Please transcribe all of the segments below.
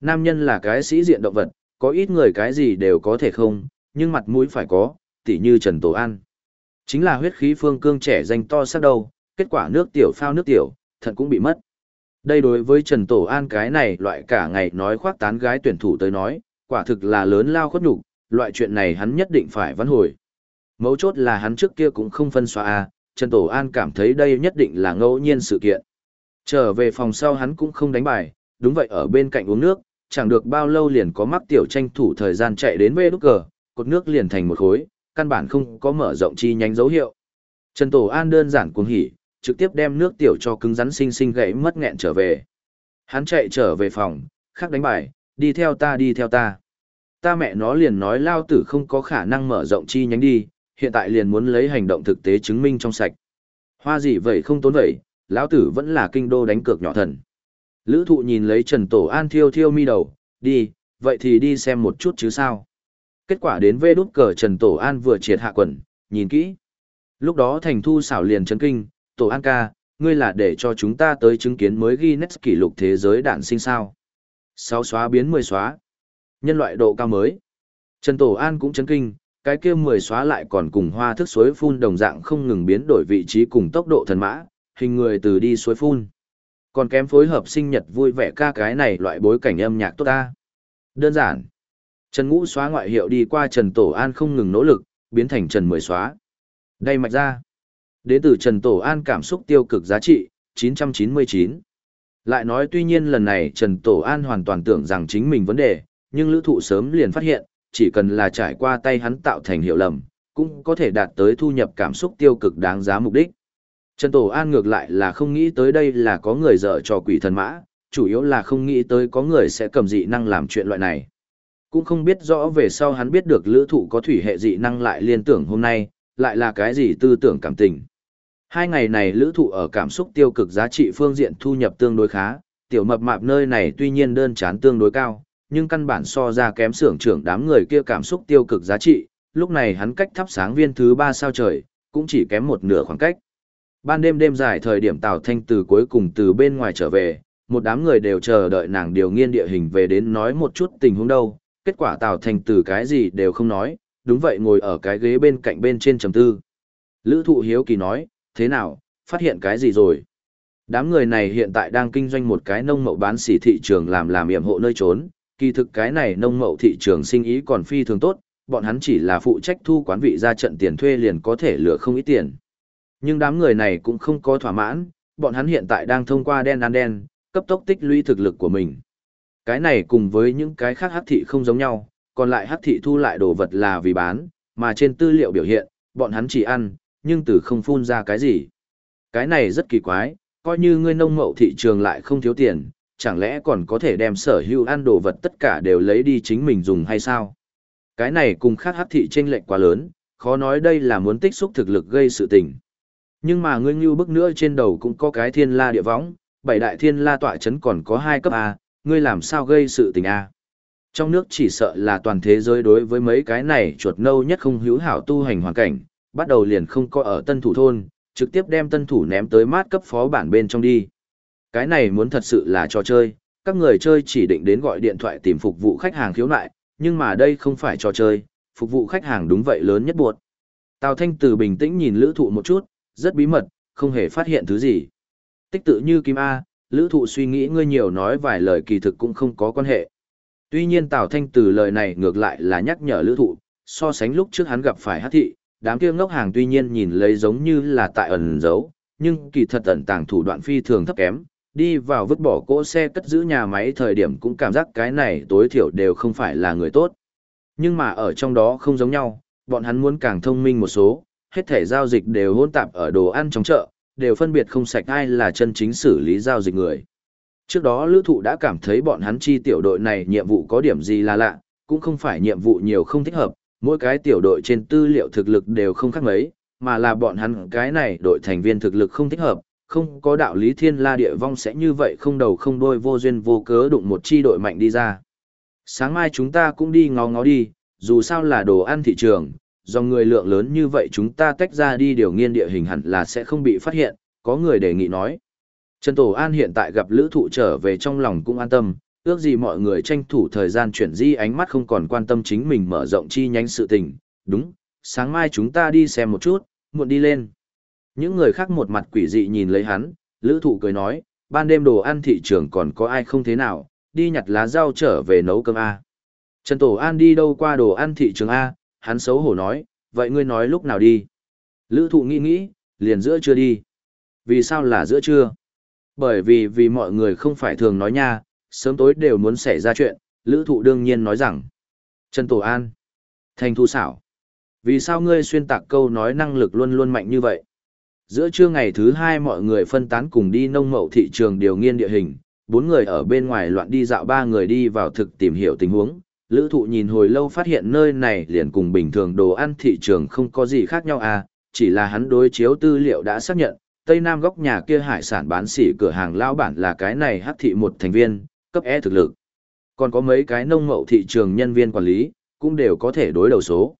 Nam nhân là cái sĩ diện động vật, có ít người cái gì đều có thể không, nhưng mặt mũi phải có, tỉ như Trần Tổ An. Chính là huyết khí phương cương trẻ danh to sắc đầu, kết quả nước tiểu phao nước tiểu, thận cũng bị mất. Đây đối với Trần Tổ An cái này loại cả ngày nói khoác tán gái tuyển thủ tới nói, quả thực là lớn lao khuất nhục, loại chuyện này hắn nhất định phải văn hồi. Mấu chốt là hắn trước kia cũng không phân xóa a, Trần Tổ An cảm thấy đây nhất định là ngẫu nhiên sự kiện. Trở về phòng sau hắn cũng không đánh bài, đúng vậy ở bên cạnh uống nước, chẳng được bao lâu liền có mắc tiểu tranh thủ thời gian chạy đến vê đúc cờ, cột nước liền thành một khối, căn bản không có mở rộng chi nhánh dấu hiệu. Trần Tổ An đơn giản cuồng hỉ, trực tiếp đem nước tiểu cho cứng rắn sinh sinh gãy mất nghẹn trở về. Hắn chạy trở về phòng, khắc đánh bài, đi theo ta đi theo ta. Ta mẹ nó liền nói lao tử không có khả năng mở rộng chi nhánh đi, hiện tại liền muốn lấy hành động thực tế chứng minh trong sạch. Hoa gì vậy không tốn vậy, lão tử vẫn là kinh đô đánh cược nhỏ thần. Lữ thụ nhìn lấy Trần Tổ An thiêu thiêu mi đầu, đi, vậy thì đi xem một chút chứ sao. Kết quả đến vê đút cờ Trần Tổ An vừa triệt hạ quần, nhìn kỹ. Lúc đó Thành Thu xảo liền chấn kinh, Tổ An ca, ngươi là để cho chúng ta tới chứng kiến mới Guinness kỷ lục thế giới đạn sinh sao. 6 xóa biến 10 xóa. Nhân loại độ cao mới. Trần Tổ An cũng chấn kinh, cái kia 10 xóa lại còn cùng hoa thức suối phun đồng dạng không ngừng biến đổi vị trí cùng tốc độ thần mã, hình người từ đi suối phun. Còn kém phối hợp sinh nhật vui vẻ ca cái này loại bối cảnh âm nhạc tốt ta. Đơn giản. Trần Ngũ xóa ngoại hiệu đi qua Trần Tổ An không ngừng nỗ lực, biến thành Trần Mười xóa. Đây mạch ra. Đến từ Trần Tổ An cảm xúc tiêu cực giá trị, 999. Lại nói tuy nhiên lần này Trần Tổ An hoàn toàn tưởng rằng chính mình vấn đề, nhưng lữ thụ sớm liền phát hiện, chỉ cần là trải qua tay hắn tạo thành hiệu lầm, cũng có thể đạt tới thu nhập cảm xúc tiêu cực đáng giá mục đích. Trần Tổ An ngược lại là không nghĩ tới đây là có người dở cho quỷ thần mã, chủ yếu là không nghĩ tới có người sẽ cầm dị năng làm chuyện loại này. Cũng không biết rõ về sau hắn biết được lữ thụ có thủy hệ dị năng lại liên tưởng hôm nay, lại là cái gì tư tưởng cảm tình. Hai ngày này lữ thụ ở cảm xúc tiêu cực giá trị phương diện thu nhập tương đối khá, tiểu mập mạp nơi này tuy nhiên đơn chán tương đối cao, nhưng căn bản so ra kém xưởng trưởng đám người kia cảm xúc tiêu cực giá trị, lúc này hắn cách thắp sáng viên thứ 3 sao trời, cũng chỉ kém một nửa khoảng cách. Ban đêm đêm dài thời điểm Tào Thanh từ cuối cùng từ bên ngoài trở về, một đám người đều chờ đợi nàng điều nghiên địa hình về đến nói một chút tình huống đâu, kết quả Tào Thanh từ cái gì đều không nói, đúng vậy ngồi ở cái ghế bên cạnh bên trên trầm tư. Lữ thụ hiếu kỳ nói, thế nào, phát hiện cái gì rồi? Đám người này hiện tại đang kinh doanh một cái nông mậu bán xỉ thị trường làm làm yểm hộ nơi trốn, kỳ thực cái này nông mậu thị trường sinh ý còn phi thường tốt, bọn hắn chỉ là phụ trách thu quán vị ra trận tiền thuê liền có thể lừa không ít tiền. Nhưng đám người này cũng không có thỏa mãn, bọn hắn hiện tại đang thông qua đen ăn đen, cấp tốc tích lũy thực lực của mình. Cái này cùng với những cái khác hắc thị không giống nhau, còn lại hắc thị thu lại đồ vật là vì bán, mà trên tư liệu biểu hiện, bọn hắn chỉ ăn, nhưng từ không phun ra cái gì. Cái này rất kỳ quái, coi như ngươi nông mậu thị trường lại không thiếu tiền, chẳng lẽ còn có thể đem sở hữu ăn đồ vật tất cả đều lấy đi chính mình dùng hay sao? Cái này cùng khác hắc thị chênh lệch quá lớn, khó nói đây là muốn tích xúc thực lực gây sự tình. Nhưng mà ngươi như bức nữa trên đầu cũng có cái thiên la địa võng, bảy đại thiên la tọa chấn còn có hai cấp A, ngươi làm sao gây sự tình A. Trong nước chỉ sợ là toàn thế giới đối với mấy cái này chuột nâu nhất không hữu hảo tu hành hoàn cảnh, bắt đầu liền không có ở tân thủ thôn, trực tiếp đem tân thủ ném tới mát cấp phó bản bên trong đi. Cái này muốn thật sự là trò chơi, các người chơi chỉ định đến gọi điện thoại tìm phục vụ khách hàng khiếu nại, nhưng mà đây không phải trò chơi, phục vụ khách hàng đúng vậy lớn nhất buộc. Tào Thanh Từ bình tĩnh nhìn lữ thụ một chút, rất bí mật, không hề phát hiện thứ gì. Tích tự như Kim A, lữ thụ suy nghĩ ngươi nhiều nói vài lời kỳ thực cũng không có quan hệ. Tuy nhiên Tào Thanh từ lời này ngược lại là nhắc nhở lữ thụ, so sánh lúc trước hắn gặp phải hát thị, đám kia ngốc hàng tuy nhiên nhìn lấy giống như là tại ẩn giấu, nhưng kỳ thật ẩn tàng thủ đoạn phi thường thấp kém, đi vào vứt bỏ cỗ xe cất giữ nhà máy thời điểm cũng cảm giác cái này tối thiểu đều không phải là người tốt. Nhưng mà ở trong đó không giống nhau, bọn hắn muốn càng thông minh một số, hết thể giao dịch đều hỗn tạp ở đồ ăn trong chợ, đều phân biệt không sạch ai là chân chính xử lý giao dịch người. Trước đó lữ thụ đã cảm thấy bọn hắn chi tiểu đội này nhiệm vụ có điểm gì là lạ, cũng không phải nhiệm vụ nhiều không thích hợp, mỗi cái tiểu đội trên tư liệu thực lực đều không khác mấy, mà là bọn hắn cái này đội thành viên thực lực không thích hợp, không có đạo lý thiên la địa vong sẽ như vậy không đầu không đôi vô duyên vô cớ đụng một chi đội mạnh đi ra. Sáng mai chúng ta cũng đi ngó ngó đi, dù sao là đồ ăn thị trường, do người lượng lớn như vậy chúng ta tách ra đi điều nghiên địa hình hẳn là sẽ không bị phát hiện, có người đề nghị nói. Trần Tổ An hiện tại gặp lữ thụ trở về trong lòng cũng an tâm, ước gì mọi người tranh thủ thời gian chuyển di ánh mắt không còn quan tâm chính mình mở rộng chi nhánh sự tình. Đúng, sáng mai chúng ta đi xem một chút, muộn đi lên. Những người khác một mặt quỷ dị nhìn lấy hắn, lữ thụ cười nói, ban đêm đồ ăn thị trường còn có ai không thế nào, đi nhặt lá rau trở về nấu cơm A. Trần Tổ An đi đâu qua đồ ăn thị trường A, hắn xấu hổ nói, vậy ngươi nói lúc nào đi? Lữ thụ nghĩ nghĩ, liền giữa trưa đi. Vì sao là giữa trưa? Bởi vì vì mọi người không phải thường nói nha, sớm tối đều muốn xảy ra chuyện, lữ thụ đương nhiên nói rằng. Trần Tổ An. Thành thu xảo. Vì sao ngươi xuyên tạc câu nói năng lực luôn luôn mạnh như vậy? Giữa trưa ngày thứ hai mọi người phân tán cùng đi nông mậu thị trường điều nghiên địa hình, bốn người ở bên ngoài loạn đi dạo ba người đi vào thực tìm hiểu tình huống. Lữ thụ nhìn hồi lâu phát hiện nơi này liền cùng bình thường đồ ăn thị trường không có gì khác nhau à, chỉ là hắn đối chiếu tư liệu đã xác nhận, Tây Nam góc nhà kia hải sản bán sỉ cửa hàng lao bản là cái này hắc thị một thành viên, cấp E thực lực. Còn có mấy cái nông mậu thị trường nhân viên quản lý, cũng đều có thể đối đầu số.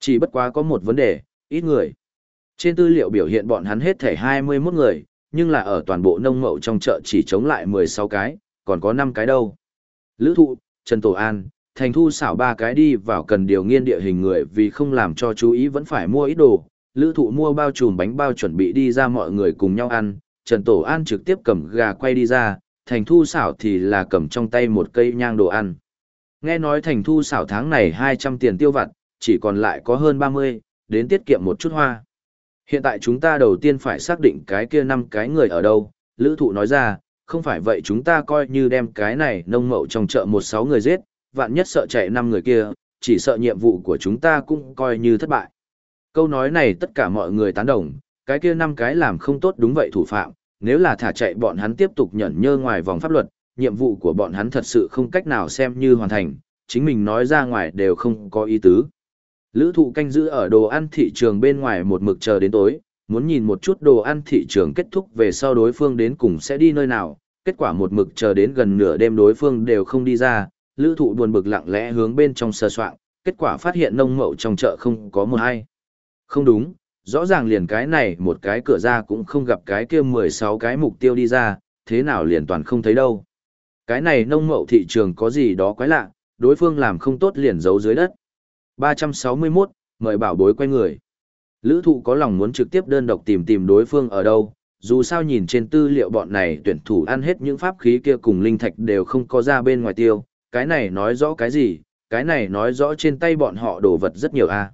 Chỉ bất quá có một vấn đề, ít người. Trên tư liệu biểu hiện bọn hắn hết thể 21 người, nhưng là ở toàn bộ nông mậu trong chợ chỉ chống lại 16 cái, còn có 5 cái đâu. Lữ thụ, Trần Tổ An, Thành Thu xảo ba cái đi vào cần điều nghiên địa hình người vì không làm cho chú ý vẫn phải mua ít đồ. Lữ thụ mua bao trùm bánh bao chuẩn bị đi ra mọi người cùng nhau ăn, Trần Tổ An trực tiếp cầm gà quay đi ra, Thành Thu xảo thì là cầm trong tay một cây nhang đồ ăn. Nghe nói Thành Thu xảo tháng này 200 tiền tiêu vặt, chỉ còn lại có hơn 30, đến tiết kiệm một chút hoa. Hiện tại chúng ta đầu tiên phải xác định cái kia năm cái người ở đâu, lữ thụ nói ra, không phải vậy chúng ta coi như đem cái này nông mậu trong chợ một sáu người giết, vạn nhất sợ chạy năm người kia, chỉ sợ nhiệm vụ của chúng ta cũng coi như thất bại. Câu nói này tất cả mọi người tán đồng, cái kia năm cái làm không tốt đúng vậy thủ phạm, nếu là thả chạy bọn hắn tiếp tục nhận nhơ ngoài vòng pháp luật, nhiệm vụ của bọn hắn thật sự không cách nào xem như hoàn thành, chính mình nói ra ngoài đều không có ý tứ. Lữ thụ canh giữ ở đồ ăn thị trường bên ngoài một mực chờ đến tối, muốn nhìn một chút đồ ăn thị trường kết thúc về sau đối phương đến cùng sẽ đi nơi nào, kết quả một mực chờ đến gần nửa đêm đối phương đều không đi ra, lữ thụ buồn bực lặng lẽ hướng bên trong sơ soạn, kết quả phát hiện nông mậu trong chợ không có một ai. Không đúng, rõ ràng liền cái này một cái cửa ra cũng không gặp cái kia 16 cái mục tiêu đi ra, thế nào liền toàn không thấy đâu. Cái này nông mậu thị trường có gì đó quái lạ, đối phương làm không tốt liền giấu dưới đất. 361, mời bảo bối quay người. Lữ thụ có lòng muốn trực tiếp đơn độc tìm tìm đối phương ở đâu, dù sao nhìn trên tư liệu bọn này tuyển thủ ăn hết những pháp khí kia cùng linh thạch đều không có ra bên ngoài tiêu, cái này nói rõ cái gì, cái này nói rõ trên tay bọn họ đồ vật rất nhiều a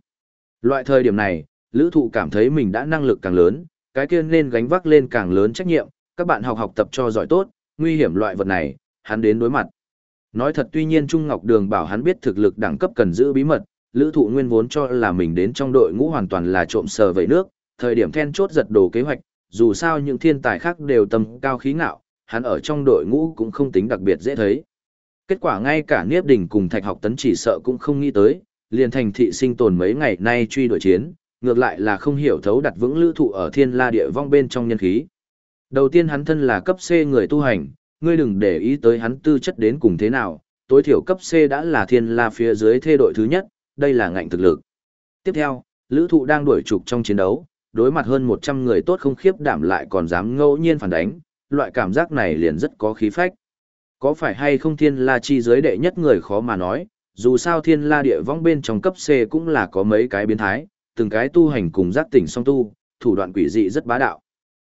Loại thời điểm này, lữ thụ cảm thấy mình đã năng lực càng lớn, cái kia nên gánh vác lên càng lớn trách nhiệm, các bạn học học tập cho giỏi tốt, nguy hiểm loại vật này, hắn đến đối mặt. Nói thật tuy nhiên Trung Ngọc Đường bảo hắn biết thực lực đẳng cấp cần giữ bí mật, lữ thụ nguyên vốn cho là mình đến trong đội ngũ hoàn toàn là trộm sờ vẩy nước, thời điểm then chốt giật đồ kế hoạch, dù sao những thiên tài khác đều tầm cao khí ngạo, hắn ở trong đội ngũ cũng không tính đặc biệt dễ thấy. Kết quả ngay cả Niếp Đình cùng Thạch Học Tấn chỉ sợ cũng không nghĩ tới, liền thành thị sinh tồn mấy ngày nay truy đuổi chiến, ngược lại là không hiểu thấu đặt vững lữ thụ ở thiên la địa vong bên trong nhân khí. Đầu tiên hắn thân là cấp C người tu hành, ngươi đừng để ý tới hắn tư chất đến cùng thế nào, tối thiểu cấp C đã là thiên la phía dưới thê đội thứ nhất, đây là ngạnh thực lực. Tiếp theo, lữ thụ đang đuổi trục trong chiến đấu, đối mặt hơn 100 người tốt không khiếp đảm lại còn dám ngẫu nhiên phản đánh, loại cảm giác này liền rất có khí phách. Có phải hay không thiên la chi giới đệ nhất người khó mà nói, dù sao thiên la địa vong bên trong cấp C cũng là có mấy cái biến thái, từng cái tu hành cùng giác tỉnh song tu, thủ đoạn quỷ dị rất bá đạo.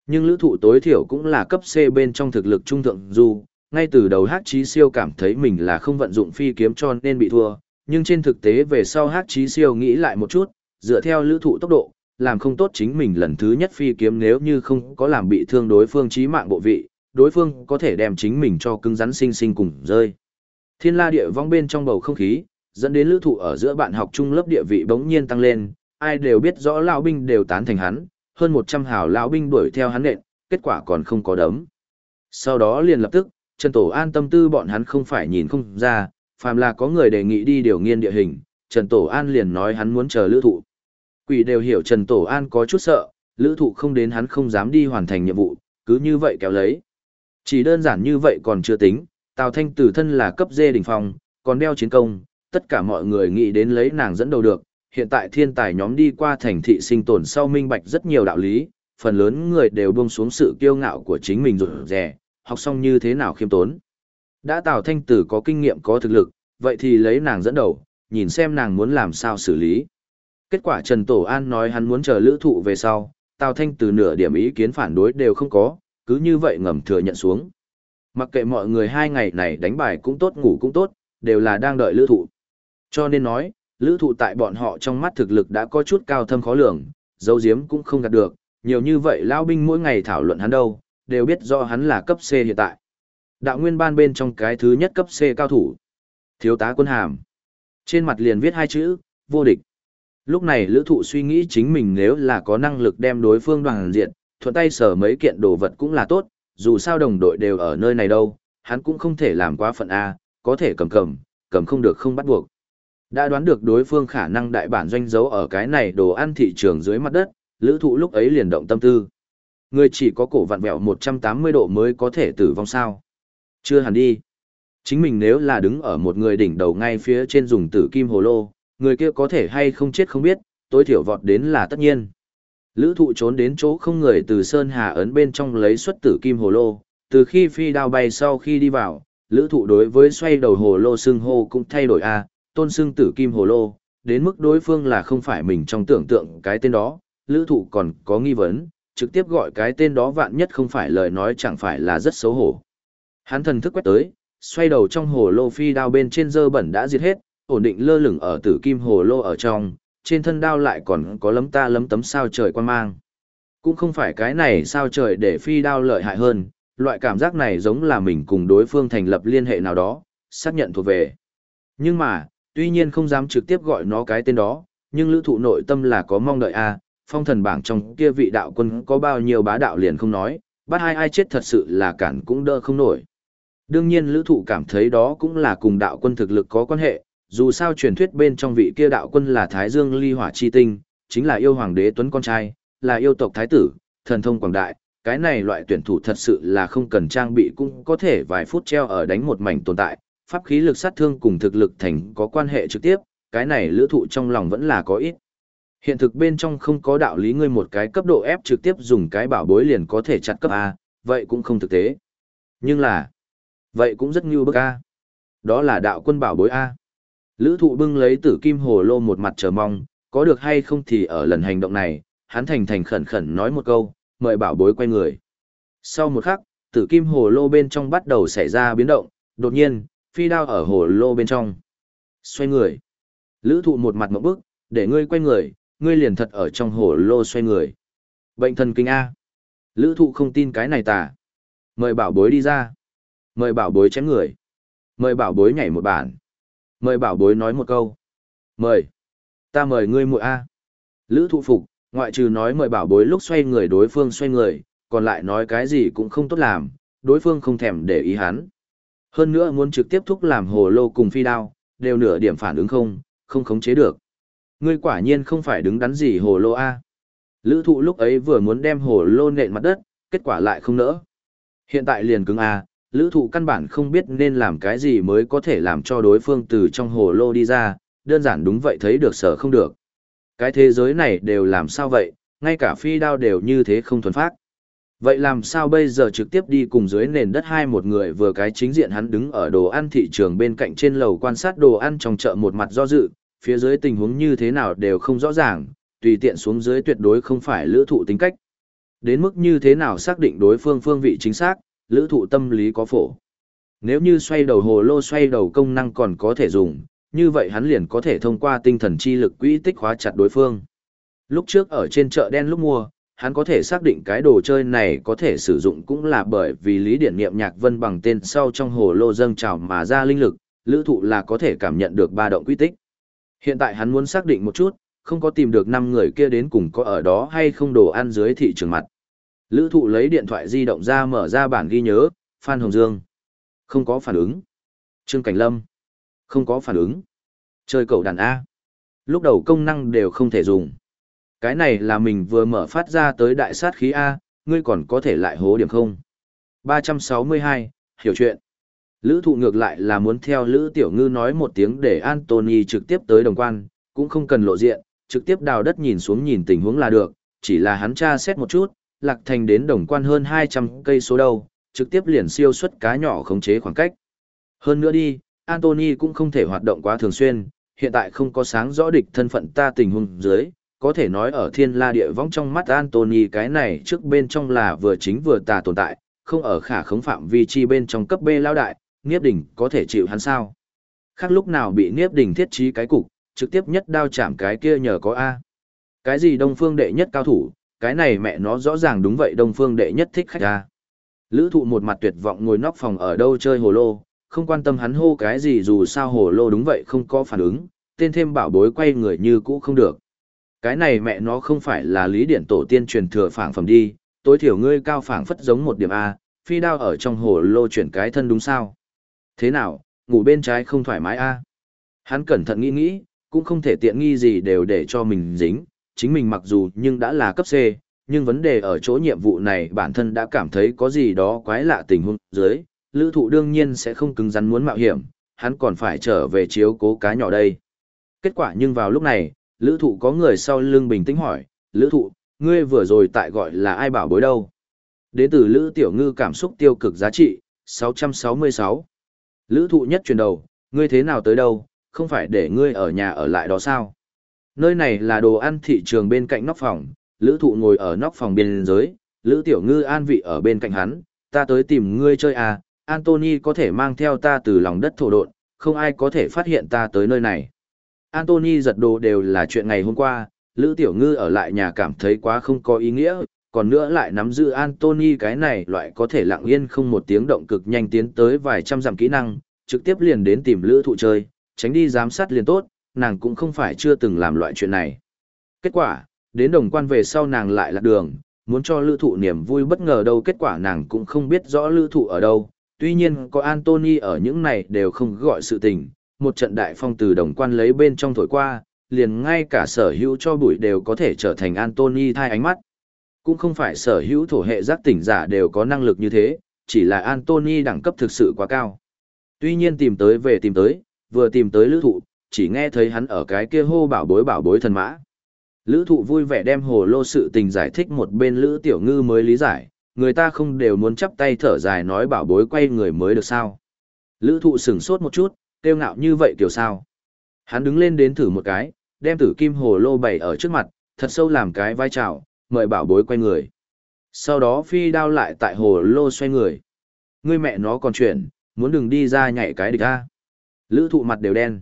Nhưng lữ thụ tối thiểu cũng là cấp C bên trong thực lực trung thượng dù, ngay từ đầu hát Chí siêu cảm thấy mình là không vận dụng phi kiếm cho nên bị thua, nhưng trên thực tế về sau hát Chí siêu nghĩ lại một chút, dựa theo lữ thụ tốc độ, làm không tốt chính mình lần thứ nhất phi kiếm nếu như không có làm bị thương đối phương trí mạng bộ vị, đối phương có thể đem chính mình cho cứng rắn sinh sinh cùng rơi. Thiên la địa vong bên trong bầu không khí, dẫn đến lữ thụ ở giữa bạn học trung lớp địa vị bỗng nhiên tăng lên, ai đều biết rõ lão binh đều tán thành hắn, hơn 100 hào lão binh đuổi theo hắn nện, kết quả còn không có đấm. Sau đó liền lập tức, Trần Tổ An tâm tư bọn hắn không phải nhìn không ra, phàm là có người đề nghị đi điều nghiên địa hình, Trần Tổ An liền nói hắn muốn chờ lữ thụ. Quỷ đều hiểu Trần Tổ An có chút sợ, lữ thụ không đến hắn không dám đi hoàn thành nhiệm vụ, cứ như vậy kéo lấy. Chỉ đơn giản như vậy còn chưa tính, Tào Thanh Tử thân là cấp dê đỉnh phong, còn đeo chiến công, tất cả mọi người nghĩ đến lấy nàng dẫn đầu được. Hiện tại thiên tài nhóm đi qua thành thị sinh tồn sau minh bạch rất nhiều đạo lý, phần lớn người đều buông xuống sự kiêu ngạo của chính mình rụt rè, học xong như thế nào khiêm tốn. Đã Tào Thanh Tử có kinh nghiệm có thực lực, vậy thì lấy nàng dẫn đầu, nhìn xem nàng muốn làm sao xử lý. Kết quả Trần Tổ An nói hắn muốn chờ lữ thụ về sau, Tào Thanh Tử nửa điểm ý kiến phản đối đều không có, cứ như vậy ngầm thừa nhận xuống. Mặc kệ mọi người hai ngày này đánh bài cũng tốt ngủ cũng tốt, đều là đang đợi lữ thụ. Cho nên nói, lữ thụ tại bọn họ trong mắt thực lực đã có chút cao thâm khó lường, dấu diếm cũng không gạt được, nhiều như vậy lao binh mỗi ngày thảo luận hắn đâu, đều biết do hắn là cấp C hiện tại. Đạo nguyên ban bên trong cái thứ nhất cấp C cao thủ. Thiếu tá quân hàm. Trên mặt liền viết hai chữ, vô địch. Lúc này lữ thụ suy nghĩ chính mình nếu là có năng lực đem đối phương đoàn diện, thuận tay sở mấy kiện đồ vật cũng là tốt, dù sao đồng đội đều ở nơi này đâu, hắn cũng không thể làm quá phận A, có thể cầm cầm, cầm không được không bắt buộc. Đã đoán được đối phương khả năng đại bản doanh giấu ở cái này đồ ăn thị trường dưới mặt đất, lữ thụ lúc ấy liền động tâm tư. Người chỉ có cổ vặn vẹo 180 độ mới có thể tử vong sao. Chưa hẳn đi. Chính mình nếu là đứng ở một người đỉnh đầu ngay phía trên dùng tử kim hồ lô, người kia có thể hay không chết không biết, tối thiểu vọt đến là tất nhiên. Lữ thụ trốn đến chỗ không người từ Sơn Hà ấn bên trong lấy xuất tử kim hồ lô, từ khi phi đao bay sau khi đi vào, lữ thụ đối với xoay đầu hồ lô xưng hô cũng thay đổi a tôn xưng tử kim hồ lô, đến mức đối phương là không phải mình trong tưởng tượng cái tên đó, lữ thụ còn có nghi vấn, trực tiếp gọi cái tên đó vạn nhất không phải lời nói chẳng phải là rất xấu hổ. Hắn thần thức quét tới, xoay đầu trong hồ lô phi đao bên trên dơ bẩn đã diệt hết, ổn định lơ lửng ở tử kim hồ lô ở trong, trên thân đao lại còn có lấm ta lấm tấm sao trời quan mang. Cũng không phải cái này sao trời để phi đao lợi hại hơn, loại cảm giác này giống là mình cùng đối phương thành lập liên hệ nào đó, xác nhận thuộc về. Nhưng mà, tuy nhiên không dám trực tiếp gọi nó cái tên đó, nhưng lữ thụ nội tâm là có mong đợi a phong thần bảng trong kia vị đạo quân có bao nhiêu bá đạo liền không nói, bắt hai ai chết thật sự là cản cũng đỡ không nổi. Đương nhiên lữ thụ cảm thấy đó cũng là cùng đạo quân thực lực có quan hệ, dù sao truyền thuyết bên trong vị kia đạo quân là Thái Dương ly hỏa chi tinh, chính là yêu hoàng đế tuấn con trai, là yêu tộc thái tử, thần thông quảng đại, cái này loại tuyển thủ thật sự là không cần trang bị cũng có thể vài phút treo ở đánh một mảnh tồn tại, pháp khí lực sát thương cùng thực lực thành có quan hệ trực tiếp, cái này lữ thụ trong lòng vẫn là có ít. Hiện thực bên trong không có đạo lý ngươi một cái cấp độ ép trực tiếp dùng cái bảo bối liền có thể chặt cấp A, vậy cũng không thực tế. Nhưng là, vậy cũng rất như bức A. Đó là đạo quân bảo bối A. Lữ thụ bưng lấy tử kim hồ lô một mặt chờ mong, có được hay không thì ở lần hành động này, hắn thành thành khẩn khẩn nói một câu, mời bảo bối quay người. Sau một khắc, tử kim hồ lô bên trong bắt đầu xảy ra biến động, đột nhiên, phi đao ở hồ lô bên trong. Xoay người. Lữ thụ một mặt mộng bức, để ngươi quay người, ngươi liền thật ở trong hồ lô xoay người. Bệnh thần kinh A. Lữ thụ không tin cái này tà. Mời bảo bối đi ra. Mời bảo bối chém người. Mời bảo bối nhảy một bản. Mời bảo bối nói một câu. Mời. Ta mời ngươi muội A. Lữ thụ phục, ngoại trừ nói mời bảo bối lúc xoay người đối phương xoay người, còn lại nói cái gì cũng không tốt làm, đối phương không thèm để ý hắn. Hơn nữa muốn trực tiếp thúc làm hồ lô cùng phi đao, đều nửa điểm phản ứng không, không khống chế được. Ngươi quả nhiên không phải đứng đắn gì hồ lô A. Lữ thụ lúc ấy vừa muốn đem hồ lô nện mặt đất, kết quả lại không nỡ. Hiện tại liền cứng A, lữ thụ căn bản không biết nên làm cái gì mới có thể làm cho đối phương từ trong hồ lô đi ra, đơn giản đúng vậy thấy được sở không được. Cái thế giới này đều làm sao vậy, ngay cả phi đao đều như thế không thuần phát. Vậy làm sao bây giờ trực tiếp đi cùng dưới nền đất hai một người vừa cái chính diện hắn đứng ở đồ ăn thị trường bên cạnh trên lầu quan sát đồ ăn trong chợ một mặt do dự, phía dưới tình huống như thế nào đều không rõ ràng, tùy tiện xuống dưới tuyệt đối không phải lữ thụ tính cách. Đến mức như thế nào xác định đối phương phương vị chính xác, lữ thụ tâm lý có phổ. Nếu như xoay đầu hồ lô xoay đầu công năng còn có thể dùng, như vậy hắn liền có thể thông qua tinh thần chi lực quỹ tích hóa chặt đối phương. Lúc trước ở trên chợ đen lúc mua, hắn có thể xác định cái đồ chơi này có thể sử dụng cũng là bởi vì lý điển niệm nhạc vân bằng tên sau trong hồ lô dâng trào mà ra linh lực, lữ thụ là có thể cảm nhận được ba động quy tích. Hiện tại hắn muốn xác định một chút, không có tìm được 5 người kia đến cùng có ở đó hay không đồ ăn dưới thị trường mặt. Lữ thụ lấy điện thoại di động ra mở ra bản ghi nhớ, Phan Hồng Dương. Không có phản ứng. Trương Cảnh Lâm. Không có phản ứng. Chơi cầu đàn A. Lúc đầu công năng đều không thể dùng. Cái này là mình vừa mở phát ra tới đại sát khí A, ngươi còn có thể lại hố điểm không? 362, hiểu chuyện. Lữ thụ ngược lại là muốn theo Lữ Tiểu Ngư nói một tiếng để Anthony trực tiếp tới đồng quan, cũng không cần lộ diện, trực tiếp đào đất nhìn xuống nhìn tình huống là được, chỉ là hắn tra xét một chút, Lạc Thành đến đồng quan hơn 200 cây số đâu, trực tiếp liền siêu xuất cá nhỏ khống chế khoảng cách. Hơn nữa đi, Anthony cũng không thể hoạt động quá thường xuyên, hiện tại không có sáng rõ địch thân phận ta tình huống dưới, có thể nói ở thiên la địa võng trong mắt Anthony cái này trước bên trong là vừa chính vừa tà tồn tại, không ở khả khống phạm vi chi bên trong cấp B lao đại, Niếp Đình có thể chịu hắn sao? Khác lúc nào bị Niếp Đình thiết trí cái cục, trực tiếp nhất đao chạm cái kia nhờ có A. Cái gì Đông Phương đệ nhất cao thủ, cái này mẹ nó rõ ràng đúng vậy Đông Phương đệ nhất thích khách ra. Lữ thụ một mặt tuyệt vọng ngồi nóc phòng ở đâu chơi hồ lô, không quan tâm hắn hô cái gì dù sao hồ lô đúng vậy không có phản ứng, tên thêm bảo bối quay người như cũ không được. Cái này mẹ nó không phải là lý điển tổ tiên truyền thừa phảng phẩm đi, tối thiểu ngươi cao phảng phất giống một điểm A, phi đao ở trong hồ lô chuyển cái thân đúng sao? Thế nào, ngủ bên trái không thoải mái A? Hắn cẩn thận nghĩ nghĩ, cũng không thể tiện nghi gì đều để cho mình dính, chính mình mặc dù nhưng đã là cấp C, nhưng vấn đề ở chỗ nhiệm vụ này bản thân đã cảm thấy có gì đó quái lạ tình huống dưới, lữ thụ đương nhiên sẽ không cứng rắn muốn mạo hiểm, hắn còn phải trở về chiếu cố cá nhỏ đây. Kết quả nhưng vào lúc này, lữ thụ có người sau lưng bình tĩnh hỏi, lữ thụ, ngươi vừa rồi tại gọi là ai bảo bối đâu? Đến từ lữ tiểu ngư cảm xúc tiêu cực giá trị, 666. Lữ thụ nhất chuyển đầu, ngươi thế nào tới đâu, không phải để ngươi ở nhà ở lại đó sao? Nơi này là đồ ăn thị trường bên cạnh nóc phòng, lữ thụ ngồi ở nóc phòng bên dưới, lữ tiểu ngư an vị ở bên cạnh hắn, ta tới tìm ngươi chơi à, Anthony có thể mang theo ta từ lòng đất thổ độn, không ai có thể phát hiện ta tới nơi này. Anthony giật đồ đều là chuyện ngày hôm qua, Lữ Tiểu Ngư ở lại nhà cảm thấy quá không có ý nghĩa, còn nữa lại nắm giữ Anthony cái này loại có thể lặng yên không một tiếng động cực nhanh tiến tới vài trăm dặm kỹ năng, trực tiếp liền đến tìm Lữ Thụ chơi, tránh đi giám sát liền tốt, nàng cũng không phải chưa từng làm loại chuyện này. Kết quả, đến đồng quan về sau nàng lại lạc đường, muốn cho Lữ Thụ niềm vui bất ngờ đâu kết quả nàng cũng không biết rõ Lữ Thụ ở đâu, tuy nhiên có Anthony ở những này đều không gọi sự tình, một trận đại phong từ đồng quan lấy bên trong thổi qua, liền ngay cả sở hữu cho bụi đều có thể trở thành Anthony thai ánh mắt. Cũng không phải sở hữu thổ hệ giác tỉnh giả đều có năng lực như thế, chỉ là Anthony đẳng cấp thực sự quá cao. Tuy nhiên tìm tới về tìm tới, vừa tìm tới lữ thụ, chỉ nghe thấy hắn ở cái kia hô bảo bối bảo bối thần mã. Lữ thụ vui vẻ đem hồ lô sự tình giải thích một bên lữ tiểu ngư mới lý giải, người ta không đều muốn chắp tay thở dài nói bảo bối quay người mới được sao. Lữ thụ sửng sốt một chút, tiêu ngạo như vậy kiểu sao. Hắn đứng lên đến thử một cái, đem tử kim hồ lô bày ở trước mặt, thật sâu làm cái vai trào, mời bảo bối quay người. Sau đó phi đao lại tại hồ lô xoay người. người mẹ nó còn chuyển, muốn đừng đi ra nhảy cái địch ra. Lữ thụ mặt đều đen.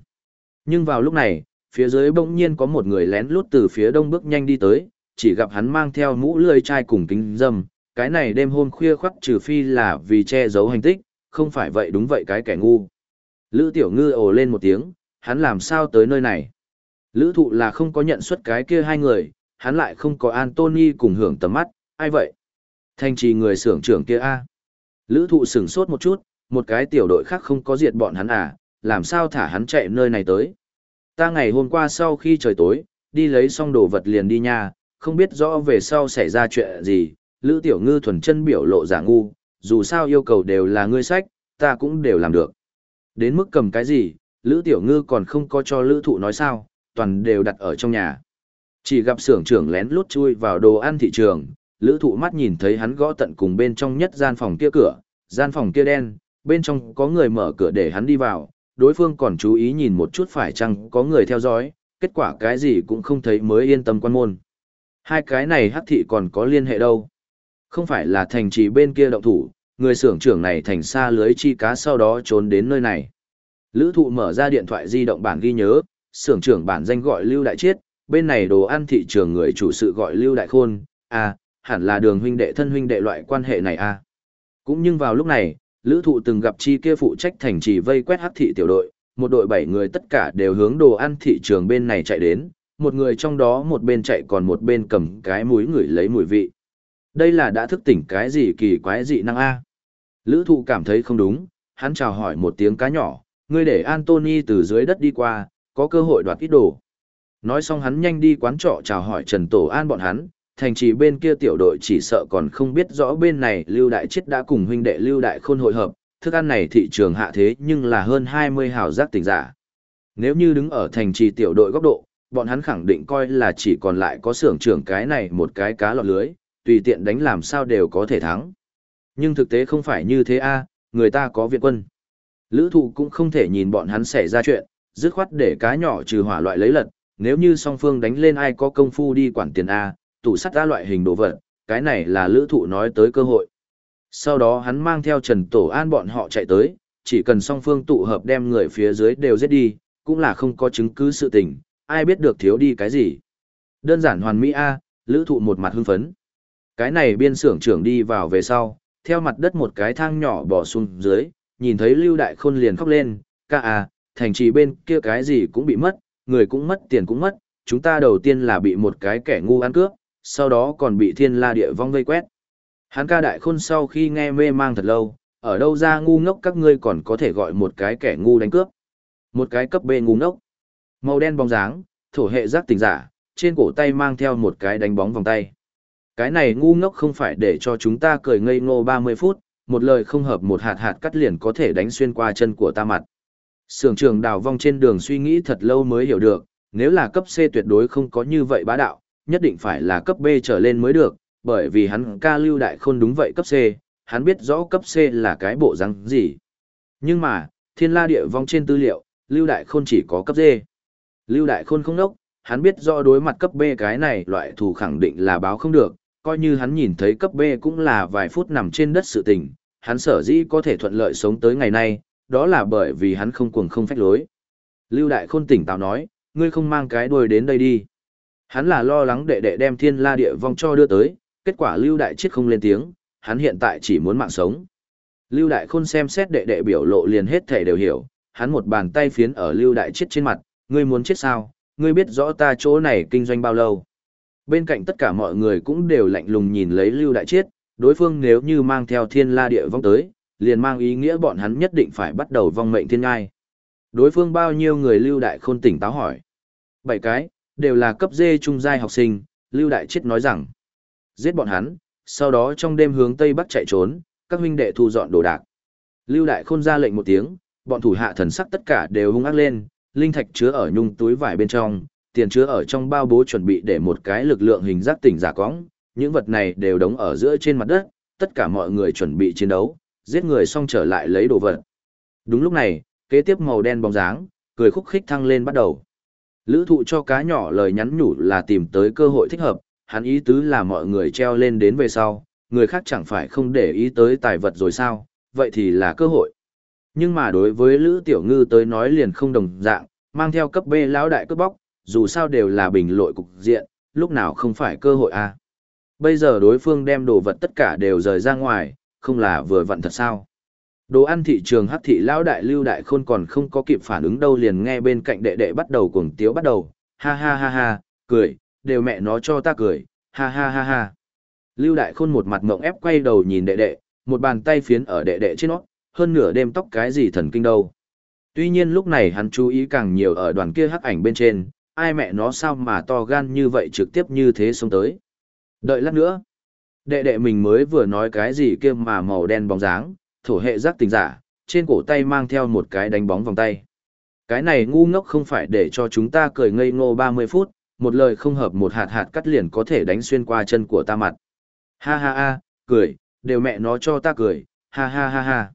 Nhưng vào lúc này, phía dưới bỗng nhiên có một người lén lút từ phía đông bước nhanh đi tới, chỉ gặp hắn mang theo mũ lưỡi chai cùng kính dâm, cái này đêm hôm khuya khoắc trừ phi là vì che giấu hành tích, không phải vậy đúng vậy cái kẻ ngu. Lữ tiểu ngư ồ lên một tiếng, hắn làm sao tới nơi này? Lữ thụ là không có nhận xuất cái kia hai người, hắn lại không có Anthony cùng hưởng tầm mắt, ai vậy? Thanh trì người xưởng trưởng kia a Lữ thụ sửng sốt một chút, một cái tiểu đội khác không có diệt bọn hắn à, làm sao thả hắn chạy nơi này tới? Ta ngày hôm qua sau khi trời tối, đi lấy xong đồ vật liền đi nha, không biết rõ về sau xảy ra chuyện gì, Lữ Tiểu Ngư thuần chân biểu lộ giả ngu, dù sao yêu cầu đều là ngươi sách, ta cũng đều làm được. Đến mức cầm cái gì, Lữ Tiểu Ngư còn không có cho Lữ Thụ nói sao, toàn đều đặt ở trong nhà. Chỉ gặp xưởng trưởng lén lút chui vào đồ ăn thị trường, Lữ Thụ mắt nhìn thấy hắn gõ tận cùng bên trong nhất gian phòng kia cửa, gian phòng kia đen, bên trong có người mở cửa để hắn đi vào, đối phương còn chú ý nhìn một chút phải chăng có người theo dõi, kết quả cái gì cũng không thấy mới yên tâm quan môn. Hai cái này hắc thị còn có liên hệ đâu. Không phải là thành trì bên kia động thủ, người xưởng trưởng này thành xa lưới chi cá sau đó trốn đến nơi này. Lữ thụ mở ra điện thoại di động bản ghi nhớ, xưởng trưởng bản danh gọi Lưu Đại Chiết, bên này đồ ăn thị trường người chủ sự gọi Lưu Đại Khôn, à, hẳn là đường huynh đệ thân huynh đệ loại quan hệ này à. Cũng nhưng vào lúc này, Lữ thụ từng gặp chi kia phụ trách thành trì vây quét hắc thị tiểu đội, một đội 7 người tất cả đều hướng đồ ăn thị trường bên này chạy đến, một người trong đó một bên chạy còn một bên cầm cái mũi người lấy mùi vị. Đây là đã thức tỉnh cái gì kỳ quái dị năng A. Lữ thụ cảm thấy không đúng, hắn chào hỏi một tiếng cá nhỏ, ngươi để Anthony từ dưới đất đi qua, có cơ hội đoạt ít đồ. Nói xong hắn nhanh đi quán trọ chào hỏi Trần Tổ An bọn hắn, thành trì bên kia tiểu đội chỉ sợ còn không biết rõ bên này Lưu Đại Chết đã cùng huynh đệ Lưu Đại Khôn hội hợp, thức ăn này thị trường hạ thế nhưng là hơn 20 hào giác tỉnh giả. Nếu như đứng ở thành trì tiểu đội góc độ, bọn hắn khẳng định coi là chỉ còn lại có xưởng trưởng cái này một cái cá lọt lưới, tùy tiện đánh làm sao đều có thể thắng. Nhưng thực tế không phải như thế a, người ta có viện quân. Lữ thụ cũng không thể nhìn bọn hắn xảy ra chuyện, dứt khoát để cá nhỏ trừ hỏa loại lấy lật, nếu như song phương đánh lên ai có công phu đi quản tiền A, tủ sắt ra loại hình đồ vật, cái này là lữ thụ nói tới cơ hội. Sau đó hắn mang theo Trần Tổ An bọn họ chạy tới, chỉ cần song phương tụ hợp đem người phía dưới đều giết đi, cũng là không có chứng cứ sự tình, ai biết được thiếu đi cái gì. Đơn giản hoàn mỹ A, lữ thụ một mặt hưng phấn. Cái này biên xưởng trưởng đi vào về sau, theo mặt đất một cái thang nhỏ bỏ xuống dưới, nhìn thấy Lưu Đại Khôn liền khóc lên, ca à, thành trì bên kia cái gì cũng bị mất, người cũng mất tiền cũng mất, chúng ta đầu tiên là bị một cái kẻ ngu ăn cướp, sau đó còn bị thiên la địa vong vây quét. Hắn ca đại khôn sau khi nghe mê mang thật lâu, ở đâu ra ngu ngốc các ngươi còn có thể gọi một cái kẻ ngu đánh cướp. Một cái cấp B ngu ngốc. Màu đen bóng dáng, thổ hệ giác tình giả, trên cổ tay mang theo một cái đánh bóng vòng tay. Cái này ngu ngốc không phải để cho chúng ta cười ngây ngô 30 phút, một lời không hợp một hạt hạt cắt liền có thể đánh xuyên qua chân của ta mặt. Sưởng trường đào vong trên đường suy nghĩ thật lâu mới hiểu được, nếu là cấp C tuyệt đối không có như vậy bá đạo, nhất định phải là cấp B trở lên mới được, bởi vì hắn ca lưu đại khôn đúng vậy cấp C, hắn biết rõ cấp C là cái bộ răng gì. Nhưng mà, thiên la địa vong trên tư liệu, lưu đại khôn chỉ có cấp D. Lưu đại khôn không nốc, hắn biết rõ đối mặt cấp B cái này loại thù khẳng định là báo không được, coi như hắn nhìn thấy cấp B cũng là vài phút nằm trên đất sự tình, hắn sở dĩ có thể thuận lợi sống tới ngày nay, đó là bởi vì hắn không cuồng không phách lối. Lưu Đại Khôn tỉnh táo nói, ngươi không mang cái đuôi đến đây đi. Hắn là lo lắng đệ đệ đem thiên la địa vong cho đưa tới, kết quả Lưu Đại chết không lên tiếng, hắn hiện tại chỉ muốn mạng sống. Lưu Đại Khôn xem xét đệ đệ biểu lộ liền hết thể đều hiểu, hắn một bàn tay phiến ở Lưu Đại chết trên mặt, ngươi muốn chết sao, ngươi biết rõ ta chỗ này kinh doanh bao lâu. Bên cạnh tất cả mọi người cũng đều lạnh lùng nhìn lấy Lưu Đại chết, đối phương nếu như mang theo thiên la địa vong tới, liền mang ý nghĩa bọn hắn nhất định phải bắt đầu vong mệnh thiên ngai. Đối phương bao nhiêu người Lưu Đại Khôn tỉnh táo hỏi. Bảy cái, đều là cấp dê trung giai học sinh, Lưu Đại Chết nói rằng. Giết bọn hắn, sau đó trong đêm hướng Tây Bắc chạy trốn, các huynh đệ thu dọn đồ đạc. Lưu Đại Khôn ra lệnh một tiếng, bọn thủ hạ thần sắc tất cả đều hung ác lên, linh thạch chứa ở nhung túi vải bên trong, tiền chứa ở trong bao bố chuẩn bị để một cái lực lượng hình giác tỉnh giả cõng, những vật này đều đóng ở giữa trên mặt đất, tất cả mọi người chuẩn bị chiến đấu, giết người xong trở lại lấy đồ vật. Đúng lúc này, kế tiếp màu đen bóng dáng, cười khúc khích thăng lên bắt đầu. Lữ thụ cho cá nhỏ lời nhắn nhủ là tìm tới cơ hội thích hợp, hắn ý tứ là mọi người treo lên đến về sau, người khác chẳng phải không để ý tới tài vật rồi sao, vậy thì là cơ hội. Nhưng mà đối với Lữ Tiểu Ngư tới nói liền không đồng dạng, mang theo cấp B lão đại cướp bóc, dù sao đều là bình lội cục diện, lúc nào không phải cơ hội a Bây giờ đối phương đem đồ vật tất cả đều rời ra ngoài, không là vừa vặn thật sao. Đồ ăn thị trường hắc thị lão đại lưu đại khôn còn không có kịp phản ứng đâu liền nghe bên cạnh đệ đệ bắt đầu cuồng tiếu bắt đầu, ha ha ha ha, cười, đều mẹ nó cho ta cười, ha ha ha ha. Lưu đại khôn một mặt ngộng ép quay đầu nhìn đệ đệ, một bàn tay phiến ở đệ đệ trên nó, hơn nửa đêm tóc cái gì thần kinh đâu. Tuy nhiên lúc này hắn chú ý càng nhiều ở đoàn kia hắc ảnh bên trên, ai mẹ nó sao mà to gan như vậy trực tiếp như thế xuống tới. Đợi lát nữa. Đệ đệ mình mới vừa nói cái gì kia mà màu đen bóng dáng, thổ hệ giác tình giả, trên cổ tay mang theo một cái đánh bóng vòng tay. Cái này ngu ngốc không phải để cho chúng ta cười ngây ngô 30 phút, một lời không hợp một hạt hạt cắt liền có thể đánh xuyên qua chân của ta mặt. Ha ha ha, cười, đều mẹ nó cho ta cười, ha ha ha ha.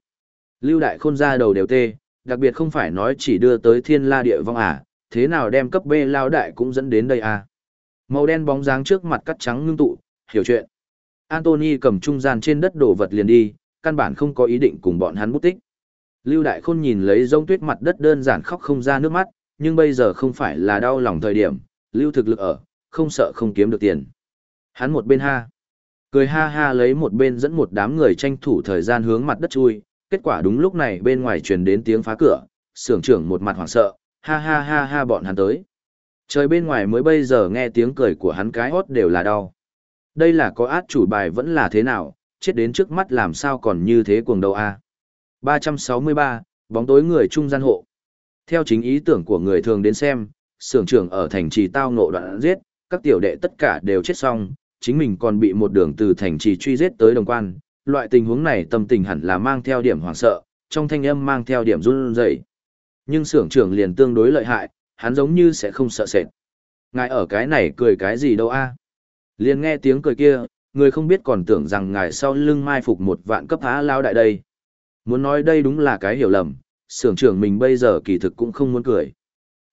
Lưu đại khôn ra đầu đều tê, đặc biệt không phải nói chỉ đưa tới thiên la địa vong à, thế nào đem cấp B lao đại cũng dẫn đến đây à. Màu đen bóng dáng trước mặt cắt trắng ngưng tụ, hiểu chuyện. Anthony cầm trung gian trên đất đổ vật liền đi, căn bản không có ý định cùng bọn hắn bút tích. Lưu Đại Khôn nhìn lấy rông tuyết mặt đất đơn giản khóc không ra nước mắt, nhưng bây giờ không phải là đau lòng thời điểm, Lưu thực lực ở, không sợ không kiếm được tiền. Hắn một bên ha, cười ha ha lấy một bên dẫn một đám người tranh thủ thời gian hướng mặt đất chui, kết quả đúng lúc này bên ngoài truyền đến tiếng phá cửa, sưởng trưởng một mặt hoảng sợ, ha ha ha ha bọn hắn tới. Trời bên ngoài mới bây giờ nghe tiếng cười của hắn cái hót đều là đau. Đây là có át chủ bài vẫn là thế nào, chết đến trước mắt làm sao còn như thế cuồng đầu a. 363, bóng tối người trung gian hộ. Theo chính ý tưởng của người thường đến xem, sưởng trưởng ở thành trì tao ngộ đoạn giết, các tiểu đệ tất cả đều chết xong, chính mình còn bị một đường từ thành trì truy giết tới đồng quan. Loại tình huống này tâm tình hẳn là mang theo điểm hoảng sợ, trong thanh âm mang theo điểm run rẩy. Nhưng sưởng trưởng liền tương đối lợi hại, hắn giống như sẽ không sợ sệt. Ngài ở cái này cười cái gì đâu a? Liền nghe tiếng cười kia, người không biết còn tưởng rằng ngài sau lưng mai phục một vạn cấp há lao đại đây. Muốn nói đây đúng là cái hiểu lầm, sưởng trưởng mình bây giờ kỳ thực cũng không muốn cười.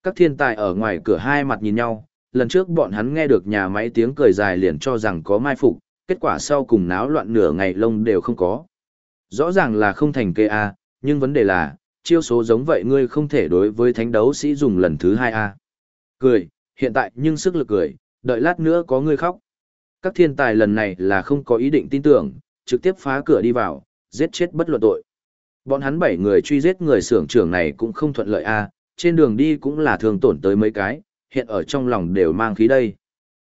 Các thiên tài ở ngoài cửa hai mặt nhìn nhau, lần trước bọn hắn nghe được nhà máy tiếng cười dài liền cho rằng có mai phục, kết quả sau cùng náo loạn nửa ngày lông đều không có. Rõ ràng là không thành kê A, nhưng vấn đề là, chiêu số giống vậy ngươi không thể đối với thánh đấu sĩ dùng lần thứ hai A. Cười, hiện tại nhưng sức lực cười, đợi lát nữa có ngươi khóc. Các thiên tài lần này là không có ý định tin tưởng, trực tiếp phá cửa đi vào, giết chết bất luận tội. Bọn hắn bảy người truy giết người xưởng trưởng này cũng không thuận lợi a, trên đường đi cũng là thường tổn tới mấy cái, hiện ở trong lòng đều mang khí đây.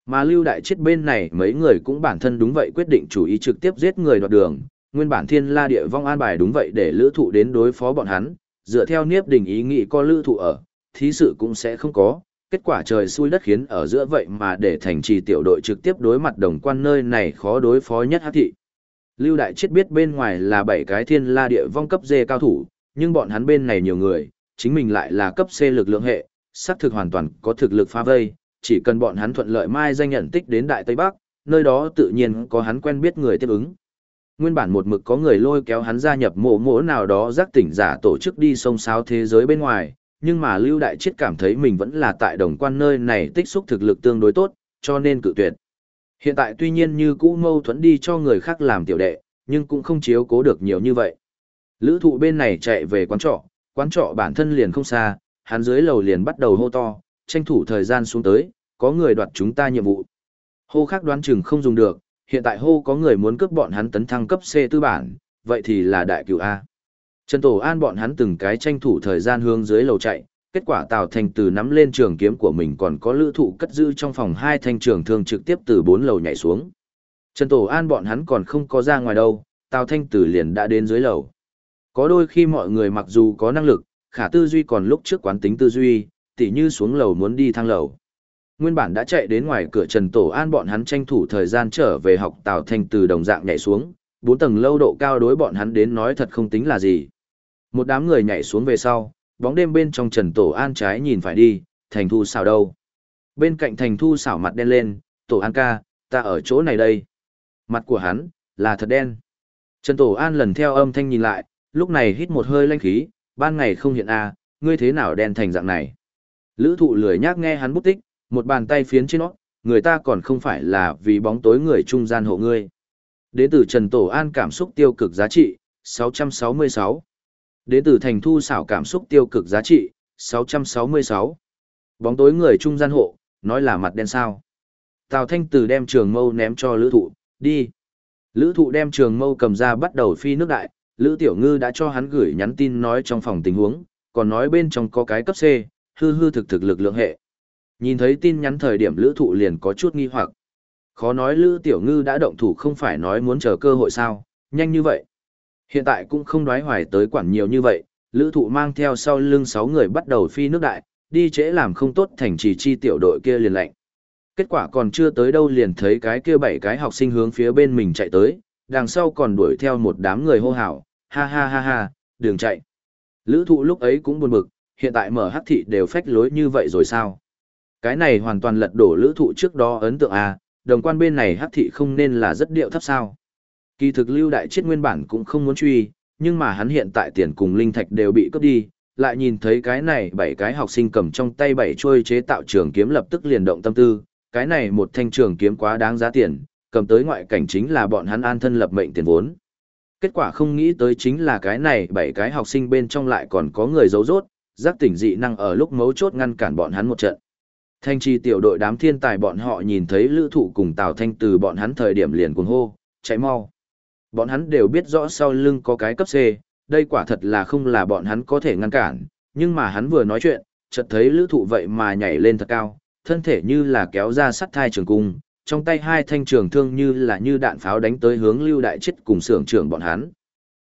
Mà lưu đại chết bên này mấy người cũng bản thân đúng vậy quyết định chủ ý trực tiếp giết người đoạt đường, nguyên bản thiên la địa vong an bài đúng vậy để lữ thụ đến đối phó bọn hắn, dựa theo niếp đình ý nghĩ có lữ thụ ở, thí sự cũng sẽ không có, kết quả trời xui đất khiến ở giữa vậy mà để thành trì tiểu đội trực tiếp đối mặt đồng quan nơi này khó đối phó nhất hát thị. Lưu Đại Chết biết bên ngoài là bảy cái thiên la địa vong cấp D cao thủ, nhưng bọn hắn bên này nhiều người, chính mình lại là cấp C lực lượng hệ, xác thực hoàn toàn có thực lực phá vây, chỉ cần bọn hắn thuận lợi mai danh nhận tích đến Đại Tây Bắc, nơi đó tự nhiên có hắn quen biết người tiếp ứng. Nguyên bản một mực có người lôi kéo hắn gia nhập mộ mỗ nào đó giác tỉnh giả tổ chức đi sông sáo thế giới bên ngoài, nhưng mà Lưu Đại Chiết cảm thấy mình vẫn là tại đồng quan nơi này tích xúc thực lực tương đối tốt, cho nên cự tuyệt. Hiện tại tuy nhiên như cũ mâu thuẫn đi cho người khác làm tiểu đệ, nhưng cũng không chiếu cố được nhiều như vậy. Lữ thụ bên này chạy về quán trọ, quán trọ bản thân liền không xa, hắn dưới lầu liền bắt đầu hô to, tranh thủ thời gian xuống tới, có người đoạt chúng ta nhiệm vụ. Hô khác đoán chừng không dùng được, hiện tại hô có người muốn cướp bọn hắn tấn thăng cấp C tư bản, vậy thì là đại cửu A. Trần Tổ An bọn hắn từng cái tranh thủ thời gian hướng dưới lầu chạy, kết quả Tào Thành từ nắm lên trường kiếm của mình còn có lữ thụ cất giữ trong phòng hai thanh trường thương trực tiếp từ bốn lầu nhảy xuống. Trần Tổ An bọn hắn còn không có ra ngoài đâu, Tào Thanh Tử liền đã đến dưới lầu. Có đôi khi mọi người mặc dù có năng lực, khả tư duy còn lúc trước quán tính tư duy, tỉ như xuống lầu muốn đi thang lầu. Nguyên bản đã chạy đến ngoài cửa Trần Tổ An bọn hắn tranh thủ thời gian trở về học Tào Thanh từ đồng dạng nhảy xuống, bốn tầng lâu độ cao đối bọn hắn đến nói thật không tính là gì. Một đám người nhảy xuống về sau, bóng đêm bên trong Trần Tổ An trái nhìn phải đi, Thành Thu xảo đâu. Bên cạnh Thành Thu xảo mặt đen lên, Tổ An ca, ta ở chỗ này đây. Mặt của hắn, là thật đen. Trần Tổ An lần theo âm thanh nhìn lại, lúc này hít một hơi lanh khí, ban ngày không hiện a, ngươi thế nào đen thành dạng này. Lữ thụ lười nhác nghe hắn bút tích, một bàn tay phiến trên nó, người ta còn không phải là vì bóng tối người trung gian hộ ngươi. Đến từ Trần Tổ An cảm xúc tiêu cực giá trị, 666. Đến từ Thành Thu xảo cảm xúc tiêu cực giá trị, 666. Bóng tối người trung gian hộ, nói là mặt đen sao. Tào Thanh Tử đem trường mâu ném cho lữ thụ, đi. Lữ thụ đem trường mâu cầm ra bắt đầu phi nước đại, Lữ Tiểu Ngư đã cho hắn gửi nhắn tin nói trong phòng tình huống, còn nói bên trong có cái cấp C, hư hư thực thực lực lượng hệ. Nhìn thấy tin nhắn thời điểm Lữ thụ liền có chút nghi hoặc. Khó nói Lữ Tiểu Ngư đã động thủ không phải nói muốn chờ cơ hội sao, nhanh như vậy. Hiện tại cũng không đoái hoài tới quản nhiều như vậy, Lữ thụ mang theo sau lưng 6 người bắt đầu phi nước đại, đi trễ làm không tốt thành trì chi tiểu đội kia liền lạnh. Kết quả còn chưa tới đâu liền thấy cái kia bảy cái học sinh hướng phía bên mình chạy tới, đằng sau còn đuổi theo một đám người hô hào, ha ha ha ha, đường chạy. Lữ thụ lúc ấy cũng buồn bực, hiện tại mở hắc thị đều phách lối như vậy rồi sao? Cái này hoàn toàn lật đổ lữ thụ trước đó ấn tượng à, đồng quan bên này hắc thị không nên là rất điệu thấp sao. Kỳ thực lưu đại chiết nguyên bản cũng không muốn truy, nhưng mà hắn hiện tại tiền cùng linh thạch đều bị cướp đi, lại nhìn thấy cái này bảy cái học sinh cầm trong tay bảy trôi chế tạo trường kiếm lập tức liền động tâm tư, cái này một thanh trường kiếm quá đáng giá tiền, cầm tới ngoại cảnh chính là bọn hắn an thân lập mệnh tiền vốn. Kết quả không nghĩ tới chính là cái này bảy cái học sinh bên trong lại còn có người giấu rốt, giác tỉnh dị năng ở lúc mấu chốt ngăn cản bọn hắn một trận. Thanh trì tiểu đội đám thiên tài bọn họ nhìn thấy lữ thụ cùng Tào Thanh từ bọn hắn thời điểm liền cuồng hô, chạy mau. Bọn hắn đều biết rõ sau lưng có cái cấp C, đây quả thật là không là bọn hắn có thể ngăn cản, nhưng mà hắn vừa nói chuyện, chợt thấy lữ thụ vậy mà nhảy lên thật cao, thân thể như là kéo ra sắt thai trường cung, trong tay hai thanh trường thương như là như đạn pháo đánh tới hướng Lưu Đại Chết cùng sưởng trưởng bọn hắn.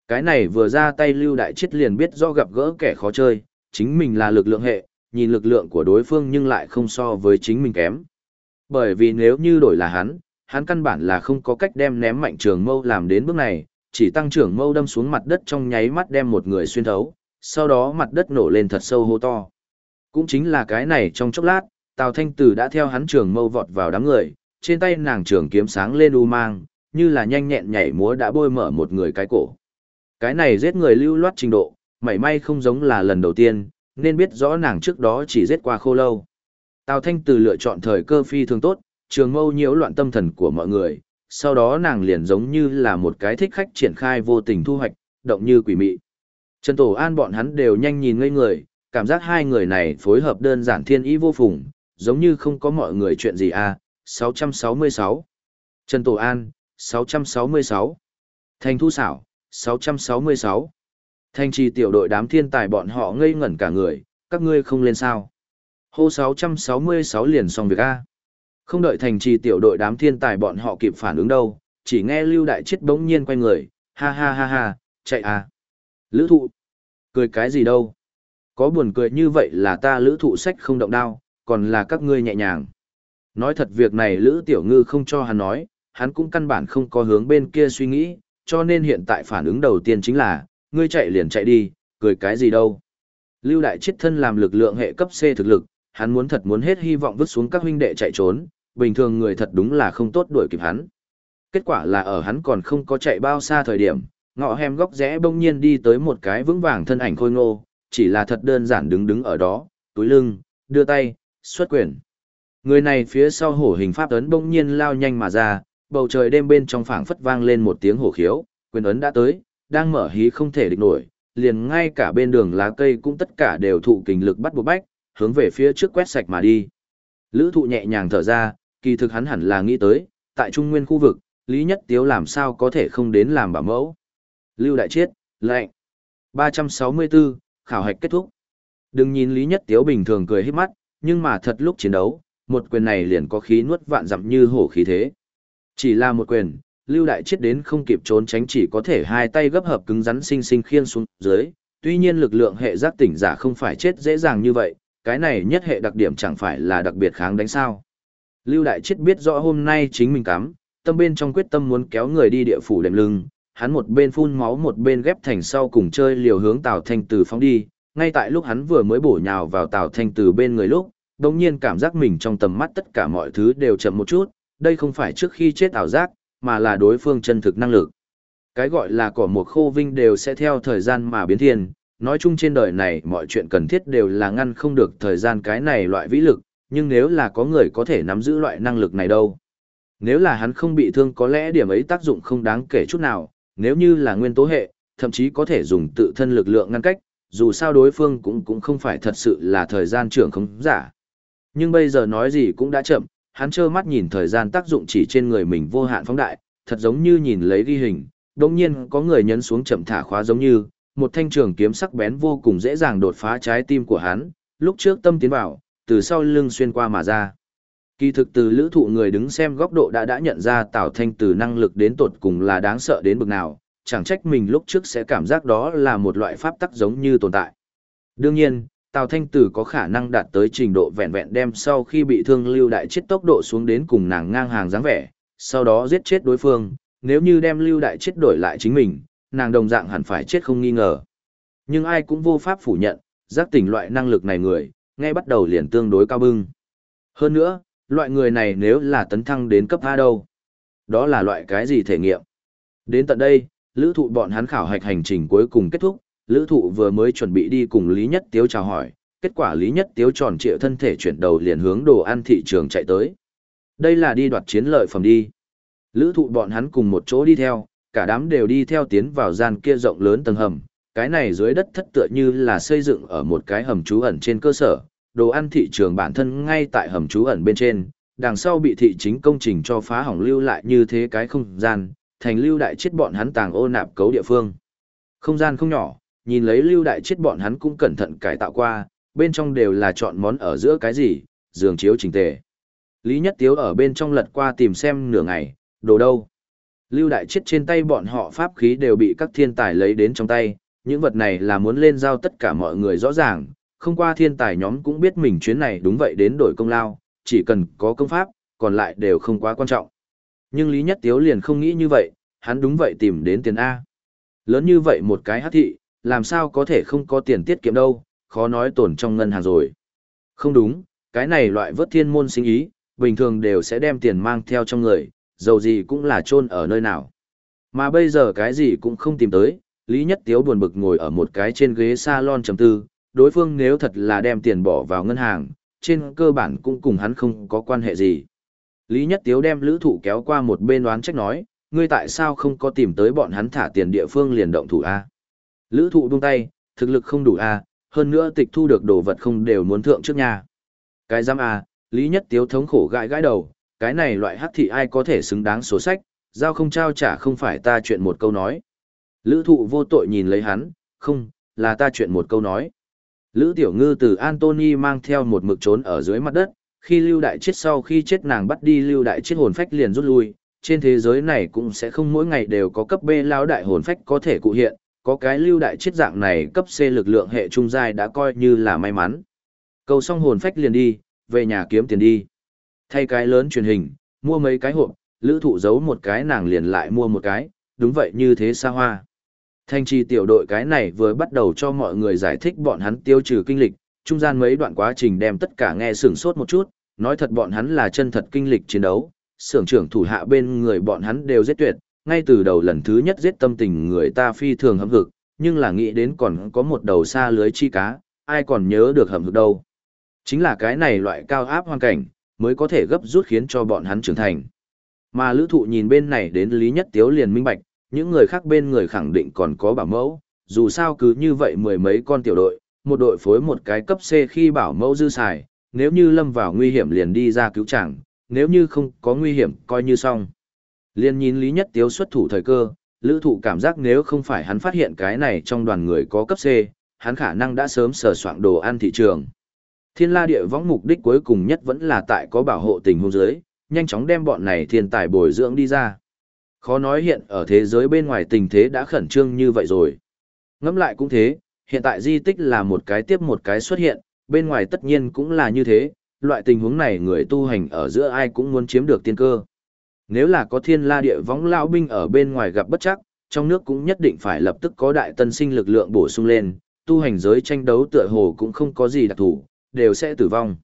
Cái này vừa ra tay Lưu Đại Chết liền biết do gặp gỡ kẻ khó chơi, chính mình là lực lượng hệ, nhìn lực lượng của đối phương nhưng lại không so với chính mình kém. Bởi vì nếu như đổi là hắn, hắn căn bản là không có cách đem ném mạnh trường mâu làm đến bước này, chỉ tăng trưởng mâu đâm xuống mặt đất trong nháy mắt đem một người xuyên thấu, sau đó mặt đất nổ lên thật sâu hô to. Cũng chính là cái này trong chốc lát, Tào Thanh Tử đã theo hắn trường mâu vọt vào đám người, trên tay nàng trường kiếm sáng lên u mang, như là nhanh nhẹn nhảy múa đã bôi mở một người cái cổ. Cái này giết người lưu loát trình độ, mảy may không giống là lần đầu tiên, nên biết rõ nàng trước đó chỉ giết qua khô lâu. Tào Thanh Tử lựa chọn thời cơ phi thường tốt, trường mâu nhiễu loạn tâm thần của mọi người, sau đó nàng liền giống như là một cái thích khách triển khai vô tình thu hoạch, động như quỷ mị. Trần Tổ An bọn hắn đều nhanh nhìn ngây người, cảm giác hai người này phối hợp đơn giản thiên ý vô phùng, giống như không có mọi người chuyện gì à, 666. Trần Tổ An, 666. Thành Thu Xảo, 666. Thành trì tiểu đội đám thiên tài bọn họ ngây ngẩn cả người, các ngươi không lên sao. Hô 666 liền xong việc A. Không đợi thành trì tiểu đội đám thiên tài bọn họ kịp phản ứng đâu, chỉ nghe Lưu Đại Chết bỗng nhiên quay người, ha ha ha ha, chạy à. Lữ thụ. Cười cái gì đâu. Có buồn cười như vậy là ta lữ thụ sách không động đao, còn là các ngươi nhẹ nhàng. Nói thật việc này lữ tiểu ngư không cho hắn nói, hắn cũng căn bản không có hướng bên kia suy nghĩ, cho nên hiện tại phản ứng đầu tiên chính là, ngươi chạy liền chạy đi, cười cái gì đâu. Lưu Đại Chiết thân làm lực lượng hệ cấp C thực lực, hắn muốn thật muốn hết hy vọng vứt xuống các huynh đệ chạy trốn, bình thường người thật đúng là không tốt đuổi kịp hắn. Kết quả là ở hắn còn không có chạy bao xa thời điểm, ngõ hem góc rẽ bỗng nhiên đi tới một cái vững vàng thân ảnh khôi ngô, chỉ là thật đơn giản đứng đứng ở đó, túi lưng, đưa tay, xuất quyền. Người này phía sau hổ hình pháp ấn bỗng nhiên lao nhanh mà ra, bầu trời đêm bên trong phảng phất vang lên một tiếng hổ khiếu, quyền ấn đã tới, đang mở hí không thể địch nổi, liền ngay cả bên đường lá cây cũng tất cả đều thụ kình lực bắt buộc bách, hướng về phía trước quét sạch mà đi. Lữ thụ nhẹ nhàng thở ra, kỳ thực hắn hẳn là nghĩ tới, tại trung nguyên khu vực, Lý Nhất Tiếu làm sao có thể không đến làm bảo mẫu. Lưu Đại Chiết, lệnh. 364, khảo hạch kết thúc. Đừng nhìn Lý Nhất Tiếu bình thường cười hết mắt, nhưng mà thật lúc chiến đấu, một quyền này liền có khí nuốt vạn dặm như hổ khí thế. Chỉ là một quyền, Lưu Đại Chiết đến không kịp trốn tránh chỉ có thể hai tay gấp hợp cứng rắn sinh sinh khiên xuống dưới, tuy nhiên lực lượng hệ giác tỉnh giả không phải chết dễ dàng như vậy, cái này nhất hệ đặc điểm chẳng phải là đặc biệt kháng đánh sao. Lưu Đại Chiết biết rõ hôm nay chính mình cắm, tâm bên trong quyết tâm muốn kéo người đi địa phủ đệm lưng, hắn một bên phun máu một bên ghép thành sau cùng chơi liều hướng Tào Thanh Từ phóng đi, ngay tại lúc hắn vừa mới bổ nhào vào Tào Thanh Từ bên người lúc, đồng nhiên cảm giác mình trong tầm mắt tất cả mọi thứ đều chậm một chút, đây không phải trước khi chết ảo giác, mà là đối phương chân thực năng lực. Cái gọi là cỏ một khô vinh đều sẽ theo thời gian mà biến thiên, nói chung trên đời này mọi chuyện cần thiết đều là ngăn không được thời gian cái này loại vĩ lực, nhưng nếu là có người có thể nắm giữ loại năng lực này đâu. Nếu là hắn không bị thương có lẽ điểm ấy tác dụng không đáng kể chút nào, nếu như là nguyên tố hệ, thậm chí có thể dùng tự thân lực lượng ngăn cách, dù sao đối phương cũng cũng không phải thật sự là thời gian trưởng không giả. Nhưng bây giờ nói gì cũng đã chậm, hắn trơ mắt nhìn thời gian tác dụng chỉ trên người mình vô hạn phóng đại, thật giống như nhìn lấy ghi hình, đồng nhiên có người nhấn xuống chậm thả khóa giống như, một thanh trường kiếm sắc bén vô cùng dễ dàng đột phá trái tim của hắn, lúc trước tâm tiến vào, từ sau lưng xuyên qua mà ra. Kỳ thực từ lữ thụ người đứng xem góc độ đã đã nhận ra Tào Thanh từ năng lực đến tột cùng là đáng sợ đến bực nào, chẳng trách mình lúc trước sẽ cảm giác đó là một loại pháp tắc giống như tồn tại. Đương nhiên, Tào Thanh Tử có khả năng đạt tới trình độ vẹn vẹn đem sau khi bị thương Lưu Đại Chết tốc độ xuống đến cùng nàng ngang hàng dáng vẻ, sau đó giết chết đối phương, nếu như đem Lưu Đại Chết đổi lại chính mình, nàng đồng dạng hẳn phải chết không nghi ngờ. Nhưng ai cũng vô pháp phủ nhận, giác tỉnh loại năng lực này người, ngay bắt đầu liền tương đối cao bưng. Hơn nữa, loại người này nếu là tấn thăng đến cấp A đâu? Đó là loại cái gì thể nghiệm? Đến tận đây, lữ thụ bọn hắn khảo hạch hành trình cuối cùng kết thúc, lữ thụ vừa mới chuẩn bị đi cùng Lý Nhất Tiếu chào hỏi, kết quả Lý Nhất Tiếu tròn trịa thân thể chuyển đầu liền hướng đồ ăn thị trường chạy tới. Đây là đi đoạt chiến lợi phẩm đi. Lữ thụ bọn hắn cùng một chỗ đi theo, cả đám đều đi theo tiến vào gian kia rộng lớn tầng hầm, cái này dưới đất thất tựa như là xây dựng ở một cái hầm trú ẩn trên cơ sở, đồ ăn thị trường bản thân ngay tại hầm trú ẩn bên trên, đằng sau bị thị chính công trình cho phá hỏng lưu lại như thế cái không gian, thành lưu đại chết bọn hắn tàng ô nạp cấu địa phương. Không gian không nhỏ, nhìn lấy lưu đại chết bọn hắn cũng cẩn thận cải tạo qua, bên trong đều là chọn món ở giữa cái gì, giường chiếu chỉnh tề. Lý Nhất Tiếu ở bên trong lật qua tìm xem nửa ngày, đồ đâu. Lưu đại chết trên tay bọn họ pháp khí đều bị các thiên tài lấy đến trong tay, những vật này là muốn lên giao tất cả mọi người rõ ràng, không qua thiên tài nhóm cũng biết mình chuyến này đúng vậy đến đổi công lao, chỉ cần có công pháp, còn lại đều không quá quan trọng. Nhưng Lý Nhất Tiếu liền không nghĩ như vậy, hắn đúng vậy tìm đến tiền A. Lớn như vậy một cái hát thị, làm sao có thể không có tiền tiết kiệm đâu, khó nói tổn trong ngân hàng rồi. Không đúng, cái này loại vớt thiên môn sinh ý, bình thường đều sẽ đem tiền mang theo trong người, dầu gì cũng là chôn ở nơi nào. Mà bây giờ cái gì cũng không tìm tới, Lý Nhất Tiếu buồn bực ngồi ở một cái trên ghế salon trầm tư, đối phương nếu thật là đem tiền bỏ vào ngân hàng, trên cơ bản cũng cùng hắn không có quan hệ gì. Lý Nhất Tiếu đem lữ thụ kéo qua một bên đoán trách nói, ngươi tại sao không có tìm tới bọn hắn thả tiền địa phương liền động thủ A. Lữ thụ buông tay, thực lực không đủ A, hơn nữa tịch thu được đồ vật không đều muốn thượng trước nhà. Cái giam A, Lý Nhất Tiếu thống khổ gãi gãi đầu, cái này loại hắc thị ai có thể xứng đáng số sách, giao không trao trả không phải ta chuyện một câu nói. Lữ thụ vô tội nhìn lấy hắn, không, là ta chuyện một câu nói. Lữ tiểu ngư từ Anthony mang theo một mực trốn ở dưới mặt đất, khi lưu đại chết sau khi chết nàng bắt đi lưu đại chết hồn phách liền rút lui, trên thế giới này cũng sẽ không mỗi ngày đều có cấp B lao đại hồn phách có thể cụ hiện, có cái lưu đại chết dạng này cấp C lực lượng hệ trung giai đã coi như là may mắn. Cầu xong hồn phách liền đi, về nhà kiếm tiền đi. Thay cái lớn truyền hình, mua mấy cái hộp, lữ thụ giấu một cái nàng liền lại mua một cái, đúng vậy như thế xa hoa. Thanh trì tiểu đội cái này vừa bắt đầu cho mọi người giải thích bọn hắn tiêu trừ kinh lịch, trung gian mấy đoạn quá trình đem tất cả nghe sửng sốt một chút, nói thật bọn hắn là chân thật kinh lịch chiến đấu, sưởng trưởng thủ hạ bên người bọn hắn đều giết tuyệt, ngay từ đầu lần thứ nhất giết tâm tình người ta phi thường hâm hực, nhưng là nghĩ đến còn có một đầu xa lưới chi cá, ai còn nhớ được hầm hực đâu. Chính là cái này loại cao áp hoàn cảnh, mới có thể gấp rút khiến cho bọn hắn trưởng thành. Mà lữ thụ nhìn bên này đến Lý Nhất Tiếu liền minh bạch, những người khác bên người khẳng định còn có bảo mẫu, dù sao cứ như vậy mười mấy con tiểu đội, một đội phối một cái cấp C khi bảo mẫu dư xài, nếu như lâm vào nguy hiểm liền đi ra cứu chẳng, nếu như không có nguy hiểm coi như xong. Liên nhìn Lý Nhất Tiếu xuất thủ thời cơ, lữ thụ cảm giác nếu không phải hắn phát hiện cái này trong đoàn người có cấp C, hắn khả năng đã sớm sờ soạn đồ ăn thị trường. Thiên la địa võng mục đích cuối cùng nhất vẫn là tại có bảo hộ tình hôn giới, nhanh chóng đem bọn này thiên tài bồi dưỡng đi ra. Khó nói hiện ở thế giới bên ngoài tình thế đã khẩn trương như vậy rồi. Ngẫm lại cũng thế, hiện tại di tích là một cái tiếp một cái xuất hiện, bên ngoài tất nhiên cũng là như thế, loại tình huống này người tu hành ở giữa ai cũng muốn chiếm được tiên cơ. Nếu là có thiên la địa võng lão binh ở bên ngoài gặp bất chắc, trong nước cũng nhất định phải lập tức có đại tân sinh lực lượng bổ sung lên, tu hành giới tranh đấu tựa hồ cũng không có gì đặc thủ, đều sẽ tử vong.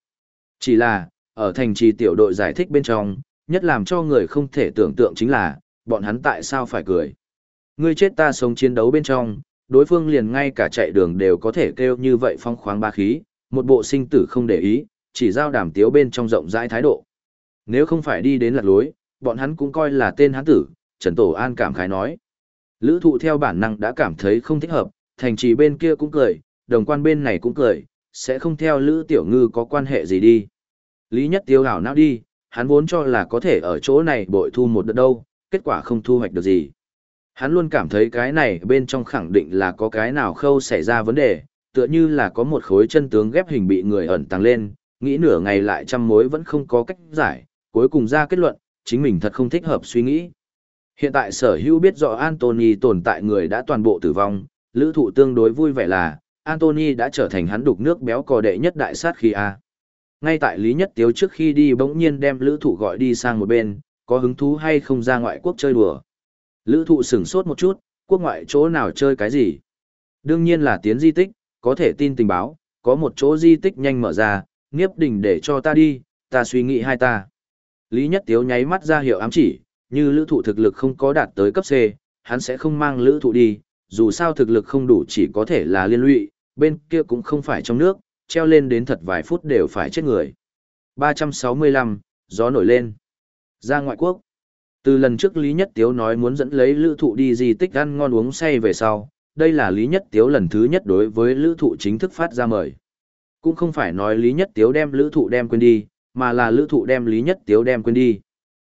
Chỉ là, ở thành trì tiểu đội giải thích bên trong, nhất làm cho người không thể tưởng tượng chính là, bọn hắn tại sao phải cười. Ngươi chết ta sống chiến đấu bên trong, đối phương liền ngay cả chạy đường đều có thể kêu như vậy phong khoáng ba khí, một bộ sinh tử không để ý, chỉ giao đàm tiếu bên trong rộng rãi thái độ. Nếu không phải đi đến lạc lối, bọn hắn cũng coi là tên hắn tử, Trần Tổ An cảm khái nói. Lữ thụ theo bản năng đã cảm thấy không thích hợp, thành trì bên kia cũng cười, đồng quan bên này cũng cười, sẽ không theo Lữ Tiểu Ngư có quan hệ gì đi. Lý Nhất Tiêu hảo não đi, hắn vốn cho là có thể ở chỗ này bội thu một đợt đâu, kết quả không thu hoạch được gì. Hắn luôn cảm thấy cái này bên trong khẳng định là có cái nào khâu xảy ra vấn đề, tựa như là có một khối chân tướng ghép hình bị người ẩn tăng lên, nghĩ nửa ngày lại trăm mối vẫn không có cách giải, cuối cùng ra kết luận, chính mình thật không thích hợp suy nghĩ. Hiện tại sở hữu biết rõ Anthony tồn tại người đã toàn bộ tử vong, lữ thụ tương đối vui vẻ là, Anthony đã trở thành hắn đục nước béo cò đệ nhất đại sát khi A. Ngay tại Lý Nhất Tiếu trước khi đi bỗng nhiên đem lữ thụ gọi đi sang một bên, có hứng thú hay không ra ngoại quốc chơi đùa. Lữ thụ sửng sốt một chút, quốc ngoại chỗ nào chơi cái gì. Đương nhiên là tiến di tích, có thể tin tình báo, có một chỗ di tích nhanh mở ra, nghiếp đỉnh để cho ta đi, ta suy nghĩ hai ta. Lý Nhất Tiếu nháy mắt ra hiệu ám chỉ, như lữ thụ thực lực không có đạt tới cấp C, hắn sẽ không mang lữ thụ đi, dù sao thực lực không đủ chỉ có thể là liên lụy, bên kia cũng không phải trong nước, treo lên đến thật vài phút đều phải chết người. 365, gió nổi lên. Ra ngoại quốc. Từ lần trước Lý Nhất Tiếu nói muốn dẫn lấy lữ thụ đi di tích ăn ngon uống say về sau, đây là Lý Nhất Tiếu lần thứ nhất đối với lữ thụ chính thức phát ra mời. Cũng không phải nói Lý Nhất Tiếu đem lữ thụ đem quên đi, mà là lữ thụ đem Lý Nhất Tiếu đem quên đi.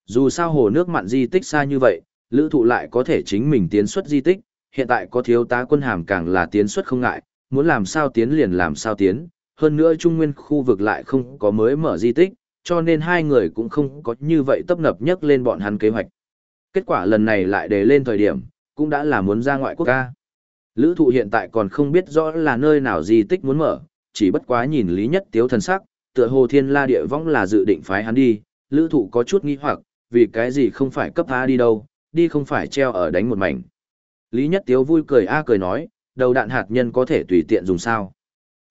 Dù sao hồ nước mặn di tích xa như vậy, lữ thụ lại có thể chính mình tiến xuất di tích, hiện tại có thiếu tá quân hàm càng là tiến xuất không ngại, muốn làm sao tiến liền làm sao tiến, hơn nữa trung nguyên khu vực lại không có mới mở di tích, cho nên hai người cũng không có như vậy tấp nập nhất lên bọn hắn kế hoạch. Kết quả lần này lại đề lên thời điểm, cũng đã là muốn ra ngoại quốc ca. Lữ thụ hiện tại còn không biết rõ là nơi nào di tích muốn mở, chỉ bất quá nhìn Lý Nhất Tiếu thần sắc, tựa hồ thiên la địa vong là dự định phái hắn đi, lữ thụ có chút nghi hoặc, vì cái gì không phải cấp A đi đâu, đi không phải treo ở đánh một mảnh. Lý Nhất Tiếu vui cười A cười nói, đầu đạn hạt nhân có thể tùy tiện dùng sao.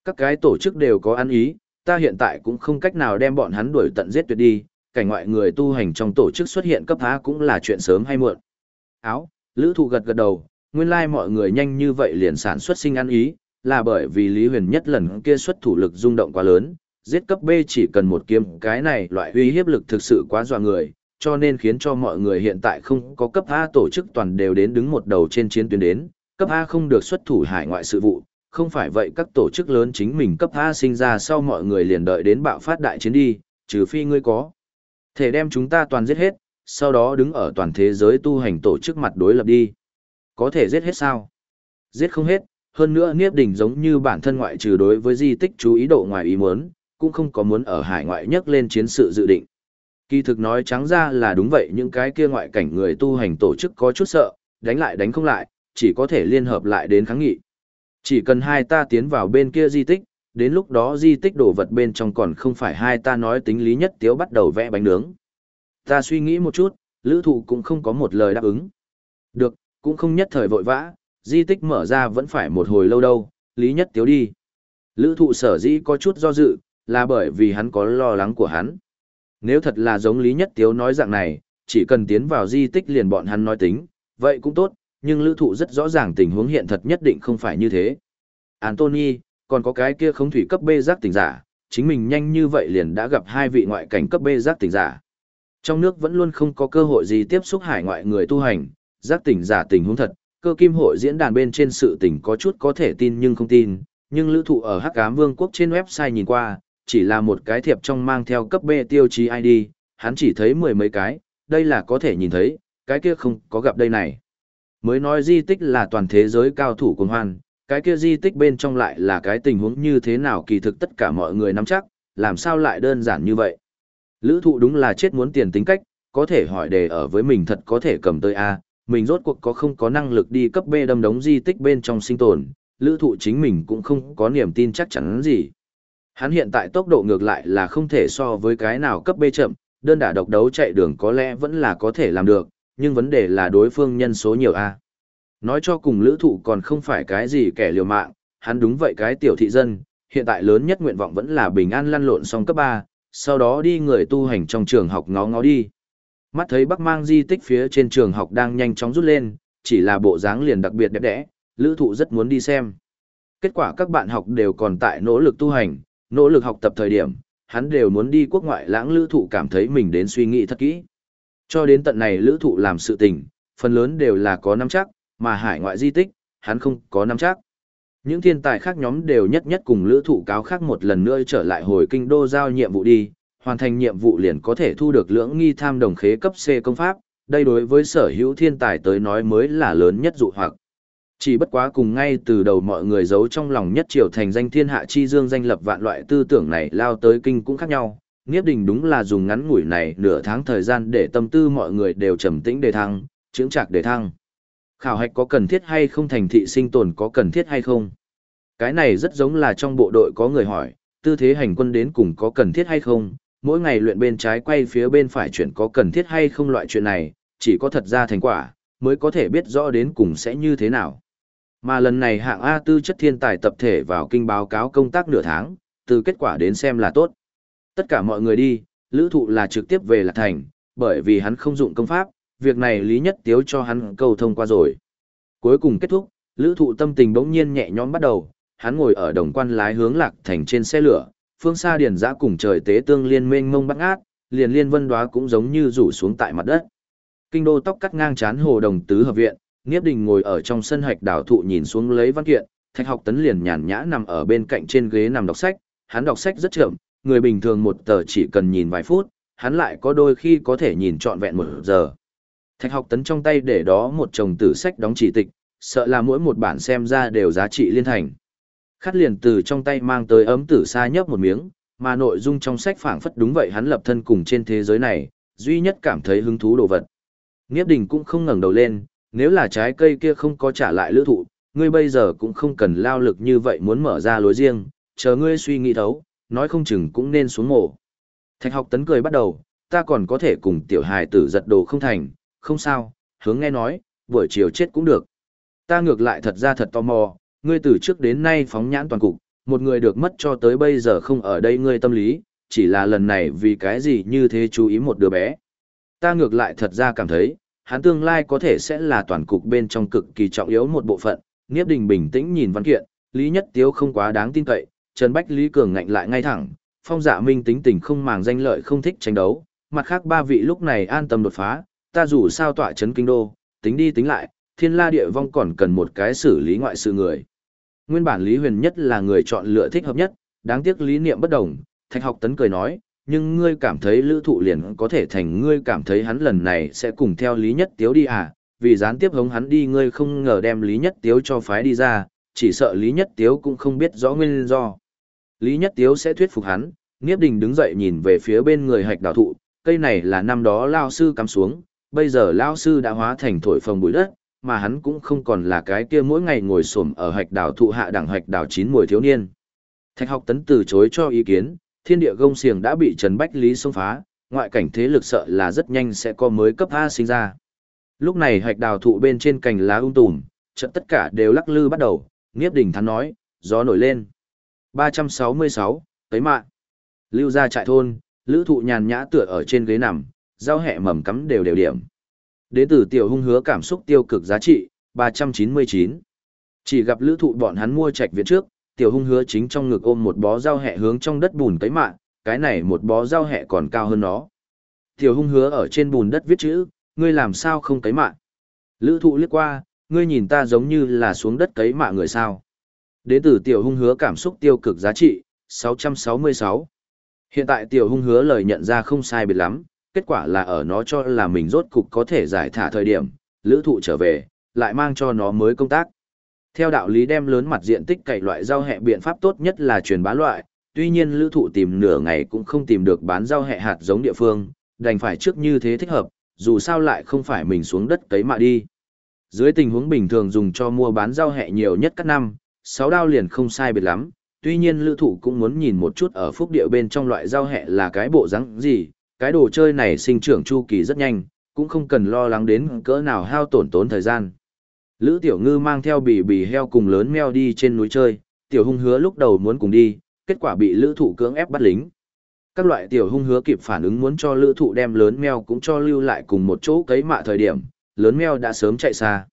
Các cái tổ chức đều có ăn ý, ta hiện tại cũng không cách nào đem bọn hắn đuổi tận giết tuyệt đi, cảnh ngoại người tu hành trong tổ chức xuất hiện cấp A cũng là chuyện sớm hay muộn. Áo, lữ thụ gật gật đầu, Nguyên lai like mọi người nhanh như vậy liền sản xuất sinh ăn ý, là bởi vì Lý Huyền nhất lần kia xuất thủ lực rung động quá lớn, giết cấp B chỉ cần một kiếm cái này loại uy hiếp lực thực sự quá dọa người, cho nên khiến cho mọi người hiện tại không có cấp A tổ chức toàn đều đến đứng một đầu trên chiến tuyến đến, cấp A không được xuất thủ hải ngoại sự vụ, không phải vậy các tổ chức lớn chính mình cấp A sinh ra sau mọi người liền đợi đến bạo phát đại chiến đi, trừ phi ngươi có. Thể đem chúng ta toàn giết hết, sau đó đứng ở toàn thế giới tu hành tổ chức mặt đối lập đi. Có thể giết hết sao? Giết không hết, hơn nữa Niếp Đình giống như bản thân ngoại trừ đối với di tích chú ý độ ngoài ý muốn, cũng không có muốn ở hải ngoại nhắc lên chiến sự dự định. Kỳ thực nói trắng ra là đúng vậy những cái kia ngoại cảnh người tu hành tổ chức có chút sợ, đánh lại đánh không lại, chỉ có thể liên hợp lại đến kháng nghị. Chỉ cần hai ta tiến vào bên kia di tích, đến lúc đó di tích đồ vật bên trong còn không phải hai ta nói tính lý nhất tiếu bắt đầu vẽ bánh nướng. Ta suy nghĩ một chút, lữ thụ cũng không có một lời đáp ứng. Được, cũng không nhất thời vội vã, di tích mở ra vẫn phải một hồi lâu đâu, lý nhất tiếu đi. Lữ thụ sở dĩ có chút do dự, là bởi vì hắn có lo lắng của hắn. Nếu thật là giống lý nhất tiếu nói dạng này, chỉ cần tiến vào di tích liền bọn hắn nói tính, vậy cũng tốt, nhưng lữ thụ rất rõ ràng tình huống hiện thật nhất định không phải như thế. Anthony, còn có cái kia không thủy cấp B giác tỉnh giả, chính mình nhanh như vậy liền đã gặp hai vị ngoại cảnh cấp B giác tỉnh giả. Trong nước vẫn luôn không có cơ hội gì tiếp xúc hải ngoại người tu hành, giác tỉnh giả tình huống thật, cơ kim hội diễn đàn bên trên sự tình có chút có thể tin nhưng không tin, nhưng lữ thụ ở Hắc Ám Vương quốc trên website nhìn qua, chỉ là một cái thiệp trong mang theo cấp B tiêu chí ID, hắn chỉ thấy mười mấy cái, đây là có thể nhìn thấy, cái kia không có gặp đây này. Mới nói di tích là toàn thế giới cao thủ cùng hoan, cái kia di tích bên trong lại là cái tình huống như thế nào kỳ thực tất cả mọi người nắm chắc, làm sao lại đơn giản như vậy. Lữ thụ đúng là chết muốn tiền tính cách, có thể hỏi đề ở với mình thật có thể cầm tới A, mình rốt cuộc có không có năng lực đi cấp B đâm đống di tích bên trong sinh tồn, lữ thụ chính mình cũng không có niềm tin chắc chắn gì. Hắn hiện tại tốc độ ngược lại là không thể so với cái nào cấp B chậm, đơn đả độc đấu chạy đường có lẽ vẫn là có thể làm được, nhưng vấn đề là đối phương nhân số nhiều A. Nói cho cùng lữ thụ còn không phải cái gì kẻ liều mạng, hắn đúng vậy cái tiểu thị dân, hiện tại lớn nhất nguyện vọng vẫn là bình an lăn lộn xong cấp 3, sau đó đi người tu hành trong trường học ngó ngó đi. Mắt thấy bắc mang di tích phía trên trường học đang nhanh chóng rút lên, chỉ là bộ dáng liền đặc biệt đẹp đẽ, lữ thụ rất muốn đi xem. Kết quả các bạn học đều còn tại nỗ lực tu hành, nỗ lực học tập thời điểm, hắn đều muốn đi quốc ngoại lãng lữ thụ cảm thấy mình đến suy nghĩ thật kỹ. Cho đến tận này lữ thụ làm sự tình, phần lớn đều là có nắm chắc, mà hải ngoại di tích, hắn không có nắm chắc. Những thiên tài khác nhóm đều nhất nhất cùng lữ thụ cáo khác một lần nữa trở lại hồi kinh đô giao nhiệm vụ đi, hoàn thành nhiệm vụ liền có thể thu được lưỡng nghi tham đồng khế cấp C công pháp, đây đối với sở hữu thiên tài tới nói mới là lớn nhất dụ hoặc. Chỉ bất quá cùng ngay từ đầu mọi người giấu trong lòng nhất triều thành danh thiên hạ chi dương danh lập vạn loại tư tưởng này lao tới kinh cũng khác nhau. Nghiếp đình đúng là dùng ngắn ngủi này nửa tháng thời gian để tâm tư mọi người đều trầm tĩnh đề thăng, chứng trạc đề thăng. Khảo hạch có cần thiết hay không thành thị sinh tồn có cần thiết hay không? Cái này rất giống là trong bộ đội có người hỏi, tư thế hành quân đến cùng có cần thiết hay không, mỗi ngày luyện bên trái quay phía bên phải chuyển có cần thiết hay không loại chuyện này, chỉ có thật ra thành quả, mới có thể biết rõ đến cùng sẽ như thế nào. Mà lần này hạng A tư chất thiên tài tập thể vào kinh báo cáo công tác nửa tháng, từ kết quả đến xem là tốt. Tất cả mọi người đi, lữ thụ là trực tiếp về Lạc Thành, bởi vì hắn không dụng công pháp, việc này Lý Nhất Tiếu cho hắn cầu thông qua rồi. Cuối cùng kết thúc, lữ thụ tâm tình bỗng nhiên nhẹ nhõm bắt đầu, hắn ngồi ở đồng quan lái hướng Lạc Thành trên xe lửa, phương xa điền giã cùng trời tế tương liên mênh mông bắt ngát, liền liên vân đoá cũng giống như rủ xuống tại mặt đất. Kinh đô tóc cắt ngang chán hồ đồng tứ hợp viện, Niếp Đình ngồi ở trong sân hạch đảo thụ nhìn xuống lấy văn kiện, Thạch Học Tấn liền nhàn nhã nằm ở bên cạnh trên ghế nằm đọc sách, hắn đọc sách rất chậm, người bình thường một tờ chỉ cần nhìn vài phút, hắn lại có đôi khi có thể nhìn trọn vẹn một giờ. Thạch Học Tấn trong tay để đó một chồng tử sách đóng chỉ tịch, sợ là mỗi một bản xem ra đều giá trị liên thành. Khát liền từ trong tay mang tới ấm tử xa nhấp một miếng, mà nội dung trong sách phảng phất đúng vậy hắn lập thân cùng trên thế giới này, duy nhất cảm thấy hứng thú đồ vật. Nghiếp đình cũng không ngẩng đầu lên, nếu là trái cây kia không có trả lại lữ thụ, ngươi bây giờ cũng không cần lao lực như vậy muốn mở ra lối riêng, chờ ngươi suy nghĩ thấu, nói không chừng cũng nên xuống mộ. Thạch học tấn cười bắt đầu, ta còn có thể cùng tiểu hài tử giật đồ không thành, không sao, hướng nghe nói, buổi chiều chết cũng được. Ta ngược lại thật ra thật tò mò, ngươi từ trước đến nay phóng nhãn toàn cục, một người được mất cho tới bây giờ không ở đây ngươi tâm lý, chỉ là lần này vì cái gì như thế chú ý một đứa bé. Ta ngược lại thật ra cảm thấy, hắn tương lai có thể sẽ là toàn cục bên trong cực kỳ trọng yếu một bộ phận. Niếp Đình bình tĩnh nhìn văn kiện, Lý Nhất Tiếu không quá đáng tin cậy, Trần Bách Lý Cường ngạnh lại ngay thẳng, Phong Dạ Minh tính tình không màng danh lợi không thích tranh đấu, mặt khác ba vị lúc này an tâm đột phá, ta dù sao tọa chấn kinh đô, tính đi tính lại, Thiên La Địa Vong còn cần một cái xử lý ngoại sự người. Nguyên bản Lý Huyền nhất là người chọn lựa thích hợp nhất, đáng tiếc lý niệm bất đồng, Thạch Học Tấn cười nói, nhưng ngươi cảm thấy lữ thụ liền có thể thành ngươi cảm thấy hắn lần này sẽ cùng theo Lý Nhất Tiếu đi à, vì gián tiếp hống hắn đi ngươi không ngờ đem Lý Nhất Tiếu cho phái đi ra, chỉ sợ Lý Nhất Tiếu cũng không biết rõ nguyên do. Lý Nhất Tiếu sẽ thuyết phục hắn, Niếp Đình đứng dậy nhìn về phía bên người hạch đào thụ, cây này là năm đó Lao Sư cắm xuống, bây giờ Lao Sư đã hóa thành thổi phồng bụi đất, mà hắn cũng không còn là cái kia mỗi ngày ngồi xổm ở hạch đào thụ hạ đẳng hạch đào chín mùi thiếu niên. Thạch học tấn từ chối cho ý kiến, thiên địa gông xiềng đã bị Trần Bách Lý xông phá, ngoại cảnh thế lực sợ là rất nhanh sẽ có mới cấp A sinh ra. Lúc này hạch đào thụ bên trên cành lá ung tùm, trận tất cả đều lắc lư bắt đầu, Niếp Đình thắn nói, gió nổi lên. 366, tới mạng. Lưu ra trại thôn, lữ thụ nhàn nhã tựa ở trên ghế nằm, rau hẹ mầm cắm đều đều điểm. Đế tử tiểu hung hứa cảm xúc tiêu cực giá trị, 399. Chỉ gặp lữ thụ bọn hắn mua trạch viện trước, tiểu hung hứa chính trong ngực ôm một bó rau hẹ hướng trong đất bùn tấy mạng, cái này một bó rau hẹ còn cao hơn nó. Tiểu hung hứa ở trên bùn đất viết chữ, ngươi làm sao không tấy mạng. Lữ thụ liếc qua, ngươi nhìn ta giống như là xuống đất cấy mạ người sao. Đến từ tiểu hung hứa cảm xúc tiêu cực giá trị, 666. Hiện tại tiểu hung hứa lời nhận ra không sai biệt lắm, kết quả là ở nó cho là mình rốt cục có thể giải thả thời điểm, lữ thụ trở về, lại mang cho nó mới công tác. Theo đạo lý đem lớn mặt diện tích cày loại rau hẹ biện pháp tốt nhất là truyền bá loại, tuy nhiên lữ thụ tìm nửa ngày cũng không tìm được bán rau hẹ hạt giống địa phương, đành phải trước như thế thích hợp, dù sao lại không phải mình xuống đất cấy mạ đi. Dưới tình huống bình thường dùng cho mua bán rau hẹ nhiều nhất các năm, Sáu đao liền không sai biệt lắm, tuy nhiên lữ thụ cũng muốn nhìn một chút ở phúc địa bên trong loại rau hẹ là cái bộ rắn gì, cái đồ chơi này sinh trưởng chu kỳ rất nhanh, cũng không cần lo lắng đến cỡ nào hao tổn tốn thời gian. Lữ Tiểu Ngư mang theo bì bì heo cùng lớn meo đi trên núi chơi, Tiểu Hung hứa lúc đầu muốn cùng đi, kết quả bị Lữ Thụ cưỡng ép bắt lính. Các loại Tiểu Hung hứa kịp phản ứng muốn cho Lữ Thụ đem lớn meo cũng cho lưu lại cùng một chỗ cấy mạ thời điểm, lớn meo đã sớm chạy xa.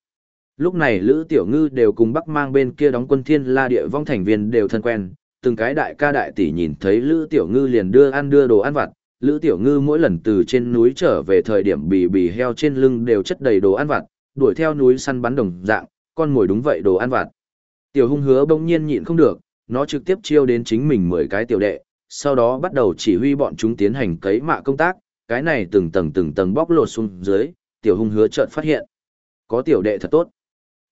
Lúc này Lữ Tiểu Ngư đều cùng Bắc mang bên kia đóng quân thiên la địa vong thành viên đều thân quen, từng cái đại ca đại tỷ nhìn thấy Lữ Tiểu Ngư liền đưa ăn đưa đồ ăn vặt, Lữ Tiểu Ngư mỗi lần từ trên núi trở về thời điểm bì bì heo trên lưng đều chất đầy đồ ăn vặt, đuổi theo núi săn bắn đồng dạng, con ngồi đúng vậy đồ ăn vặt. Tiểu hung hứa bỗng nhiên nhịn không được, nó trực tiếp chiêu đến chính mình 10 cái tiểu đệ, sau đó bắt đầu chỉ huy bọn chúng tiến hành cấy mạ công tác, cái này từng tầng từng tầng bóc lột xuống dưới, tiểu hung hứa chợt phát hiện. Có tiểu đệ thật tốt.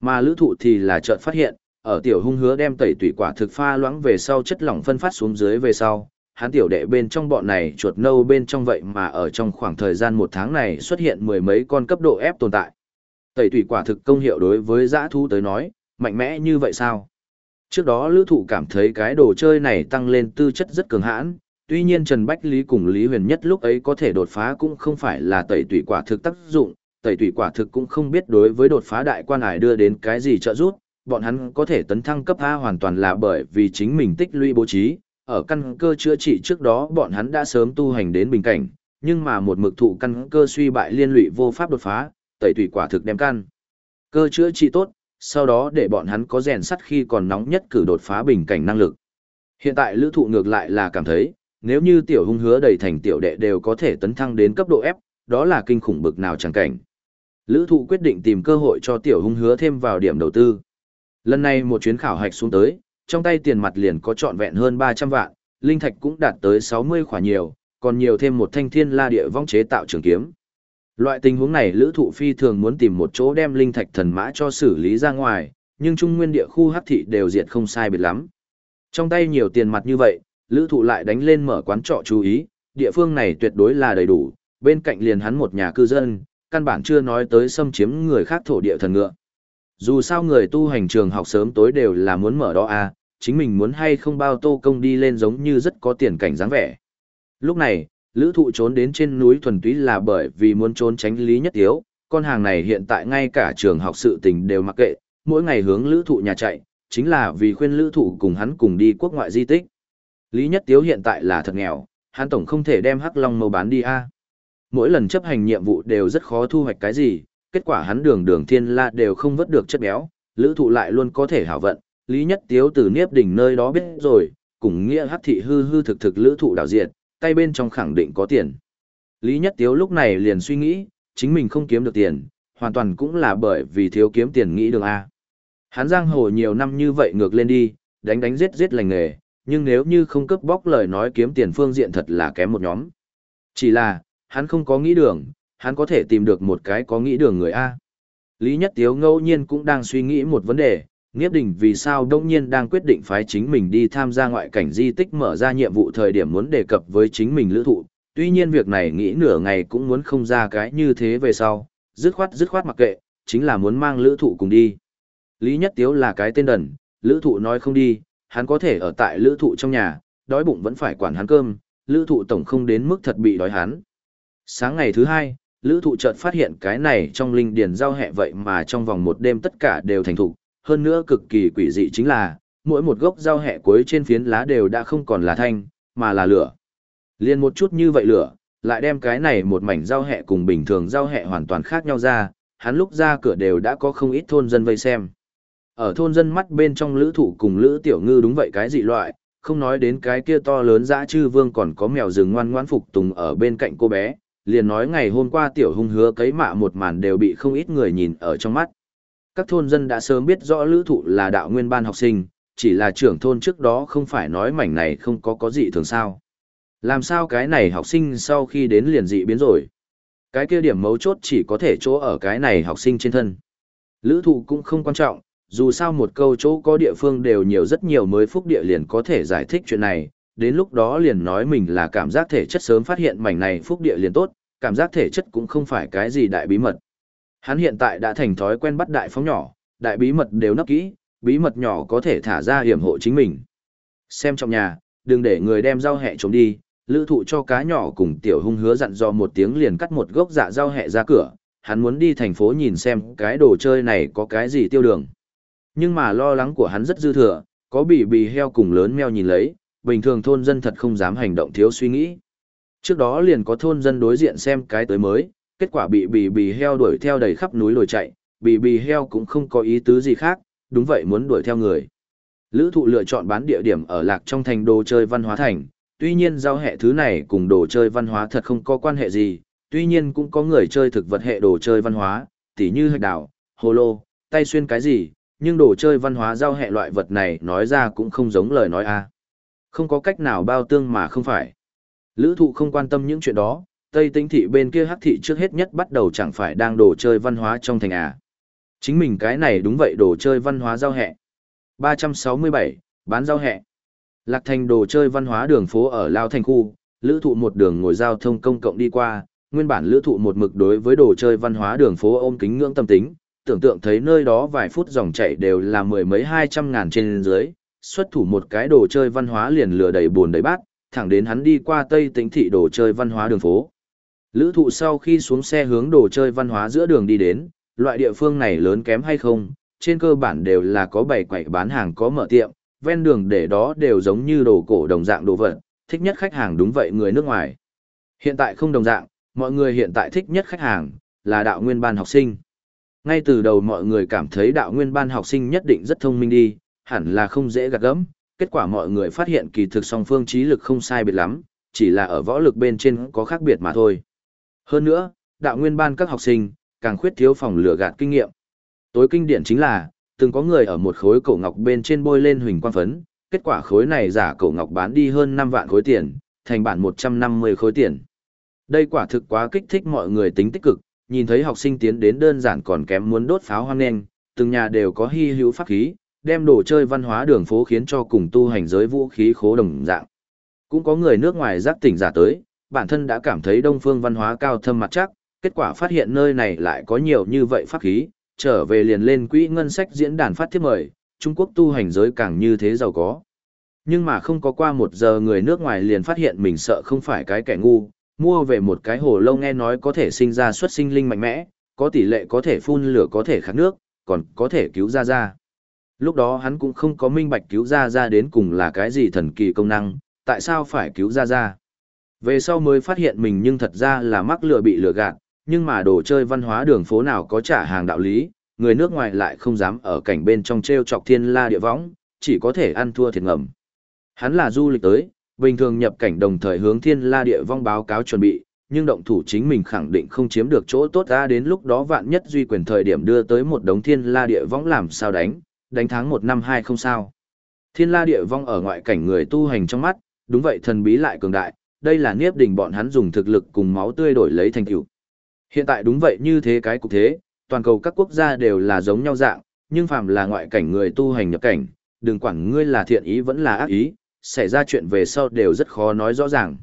Mà lữ thụ thì là chợt phát hiện, ở tiểu hung hứa đem tẩy tủy quả thực pha loãng về sau chất lỏng phân phát xuống dưới về sau, hắn tiểu đệ bên trong bọn này chuột nâu bên trong vậy mà ở trong khoảng thời gian một tháng này xuất hiện mười mấy con cấp độ ép tồn tại. Tẩy tủy quả thực công hiệu đối với giã thu tới nói, mạnh mẽ như vậy sao? Trước đó lữ thụ cảm thấy cái đồ chơi này tăng lên tư chất rất cường hãn, tuy nhiên Trần Bách Lý cùng Lý Huyền Nhất lúc ấy có thể đột phá cũng không phải là tẩy tủy quả thực tác dụng, tẩy tủy quả thực cũng không biết đối với đột phá đại quan hải đưa đến cái gì trợ giúp, bọn hắn có thể tấn thăng cấp A hoàn toàn là bởi vì chính mình tích lũy bố trí, ở căn cơ chữa trị trước đó bọn hắn đã sớm tu hành đến bình cảnh, nhưng mà một mực thụ căn cơ suy bại liên lụy vô pháp đột phá, tẩy tủy quả thực đem căn. Cơ chữa trị tốt, sau đó để bọn hắn có rèn sắt khi còn nóng nhất cử đột phá bình cảnh năng lực. Hiện tại lữ thụ ngược lại là cảm thấy, nếu như tiểu hung hứa đầy thành tiểu đệ đều có thể tấn thăng đến cấp độ F, đó là kinh khủng bực nào chẳng cảnh. Lữ thụ quyết định tìm cơ hội cho tiểu hung hứa thêm vào điểm đầu tư. Lần này một chuyến khảo hạch xuống tới, trong tay tiền mặt liền có trọn vẹn hơn 300 vạn, linh thạch cũng đạt tới 60 khỏa nhiều, còn nhiều thêm một thanh thiên la địa vong chế tạo trường kiếm. Loại tình huống này lữ thụ phi thường muốn tìm một chỗ đem linh thạch thần mã cho xử lý ra ngoài, nhưng trung nguyên địa khu hắc thị đều diệt không sai biệt lắm. Trong tay nhiều tiền mặt như vậy, lữ thụ lại đánh lên mở quán trọ chú ý, địa phương này tuyệt đối là đầy đủ, bên cạnh liền hắn một nhà cư dân, căn bản chưa nói tới xâm chiếm người khác thổ địa thần ngựa. Dù sao người tu hành trường học sớm tối đều là muốn mở đó à, chính mình muốn hay không bao tô công đi lên giống như rất có tiền cảnh dáng vẻ. Lúc này, lữ thụ trốn đến trên núi thuần túy là bởi vì muốn trốn tránh Lý Nhất Tiếu, con hàng này hiện tại ngay cả trường học sự tình đều mặc kệ, mỗi ngày hướng lữ thụ nhà chạy, chính là vì khuyên lữ thụ cùng hắn cùng đi quốc ngoại di tích. Lý Nhất Tiếu hiện tại là thật nghèo, hắn tổng không thể đem hắc long màu bán đi a Mỗi lần chấp hành nhiệm vụ đều rất khó thu hoạch cái gì, kết quả hắn đường đường thiên la đều không vớt được chất béo, lữ thụ lại luôn có thể hảo vận, Lý Nhất Tiếu từ Niếp đỉnh nơi đó biết rồi, cùng nghĩa hắc thị hư hư thực thực lữ thụ đảo diện, tay bên trong khẳng định có tiền. Lý Nhất Tiếu lúc này liền suy nghĩ, chính mình không kiếm được tiền, hoàn toàn cũng là bởi vì thiếu kiếm tiền nghĩ đường A. Hắn giang hồ nhiều năm như vậy ngược lên đi, đánh đánh giết giết lành nghề, nhưng nếu như không cướp bóc lời nói kiếm tiền phương diện thật là kém một nhóm. Chỉ là, hắn không có nghĩ đường, hắn có thể tìm được một cái có nghĩ đường người A. Lý Nhất Tiếu ngẫu nhiên cũng đang suy nghĩ một vấn đề, Nghiếp Đình vì sao đông nhiên đang quyết định phái chính mình đi tham gia ngoại cảnh di tích mở ra nhiệm vụ thời điểm muốn đề cập với chính mình lữ thụ. Tuy nhiên việc này nghĩ nửa ngày cũng muốn không ra cái như thế về sau, dứt khoát dứt khoát mặc kệ, chính là muốn mang lữ thụ cùng đi. Lý Nhất Tiếu là cái tên đần, lữ thụ nói không đi, hắn có thể ở tại lữ thụ trong nhà, đói bụng vẫn phải quản hắn cơm, lữ thụ tổng không đến mức thật bị đói hắn. Sáng ngày thứ hai, lữ thụ chợt phát hiện cái này trong linh điền giao hẹ vậy mà trong vòng một đêm tất cả đều thành thục, hơn nữa cực kỳ quỷ dị chính là, mỗi một gốc giao hẹ cuối trên phiến lá đều đã không còn là thanh, mà là lửa. Liên một chút như vậy lửa, lại đem cái này một mảnh giao hẹ cùng bình thường giao hẹ hoàn toàn khác nhau ra, hắn lúc ra cửa đều đã có không ít thôn dân vây xem. Ở thôn dân mắt bên trong lữ thụ cùng lữ tiểu ngư đúng vậy cái dị loại, không nói đến cái kia to lớn dã chư vương còn có mèo rừng ngoan ngoãn phục tùng ở bên cạnh cô bé, liền nói ngày hôm qua tiểu hung hứa cấy mạ một màn đều bị không ít người nhìn ở trong mắt. Các thôn dân đã sớm biết rõ lữ thụ là đạo nguyên ban học sinh, chỉ là trưởng thôn trước đó không phải nói mảnh này không có có gì thường sao. Làm sao cái này học sinh sau khi đến liền dị biến rồi. Cái kia điểm mấu chốt chỉ có thể chỗ ở cái này học sinh trên thân. Lữ thụ cũng không quan trọng, dù sao một câu chỗ có địa phương đều nhiều rất nhiều mới phúc địa liền có thể giải thích chuyện này, đến lúc đó liền nói mình là cảm giác thể chất sớm phát hiện mảnh này phúc địa liền tốt, cảm giác thể chất cũng không phải cái gì đại bí mật. Hắn hiện tại đã thành thói quen bắt đại phóng nhỏ, đại bí mật đều nấp kỹ, bí mật nhỏ có thể thả ra hiểm hộ chính mình. Xem trong nhà, đừng để người đem rau hẹ trốn đi, lữ thụ cho cá nhỏ cùng tiểu hung hứa dặn dò một tiếng liền cắt một gốc dạ rau hẹ ra cửa, hắn muốn đi thành phố nhìn xem cái đồ chơi này có cái gì tiêu đường. Nhưng mà lo lắng của hắn rất dư thừa, có bị bì heo cùng lớn meo nhìn lấy, bình thường thôn dân thật không dám hành động thiếu suy nghĩ. Trước đó liền có thôn dân đối diện xem cái tới mới, kết quả bị bì bì heo đuổi theo đầy khắp núi lồi chạy, bì bì heo cũng không có ý tứ gì khác, đúng vậy muốn đuổi theo người. Lữ thụ lựa chọn bán địa điểm ở lạc trong thành đồ chơi văn hóa thành, tuy nhiên giao hệ thứ này cùng đồ chơi văn hóa thật không có quan hệ gì, tuy nhiên cũng có người chơi thực vật hệ đồ chơi văn hóa, tỉ như hạch đảo, hồ lô, tay xuyên cái gì, nhưng đồ chơi văn hóa giao hệ loại vật này nói ra cũng không giống lời nói a Không có cách nào bao tương mà không phải. Lữ thụ không quan tâm những chuyện đó, Tây Tinh thị bên kia hắc thị trước hết nhất bắt đầu chẳng phải đang đồ chơi văn hóa trong thành à. Chính mình cái này đúng vậy đồ chơi văn hóa giao hẹ. 367, bán giao hẹ. Lạc thành đồ chơi văn hóa đường phố ở Lao Thành khu, lữ thụ một đường ngồi giao thông công cộng đi qua, nguyên bản lữ thụ một mực đối với đồ chơi văn hóa đường phố ôm kính ngưỡng tâm tính, tưởng tượng thấy nơi đó vài phút dòng chảy đều là mười mấy hai trăm ngàn trên dưới, xuất thủ một cái đồ chơi văn hóa liền lừa đầy buồn đầy bát, thẳng đến hắn đi qua Tây Tĩnh thị đồ chơi văn hóa đường phố. Lữ thụ sau khi xuống xe hướng đồ chơi văn hóa giữa đường đi đến, loại địa phương này lớn kém hay không, trên cơ bản đều là có bày quậy bán hàng có mở tiệm, ven đường để đó đều giống như đồ cổ đồng dạng đồ vật, thích nhất khách hàng đúng vậy người nước ngoài. Hiện tại không đồng dạng, mọi người hiện tại thích nhất khách hàng, là đạo nguyên ban học sinh. Ngay từ đầu mọi người cảm thấy đạo nguyên ban học sinh nhất định rất thông minh đi, hẳn là không dễ gạt gẫm kết quả mọi người phát hiện kỳ thực song phương trí lực không sai biệt lắm, chỉ là ở võ lực bên trên có khác biệt mà thôi. Hơn nữa, đạo nguyên ban các học sinh, càng khuyết thiếu phòng lửa gạt kinh nghiệm. Tối kinh điển chính là, từng có người ở một khối cổ ngọc bên trên bôi lên huỳnh quang phấn, kết quả khối này giả cổ ngọc bán đi hơn 5 vạn khối tiền, thành bản 150 khối tiền. Đây quả thực quá kích thích mọi người tính tích cực, nhìn thấy học sinh tiến đến đơn giản còn kém muốn đốt pháo hoang nên, từng nhà đều có hy hữu pháp khí, đem đồ chơi văn hóa đường phố khiến cho cùng tu hành giới vũ khí khố đồng dạng. Cũng có người nước ngoài giác tỉnh giả tới, bản thân đã cảm thấy đông phương văn hóa cao thâm mặt chắc, kết quả phát hiện nơi này lại có nhiều như vậy pháp khí, trở về liền lên quỹ ngân sách diễn đàn phát thiếp mời, Trung Quốc tu hành giới càng như thế giàu có. Nhưng mà không có qua một giờ người nước ngoài liền phát hiện mình sợ không phải cái kẻ ngu, mua về một cái hồ lâu nghe nói có thể sinh ra xuất sinh linh mạnh mẽ, có tỷ lệ có thể phun lửa có thể khát nước, còn có thể cứu ra ra. Lúc đó hắn cũng không có minh bạch cứu ra ra đến cùng là cái gì thần kỳ công năng, tại sao phải cứu ra ra. Về sau mới phát hiện mình nhưng thật ra là mắc lừa bị lừa gạt, nhưng mà đồ chơi văn hóa đường phố nào có trả hàng đạo lý, người nước ngoài lại không dám ở cảnh bên trong treo chọc thiên la địa võng, chỉ có thể ăn thua thiệt ngầm. Hắn là du lịch tới, bình thường nhập cảnh đồng thời hướng thiên la địa vong báo cáo chuẩn bị, nhưng động thủ chính mình khẳng định không chiếm được chỗ tốt ra đến lúc đó vạn nhất duy quyền thời điểm đưa tới một đống thiên la địa vong làm sao đánh, đánh tháng một năm hai không sao. Thiên la địa vong ở ngoại cảnh người tu hành trong mắt, đúng vậy thần bí lại cường đại, đây là niếp đỉnh bọn hắn dùng thực lực cùng máu tươi đổi lấy thành tựu. Hiện tại đúng vậy như thế cái cục thế, toàn cầu các quốc gia đều là giống nhau dạng, nhưng phàm là ngoại cảnh người tu hành nhập cảnh, đừng quản ngươi là thiện ý vẫn là ác ý, xảy ra chuyện về sau đều rất khó nói rõ ràng.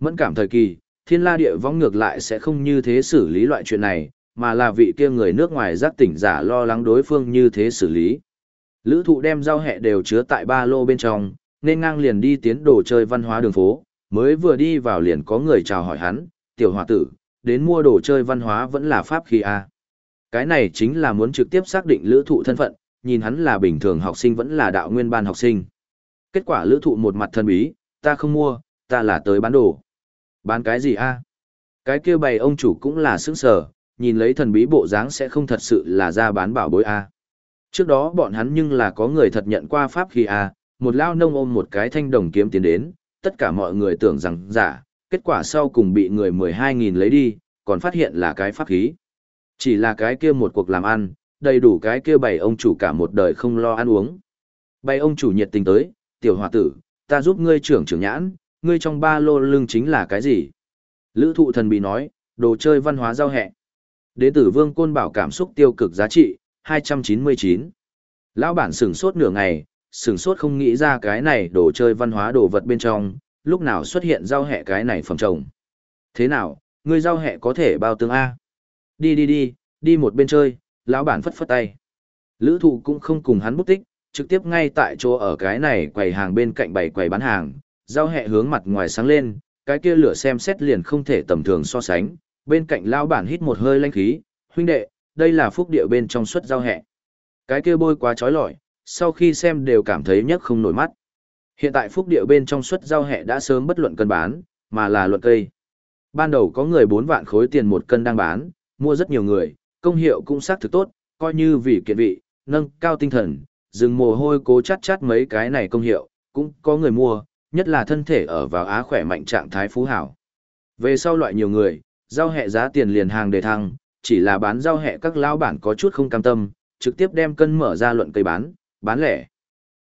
Mẫn cảm thời kỳ, thiên la địa vong ngược lại sẽ không như thế xử lý loại chuyện này, mà là vị kia người nước ngoài giác tỉnh giả lo lắng đối phương như thế xử lý. Lữ thụ đem rau hẹ đều chứa tại ba lô bên trong, nên ngang liền đi tiến đồ chơi văn hóa đường phố, mới vừa đi vào liền có người chào hỏi hắn, tiểu hòa tử, đến mua đồ chơi văn hóa vẫn là pháp khí A. Cái này chính là muốn trực tiếp xác định lữ thụ thân phận, nhìn hắn là bình thường học sinh vẫn là đạo nguyên ban học sinh. Kết quả lữ thụ một mặt thân bí, ta không mua, ta là tới bán đồ. Bán cái gì a Cái kia bày ông chủ cũng là sướng sở, nhìn lấy thần bí bộ dáng sẽ không thật sự là ra bán bảo bối a Trước đó bọn hắn nhưng là có người thật nhận qua pháp khí a một lao nông ôm một cái thanh đồng kiếm tiến đến, tất cả mọi người tưởng rằng giả, kết quả sau cùng bị người 12.000 lấy đi, còn phát hiện là cái pháp khí. Chỉ là cái kia một cuộc làm ăn, đầy đủ cái kia bày ông chủ cả một đời không lo ăn uống. Bày ông chủ nhiệt tình tới, tiểu hòa tử, ta giúp ngươi trưởng trưởng nhãn, ngươi trong ba lô lưng chính là cái gì? Lữ thụ thần bị nói, đồ chơi văn hóa giao hẹ. Đế tử vương côn bảo cảm xúc tiêu cực giá trị, 299. Lão bản sửng sốt nửa ngày, sửng sốt không nghĩ ra cái này đồ chơi văn hóa đồ vật bên trong, lúc nào xuất hiện giao hẹ cái này phẩm trồng. Thế nào, ngươi giao hẹ có thể bao tương A? Đi đi đi, đi một bên chơi, lão bản phất phất tay. Lữ thụ cũng không cùng hắn bút tích, trực tiếp ngay tại chỗ ở cái này quầy hàng bên cạnh bày quầy bán hàng, giao hẹ hướng mặt ngoài sáng lên, cái kia lửa xem xét liền không thể tầm thường so sánh, bên cạnh lão bản hít một hơi lanh khí, huynh đệ, đây là phúc địa bên trong suất giao hẹ. Cái kia bôi quá trói lọi, sau khi xem đều cảm thấy nhấc không nổi mắt. Hiện tại phúc địa bên trong suất giao hẹ đã sớm bất luận cân bán, mà là luận cây. Ban đầu có người 4 vạn khối tiền một cân đang bán, mua rất nhiều người, công hiệu cũng xác thực tốt, coi như vì kiện vị, nâng cao tinh thần, dừng mồ hôi cố chắt chắt mấy cái này công hiệu, cũng có người mua, nhất là thân thể ở vào á khỏe mạnh trạng thái phú hảo. Về sau loại nhiều người, giao hẹ giá tiền liền hàng đề thăng, chỉ là bán rau hẹ các lao bản có chút không cam tâm, trực tiếp đem cân mở ra luận cây bán, bán lẻ.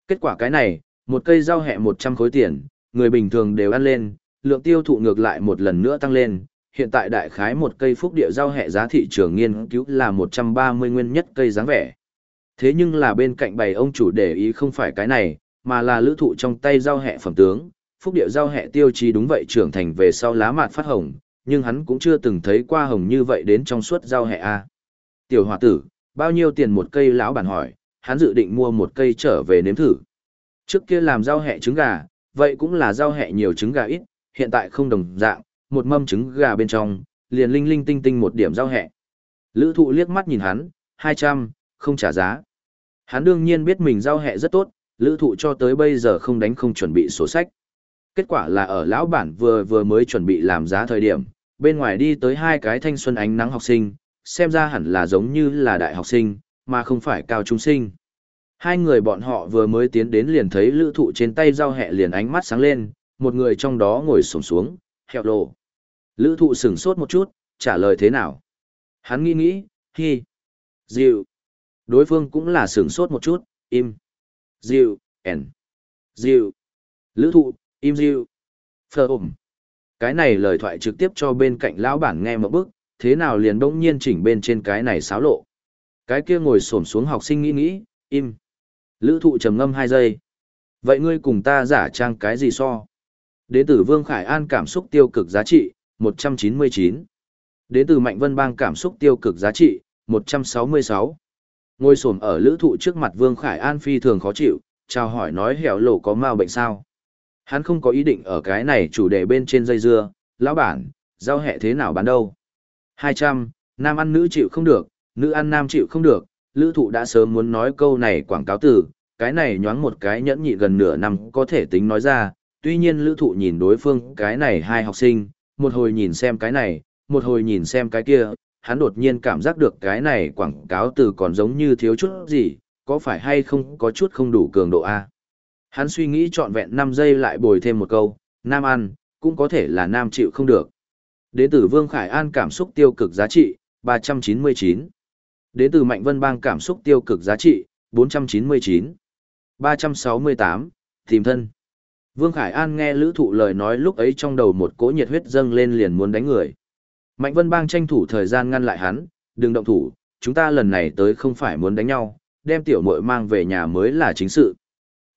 Kết quả cái này, một cây rau hẹ 100 khối tiền, người bình thường đều ăn lên, lượng tiêu thụ ngược lại một lần nữa tăng lên. Hiện tại đại khái một cây phúc địa rau hẹ giá thị trường nghiên cứu là 130 nguyên nhất cây dáng vẻ. Thế nhưng là bên cạnh bày ông chủ để ý không phải cái này, mà là lữ thụ trong tay rau hẹ phẩm tướng, phúc địa rau hẹ tiêu chí đúng vậy trưởng thành về sau lá mạt phát hồng, nhưng hắn cũng chưa từng thấy qua hồng như vậy đến trong suốt giao hẹ A. Tiểu hòa tử, bao nhiêu tiền một cây lão bản hỏi, hắn dự định mua một cây trở về nếm thử. Trước kia làm giao hẹ trứng gà, vậy cũng là giao hẹ nhiều trứng gà ít, hiện tại không đồng dạng, một mâm trứng gà bên trong, liền linh linh tinh tinh một điểm giao hẹ. Lữ thụ liếc mắt nhìn hắn, 200, không trả giá. Hắn đương nhiên biết mình giao hẹ rất tốt, lữ thụ cho tới bây giờ không đánh không chuẩn bị sổ sách. Kết quả là ở lão bản vừa vừa mới chuẩn bị làm giá thời điểm, bên ngoài đi tới hai cái thanh xuân ánh nắng học sinh, xem ra hẳn là giống như là đại học sinh, mà không phải cao trung sinh. Hai người bọn họ vừa mới tiến đến liền thấy lữ thụ trên tay giao hẹ liền ánh mắt sáng lên, một người trong đó ngồi sổng xuống, hẹo lộ. Lữ thụ sửng sốt một chút, trả lời thế nào? Hắn nghĩ nghĩ, hi, dịu. Đối phương cũng là sửng sốt một chút, im, dịu, ẻn, dịu. Lữ thụ, im dịu, Phở ổm. Cái này lời thoại trực tiếp cho bên cạnh lão bản nghe một bức, thế nào liền đông nhiên chỉnh bên trên cái này xáo lộ. Cái kia ngồi xổm xuống học sinh nghĩ nghĩ, im. Lữ thụ trầm ngâm 2 giây. Vậy ngươi cùng ta giả trang cái gì so? Đến từ Vương Khải An cảm xúc tiêu cực giá trị, 199. Đến từ Mạnh Vân Bang cảm xúc tiêu cực giá trị, 166. Ngồi xổm ở lữ thụ trước mặt Vương Khải An phi thường khó chịu, chào hỏi nói hẻo lộ có mau bệnh sao. Hắn không có ý định ở cái này chủ đề bên trên dây dưa, lão bản, giao hẹ thế nào bán đâu. 200, nam ăn nữ chịu không được, nữ ăn nam chịu không được, lữ thụ đã sớm muốn nói câu này quảng cáo từ, cái này nhoáng một cái nhẫn nhị gần nửa năm có thể tính nói ra, tuy nhiên lữ thụ nhìn đối phương cái này hai học sinh, một hồi nhìn xem cái này, một hồi nhìn xem cái kia, hắn đột nhiên cảm giác được cái này quảng cáo từ còn giống như thiếu chút gì, có phải hay không có chút không đủ cường độ A. Hắn suy nghĩ trọn vẹn 5 giây lại bồi thêm một câu, nam ăn, cũng có thể là nam chịu không được. Đến từ Vương Khải An cảm xúc tiêu cực giá trị, 399. Đến từ Mạnh Vân Bang cảm xúc tiêu cực giá trị, 499. 368, tìm thân. Vương Khải An nghe lữ thụ lời nói lúc ấy trong đầu một cỗ nhiệt huyết dâng lên liền muốn đánh người. Mạnh Vân Bang tranh thủ thời gian ngăn lại hắn, đừng động thủ, chúng ta lần này tới không phải muốn đánh nhau, đem tiểu muội mang về nhà mới là chính sự.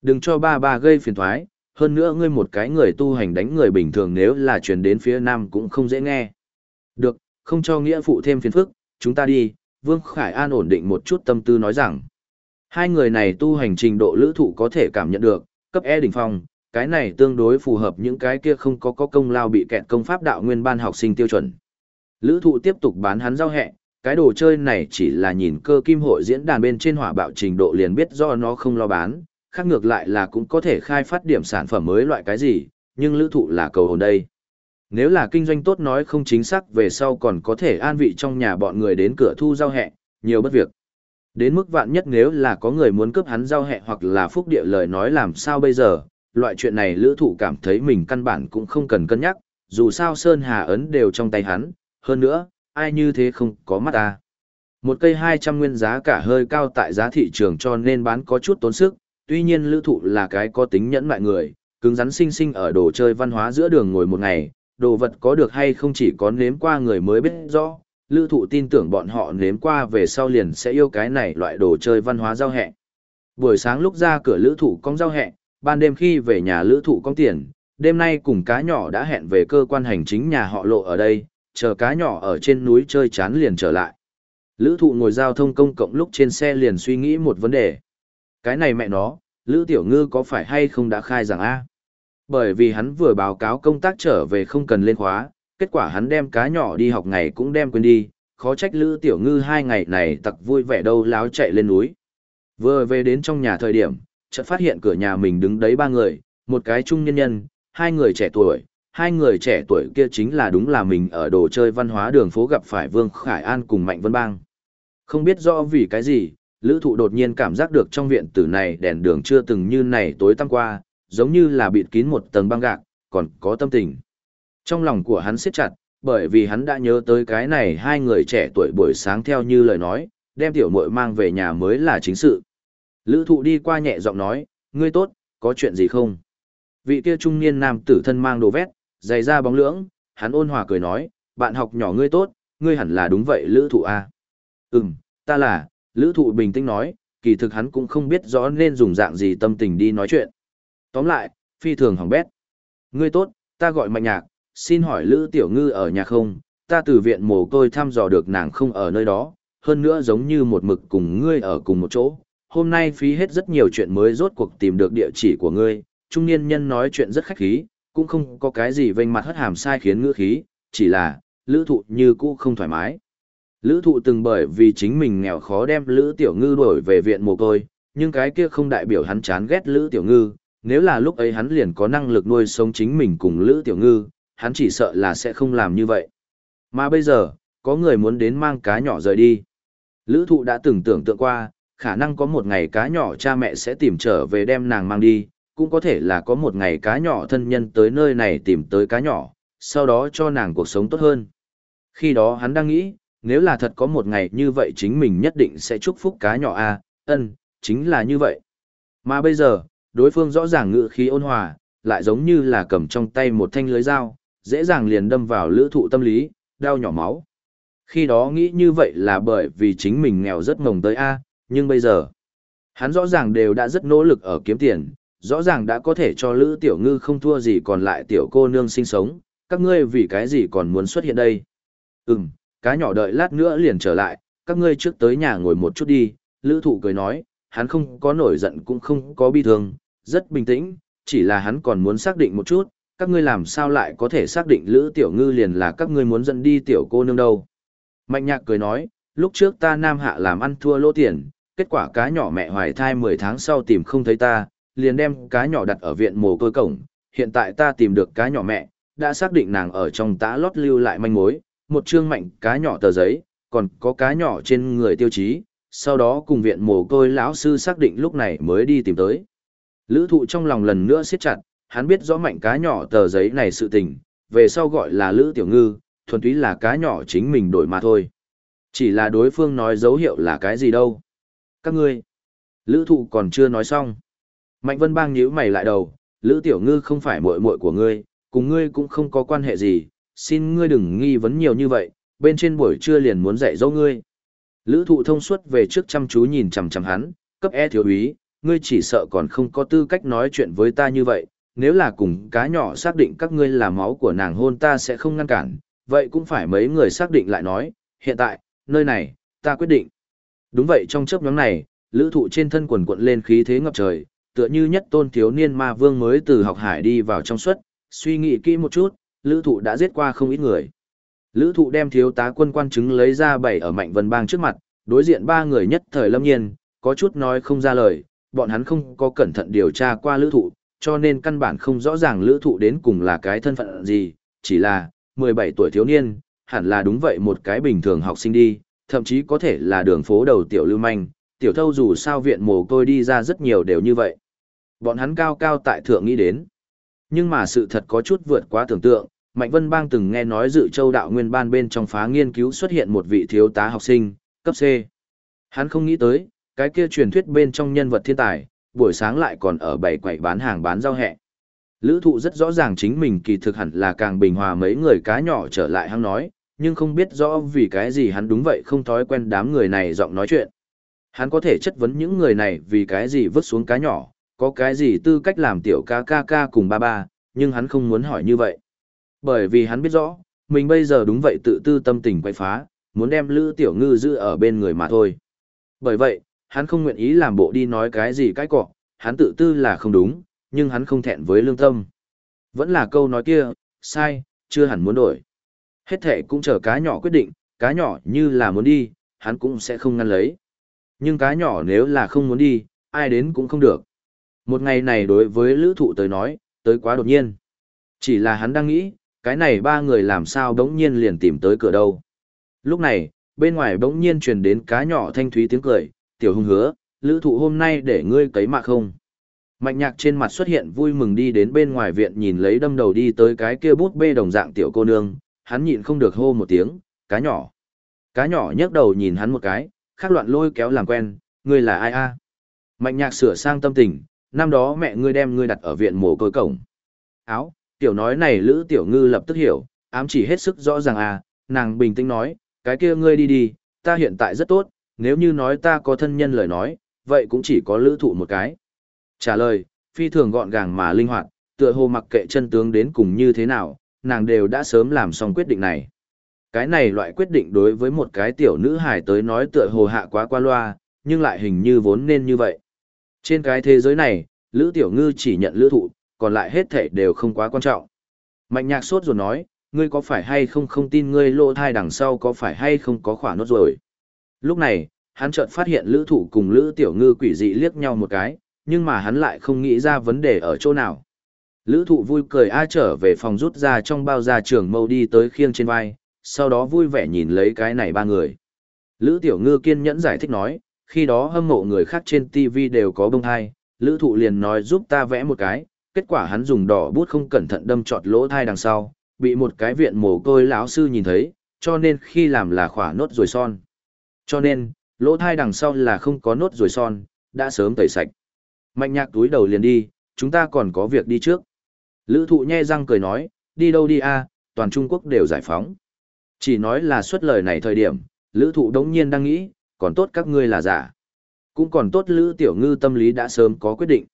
Đừng cho ba ba gây phiền thoái, hơn nữa ngươi một cái người tu hành đánh người bình thường nếu là truyền đến phía nam cũng không dễ nghe. Được, không cho nghĩa phụ thêm phiền phức, chúng ta đi, Vương Khải An ổn định một chút tâm tư nói rằng. Hai người này tu hành trình độ lữ thụ có thể cảm nhận được, cấp E đỉnh phong, cái này tương đối phù hợp những cái kia không có có công lao bị kẹt công pháp đạo nguyên ban học sinh tiêu chuẩn. Lữ thụ tiếp tục bán hắn giao hẹ, cái đồ chơi này chỉ là nhìn cơ kim hội diễn đàn bên trên hỏa bạo trình độ liền biết do nó không lo bán, khác ngược lại là cũng có thể khai phát điểm sản phẩm mới loại cái gì, nhưng lữ thụ là cầu hồn đây. Nếu là kinh doanh tốt nói không chính xác về sau còn có thể an vị trong nhà bọn người đến cửa thu giao hẹ, nhiều bất việc. Đến mức vạn nhất nếu là có người muốn cướp hắn giao hẹ hoặc là phúc địa lời nói làm sao bây giờ, loại chuyện này lữ thụ cảm thấy mình căn bản cũng không cần cân nhắc, dù sao Sơn Hà Ấn đều trong tay hắn, hơn nữa, ai như thế không có mắt ta. Một cây 200 nguyên giá cả hơi cao tại giá thị trường cho nên bán có chút tốn sức, tuy nhiên lữ thụ là cái có tính nhẫn mại người, cứng rắn sinh sinh ở đồ chơi văn hóa giữa đường ngồi một ngày, đồ vật có được hay không chỉ có nếm qua người mới biết rõ, lữ thụ tin tưởng bọn họ nếm qua về sau liền sẽ yêu cái này loại đồ chơi văn hóa giao hẹ. Buổi sáng lúc ra cửa lữ thụ cong giao hẹ, ban đêm khi về nhà lữ thụ cong tiền, đêm nay cùng cá nhỏ đã hẹn về cơ quan hành chính nhà họ lộ ở đây, chờ cá nhỏ ở trên núi chơi chán liền trở lại. Lữ thụ ngồi giao thông công cộng lúc trên xe liền suy nghĩ một vấn đề. Cái này mẹ nó, Lữ Tiểu Ngư có phải hay không đã khai rằng A? Bởi vì hắn vừa báo cáo công tác trở về không cần lên khóa, kết quả hắn đem cá nhỏ đi học ngày cũng đem quên đi, khó trách Lữ Tiểu Ngư hai ngày này tặc vui vẻ đâu láo chạy lên núi. Vừa về đến trong nhà thời điểm, chợt phát hiện cửa nhà mình đứng đấy ba người, một cái trung nhân nhân, hai người trẻ tuổi, hai người trẻ tuổi kia chính là đúng là mình ở đồ chơi văn hóa đường phố gặp phải Vương Khải An cùng Mạnh Vân Bang. Không biết rõ vì cái gì, lữ thụ đột nhiên cảm giác được trong viện tử này đèn đường chưa từng như này tối tăm qua, giống như là bịt kín một tầng băng gạc, còn có tâm tình. Trong lòng của hắn siết chặt, bởi vì hắn đã nhớ tới cái này hai người trẻ tuổi buổi sáng theo như lời nói, đem tiểu muội mang về nhà mới là chính sự. Lữ thụ đi qua nhẹ giọng nói, ngươi tốt, có chuyện gì không? Vị kia trung niên nam tử thân mang đồ vét, dày ra bóng lưỡng, hắn ôn hòa cười nói, bạn học nhỏ ngươi tốt, ngươi hẳn là đúng vậy lữ thụ A. Ừm, ta là, lữ thụ bình tĩnh nói, kỳ thực hắn cũng không biết rõ nên dùng dạng gì tâm tình đi nói chuyện. Tóm lại, phi thường hỏng bét. Ngươi tốt, ta gọi mạnh nhạc, xin hỏi lữ tiểu ngư ở nhà không, ta từ viện mồ côi thăm dò được nàng không ở nơi đó, hơn nữa giống như một mực cùng ngươi ở cùng một chỗ. Hôm nay phí hết rất nhiều chuyện mới rốt cuộc tìm được địa chỉ của ngươi, trung niên nhân nói chuyện rất khách khí, cũng không có cái gì vênh mặt hất hàm sai khiến ngữ khí, chỉ là, lữ thụ như cũ không thoải mái. Lữ thụ từng bởi vì chính mình nghèo khó đem lữ tiểu ngư đổi về viện mồ côi, nhưng cái kia không đại biểu hắn chán ghét lữ tiểu ngư, nếu là lúc ấy hắn liền có năng lực nuôi sống chính mình cùng lữ tiểu ngư, hắn chỉ sợ là sẽ không làm như vậy. Mà bây giờ, có người muốn đến mang cá nhỏ rời đi. Lữ thụ đã từng tưởng tượng qua, khả năng có một ngày cá nhỏ cha mẹ sẽ tìm trở về đem nàng mang đi, cũng có thể là có một ngày cá nhỏ thân nhân tới nơi này tìm tới cá nhỏ, sau đó cho nàng cuộc sống tốt hơn. Khi đó hắn đang nghĩ, nếu là thật có một ngày như vậy chính mình nhất định sẽ chúc phúc cá nhỏ a à, ân, chính là như vậy. Mà bây giờ, đối phương rõ ràng ngự khí ôn hòa, lại giống như là cầm trong tay một thanh lưới dao, dễ dàng liền đâm vào lữ thụ tâm lý, đau nhỏ máu. Khi đó nghĩ như vậy là bởi vì chính mình nghèo rất mồng tới A, nhưng bây giờ, hắn rõ ràng đều đã rất nỗ lực ở kiếm tiền, rõ ràng đã có thể cho Lữ Tiểu Ngư không thua gì còn lại tiểu cô nương sinh sống, các ngươi vì cái gì còn muốn xuất hiện đây? Ừm, cá nhỏ đợi lát nữa liền trở lại, các ngươi trước tới nhà ngồi một chút đi, Lữ Thụ cười nói, hắn không có nổi giận cũng không có bi thương, rất bình tĩnh, chỉ là hắn còn muốn xác định một chút, các ngươi làm sao lại có thể xác định Lữ Tiểu Ngư liền là các ngươi muốn dẫn đi tiểu cô nương đâu. Mạnh nhạc cười nói, lúc trước ta nam hạ làm ăn thua lỗ tiền, kết quả cá nhỏ mẹ hoài thai 10 tháng sau tìm không thấy ta, liền đem cá nhỏ đặt ở viện mồ côi cổng, hiện tại ta tìm được cá nhỏ mẹ, đã xác định nàng ở trong tã lót lưu lại manh mối, một chương mạnh cá nhỏ tờ giấy, còn có cá nhỏ trên người tiêu chí, sau đó cùng viện mồ côi lão sư xác định lúc này mới đi tìm tới. Lữ thụ trong lòng lần nữa siết chặt, hắn biết rõ mạnh cá nhỏ tờ giấy này sự tình, về sau gọi là Lữ Tiểu Ngư, thuần túy là cá nhỏ chính mình đổi mà thôi. Chỉ là đối phương nói dấu hiệu là cái gì đâu. Các ngươi, Lữ thụ còn chưa nói xong. Mạnh Vân Bang nhíu mày lại đầu, Lữ Tiểu Ngư không phải muội muội của ngươi, cùng ngươi cũng không có quan hệ gì, xin ngươi đừng nghi vấn nhiều như vậy, bên trên buổi trưa liền muốn dạy dỗ ngươi. Lữ thụ thông suốt về trước chăm chú nhìn chằm chằm hắn, cấp e thiếu úy, ngươi chỉ sợ còn không có tư cách nói chuyện với ta như vậy, nếu là cùng cá nhỏ xác định các ngươi là máu của nàng hôn ta sẽ không ngăn cản, vậy cũng phải mấy người xác định lại nói, hiện tại, nơi này, ta quyết định. Đúng vậy trong chấp nhóm này, lữ thụ trên thân quần quận lên khí thế ngập trời, tựa như nhất tôn thiếu niên ma vương mới từ học hải đi vào trong suất, suy nghĩ kỹ một chút, lữ thụ đã giết qua không ít người. Lữ thụ đem thiếu tá quân quan chứng lấy ra bày ở mạnh vân bang trước mặt, đối diện ba người nhất thời lâm nhiên, có chút nói không ra lời, bọn hắn không có cẩn thận điều tra qua lữ thụ, cho nên căn bản không rõ ràng lữ thụ đến cùng là cái thân phận gì, chỉ là, 17 tuổi thiếu niên, hẳn là đúng vậy một cái bình thường học sinh đi, thậm chí có thể là đường phố đầu tiểu lưu manh, tiểu thâu dù sao viện mồ côi đi ra rất nhiều đều như vậy. Bọn hắn cao cao tại thượng nghĩ đến. Nhưng mà sự thật có chút vượt quá tưởng tượng, Mạnh Vân Bang từng nghe nói dự châu đạo nguyên ban bên trong phá nghiên cứu xuất hiện một vị thiếu tá học sinh, cấp C. Hắn không nghĩ tới, cái kia truyền thuyết bên trong nhân vật thiên tài, buổi sáng lại còn ở bảy quầy bán hàng bán rau hẹ. Lữ thụ rất rõ ràng chính mình kỳ thực hẳn là càng bình hòa mấy người cá nhỏ trở lại hắn nói, nhưng không biết rõ vì cái gì hắn đúng vậy không thói quen đám người này giọng nói chuyện. Hắn có thể chất vấn những người này vì cái gì vứt xuống cá nhỏ, có cái gì tư cách làm tiểu ca ca ca cùng ba ba, nhưng hắn không muốn hỏi như vậy. Bởi vì hắn biết rõ, mình bây giờ đúng vậy tự tư tâm tình quay phá, muốn đem Lữ Tiểu Ngư giữ ở bên người mà thôi. Bởi vậy, hắn không nguyện ý làm bộ đi nói cái gì cái cọ, hắn tự tư là không đúng, nhưng hắn không thẹn với lương tâm. Vẫn là câu nói kia, sai, chưa hẳn muốn đổi. Hết thệ cũng chờ cá nhỏ quyết định, cá nhỏ như là muốn đi, hắn cũng sẽ không ngăn lấy. Nhưng cá nhỏ nếu là không muốn đi, ai đến cũng không được. Một ngày này đối với lữ thụ tới nói, tới quá đột nhiên. Chỉ là hắn đang nghĩ, cái này ba người làm sao đống nhiên liền tìm tới cửa đâu. Lúc này, bên ngoài đống nhiên truyền đến cá nhỏ thanh thúy tiếng cười, tiểu hung hứa, lữ thụ hôm nay để ngươi cấy mạ không. Mạnh nhạc trên mặt xuất hiện vui mừng đi đến bên ngoài viện nhìn lấy đâm đầu đi tới cái kia bút bê đồng dạng tiểu cô nương, hắn nhịn không được hô một tiếng, cá nhỏ. Cá nhỏ nhấc đầu nhìn hắn một cái, khác loạn lôi kéo làm quen, ngươi là ai a? Mạnh nhạc sửa sang tâm tình, năm đó mẹ ngươi đem ngươi đặt ở viện mồ côi cổng. Áo, tiểu nói này Lữ Tiểu Ngư lập tức hiểu, ám chỉ hết sức rõ ràng à, nàng bình tĩnh nói, cái kia ngươi đi đi, ta hiện tại rất tốt, nếu như nói ta có thân nhân lời nói, vậy cũng chỉ có lữ thụ một cái. Trả lời, phi thường gọn gàng mà linh hoạt, tựa hồ mặc kệ chân tướng đến cùng như thế nào, nàng đều đã sớm làm xong quyết định này. Cái này loại quyết định đối với một cái tiểu nữ hài tới nói tựa hồ hạ quá qua loa, nhưng lại hình như vốn nên như vậy. Trên cái thế giới này, Lữ Tiểu Ngư chỉ nhận lữ thụ, còn lại hết thể đều không quá quan trọng. Mạnh nhạc sốt rồi nói, ngươi có phải hay không không tin ngươi lộ thai đằng sau có phải hay không có khỏa nốt rồi. Lúc này, hắn chợt phát hiện lữ thụ cùng lữ tiểu ngư quỷ dị liếc nhau một cái, nhưng mà hắn lại không nghĩ ra vấn đề ở chỗ nào. Lữ thụ vui cười ai trở về phòng rút ra trong bao da trường mâu đi tới khiêng trên vai, sau đó vui vẻ nhìn lấy cái này ba người. Lữ tiểu ngư kiên nhẫn giải thích nói, khi đó hâm mộ người khác trên TV đều có bông thai, lữ thụ liền nói giúp ta vẽ một cái, kết quả hắn dùng đỏ bút không cẩn thận đâm trọt lỗ thai đằng sau, bị một cái viện mồ côi lão sư nhìn thấy, cho nên khi làm là khỏa nốt rồi son. Cho nên, lỗ thai đằng sau là không có nốt rồi son, đã sớm tẩy sạch. Mạnh nhạc túi đầu liền đi, chúng ta còn có việc đi trước. Lữ thụ nhe răng cười nói, đi đâu đi a toàn Trung Quốc đều giải phóng. Chỉ nói là suốt lời này thời điểm, lữ thụ đống nhiên đang nghĩ, còn tốt các ngươi là giả. Cũng còn tốt lữ tiểu ngư tâm lý đã sớm có quyết định.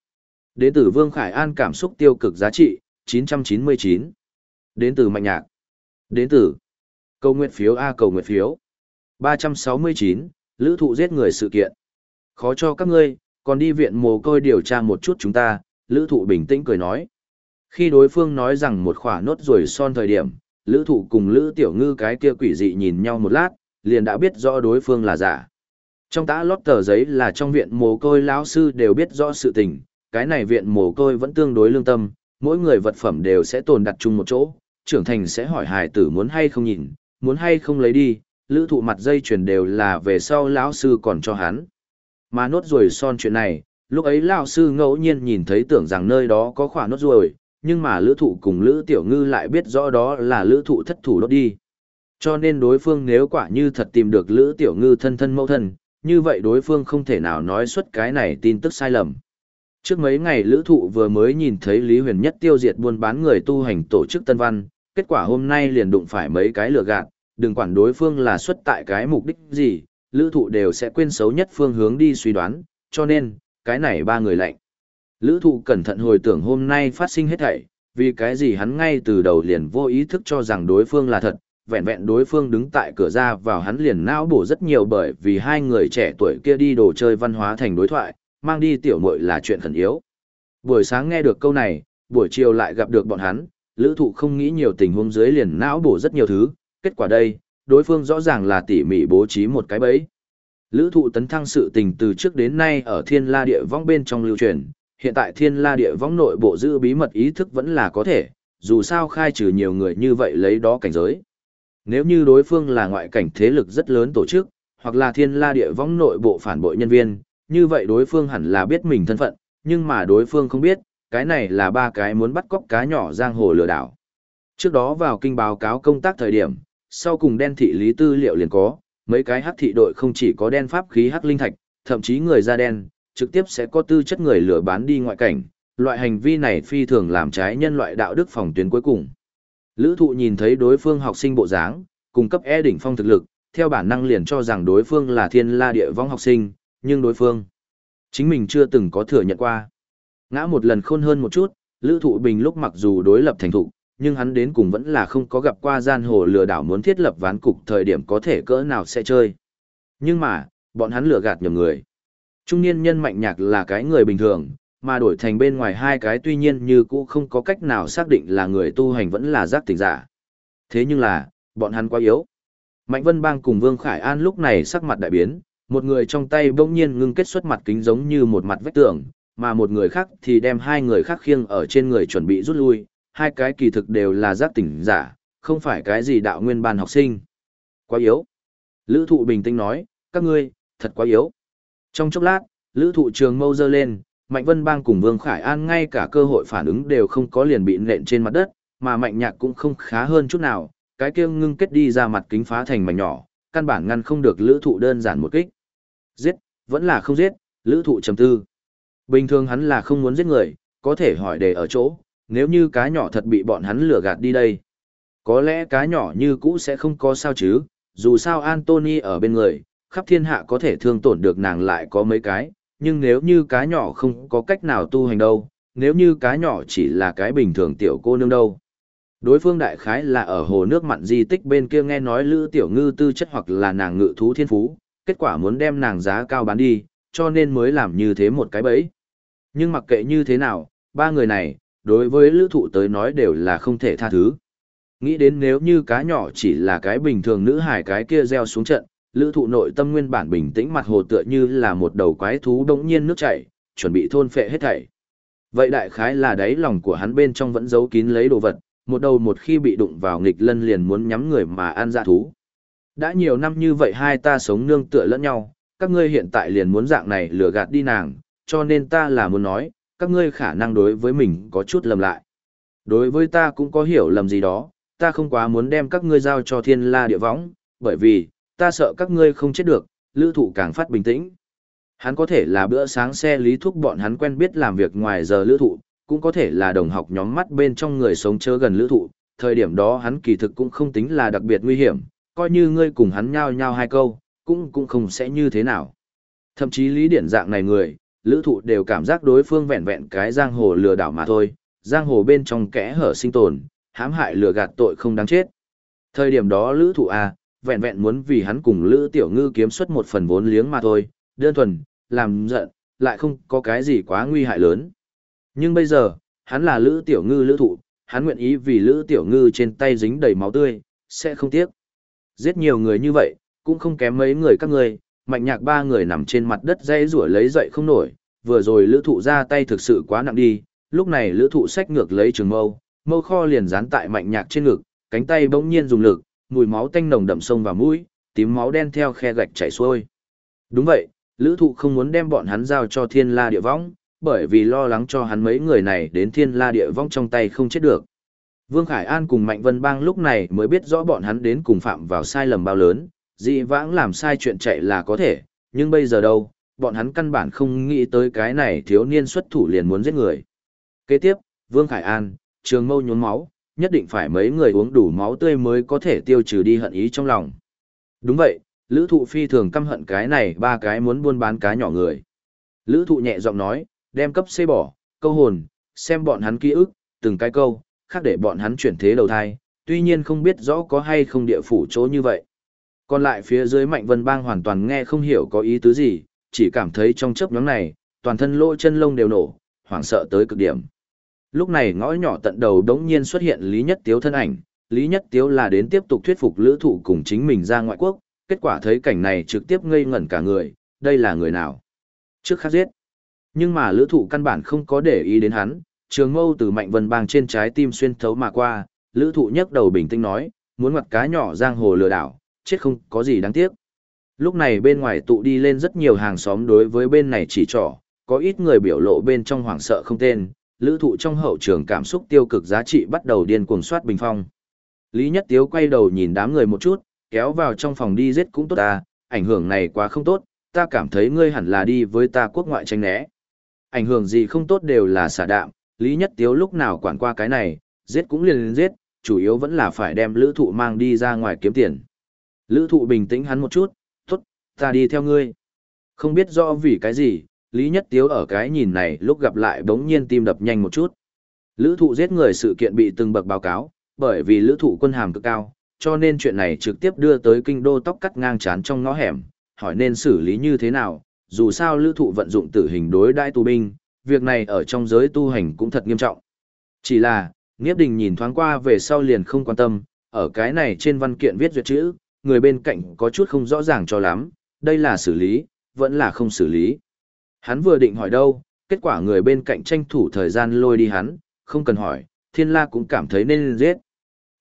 Đến từ Vương Khải An cảm xúc tiêu cực giá trị, 999. Đến từ Mạnh Nhạc. Đến từ Cầu nguyện phiếu A cầu nguyện phiếu. 369, Lữ thụ giết người sự kiện. Khó cho các ngươi, còn đi viện mồ côi điều tra một chút chúng ta, Lữ thụ bình tĩnh cười nói. Khi đối phương nói rằng một khỏa nốt rồi son thời điểm, Lữ thụ cùng Lữ tiểu ngư cái kia quỷ dị nhìn nhau một lát, liền đã biết rõ đối phương là giả. Trong tã lót tờ giấy là trong viện mồ côi lão sư đều biết rõ sự tình, cái này viện mồ côi vẫn tương đối lương tâm, mỗi người vật phẩm đều sẽ tồn đặt chung một chỗ, trưởng thành sẽ hỏi hài tử muốn hay không nhìn, muốn hay không lấy đi, lữ thụ mặt dây chuyền đều là về sau lão sư còn cho hắn. Mà nốt ruồi son chuyện này, lúc ấy lão sư ngẫu nhiên nhìn thấy tưởng rằng nơi đó có khỏa nốt ruồi, nhưng mà lữ thụ cùng lữ tiểu ngư lại biết rõ đó là lữ thụ thất thủ đốt đi. Cho nên đối phương nếu quả như thật tìm được lữ tiểu ngư thân thân mẫu thân, như vậy đối phương không thể nào nói xuất cái này tin tức sai lầm. Trước mấy ngày lữ thụ vừa mới nhìn thấy Lý Huyền Nhất tiêu diệt buôn bán người tu hành tổ chức Tân Văn, kết quả hôm nay liền đụng phải mấy cái lừa gạt, đừng quản đối phương là xuất tại cái mục đích gì, lữ thụ đều sẽ quên xấu nhất phương hướng đi suy đoán, cho nên, cái này ba người lạnh. Lữ thụ cẩn thận hồi tưởng hôm nay phát sinh hết thảy, vì cái gì hắn ngay từ đầu liền vô ý thức cho rằng đối phương là thật, vẹn vẹn đối phương đứng tại cửa ra vào hắn liền não bổ rất nhiều bởi vì hai người trẻ tuổi kia đi đồ chơi văn hóa thành đối thoại, mang đi tiểu muội là chuyện khẩn yếu. Buổi sáng nghe được câu này, buổi chiều lại gặp được bọn hắn, lữ thụ không nghĩ nhiều tình huống dưới liền não bổ rất nhiều thứ, kết quả đây, đối phương rõ ràng là tỉ mỉ bố trí một cái bẫy. Lữ thụ tấn thăng sự tình từ trước đến nay ở thiên la địa vong bên trong lưu truyền, hiện tại thiên la địa vong nội bộ giữ bí mật ý thức vẫn là có thể, dù sao khai trừ nhiều người như vậy lấy đó cảnh giới. Nếu như đối phương là ngoại cảnh thế lực rất lớn tổ chức, hoặc là thiên la địa vong nội bộ phản bội nhân viên, như vậy đối phương hẳn là biết mình thân phận, nhưng mà đối phương không biết, cái này là ba cái muốn bắt cóc cá nhỏ giang hồ lừa đảo. Trước đó vào kinh báo cáo công tác thời điểm, sau cùng đen thị lý tư liệu liền có, mấy cái hắc thị đội không chỉ có đen pháp khí hắc linh thạch, thậm chí người da đen, trực tiếp sẽ có tư chất người lừa bán đi ngoại cảnh, loại hành vi này phi thường làm trái nhân loại đạo đức phòng tuyến cuối cùng. Lữ thụ nhìn thấy đối phương học sinh bộ dáng, cung cấp e đỉnh phong thực lực, theo bản năng liền cho rằng đối phương là thiên la địa vong học sinh, nhưng đối phương chính mình chưa từng có thừa nhận qua. Ngã một lần khôn hơn một chút, Lữ Thụ Bình lúc mặc dù đối lập thành thục, nhưng hắn đến cùng vẫn là không có gặp qua gian hồ lừa đảo muốn thiết lập ván cục thời điểm có thể cỡ nào sẽ chơi. Nhưng mà, bọn hắn lừa gạt nhầm người. Trung niên nhân mạnh nhạc là cái người bình thường, mà đổi thành bên ngoài hai cái tuy nhiên như cũ không có cách nào xác định là người tu hành vẫn là giác tỉnh giả. Thế nhưng là, bọn hắn quá yếu. Mạnh Vân Bang cùng Vương Khải An lúc này sắc mặt đại biến, một người trong tay bỗng nhiên ngưng kết xuất mặt kính giống như một mặt vách tường, mà một người khác thì đem hai người khác khiêng ở trên người chuẩn bị rút lui, hai cái kỳ thực đều là giác tỉnh giả, không phải cái gì đạo nguyên ban học sinh. Quá yếu. Lữ thụ bình tĩnh nói, các ngươi, thật quá yếu. Trong chốc lát, lữ thụ trường mâu dơ lên, Mạnh Vân Bang cùng Vương Khải An ngay cả cơ hội phản ứng đều không có liền bị nện trên mặt đất, mà Mạnh Nhạc cũng không khá hơn chút nào, cái kia ngưng kết đi ra mặt kính phá thành mảnh nhỏ, căn bản ngăn không được lữ thụ đơn giản một kích. Giết, vẫn là không giết, lữ thụ trầm tư. Bình thường hắn là không muốn giết người, có thể hỏi đề ở chỗ, nếu như cá nhỏ thật bị bọn hắn lừa gạt đi đây. Có lẽ cá nhỏ như cũ sẽ không có sao chứ, dù sao Anthony ở bên người, khắp thiên hạ có thể thương tổn được nàng lại có mấy cái, nhưng nếu như cá nhỏ không có cách nào tu hành đâu, nếu như cá nhỏ chỉ là cái bình thường tiểu cô nương đâu. Đối phương đại khái là ở hồ nước mặn di tích bên kia nghe nói lữ tiểu ngư tư chất hoặc là nàng ngự thú thiên phú, kết quả muốn đem nàng giá cao bán đi, cho nên mới làm như thế một cái bẫy. Nhưng mặc kệ như thế nào, ba người này, đối với lữ thụ tới nói đều là không thể tha thứ. Nghĩ đến nếu như cá nhỏ chỉ là cái bình thường nữ hải cái kia gieo xuống trận, lữ thụ nội tâm nguyên bản bình tĩnh mặt hồ tựa như là một đầu quái thú đống nhiên nước chảy, chuẩn bị thôn phệ hết thảy. Vậy đại khái là đáy lòng của hắn bên trong vẫn giấu kín lấy đồ vật, một đầu một khi bị đụng vào nghịch lân liền muốn nhắm người mà ăn dạ thú. Đã nhiều năm như vậy hai ta sống nương tựa lẫn nhau, các ngươi hiện tại liền muốn dạng này lừa gạt đi nàng, cho nên ta là muốn nói, các ngươi khả năng đối với mình có chút lầm lại. Đối với ta cũng có hiểu lầm gì đó, ta không quá muốn đem các ngươi giao cho thiên la địa võng, bởi vì, ta sợ các ngươi không chết được, lữ thụ càng phát bình tĩnh. Hắn có thể là bữa sáng xe lý thúc bọn hắn quen biết làm việc ngoài giờ lữ thụ, cũng có thể là đồng học nhóm mắt bên trong người sống chớ gần lữ thụ, thời điểm đó hắn kỳ thực cũng không tính là đặc biệt nguy hiểm, coi như ngươi cùng hắn nhao nhao hai câu, cũng cũng không sẽ như thế nào. Thậm chí lý điển dạng này người, lữ thụ đều cảm giác đối phương vẹn vẹn cái giang hồ lừa đảo mà thôi, giang hồ bên trong kẽ hở sinh tồn, hãm hại lừa gạt tội không đáng chết. Thời điểm đó lữ thụ A, vẹn vẹn muốn vì hắn cùng lữ tiểu ngư kiếm xuất một phần vốn liếng mà thôi, đơn thuần, làm giận, lại không có cái gì quá nguy hại lớn. Nhưng bây giờ, hắn là lữ tiểu ngư lữ thụ, hắn nguyện ý vì lữ tiểu ngư trên tay dính đầy máu tươi, sẽ không tiếc. Giết nhiều người như vậy, cũng không kém mấy người các ngươi mạnh nhạc ba người nằm trên mặt đất dây rủa lấy dậy không nổi, vừa rồi lữ thụ ra tay thực sự quá nặng đi, lúc này lữ thụ sách ngược lấy trường mâu, mâu kho liền dán tại mạnh nhạc trên ngực, cánh tay bỗng nhiên dùng lực, mùi máu tanh nồng đậm sông vào mũi, tím máu đen theo khe gạch chảy xuôi. Đúng vậy, lữ thụ không muốn đem bọn hắn giao cho thiên la địa võng, bởi vì lo lắng cho hắn mấy người này đến thiên la địa vong trong tay không chết được. Vương Khải An cùng Mạnh Vân Bang lúc này mới biết rõ bọn hắn đến cùng phạm vào sai lầm bao lớn, dị vãng làm sai chuyện chạy là có thể, nhưng bây giờ đâu, bọn hắn căn bản không nghĩ tới cái này thiếu niên xuất thủ liền muốn giết người. Kế tiếp, Vương Khải An, trường mâu nhốn máu, nhất định phải mấy người uống đủ máu tươi mới có thể tiêu trừ đi hận ý trong lòng. Đúng vậy, Lữ Thụ phi thường căm hận cái này ba cái muốn buôn bán cá nhỏ người. Lữ Thụ nhẹ giọng nói, đem cấp xê bỏ, câu hồn, xem bọn hắn ký ức, từng cái câu, khác để bọn hắn chuyển thế đầu thai, tuy nhiên không biết rõ có hay không địa phủ chỗ như vậy. Còn lại phía dưới Mạnh Vân Bang hoàn toàn nghe không hiểu có ý tứ gì, chỉ cảm thấy trong chớp nhóm này, toàn thân lỗ chân lông đều nổ, hoảng sợ tới cực điểm. Lúc này ngõ nhỏ tận đầu đống nhiên xuất hiện Lý Nhất Tiếu thân ảnh, Lý Nhất Tiếu là đến tiếp tục thuyết phục lữ thụ cùng chính mình ra ngoại quốc, kết quả thấy cảnh này trực tiếp ngây ngẩn cả người, đây là người nào? Trước khắc giết. Nhưng mà lữ thụ căn bản không có để ý đến hắn, trường mâu từ mạnh vân bang trên trái tim xuyên thấu mà qua, lữ thụ nhấc đầu bình tĩnh nói, muốn mặt cá nhỏ giang hồ lừa đảo, chết không có gì đáng tiếc. Lúc này bên ngoài tụ đi lên rất nhiều hàng xóm đối với bên này chỉ trỏ, có ít người biểu lộ bên trong hoảng sợ không tên, lữ thụ trong hậu trường cảm xúc tiêu cực giá trị bắt đầu điên cuồng soát bình phong. Lý Nhất Tiếu quay đầu nhìn đám người một chút, kéo vào trong phòng đi giết cũng tốt ta, ảnh hưởng này quá không tốt, ta cảm thấy ngươi hẳn là đi với ta quốc ngoại tranh né. Ảnh hưởng gì không tốt đều là xả đạm, Lý Nhất Tiếu lúc nào quản qua cái này, giết cũng liền giết, chủ yếu vẫn là phải đem lữ thụ mang đi ra ngoài kiếm tiền. Lữ thụ bình tĩnh hắn một chút, tốt, ta đi theo ngươi. Không biết do vì cái gì, Lý Nhất Tiếu ở cái nhìn này lúc gặp lại bỗng nhiên tim đập nhanh một chút. Lữ thụ giết người sự kiện bị từng bậc báo cáo, bởi vì lữ thụ quân hàm cực cao, cho nên chuyện này trực tiếp đưa tới kinh đô tóc cắt ngang chán trong ngõ hẻm, hỏi nên xử lý như thế nào, dù sao lữ thụ vận dụng tử hình đối đai tù binh, việc này ở trong giới tu hành cũng thật nghiêm trọng. Chỉ là, Nghiếp Đình nhìn thoáng qua về sau liền không quan tâm, ở cái này trên văn kiện viết duyệt chữ, người bên cạnh có chút không rõ ràng cho lắm, đây là xử lý, vẫn là không xử lý. Hắn vừa định hỏi đâu, kết quả người bên cạnh tranh thủ thời gian lôi đi hắn, không cần hỏi, thiên la cũng cảm thấy nên giết.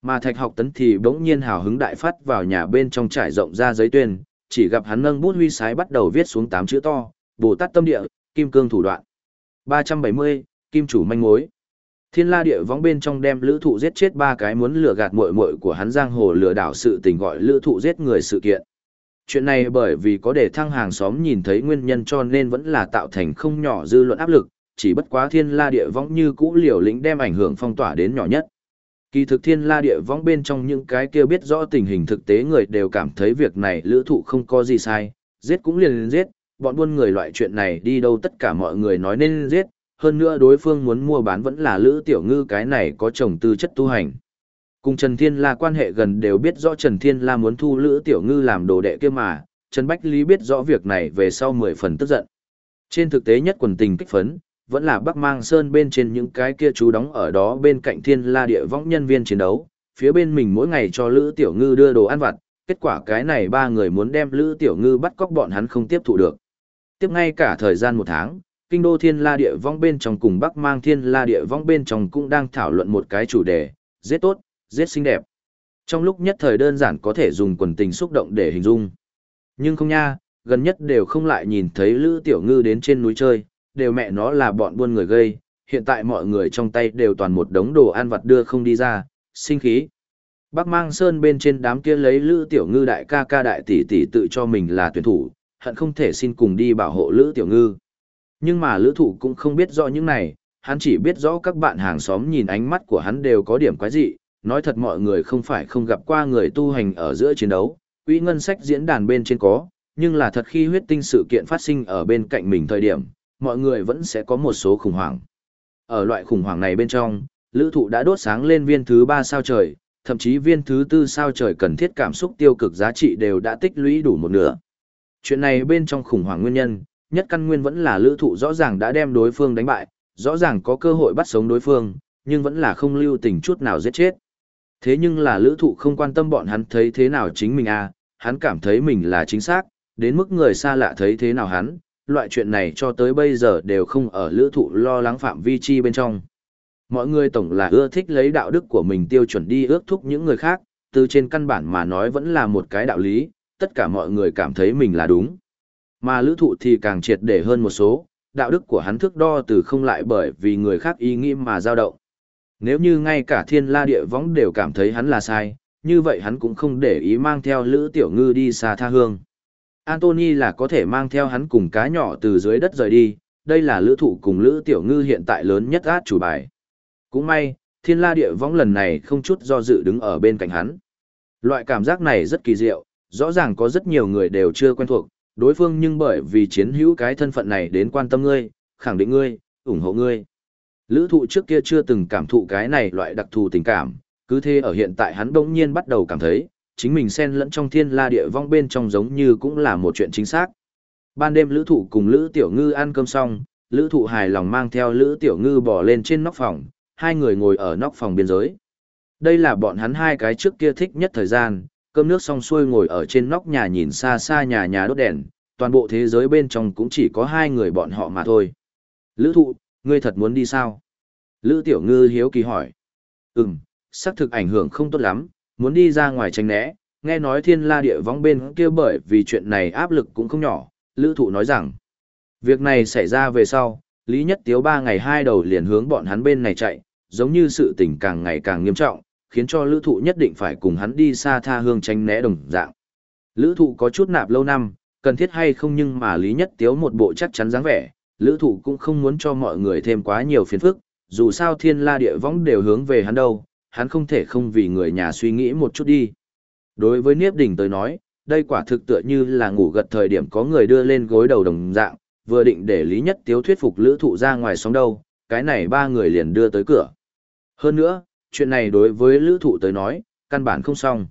Mà thạch học tấn thì bỗng nhiên hào hứng đại phát vào nhà bên trong trải rộng ra giấy tuyên, chỉ gặp hắn nâng bút huy sái bắt đầu viết xuống tám chữ to, Bồ Tát tâm địa, kim cương thủ đoạn. 370, kim chủ manh mối. Thiên la địa vong bên trong đem lữ thụ giết chết ba cái muốn lừa gạt muội muội của hắn giang hồ lừa đảo sự tình gọi lữ thụ giết người sự kiện. Chuyện này bởi vì có để thăng hàng xóm nhìn thấy nguyên nhân cho nên vẫn là tạo thành không nhỏ dư luận áp lực, chỉ bất quá thiên la địa vong như cũ liều lĩnh đem ảnh hưởng phong tỏa đến nhỏ nhất. Kỳ thực thiên la địa vong bên trong những cái kia biết rõ tình hình thực tế người đều cảm thấy việc này lữ thụ không có gì sai, giết cũng liền giết, bọn buôn người loại chuyện này đi đâu tất cả mọi người nói nên giết, hơn nữa đối phương muốn mua bán vẫn là lữ tiểu ngư cái này có chồng tư chất tu hành. Cùng Trần Thiên La quan hệ gần đều biết rõ Trần Thiên La muốn thu lữ tiểu ngư làm đồ đệ kia mà, Trần Bách Lý biết rõ việc này về sau 10 phần tức giận. Trên thực tế nhất quần tình kích phấn, vẫn là Bắc Mang Sơn bên trên những cái kia chú đóng ở đó bên cạnh Thiên La địa võng nhân viên chiến đấu, phía bên mình mỗi ngày cho Lữ Tiểu Ngư đưa đồ ăn vặt, kết quả cái này ba người muốn đem Lữ Tiểu Ngư bắt cóc bọn hắn không tiếp thụ được. Tiếp ngay cả thời gian một tháng, kinh đô Thiên La địa vong bên trong cùng Bắc Mang Thiên La địa vong bên trong cũng đang thảo luận một cái chủ đề, giết tốt, giết xinh đẹp. Trong lúc nhất thời đơn giản có thể dùng quần tình xúc động để hình dung. Nhưng không nha, gần nhất đều không lại nhìn thấy Lữ Tiểu Ngư đến trên núi chơi, đều mẹ nó là bọn buôn người gây, hiện tại mọi người trong tay đều toàn một đống đồ ăn vặt đưa không đi ra, sinh khí. Bắc mang sơn bên trên đám kia lấy Lữ Tiểu Ngư đại ca ca đại tỷ tỷ tự cho mình là tuyển thủ, hận không thể xin cùng đi bảo hộ Lữ Tiểu Ngư. Nhưng mà Lữ Thụ cũng không biết rõ những này, hắn chỉ biết rõ các bạn hàng xóm nhìn ánh mắt của hắn đều có điểm quái dị, nói thật mọi người không phải không gặp qua người tu hành ở giữa chiến đấu, quỹ ngân sách diễn đàn bên trên có, nhưng là thật khi huyết tinh sự kiện phát sinh ở bên cạnh mình thời điểm, mọi người vẫn sẽ có một số khủng hoảng. Ở loại khủng hoảng này bên trong, lữ thụ đã đốt sáng lên viên thứ 3 sao trời, thậm chí viên thứ 4 sao trời cần thiết cảm xúc tiêu cực giá trị đều đã tích lũy đủ một nửa. Chuyện này bên trong khủng hoảng nguyên nhân, nhất căn nguyên vẫn là lữ thụ rõ ràng đã đem đối phương đánh bại, rõ ràng có cơ hội bắt sống đối phương, nhưng vẫn là không lưu tình chút nào giết chết. Thế nhưng là lữ thụ không quan tâm bọn hắn thấy thế nào chính mình à, hắn cảm thấy mình là chính xác, đến mức người xa lạ thấy thế nào hắn, loại chuyện này cho tới bây giờ đều không ở lữ thụ lo lắng phạm vi chi bên trong. Mọi người tổng là ưa thích lấy đạo đức của mình tiêu chuẩn đi ước thúc những người khác, từ trên căn bản mà nói vẫn là một cái đạo lý, tất cả mọi người cảm thấy mình là đúng. Mà lữ thụ thì càng triệt để hơn một số, đạo đức của hắn thước đo từ không lại bởi vì người khác ý nghĩ mà dao động. Nếu như ngay cả thiên la địa võng đều cảm thấy hắn là sai, như vậy hắn cũng không để ý mang theo lữ tiểu ngư đi xa tha hương. Anthony là có thể mang theo hắn cùng cá nhỏ từ dưới đất rời đi, đây là lữ thụ cùng lữ tiểu ngư hiện tại lớn nhất át chủ bài. Cũng may, thiên la địa võng lần này không chút do dự đứng ở bên cạnh hắn. Loại cảm giác này rất kỳ diệu, rõ ràng có rất nhiều người đều chưa quen thuộc, đối phương nhưng bởi vì chiến hữu cái thân phận này đến quan tâm ngươi, khẳng định ngươi, ủng hộ ngươi. Lữ thụ trước kia chưa từng cảm thụ cái này loại đặc thù tình cảm, cứ thế ở hiện tại hắn đông nhiên bắt đầu cảm thấy, chính mình xen lẫn trong thiên la địa vong bên trong giống như cũng là một chuyện chính xác. Ban đêm lữ thụ cùng lữ tiểu ngư ăn cơm xong, lữ thụ hài lòng mang theo lữ tiểu ngư bỏ lên trên nóc phòng, hai người ngồi ở nóc phòng biên giới. Đây là bọn hắn hai cái trước kia thích nhất thời gian, cơm nước xong xuôi ngồi ở trên nóc nhà nhìn xa xa nhà nhà đốt đèn, toàn bộ thế giới bên trong cũng chỉ có hai người bọn họ mà thôi. Lữ thụ, ngươi thật muốn đi sao? Lữ tiểu ngư hiếu kỳ hỏi. Ừm, xác thực ảnh hưởng không tốt lắm, muốn đi ra ngoài tránh né, nghe nói thiên la địa vong bên kia bởi vì chuyện này áp lực cũng không nhỏ, lữ thụ nói rằng. Việc này xảy ra về sau, Lý Nhất Tiếu ba ngày hai đầu liền hướng bọn hắn bên này chạy, giống như sự tình càng ngày càng nghiêm trọng, khiến cho lữ thụ nhất định phải cùng hắn đi xa tha hương tránh né đồng dạng. Lữ thụ có chút nạp lâu năm, cần thiết hay không nhưng mà Lý Nhất Tiếu một bộ chắc chắn dáng vẻ, lữ thụ cũng không muốn cho mọi người thêm quá nhiều phiền phức, dù sao thiên la địa võng đều hướng về hắn đâu, hắn không thể không vì người nhà suy nghĩ một chút đi. Đối với Niếp Đình tới nói, đây quả thực tựa như là ngủ gật thời điểm có người đưa lên gối đầu đồng dạng, vừa định để Lý Nhất Tiếu thuyết phục lữ thụ ra ngoài sóng đâu, cái này ba người liền đưa tới cửa. Hơn nữa, chuyện này đối với lữ thụ tới nói, căn bản không xong.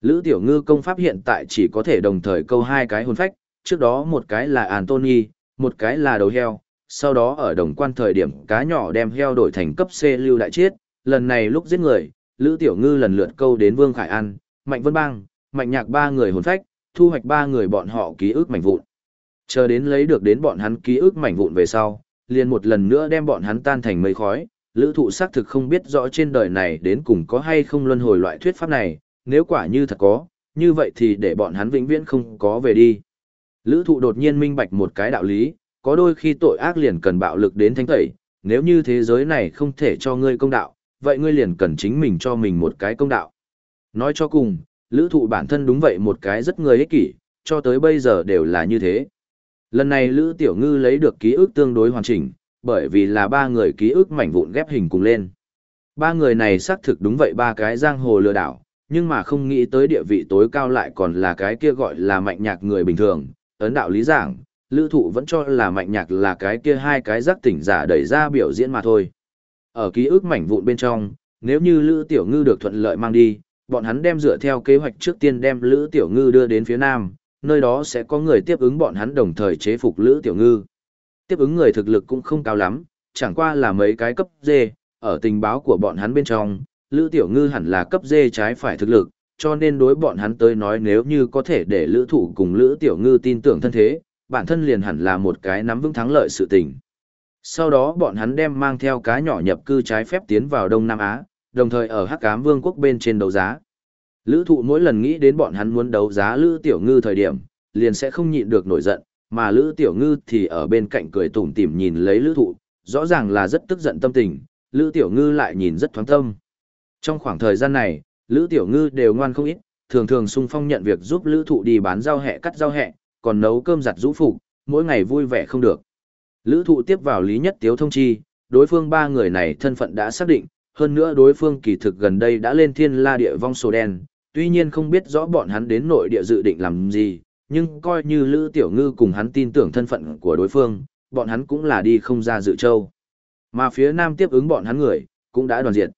Lữ tiểu ngư công pháp hiện tại chỉ có thể đồng thời câu hai cái hồn phách, trước đó một cái là Anthony, một cái là đầu heo, sau đó ở đồng quan thời điểm cá nhỏ đem heo đổi thành cấp C lưu đại chiết, lần này lúc giết người, Lữ Tiểu Ngư lần lượt câu đến Vương Khải An, Mạnh Vân Bang, Mạnh Nhạc ba người hồn phách, thu hoạch ba người bọn họ ký ức mảnh vụn. Chờ đến lấy được đến bọn hắn ký ức mảnh vụn về sau, liền một lần nữa đem bọn hắn tan thành mây khói. Lữ thụ xác thực không biết rõ trên đời này đến cùng có hay không luân hồi loại thuyết pháp này, nếu quả như thật có, như vậy thì để bọn hắn vĩnh viễn không có về đi. Lữ thụ đột nhiên minh bạch một cái đạo lý, có đôi khi tội ác liền cần bạo lực đến thánh tẩy, nếu như thế giới này không thể cho ngươi công đạo, vậy ngươi liền cần chính mình cho mình một cái công đạo. Nói cho cùng, lữ thụ bản thân đúng vậy một cái rất người ích kỷ, cho tới bây giờ đều là như thế. Lần này Lữ Tiểu Ngư lấy được ký ức tương đối hoàn chỉnh, bởi vì là ba người ký ức mảnh vụn ghép hình cùng lên. Ba người này xác thực đúng vậy ba cái giang hồ lừa đảo, nhưng mà không nghĩ tới địa vị tối cao lại còn là cái kia gọi là mạnh nhạc người bình thường. Ấn đạo lý giảng, lữ thụ vẫn cho là mạnh nhạc là cái kia hai cái giác tỉnh giả đẩy ra biểu diễn mà thôi. Ở ký ức mảnh vụn bên trong, nếu như Lữ Tiểu Ngư được thuận lợi mang đi, bọn hắn đem dựa theo kế hoạch trước tiên đem Lữ Tiểu Ngư đưa đến phía nam, nơi đó sẽ có người tiếp ứng bọn hắn đồng thời chế phục Lữ Tiểu Ngư. Tiếp ứng người thực lực cũng không cao lắm, chẳng qua là mấy cái cấp D, ở tình báo của bọn hắn bên trong, Lữ Tiểu Ngư hẳn là cấp D trái phải thực lực, cho nên đối bọn hắn tới nói nếu như có thể để Lữ Thủ cùng Lữ Tiểu Ngư tin tưởng thân thế, bản thân liền hẳn là một cái nắm vững thắng lợi sự tình. Sau đó bọn hắn đem mang theo cá nhỏ nhập cư trái phép tiến vào Đông Nam Á, đồng thời ở Hắc Ám Vương quốc bên trên đấu giá. Lữ thụ mỗi lần nghĩ đến bọn hắn muốn đấu giá Lữ Tiểu Ngư thời điểm, liền sẽ không nhịn được nổi giận, mà Lữ Tiểu Ngư thì ở bên cạnh cười tủm tỉm nhìn lấy Lữ thụ, rõ ràng là rất tức giận tâm tình, Lữ Tiểu Ngư lại nhìn rất thoáng tâm. Trong khoảng thời gian này, Lữ Tiểu Ngư đều ngoan không ít, thường thường sung phong nhận việc giúp Lữ thụ đi bán rau hẹ cắt rau hẹ, còn nấu cơm giặt rũ phục, mỗi ngày vui vẻ không được. Lữ thụ tiếp vào Lý Nhất Tiếu thông chi, đối phương ba người này thân phận đã xác định, hơn nữa đối phương kỳ thực gần đây đã lên thiên la địa vong sổ đen, tuy nhiên không biết rõ bọn hắn đến nội địa dự định làm gì, nhưng coi như Lữ Tiểu Ngư cùng hắn tin tưởng thân phận của đối phương, bọn hắn cũng là đi không ra dự châu. Mà phía nam tiếp ứng bọn hắn người, cũng đã đoàn diệt.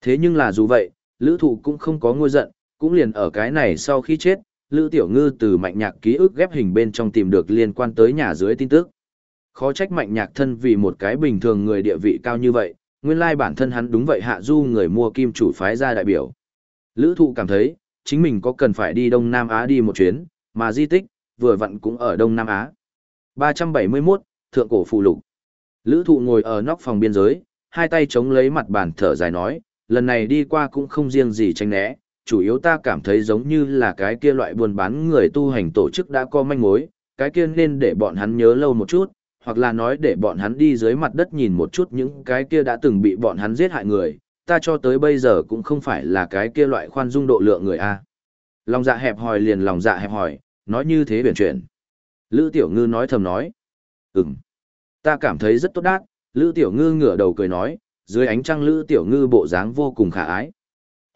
Thế nhưng là dù vậy, Lữ thụ cũng không có ngôi giận, cũng liền ở cái này sau khi chết, Lữ Tiểu Ngư từ mạnh nhạc ký ức ghép hình bên trong tìm được liên quan tới nhà dưới tin tức. Khó trách mạnh nhạc thân vì một cái bình thường người địa vị cao như vậy, nguyên lai bản thân hắn đúng vậy hạ du người mua kim chủ phái ra đại biểu. Lữ thụ cảm thấy, chính mình có cần phải đi Đông Nam Á đi một chuyến, mà di tích, vừa vặn cũng ở Đông Nam Á. 371, Thượng Cổ Phù Lục Lữ thụ ngồi ở nóc phòng biên giới, hai tay chống lấy mặt bàn thở dài nói, lần này đi qua cũng không riêng gì tránh né, chủ yếu ta cảm thấy giống như là cái kia loại buôn bán người tu hành tổ chức đã có manh mối, cái kia nên để bọn hắn nhớ lâu một chút, hoặc là nói để bọn hắn đi dưới mặt đất nhìn một chút những cái kia đã từng bị bọn hắn giết hại người, ta cho tới bây giờ cũng không phải là cái kia loại khoan dung độ lượng người A. Lòng dạ hẹp hòi liền lòng dạ hẹp hòi, nói như thế biển chuyển. Lữ Tiểu Ngư nói thầm nói. Ừm, ta cảm thấy rất tốt đát, Lữ Tiểu Ngư ngửa đầu cười nói, dưới ánh trăng Lữ Tiểu Ngư bộ dáng vô cùng khả ái.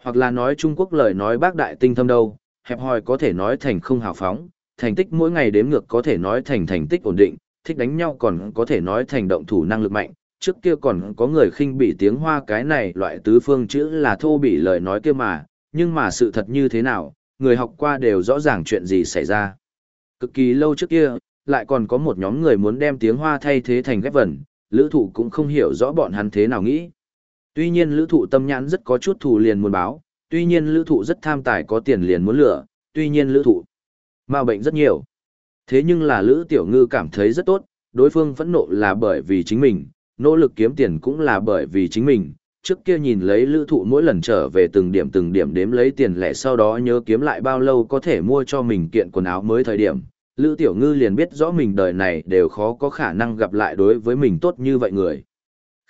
Hoặc là nói Trung Quốc lời nói bác đại tinh thâm đâu, hẹp hòi có thể nói thành không hào phóng, thành tích mỗi ngày đếm ngược có thể nói thành thành tích ổn định, thích đánh nhau còn có thể nói thành động thủ năng lực mạnh. Trước kia còn có người khinh bị tiếng hoa cái này loại tứ phương chữ là thô bị lời nói kia mà, nhưng mà sự thật như thế nào, người học qua đều rõ ràng chuyện gì xảy ra. Cực kỳ lâu trước kia, lại còn có một nhóm người muốn đem tiếng hoa thay thế thành ghép vần, lữ thụ cũng không hiểu rõ bọn hắn thế nào nghĩ. Tuy nhiên lữ thụ tâm nhãn rất có chút thù liền muốn báo, tuy nhiên lữ thụ rất tham tài có tiền liền muốn lửa, tuy nhiên lữ thụ Mà bệnh rất nhiều. Thế nhưng là lữ tiểu ngư cảm thấy rất tốt, đối phương phẫn nộ là bởi vì chính mình, nỗ lực kiếm tiền cũng là bởi vì chính mình. Trước kia nhìn lấy lữ thụ mỗi lần trở về từng điểm từng điểm đếm lấy tiền lẻ sau đó nhớ kiếm lại bao lâu có thể mua cho mình kiện quần áo mới thời điểm. Lữ Tiểu Ngư liền biết rõ mình đời này đều khó có khả năng gặp lại đối với mình tốt như vậy người.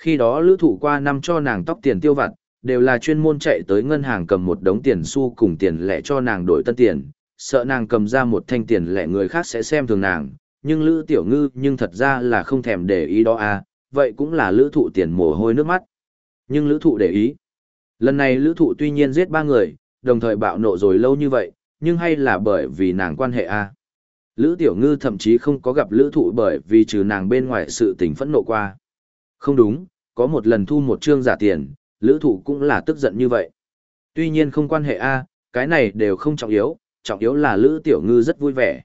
Khi đó lữ thụ qua năm cho nàng tóc tiền tiêu vặt, đều là chuyên môn chạy tới ngân hàng cầm một đống tiền xu cùng tiền lẻ cho nàng đổi tân tiền, sợ nàng cầm ra một thanh tiền lẻ người khác sẽ xem thường nàng, nhưng Lữ Tiểu Ngư nhưng thật ra là không thèm để ý đó à, vậy cũng là lữ thụ tiền mồ hôi nước mắt. Nhưng lữ thụ để ý. Lần này lữ thụ tuy nhiên giết ba người, đồng thời bạo nộ rồi lâu như vậy, nhưng hay là bởi vì nàng quan hệ à. Lữ Tiểu Ngư thậm chí không có gặp lữ thụ bởi vì trừ nàng bên ngoài sự tình phẫn nộ qua. Không đúng, có một lần thu một trương giả tiền, lữ thụ cũng là tức giận như vậy. Tuy nhiên không quan hệ A, cái này đều không trọng yếu, trọng yếu là lữ tiểu ngư rất vui vẻ.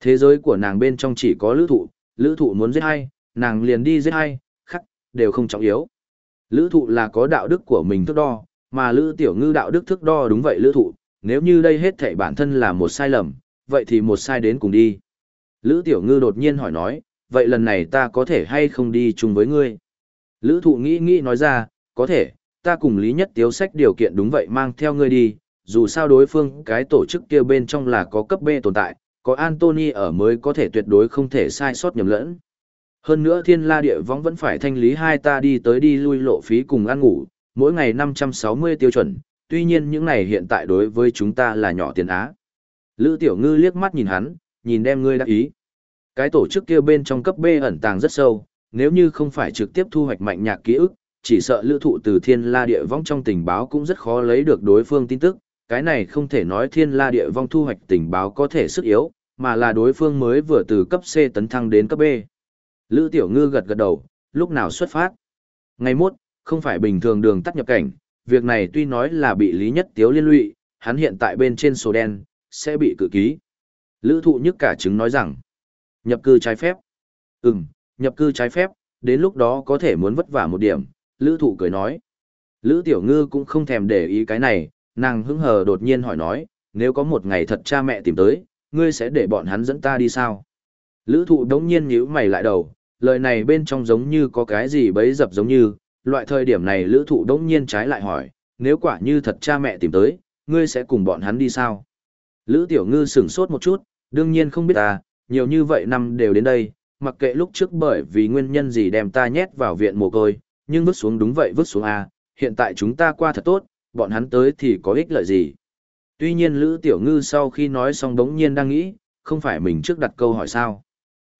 Thế giới của nàng bên trong chỉ có lữ thụ, lữ thụ muốn giết hay, nàng liền đi giết hay, khắc, đều không trọng yếu. Lữ thụ là có đạo đức của mình thức đo, mà lữ tiểu ngư đạo đức thức đo đúng vậy lữ thụ, nếu như đây hết thảy bản thân là một sai lầm, vậy thì một sai đến cùng đi. Lữ tiểu ngư đột nhiên hỏi nói, vậy lần này ta có thể hay không đi chung với ngươi? Lữ thụ nghĩ nghĩ nói ra, có thể, ta cùng Lý Nhất Tiếu sách điều kiện đúng vậy mang theo ngươi đi, dù sao đối phương cái tổ chức kia bên trong là có cấp B tồn tại, có Anthony ở mới có thể tuyệt đối không thể sai sót nhầm lẫn. Hơn nữa thiên la địa võng vẫn phải thanh lý hai ta đi tới đi lui lộ phí cùng ăn ngủ, mỗi ngày 560 tiêu chuẩn, tuy nhiên những này hiện tại đối với chúng ta là nhỏ tiền á. Lữ Tiểu Ngư liếc mắt nhìn hắn, nhìn đem ngươi đã ý. Cái tổ chức kia bên trong cấp B ẩn tàng rất sâu, nếu như không phải trực tiếp thu hoạch mạnh nhạc ký ức, chỉ sợ lữ thụ từ thiên la địa vong trong tình báo cũng rất khó lấy được đối phương tin tức, cái này không thể nói thiên la địa vong thu hoạch tình báo có thể sức yếu, mà là đối phương mới vừa từ cấp C tấn thăng đến cấp B. Lữ Tiểu Ngư gật gật đầu, lúc nào xuất phát? Ngày mốt, không phải bình thường đường tắt nhập cảnh, việc này tuy nói là bị Lý Nhất Tiếu liên lụy, hắn hiện tại bên trên sổ đen, sẽ bị cự ký. Lữ thụ nhất cả chứng nói rằng, nhập cư trái phép. Ừm, nhập cư trái phép, đến lúc đó có thể muốn vất vả một điểm, Lữ thụ cười nói. Lữ Tiểu Ngư cũng không thèm để ý cái này, nàng hứng hờ đột nhiên hỏi nói, nếu có một ngày thật cha mẹ tìm tới, ngươi sẽ để bọn hắn dẫn ta đi sao? Lữ thụ đống nhiên nhíu mày lại đầu, lời này bên trong giống như có cái gì bấy dập giống như, loại thời điểm này lữ thụ đống nhiên trái lại hỏi, nếu quả như thật cha mẹ tìm tới, ngươi sẽ cùng bọn hắn đi sao? Lữ tiểu ngư sửng sốt một chút, đương nhiên không biết ta, nhiều như vậy năm đều đến đây, mặc kệ lúc trước bởi vì nguyên nhân gì đem ta nhét vào viện mồ côi, nhưng vứt xuống đúng vậy vứt xuống A, hiện tại chúng ta qua thật tốt, bọn hắn tới thì có ích lợi gì. Tuy nhiên Lữ Tiểu Ngư sau khi nói xong đống nhiên đang nghĩ, không phải mình trước đặt câu hỏi sao.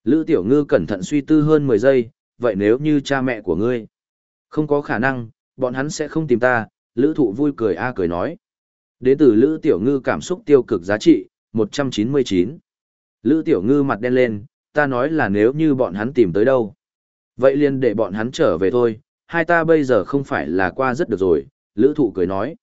Lữ Tiểu Ngư cẩn thận suy tư hơn 10 giây, vậy nếu như cha mẹ của ngươi, không có khả năng, bọn hắn sẽ không tìm ta, Lữ Thụ vui cười a cười nói. Đến từ Lữ Tiểu Ngư cảm xúc tiêu cực giá trị, 199. Lữ Tiểu Ngư mặt đen lên, ta nói là nếu như bọn hắn tìm tới đâu. Vậy liền để bọn hắn trở về thôi, hai ta bây giờ không phải là qua rất được rồi, Lữ thụ cười nói.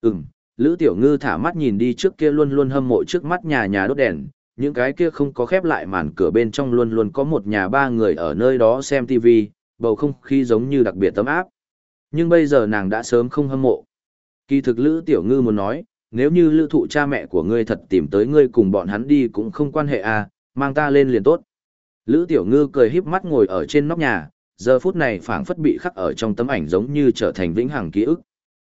Ừm, Lữ tiểu ngư thả mắt nhìn đi trước kia luôn luôn hâm mộ trước mắt nhà nhà đốt đèn, những cái kia không có khép lại màn cửa bên trong luôn luôn có một nhà ba người ở nơi đó xem TV, bầu không khí giống như đặc biệt tấm áp. Nhưng bây giờ nàng đã sớm không hâm mộ. Kỳ thực Lữ Tiểu Ngư muốn nói, nếu như lữ thụ cha mẹ của ngươi thật tìm tới ngươi cùng bọn hắn đi cũng không quan hệ à, mang ta lên liền tốt. Lữ Tiểu Ngư cười híp mắt ngồi ở trên nóc nhà, giờ phút này phảng phất bị khắc ở trong tấm ảnh giống như trở thành vĩnh hằng ký ức.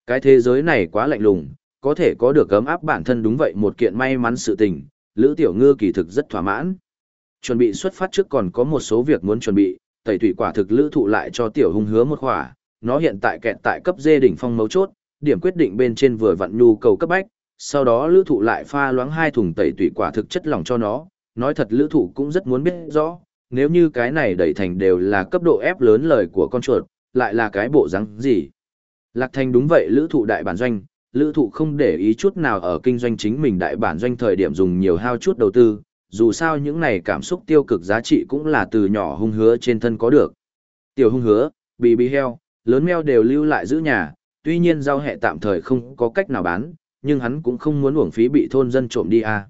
Cái thế giới này quá lạnh lùng, có thể có được ấm áp bản thân đúng vậy một kiện may mắn sự tình, Lữ Tiểu Ngư kỳ thực rất thỏa mãn. Chuẩn bị xuất phát trước còn có một số việc muốn chuẩn bị, tẩy thủy quả thực Lữ Thụ lại cho Tiểu Hung hứa một khỏa, nó hiện tại kẹt tại cấp dê đỉnh phong mấu chốt, điểm quyết định bên trên vừa vặn nhu cầu cấp bách, sau đó Lữ Thụ lại pha loãng hai thùng tẩy thủy quả thực chất lỏng cho nó, nói thật Lữ Thụ cũng rất muốn biết rõ, nếu như cái này đẩy thành đều là cấp độ ép lớn lời của con chuột, lại là cái bộ rắn gì. Lạc Thành đúng vậy Lữ Thụ đại bản doanh, Lữ Thụ không để ý chút nào ở kinh doanh chính mình đại bản doanh thời điểm dùng nhiều hao chút đầu tư, dù sao những này cảm xúc tiêu cực giá trị cũng là từ nhỏ hung hứa trên thân có được. Tiểu hung hứa, bì bì heo, lớn meo đều lưu lại giữ nhà, tuy nhiên giao hẹ tạm thời không có cách nào bán, nhưng hắn cũng không muốn uổng phí bị thôn dân trộm đi à.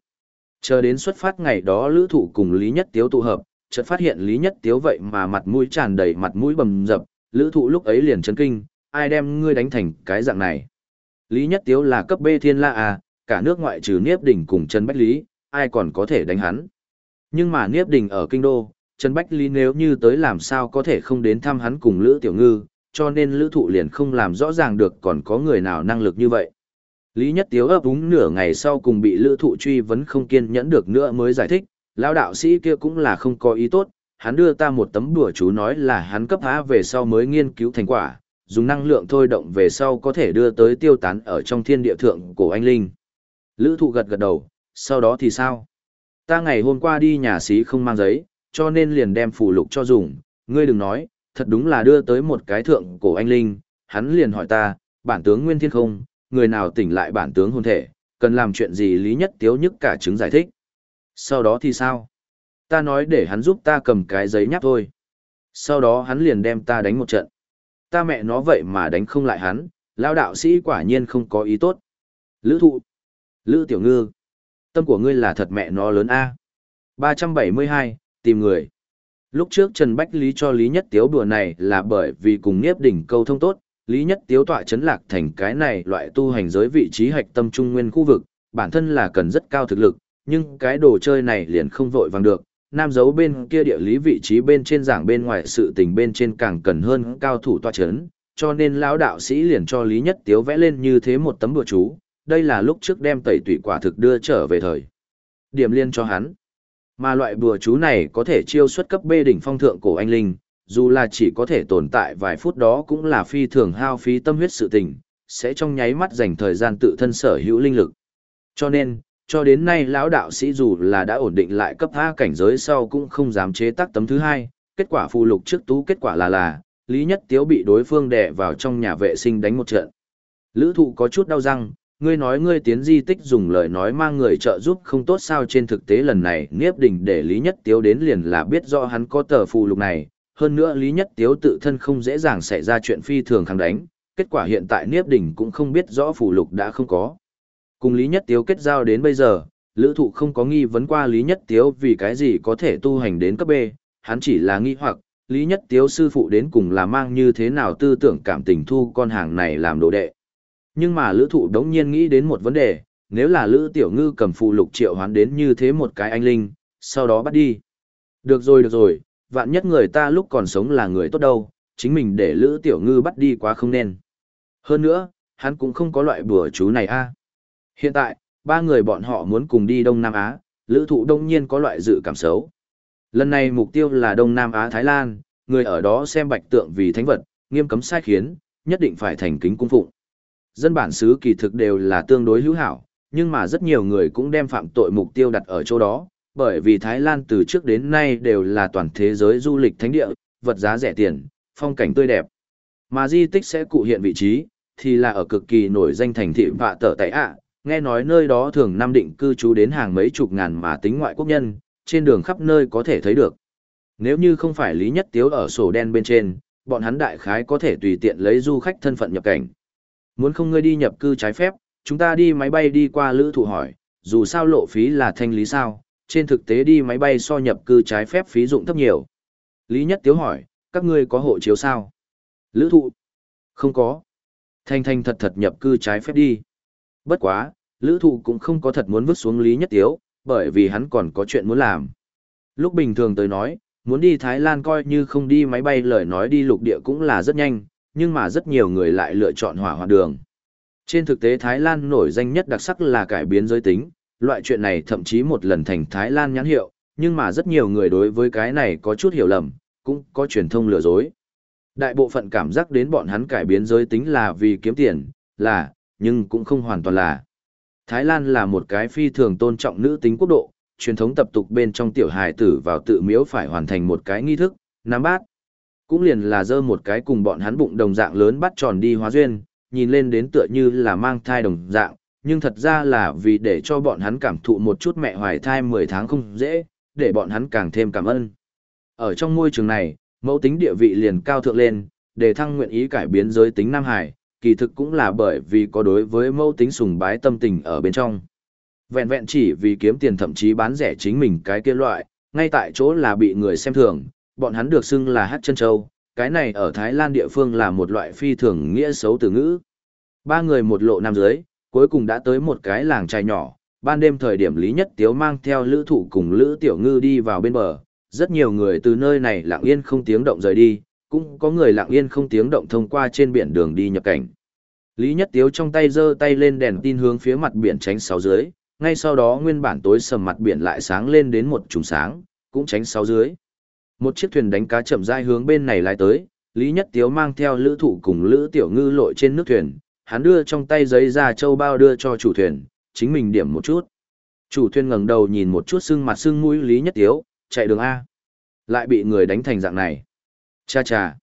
Chờ đến xuất phát ngày đó lữ thụ cùng Lý Nhất Tiếu tụ hợp, chợt phát hiện Lý Nhất Tiếu vậy mà mặt mũi tràn đầy mặt mũi bầm dập, lữ thụ lúc ấy liền chấn kinh, ai đem ngươi đánh thành cái dạng này. Lý Nhất Tiếu là cấp B thiên la à, cả nước ngoại trừ Niếp Đình cùng Trần Bách Lý, ai còn có thể đánh hắn. Nhưng mà Niếp Đình ở kinh đô, Trần Bách Lý nếu như tới làm sao có thể không đến thăm hắn cùng Lữ Tiểu Ngư, cho nên Lữ Thụ liền không làm rõ ràng được còn có người nào năng lực như vậy. Lý Nhất Tiếu ấp úng nửa ngày sau cùng bị Lữ Thụ truy vấn không kiên nhẫn được nữa mới giải thích, lão đạo sĩ kia cũng là không có ý tốt, hắn đưa ta một tấm đùa chú nói là hắn cấp há về sau mới nghiên cứu thành quả, dùng năng lượng thôi động về sau có thể đưa tới tiêu tán ở trong thiên địa thượng của anh Linh. Lữ thụ gật gật đầu, sau đó thì sao? Ta ngày hôm qua đi nhà xí không mang giấy, cho nên liền đem phù lục cho dùng, ngươi đừng nói, thật đúng là đưa tới một cái thượng cổ anh Linh, hắn liền hỏi ta, bản tướng Nguyên Thiên không, người nào tỉnh lại bản tướng hồn thể, cần làm chuyện gì lý nhất tiếu nhất cả chứng giải thích. Sau đó thì sao? Ta nói để hắn giúp ta cầm cái giấy nháp thôi. Sau đó hắn liền đem ta đánh một trận ta mẹ nó vậy mà đánh không lại hắn, lao đạo sĩ quả nhiên không có ý tốt. Lữ thụ, Lữ tiểu ngư, tâm của ngươi là thật mẹ nó lớn A. 372, tìm người. Lúc trước Trần Bách Lý cho Lý Nhất Tiếu đùa này là bởi vì cùng Niếp đỉnh câu thông tốt, Lý Nhất Tiếu tọa chấn lạc thành cái này loại tu hành giới vị trí hạch tâm trung nguyên khu vực, bản thân là cần rất cao thực lực, nhưng cái đồ chơi này liền không vội vàng được, nam giấu bên kia địa lý vị trí bên trên giảng bên ngoài sự tình bên trên càng cần hơn cao thủ toa chấn, cho nên lão đạo sĩ liền cho Lý Nhất Tiếu vẽ lên như thế một tấm bùa chú, đây là lúc trước đem tẩy tủy quả thực đưa trở về thời. Điểm liên cho hắn. Mà loại bùa chú này có thể chiêu xuất cấp bê đỉnh phong thượng cổ anh linh, dù là chỉ có thể tồn tại vài phút đó cũng là phi thường hao phí tâm huyết sự tình, sẽ trong nháy mắt dành thời gian tự thân sở hữu linh lực. Cho nên, cho đến nay lão đạo sĩ dù là đã ổn định lại cấp A cảnh giới sau cũng không dám chế tác tấm thứ hai, kết quả phù lục trước tú kết quả là là, Lý Nhất Tiếu bị đối phương đè vào trong nhà vệ sinh đánh một trận. Lữ thụ có chút đau răng, ngươi nói ngươi tiến di tích dùng lời nói mang người trợ giúp không tốt sao trên thực tế lần này Niếp Đình để Lý Nhất Tiếu đến liền là biết rõ hắn có tờ phù lục này, hơn nữa Lý Nhất Tiếu tự thân không dễ dàng xảy ra chuyện phi thường kháng đánh, kết quả hiện tại Niếp Đình cũng không biết rõ phù lục đã không có. Cùng Lý Nhất Tiếu kết giao đến bây giờ, lữ thụ không có nghi vấn qua Lý Nhất Tiếu vì cái gì có thể tu hành đến cấp B, hắn chỉ là nghi hoặc, Lý Nhất Tiếu sư phụ đến cùng là mang như thế nào tư tưởng cảm tình thu con hàng này làm đồ đệ. Nhưng mà lữ thụ đống nhiên nghĩ đến một vấn đề, nếu là lữ tiểu ngư cầm phụ lục triệu hoán đến như thế một cái anh linh, sau đó bắt đi. Được rồi được rồi, vạn nhất người ta lúc còn sống là người tốt đâu, chính mình để lữ tiểu ngư bắt đi quá không nên. Hơn nữa, hắn cũng không có loại bùa chú này a Hiện tại, ba người bọn họ muốn cùng đi Đông Nam Á, lữ thụ đông nhiên có loại dự cảm xấu. Lần này mục tiêu là Đông Nam Á Thái Lan, người ở đó xem bạch tượng vì thánh vật, nghiêm cấm sai khiến, nhất định phải thành kính cung phụng. Dân bản xứ kỳ thực đều là tương đối hữu hảo, nhưng mà rất nhiều người cũng đem phạm tội mục tiêu đặt ở chỗ đó, bởi vì Thái Lan từ trước đến nay đều là toàn thế giới du lịch thánh địa, vật giá rẻ tiền, phong cảnh tươi đẹp. Mà di tích sẽ cụ hiện vị trí, thì là ở cực kỳ nổi danh thành thị Vạ Tở Tại ạ, nghe nói nơi đó thường năm định cư trú đến hàng mấy chục ngàn mà tính ngoại quốc nhân, trên đường khắp nơi có thể thấy được. Nếu như không phải Lý Nhất Tiếu ở sổ đen bên trên, bọn hắn đại khái có thể tùy tiện lấy du khách thân phận nhập cảnh. Muốn không ngươi đi nhập cư trái phép, chúng ta đi máy bay đi qua lữ thủ hỏi, dù sao lộ phí là thanh lý sao, trên thực tế đi máy bay so nhập cư trái phép phí dụng thấp nhiều. Lý Nhất Tiếu hỏi, các ngươi có hộ chiếu sao? Lữ thụ? Không có. Thanh thanh thật thật nhập cư trái phép đi. Bất quá, lữ thụ cũng không có thật muốn vứt xuống Lý Nhất Tiếu, bởi vì hắn còn có chuyện muốn làm. Lúc bình thường tới nói, muốn đi Thái Lan coi như không đi máy bay lời nói đi lục địa cũng là rất nhanh, nhưng mà rất nhiều người lại lựa chọn hỏa hoạn đường. Trên thực tế Thái Lan nổi danh nhất đặc sắc là cải biến giới tính, loại chuyện này thậm chí một lần thành Thái Lan nhãn hiệu, nhưng mà rất nhiều người đối với cái này có chút hiểu lầm, cũng có truyền thông lừa dối. Đại bộ phận cảm giác đến bọn hắn cải biến giới tính là vì kiếm tiền, là, nhưng cũng không hoàn toàn là. Thái Lan là một cái phi thường tôn trọng nữ tính quốc độ, truyền thống tập tục bên trong tiểu hài tử vào tự miếu phải hoàn thành một cái nghi thức, nắm bát. Cũng liền là dơ một cái cùng bọn hắn bụng đồng dạng lớn bắt tròn đi hóa duyên, nhìn lên đến tựa như là mang thai đồng dạng, nhưng thật ra là vì để cho bọn hắn cảm thụ một chút mẹ hoài thai 10 tháng không dễ, để bọn hắn càng thêm cảm ơn. Ở trong môi trường này, mẫu tính địa vị liền cao thượng lên, để thăng nguyện ý cải biến giới tính Nam Hải, kỳ thực cũng là bởi vì có đối với mâu tính sùng bái tâm tình ở bên trong. Vẹn vẹn chỉ vì kiếm tiền thậm chí bán rẻ chính mình cái kia loại, ngay tại chỗ là bị người xem thường, bọn hắn được xưng là hát chân châu, cái này ở Thái Lan địa phương là một loại phi thường nghĩa xấu từ ngữ. Ba người một lộ nam dưới, cuối cùng đã tới một cái làng trai nhỏ, ban đêm thời điểm Lý Nhất Tiếu mang theo lữ thủ cùng lữ tiểu ngư đi vào bên bờ, rất nhiều người từ nơi này lặng yên không tiếng động rời đi, cũng có người lặng yên không tiếng động thông qua trên biển đường đi nhập cảnh. Lý Nhất Tiếu trong tay giơ tay lên đèn tin hướng phía mặt biển tránh sáu dưới, ngay sau đó nguyên bản tối sầm mặt biển lại sáng lên đến một trùng sáng, cũng tránh sáu dưới. Một chiếc thuyền đánh cá chậm rãi hướng bên này lái tới, Lý Nhất Tiếu mang theo lữ thủ cùng lữ tiểu ngư lội trên nước thuyền, hắn đưa trong tay giấy ra châu bao đưa cho chủ thuyền, chính mình điểm một chút. Chủ thuyền ngẩng đầu nhìn một chút sưng mặt sưng mũi Lý Nhất Tiếu, chạy đường A. Lại bị người đánh thành dạng này. Cha cha.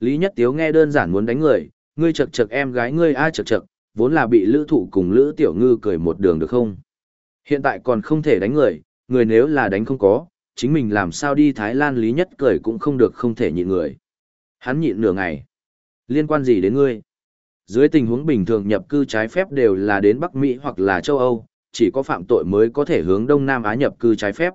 Lý Nhất Tiếu nghe đơn giản muốn đánh người, ngươi chật chật em gái ngươi ai chật chật, vốn là bị lữ thủ cùng lữ tiểu ngư cười một đường được không? Hiện tại còn không thể đánh người, người nếu là đánh không có, chính mình làm sao đi Thái Lan Lý Nhất cười cũng không được không thể nhịn người. Hắn nhịn nửa ngày. Liên quan gì đến ngươi? Dưới tình huống bình thường nhập cư trái phép đều là đến Bắc Mỹ hoặc là châu Âu, chỉ có phạm tội mới có thể hướng Đông Nam Á nhập cư trái phép.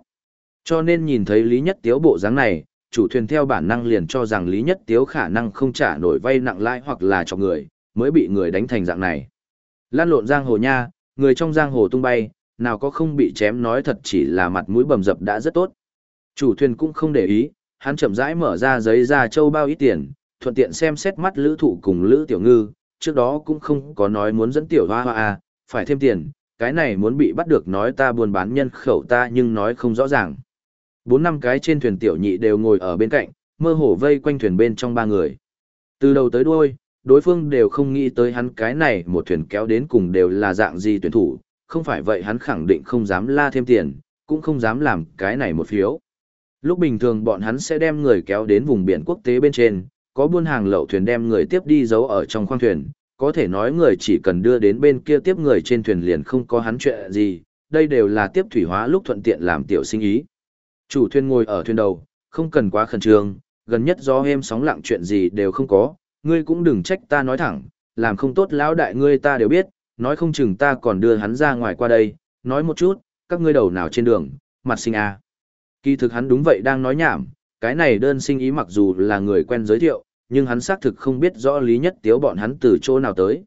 Cho nên nhìn thấy Lý Nhất Tiếu bộ dáng này, chủ thuyền theo bản năng liền cho rằng Lý Nhất Tiếu khả năng không trả nổi vay nặng lãi hoặc là cho người, mới bị người đánh thành dạng này. Lan lộn giang hồ nha, người trong giang hồ tung bay, nào có không bị chém nói thật chỉ là mặt mũi bầm dập đã rất tốt. Chủ thuyền cũng không để ý, hắn chậm rãi mở ra giấy ra châu bao ít tiền, thuận tiện xem xét mắt lữ thụ cùng lữ tiểu ngư, trước đó cũng không có nói muốn dẫn tiểu hoa hoa à, phải thêm tiền, cái này muốn bị bắt được nói ta buôn bán nhân khẩu ta nhưng nói không rõ ràng. Bốn năm cái trên thuyền tiểu nhị đều ngồi ở bên cạnh, mơ hồ vây quanh thuyền bên trong ba người. Từ đầu tới đuôi, đối phương đều không nghĩ tới hắn cái này một thuyền kéo đến cùng đều là dạng gì tuyển thủ, không phải vậy hắn khẳng định không dám la thêm tiền, cũng không dám làm cái này một phiếu. Lúc bình thường bọn hắn sẽ đem người kéo đến vùng biển quốc tế bên trên, có buôn hàng lậu thuyền đem người tiếp đi giấu ở trong khoang thuyền, có thể nói người chỉ cần đưa đến bên kia tiếp người trên thuyền liền không có hắn chuyện gì, đây đều là tiếp thủy hóa lúc thuận tiện làm tiểu sinh ý. Chủ thuyền ngồi ở thuyền đầu, không cần quá khẩn trương, gần nhất gió êm sóng lặng chuyện gì đều không có, ngươi cũng đừng trách ta nói thẳng, làm không tốt lão đại ngươi ta đều biết, nói không chừng ta còn đưa hắn ra ngoài qua đây, nói một chút, các ngươi đầu nào trên đường, mặt sinh à. Kỳ thực hắn đúng vậy đang nói nhảm, cái này đơn sinh ý mặc dù là người quen giới thiệu, nhưng hắn xác thực không biết rõ lý nhất tiếu bọn hắn từ chỗ nào tới.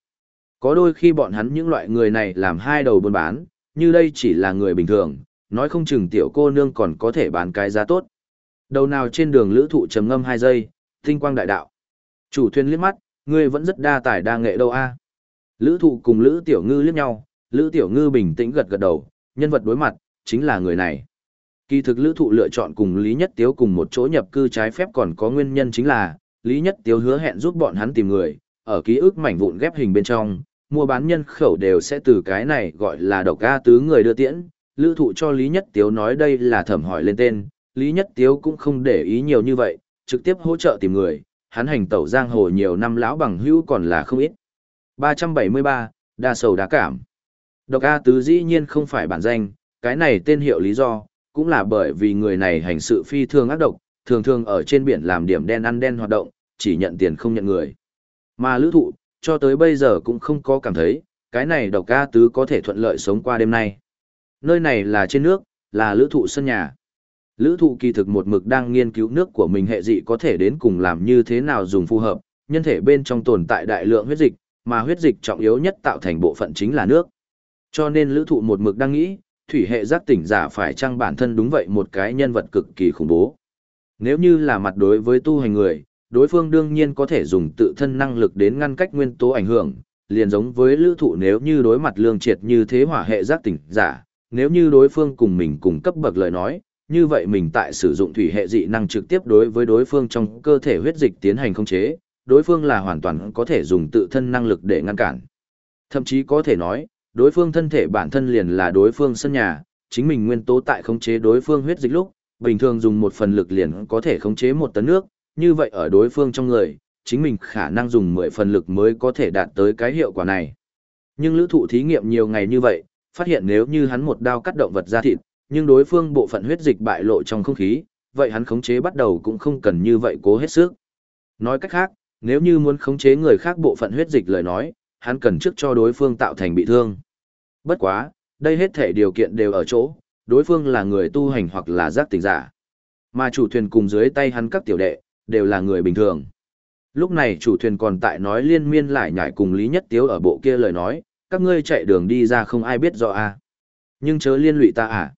Có đôi khi bọn hắn những loại người này làm hai đầu buôn bán, như đây chỉ là người bình thường, nói không chừng tiểu cô nương còn có thể bán cái giá tốt. Đầu nào trên đường lữ thụ trầm ngâm hai giây, tinh quang đại đạo. Chủ thuyền liếc mắt, ngươi vẫn rất đa tài đa nghệ đâu a Lữ thụ cùng Lữ Tiểu Ngư liếc nhau, Lữ Tiểu Ngư bình tĩnh gật gật đầu, nhân vật đối mặt, chính là người này. Kỳ thực Lữ thụ lựa chọn cùng Lý Nhất Tiếu cùng một chỗ nhập cư trái phép còn có nguyên nhân chính là, Lý Nhất Tiếu hứa hẹn giúp bọn hắn tìm người, ở ký ức mảnh vụn ghép hình bên trong, mua bán nhân khẩu đều sẽ từ cái này gọi là độc A tứ người đưa tiễn. Lữ thụ cho Lý Nhất Tiếu nói đây là thẩm hỏi lên tên, Lý Nhất Tiếu cũng không để ý nhiều như vậy, trực tiếp hỗ trợ tìm người, hắn hành tẩu giang hồ nhiều năm lão bằng hữu còn là không ít. 373, đa sầu đá cảm. Độc A Tứ dĩ nhiên không phải bản danh, cái này tên hiệu lý do, cũng là bởi vì người này hành sự phi thường ác độc, thường thường ở trên biển làm điểm đen ăn đen hoạt động, chỉ nhận tiền không nhận người. Mà lữ thụ, cho tới bây giờ cũng không có cảm thấy, cái này độc A Tứ có thể thuận lợi sống qua đêm nay. Nơi này là trên nước, là lữ thụ sân nhà. Lữ thụ kỳ thực một mực đang nghiên cứu nước của mình hệ dị có thể đến cùng làm như thế nào dùng phù hợp, nhân thể bên trong tồn tại đại lượng huyết dịch, mà huyết dịch trọng yếu nhất tạo thành bộ phận chính là nước. Cho nên lữ thụ một mực đang nghĩ, thủy hệ giác tỉnh giả phải chăng bản thân đúng vậy một cái nhân vật cực kỳ khủng bố. Nếu như là mặt đối với tu hành người, đối phương đương nhiên có thể dùng tự thân năng lực đến ngăn cách nguyên tố ảnh hưởng, liền giống với lữ thụ nếu như đối mặt lương triệt như thế hỏa hệ giác tỉnh giả, nếu như đối phương cùng mình cùng cấp bậc lời nói, như vậy mình tại sử dụng thủy hệ dị năng trực tiếp đối với đối phương trong cơ thể huyết dịch tiến hành khống chế, đối phương là hoàn toàn có thể dùng tự thân năng lực để ngăn cản. Thậm chí có thể nói, đối phương thân thể bản thân liền là đối phương sân nhà, chính mình nguyên tố tại khống chế đối phương huyết dịch lúc, bình thường dùng một phần lực liền có thể khống chế một tấn nước, như vậy ở đối phương trong người, chính mình khả năng dùng 10 phần lực mới có thể đạt tới cái hiệu quả này. Nhưng lữ thụ thí nghiệm nhiều ngày như vậy, phát hiện nếu như hắn một đao cắt động vật ra thịt, nhưng đối phương bộ phận huyết dịch bại lộ trong không khí, vậy hắn khống chế bắt đầu cũng không cần như vậy cố hết sức. Nói cách khác, nếu như muốn khống chế người khác bộ phận huyết dịch lời nói, hắn cần trước cho đối phương tạo thành bị thương. Bất quá, đây hết thể điều kiện đều ở chỗ, đối phương là người tu hành hoặc là giác tỉnh giả. Mà chủ thuyền cùng dưới tay hắn các tiểu đệ, đều là người bình thường. Lúc này chủ thuyền còn tại nói liên miên lại nhảy cùng Lý Nhất Tiếu ở bộ kia lời nói, các ngươi chạy đường đi ra không ai biết rõ à. Nhưng chớ liên lụy ta à.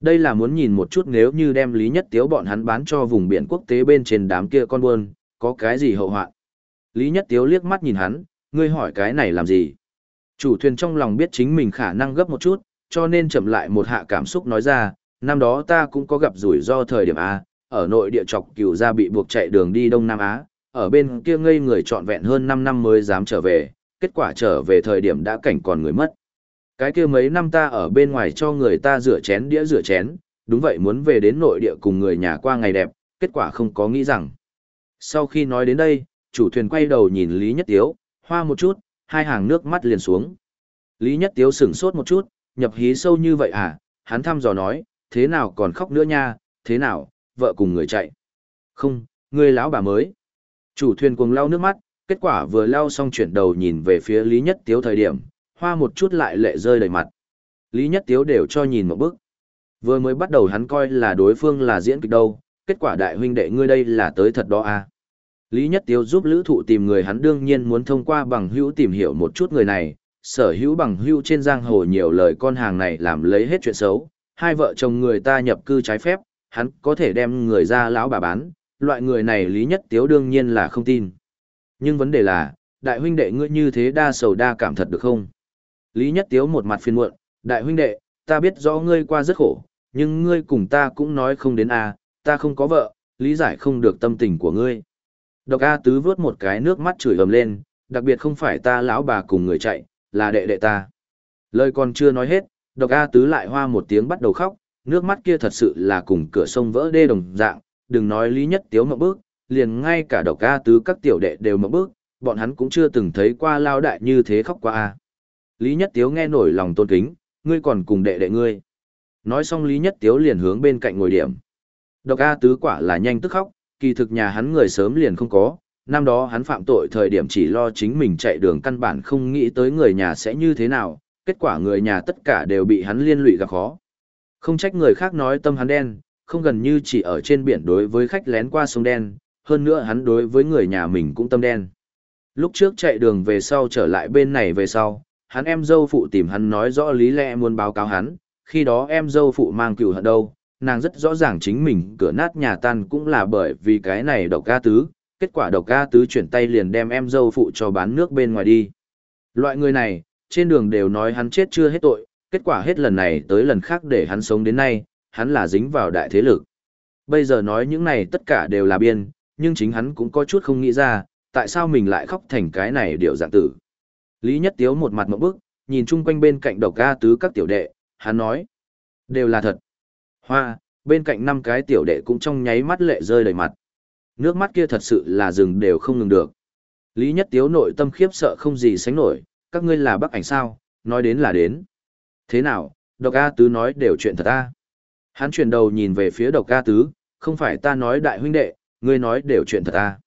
Đây là muốn nhìn một chút nếu như đem Lý Nhất Tiếu bọn hắn bán cho vùng biển quốc tế bên trên đám kia con buôn, có cái gì hậu hoạn. Lý Nhất Tiếu liếc mắt nhìn hắn, ngươi hỏi cái này làm gì? Chủ thuyền trong lòng biết chính mình khả năng gấp một chút, cho nên chậm lại một hạ cảm xúc nói ra, năm đó ta cũng có gặp rủi ro thời điểm A, ở nội địa chọc cửu ra bị buộc chạy đường đi Đông Nam Á, ở bên kia ngây người trọn vẹn hơn 5 năm mới dám trở về, kết quả trở về thời điểm đã cảnh còn người mất. Cái kia mấy năm ta ở bên ngoài cho người ta rửa chén đĩa rửa chén, đúng vậy muốn về đến nội địa cùng người nhà qua ngày đẹp, kết quả không có nghĩ rằng. Sau khi nói đến đây, chủ thuyền quay đầu nhìn Lý Nhất Tiếu, hoa một chút, hai hàng nước mắt liền xuống. Lý Nhất Tiếu sửng sốt một chút, nhập hí sâu như vậy à, hắn thăm dò nói, thế nào còn khóc nữa nha, thế nào, vợ cùng người chạy. Không, người lão bà mới. Chủ thuyền cuồng lau nước mắt, kết quả vừa lao xong chuyển đầu nhìn về phía Lý Nhất Tiếu thời điểm, hoa một chút lại lệ rơi đầy mặt. Lý Nhất Tiếu đều cho nhìn một bức. Vừa mới bắt đầu hắn coi là đối phương là diễn kịch đâu, kết quả đại huynh đệ ngươi đây là tới thật đó à. Lý Nhất Tiếu giúp lữ thụ tìm người hắn đương nhiên muốn thông qua bằng hữu tìm hiểu một chút người này, sở hữu bằng hữu trên giang hồ nhiều lời con hàng này làm lấy hết chuyện xấu, hai vợ chồng người ta nhập cư trái phép, hắn có thể đem người ra lão bà bán, loại người này Lý Nhất Tiếu đương nhiên là không tin. Nhưng vấn đề là, đại huynh đệ ngươi như thế đa sầu đa cảm thật được không? Lý Nhất Tiếu một mặt phiền muộn, đại huynh đệ, ta biết rõ ngươi qua rất khổ, nhưng ngươi cùng ta cũng nói không đến à, ta không có vợ, lý giải không được tâm tình của ngươi. Độc A Tứ vớt một cái nước mắt chửi ầm lên, đặc biệt không phải ta lão bà cùng người chạy, là đệ đệ ta. Lời còn chưa nói hết, Độc A Tứ lại hoa một tiếng bắt đầu khóc, nước mắt kia thật sự là cùng cửa sông vỡ đê đồng dạng, đừng nói lý nhất tiếu mộng bước, liền ngay cả Độc Ca Tứ các tiểu đệ đều mộng bước, bọn hắn cũng chưa từng thấy qua lao đại như thế khóc qua a. Lý Nhất Tiếu nghe nổi lòng tôn kính, ngươi còn cùng đệ đệ ngươi. Nói xong Lý Nhất Tiếu liền hướng bên cạnh ngồi điểm. Độc A Tứ quả là nhanh tức khóc, kỳ thực nhà hắn người sớm liền không có, năm đó hắn phạm tội thời điểm chỉ lo chính mình chạy đường căn bản không nghĩ tới người nhà sẽ như thế nào, kết quả người nhà tất cả đều bị hắn liên lụy gặp khó. Không trách người khác nói tâm hắn đen, không gần như chỉ ở trên biển đối với khách lén qua sông đen, hơn nữa hắn đối với người nhà mình cũng tâm đen. Lúc trước chạy đường về sau trở lại bên này về sau, hắn em dâu phụ tìm hắn nói rõ lý lẽ muốn báo cáo hắn, khi đó em dâu phụ mang cựu hận đâu, nàng rất rõ ràng chính mình cửa nát nhà tan cũng là bởi vì cái này độc ca tứ, kết quả độc ca tứ chuyển tay liền đem em dâu phụ cho bán nước bên ngoài đi. Loại người này, trên đường đều nói hắn chết chưa hết tội, kết quả hết lần này tới lần khác để hắn sống đến nay, hắn là dính vào đại thế lực. Bây giờ nói những này tất cả đều là biên, nhưng chính hắn cũng có chút không nghĩ ra, tại sao mình lại khóc thành cái này điều dạng tử. Lý Nhất Tiếu một mặt mộng bức, nhìn chung quanh bên cạnh độc ca tứ các tiểu đệ, hắn nói, đều là thật. Hoa, bên cạnh năm cái tiểu đệ cũng trong nháy mắt lệ rơi đầy mặt. Nước mắt kia thật sự là dừng đều không ngừng được. Lý Nhất Tiếu nội tâm khiếp sợ không gì sánh nổi, các ngươi là bác ảnh sao, nói đến là đến. Thế nào, độc A Tứ nói đều chuyện thật ta Hắn chuyển đầu nhìn về phía độc A Tứ, không phải ta nói đại huynh đệ, ngươi nói đều chuyện thật à?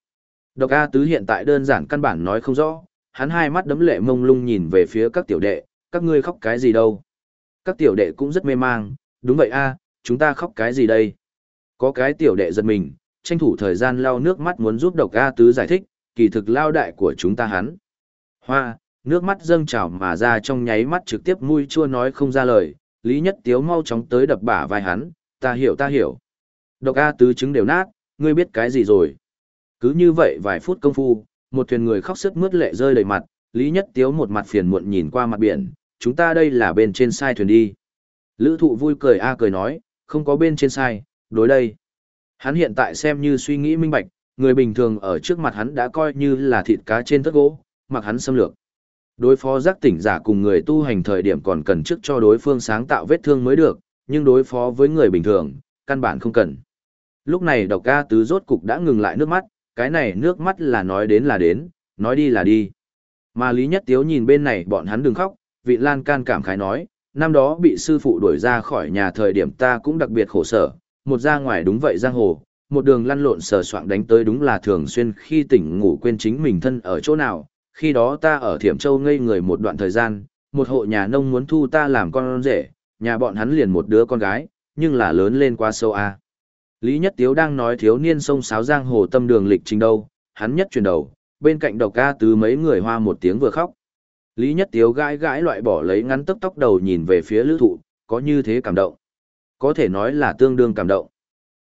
Độc A Tứ hiện tại đơn giản căn bản nói không rõ, hắn hai mắt đấm lệ mông lung nhìn về phía các tiểu đệ, các ngươi khóc cái gì đâu. Các tiểu đệ cũng rất mê mang, đúng vậy a chúng ta khóc cái gì đây? Có cái tiểu đệ giật mình, tranh thủ thời gian lau nước mắt muốn giúp độc A Tứ giải thích, kỳ thực lao đại của chúng ta hắn. Hoa, nước mắt dâng trào mà ra trong nháy mắt trực tiếp mui chua nói không ra lời, Lý Nhất Tiếu mau chóng tới đập bả vai hắn, ta hiểu ta hiểu. Độc A Tứ chứng đều nát, ngươi biết cái gì rồi. Cứ như vậy vài phút công phu, một thuyền người khóc sức mướt lệ rơi đầy mặt, Lý Nhất Tiếu một mặt phiền muộn nhìn qua mặt biển, chúng ta đây là bên trên sai thuyền đi. Lữ thụ vui cười a cười nói, không có bên trên sai, đối đây. Hắn hiện tại xem như suy nghĩ minh bạch, người bình thường ở trước mặt hắn đã coi như là thịt cá trên thất gỗ, mặc hắn xâm lược. Đối phó giác tỉnh giả cùng người tu hành thời điểm còn cần trước cho đối phương sáng tạo vết thương mới được, nhưng đối phó với người bình thường, căn bản không cần. Lúc này độc ca tứ rốt cục đã ngừng lại nước mắt, cái này nước mắt là nói đến là đến, nói đi là đi. Mà Lý Nhất Tiếu nhìn bên này bọn hắn đừng khóc, vị Lan can cảm khái nói, năm đó bị sư phụ đuổi ra khỏi nhà thời điểm ta cũng đặc biệt khổ sở, một ra ngoài đúng vậy giang hồ, một đường lăn lộn sờ soạng đánh tới đúng là thường xuyên khi tỉnh ngủ quên chính mình thân ở chỗ nào, khi đó ta ở Thiểm Châu ngây người một đoạn thời gian, một hộ nhà nông muốn thu ta làm con rể, nhà bọn hắn liền một đứa con gái, nhưng là lớn lên qua sâu a. Lý Nhất Tiếu đang nói thiếu niên sông sáo giang hồ tâm đường lịch trình đâu, hắn nhất chuyển đầu, bên cạnh độc ca tứ mấy người hoa một tiếng vừa khóc. Lý Nhất Tiếu gãi gãi loại bỏ lấy ngắn tóc tóc đầu nhìn về phía lữ thụ, có như thế cảm động. Có thể nói là tương đương cảm động.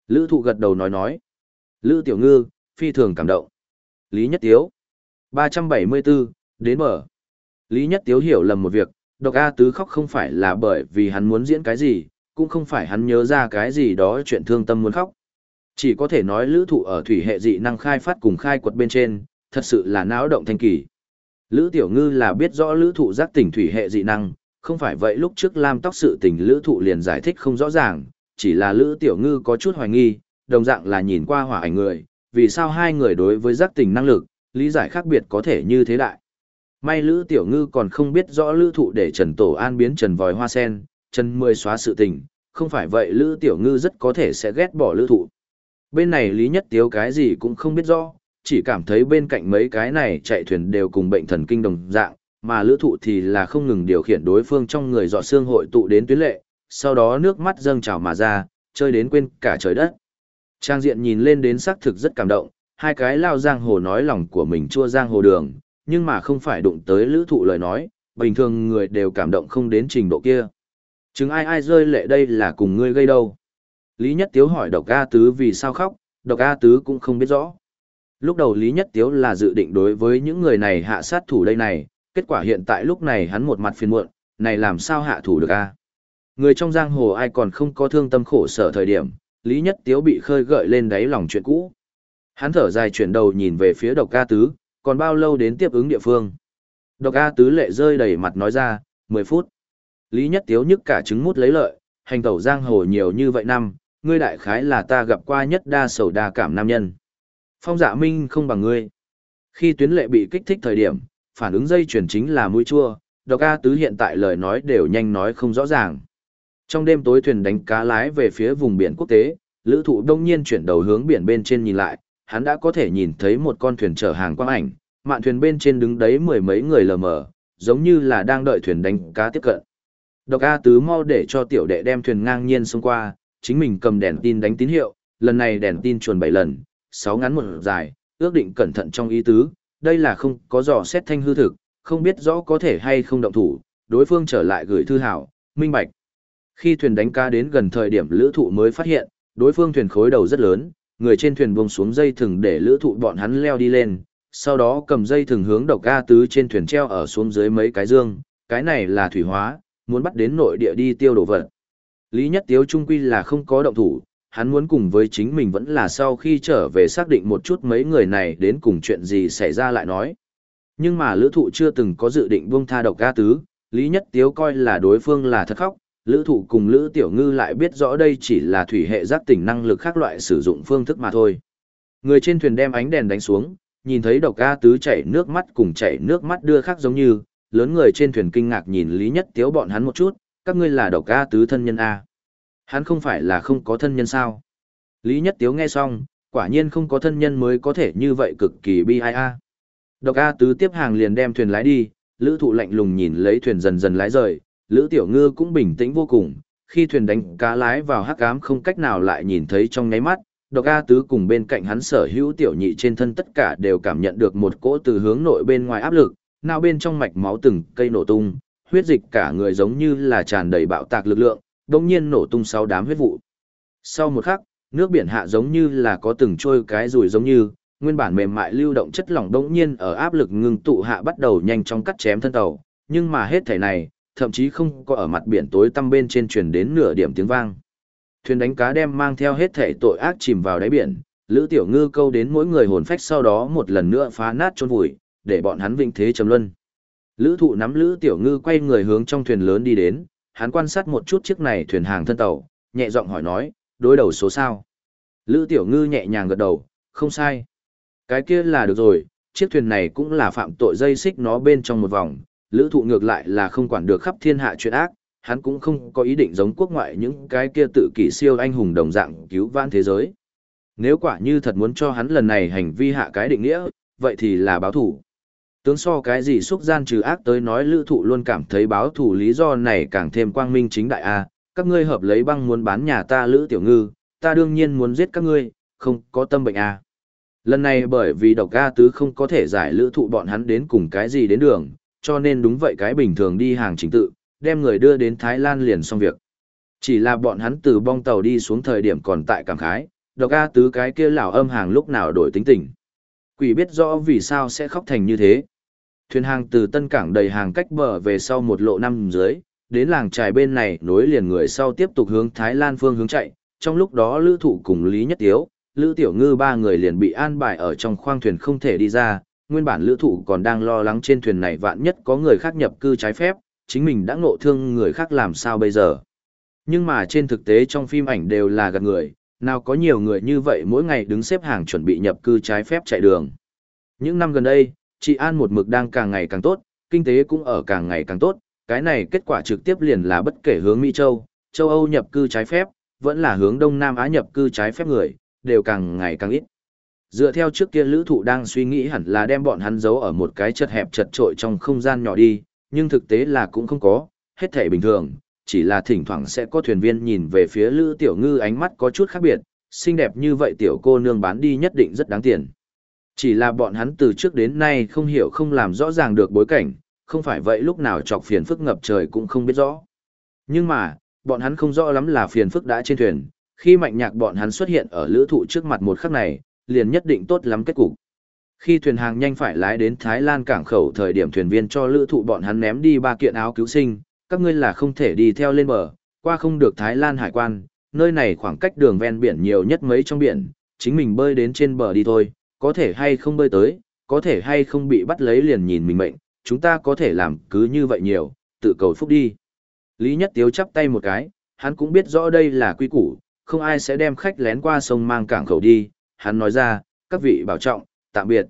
Lữ thụ gật đầu nói nói. Lữ Tiểu Ngư, phi thường cảm động. Lý Nhất Tiếu. 374, đến mở. Lý Nhất Tiếu hiểu lầm một việc, độc A Tứ khóc không phải là bởi vì hắn muốn diễn cái gì, cũng không phải hắn nhớ ra cái gì đó chuyện thương tâm muốn khóc. Chỉ có thể nói lữ thụ ở thủy hệ dị năng khai phát cùng khai quật bên trên, thật sự là náo động thanh kỳ. Lữ Tiểu Ngư là biết rõ lữ thụ giác tỉnh thủy hệ dị năng, không phải vậy lúc trước Lam tóc sự tình lữ thụ liền giải thích không rõ ràng, chỉ là lữ Tiểu Ngư có chút hoài nghi, đồng dạng là nhìn qua hỏa ảnh người, vì sao hai người đối với giác tỉnh năng lực, lý giải khác biệt có thể như thế đại. May lữ Tiểu Ngư còn không biết rõ lữ thụ để Trần Tổ An biến Trần Vòi Hoa Sen, Trần Mười xóa sự tình, không phải vậy lữ Tiểu Ngư rất có thể sẽ ghét bỏ lữ thụ. Bên này Lý Nhất Tiếu cái gì cũng không biết rõ, chỉ cảm thấy bên cạnh mấy cái này chạy thuyền đều cùng bệnh thần kinh đồng dạng, mà lữ thụ thì là không ngừng điều khiển đối phương trong người dọ xương hội tụ đến tuyến lệ, sau đó nước mắt dâng trào mà ra, chơi đến quên cả trời đất. Trang diện nhìn lên đến xác thực rất cảm động, hai cái lao giang hồ nói lòng của mình chua giang hồ đường, nhưng mà không phải đụng tới lữ thụ lời nói, bình thường người đều cảm động không đến trình độ kia. Chứng ai ai rơi lệ đây là cùng ngươi gây đâu. Lý Nhất Tiếu hỏi độc A Tứ vì sao khóc, độc A Tứ cũng không biết rõ. Lúc đầu Lý Nhất Tiếu là dự định đối với những người này hạ sát thủ đây này, kết quả hiện tại lúc này hắn một mặt phiền muộn, này làm sao hạ thủ được a? Người trong giang hồ ai còn không có thương tâm khổ sở thời điểm, Lý Nhất Tiếu bị khơi gợi lên đáy lòng chuyện cũ. Hắn thở dài chuyển đầu nhìn về phía độc ca tứ, còn bao lâu đến tiếp ứng địa phương. Độc ca tứ lệ rơi đầy mặt nói ra, 10 phút. Lý Nhất Tiếu nhức cả trứng mút lấy lợi, hành tẩu giang hồ nhiều như vậy năm, ngươi đại khái là ta gặp qua nhất đa sầu đa cảm nam nhân. Phong dạ minh không bằng ngươi. Khi tuyến lệ bị kích thích thời điểm, phản ứng dây chuyển chính là mũi chua, độc A tứ hiện tại lời nói đều nhanh nói không rõ ràng. Trong đêm tối thuyền đánh cá lái về phía vùng biển quốc tế, lữ thụ đông nhiên chuyển đầu hướng biển bên trên nhìn lại, hắn đã có thể nhìn thấy một con thuyền chở hàng quang ảnh, mạn thuyền bên trên đứng đấy mười mấy người lờ mờ, giống như là đang đợi thuyền đánh cá tiếp cận. Độc A tứ mau để cho tiểu đệ đem thuyền ngang nhiên xông qua, chính mình cầm đèn tin đánh tín hiệu, lần này đèn tin chuồn 7 lần, 6 ngắn một dài, ước định cẩn thận trong ý tứ, đây là không có dò xét thanh hư thực, không biết rõ có thể hay không động thủ, đối phương trở lại gửi thư hảo, minh bạch. Khi thuyền đánh cá đến gần thời điểm lữ thụ mới phát hiện, đối phương thuyền khối đầu rất lớn, người trên thuyền buông xuống dây thừng để lữ thụ bọn hắn leo đi lên, sau đó cầm dây thừng hướng độc a tứ trên thuyền treo ở xuống dưới mấy cái dương, cái này là thủy hóa, muốn bắt đến nội địa đi tiêu đồ vật. Lý Nhất Tiếu Trung Quy là không có động thủ, hắn muốn cùng với chính mình vẫn là sau khi trở về xác định một chút mấy người này đến cùng chuyện gì xảy ra lại nói. Nhưng mà lữ thụ chưa từng có dự định buông tha độc ca tứ, Lý Nhất Tiếu coi là đối phương là thật khóc, lữ thụ cùng lữ tiểu ngư lại biết rõ đây chỉ là thủy hệ giác tỉnh năng lực khác loại sử dụng phương thức mà thôi. Người trên thuyền đem ánh đèn đánh xuống, nhìn thấy độc ca tứ chảy nước mắt cùng chảy nước mắt đưa khác giống như, lớn người trên thuyền kinh ngạc nhìn Lý Nhất Tiếu bọn hắn một chút, các ngươi là độc ca tứ thân nhân A. Hắn không phải là không có thân nhân sao. Lý Nhất Tiếu nghe xong, quả nhiên không có thân nhân mới có thể như vậy cực kỳ bi ai a. Độc A tứ tiếp hàng liền đem thuyền lái đi, lữ thụ lạnh lùng nhìn lấy thuyền dần dần lái rời, lữ tiểu ngư cũng bình tĩnh vô cùng, khi thuyền đánh cá lái vào hắc ám không cách nào lại nhìn thấy trong nháy mắt, độc A tứ cùng bên cạnh hắn sở hữu tiểu nhị trên thân tất cả đều cảm nhận được một cỗ từ hướng nội bên ngoài áp lực, nào bên trong mạch máu từng cây nổ tung, huyết dịch cả người giống như là tràn đầy bạo tạc lực lượng, đồng nhiên nổ tung sáu đám huyết vụ. Sau một khắc, nước biển hạ giống như là có từng trôi cái rùi giống như, nguyên bản mềm mại lưu động chất lỏng đống nhiên ở áp lực ngưng tụ hạ bắt đầu nhanh chóng cắt chém thân tàu, nhưng mà hết thể này, thậm chí không có ở mặt biển tối tăm bên trên truyền đến nửa điểm tiếng vang. Thuyền đánh cá đem mang theo hết thể tội ác chìm vào đáy biển, Lữ Tiểu Ngư câu đến mỗi người hồn phách sau đó một lần nữa phá nát chôn vùi, để bọn hắn vĩnh thế trầm luân. Lữ Thụ nắm Lữ Tiểu Ngư quay người hướng trong thuyền lớn đi đến, hắn quan sát một chút chiếc này thuyền hàng thân tàu, nhẹ giọng hỏi nói, đối đầu số sao? Lữ Tiểu Ngư nhẹ nhàng gật đầu, không sai. Cái kia là được rồi, chiếc thuyền này cũng là phạm tội dây xích nó bên trong một vòng, lữ thụ ngược lại là không quản được khắp thiên hạ chuyện ác, hắn cũng không có ý định giống quốc ngoại những cái kia tự kỷ siêu anh hùng đồng dạng cứu vãn thế giới. Nếu quả như thật muốn cho hắn lần này hành vi hạ cái định nghĩa, vậy thì là báo thủ. Tướng so cái gì xúc gian trừ ác tới nói lữ thụ luôn cảm thấy báo thủ lý do này càng thêm quang minh chính đại A, các ngươi hợp lấy băng muốn bán nhà ta lữ tiểu ngư, ta đương nhiên muốn giết các ngươi, không có tâm bệnh A. Lần này bởi vì độc A tứ không có thể giải lữ thụ bọn hắn đến cùng cái gì đến đường, cho nên đúng vậy cái bình thường đi hàng chính tự, đem người đưa đến Thái Lan liền xong việc. Chỉ là bọn hắn từ bong tàu đi xuống thời điểm còn tại cảm khái, độc A tứ cái kia lão âm hàng lúc nào đổi tính tình. Quỷ biết rõ vì sao sẽ khóc thành như thế. Thuyền hàng từ tân cảng đầy hàng cách bờ về sau một lộ năm dưới, đến làng trài bên này nối liền người sau tiếp tục hướng Thái Lan phương hướng chạy, trong lúc đó lữ thụ cùng Lý Nhất Tiếu, Lữ Tiểu Ngư ba người liền bị an bài ở trong khoang thuyền không thể đi ra, nguyên bản lữ thụ còn đang lo lắng trên thuyền này vạn nhất có người khác nhập cư trái phép, chính mình đã ngộ thương người khác làm sao bây giờ. Nhưng mà trên thực tế trong phim ảnh đều là gạt người, nào có nhiều người như vậy mỗi ngày đứng xếp hàng chuẩn bị nhập cư trái phép chạy đường. Những năm gần đây, chị An một mực đang càng ngày càng tốt, kinh tế cũng ở càng ngày càng tốt, cái này kết quả trực tiếp liền là bất kể hướng Mỹ Châu, châu Âu nhập cư trái phép, vẫn là hướng Đông Nam Á nhập cư trái phép người, đều càng ngày càng ít. Dựa theo trước kia lữ thụ đang suy nghĩ hẳn là đem bọn hắn giấu ở một cái chật hẹp chật trội trong không gian nhỏ đi, nhưng thực tế là cũng không có, hết thể bình thường, chỉ là thỉnh thoảng sẽ có thuyền viên nhìn về phía lữ tiểu ngư ánh mắt có chút khác biệt, xinh đẹp như vậy tiểu cô nương bán đi nhất định rất đáng tiền. Chỉ là bọn hắn từ trước đến nay không hiểu không làm rõ ràng được bối cảnh, không phải vậy lúc nào chọc phiền phức ngập trời cũng không biết rõ. Nhưng mà, bọn hắn không rõ lắm là phiền phức đã trên thuyền, khi mạnh nhạc bọn hắn xuất hiện ở lữ thụ trước mặt một khắc này, liền nhất định tốt lắm kết cục. Khi thuyền hàng nhanh phải lái đến Thái Lan cảng khẩu thời điểm thuyền viên cho lữ thụ bọn hắn ném đi ba kiện áo cứu sinh, các ngươi là không thể đi theo lên bờ, qua không được Thái Lan hải quan, nơi này khoảng cách đường ven biển nhiều nhất mấy trong biển, chính mình bơi đến trên bờ đi thôi, có thể hay không bơi tới, có thể hay không bị bắt lấy liền nhìn mình mệnh, chúng ta có thể làm cứ như vậy nhiều, tự cầu phúc đi. Lý Nhất Tiếu chắp tay một cái, hắn cũng biết rõ đây là quy củ, không ai sẽ đem khách lén qua sông mang cảng khẩu đi, hắn nói ra, các vị bảo trọng, tạm biệt.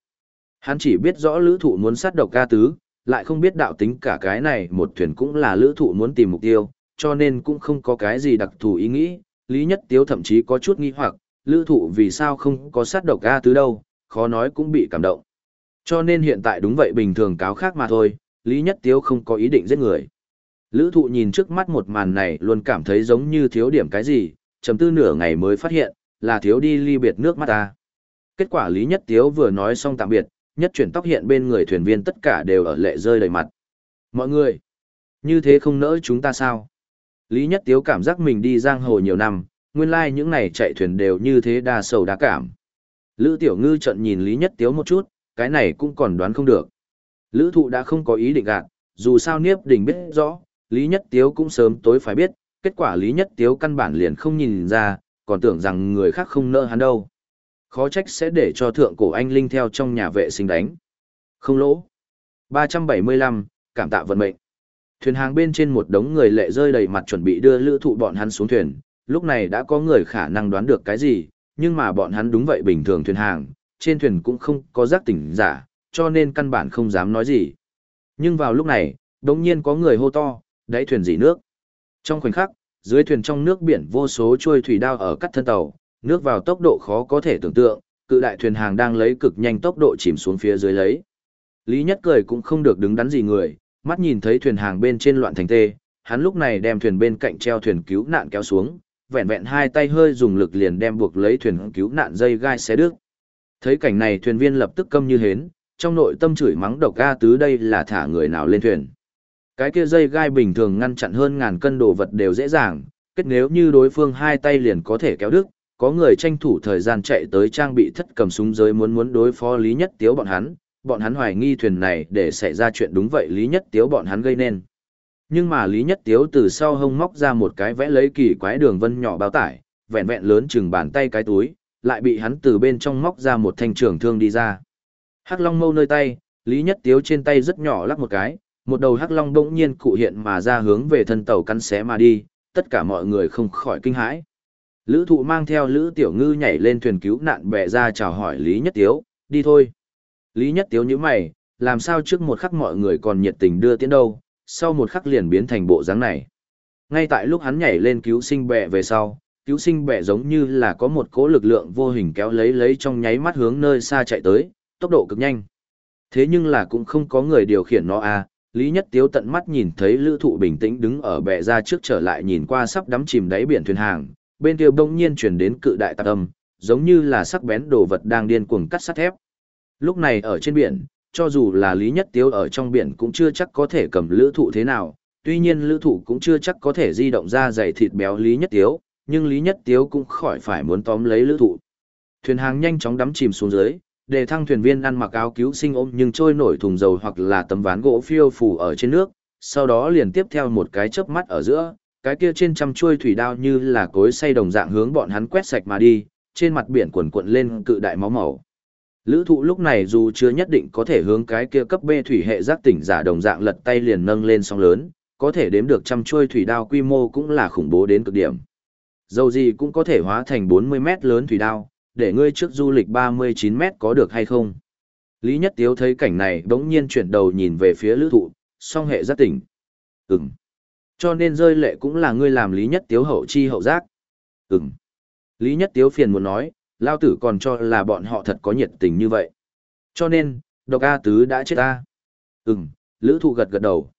Hắn chỉ biết rõ lữ thụ muốn sát độc ca tứ, lại không biết đạo tính cả cái này một thuyền cũng là lữ thụ muốn tìm mục tiêu, cho nên cũng không có cái gì đặc thù ý nghĩ, Lý Nhất Tiếu thậm chí có chút nghi hoặc, lữ thụ vì sao không có sát độc ca tứ đâu, khó nói cũng bị cảm động. Cho nên hiện tại đúng vậy bình thường cáo khác mà thôi, Lý Nhất Tiếu không có ý định giết người. Lữ thụ nhìn trước mắt một màn này luôn cảm thấy giống như thiếu điểm cái gì, chấm tư nửa ngày mới phát hiện, là thiếu đi ly biệt nước mắt ta. Kết quả Lý Nhất Tiếu vừa nói xong tạm biệt, nhất chuyển tóc hiện bên người thuyền viên tất cả đều ở lệ rơi đầy mặt. Mọi người, như thế không nỡ chúng ta sao? Lý Nhất Tiếu cảm giác mình đi giang hồ nhiều năm, nguyên lai like những này chạy thuyền đều như thế đa sầu đa cảm. Lữ Tiểu Ngư trận nhìn Lý Nhất Tiếu một chút, cái này cũng còn đoán không được. Lữ Thụ đã không có ý định gạt, dù sao Niếp Đình biết rõ, Lý Nhất Tiếu cũng sớm tối phải biết, kết quả Lý Nhất Tiếu căn bản liền không nhìn ra, còn tưởng rằng người khác không nỡ hắn đâu. Khó trách sẽ để cho thượng cổ anh Linh theo trong nhà vệ sinh đánh. Không lỗ. 375, cảm tạ vận mệnh. Thuyền hàng bên trên một đống người lệ rơi đầy mặt chuẩn bị đưa lữ thụ bọn hắn xuống thuyền, lúc này đã có người khả năng đoán được cái gì, nhưng mà bọn hắn đúng vậy bình thường thuyền hàng, trên thuyền cũng không có giác tỉnh giả, cho nên căn bản không dám nói gì. Nhưng vào lúc này, đống nhiên có người hô to, đáy thuyền dỉ nước. Trong khoảnh khắc, dưới thuyền trong nước biển vô số chuôi thủy đao ở cắt thân tàu, nước vào tốc độ khó có thể tưởng tượng, cự đại thuyền hàng đang lấy cực nhanh tốc độ chìm xuống phía dưới lấy. Lý Nhất cười cũng không được đứng đắn gì người, mắt nhìn thấy thuyền hàng bên trên loạn thành tê, hắn lúc này đem thuyền bên cạnh treo thuyền cứu nạn kéo xuống, vẹn vẹn hai tay hơi dùng lực liền đem buộc lấy thuyền cứu nạn dây gai xé đứt. Thấy cảnh này thuyền viên lập tức câm như hến, trong nội tâm chửi mắng độc ga tứ đây là thả người nào lên thuyền. Cái kia dây gai bình thường ngăn chặn hơn ngàn cân đồ vật đều dễ dàng, kết nếu như đối phương hai tay liền có thể kéo đứt, có người tranh thủ thời gian chạy tới trang bị thất cầm súng giới muốn muốn đối phó Lý Nhất Tiếu bọn hắn, bọn hắn hoài nghi thuyền này để xảy ra chuyện đúng vậy Lý Nhất Tiếu bọn hắn gây nên. Nhưng mà Lý Nhất Tiếu từ sau hông móc ra một cái vẽ lấy kỳ quái đường vân nhỏ bao tải, vẹn vẹn lớn chừng bàn tay cái túi, lại bị hắn từ bên trong móc ra một thanh trường thương đi ra. Hắc Long mâu nơi tay, Lý Nhất Tiếu trên tay rất nhỏ lắc một cái, một đầu Hắc Long bỗng nhiên cụ hiện mà ra hướng về thân tàu cắn xé mà đi, tất cả mọi người không khỏi kinh hãi. Lữ thụ mang theo Lữ Tiểu Ngư nhảy lên thuyền cứu nạn bẻ ra chào hỏi Lý Nhất Tiếu, đi thôi. Lý Nhất Tiếu như mày, làm sao trước một khắc mọi người còn nhiệt tình đưa tiến đâu, sau một khắc liền biến thành bộ dáng này. Ngay tại lúc hắn nhảy lên cứu sinh bệ về sau, cứu sinh bệ giống như là có một cỗ lực lượng vô hình kéo lấy lấy trong nháy mắt hướng nơi xa chạy tới, tốc độ cực nhanh. Thế nhưng là cũng không có người điều khiển nó à, Lý Nhất Tiếu tận mắt nhìn thấy lữ thụ bình tĩnh đứng ở bệ ra trước trở lại nhìn qua sắp đắm chìm đáy biển thuyền hàng, bên kia bỗng nhiên chuyển đến cự đại tạc âm, giống như là sắc bén đồ vật đang điên cuồng cắt sắt thép. Lúc này ở trên biển, cho dù là Lý Nhất Tiếu ở trong biển cũng chưa chắc có thể cầm lữ thụ thế nào, tuy nhiên lữ thụ cũng chưa chắc có thể di động ra dày thịt béo Lý Nhất Tiếu, nhưng Lý Nhất Tiếu cũng khỏi phải muốn tóm lấy lữ thụ. Thuyền hàng nhanh chóng đắm chìm xuống dưới, để thăng thuyền viên ăn mặc áo cứu sinh ôm nhưng trôi nổi thùng dầu hoặc là tấm ván gỗ phiêu phù ở trên nước, sau đó liền tiếp theo một cái chớp mắt ở giữa, cái kia trên trăm chuôi thủy đao như là cối xay đồng dạng hướng bọn hắn quét sạch mà đi, trên mặt biển cuộn cuộn lên cự đại máu màu. Lữ thụ lúc này dù chưa nhất định có thể hướng cái kia cấp B thủy hệ giác tỉnh giả đồng dạng lật tay liền nâng lên sóng lớn, có thể đếm được trăm chuôi thủy đao quy mô cũng là khủng bố đến cực điểm. Dầu gì cũng có thể hóa thành 40 mét lớn thủy đao, để ngươi trước du lịch 39 mét có được hay không? Lý Nhất Tiếu thấy cảnh này đống nhiên chuyển đầu nhìn về phía lữ thụ, song hệ giác tỉnh. Ừm. Cho nên rơi lệ cũng là ngươi làm Lý Nhất Tiếu hậu chi hậu giác. Ừm. Lý Nhất Tiếu phiền muốn nói, lao tử còn cho là bọn họ thật có nhiệt tình như vậy. Cho nên, độc A Tứ đã chết ta. Ừm, Lữ Thụ gật gật đầu.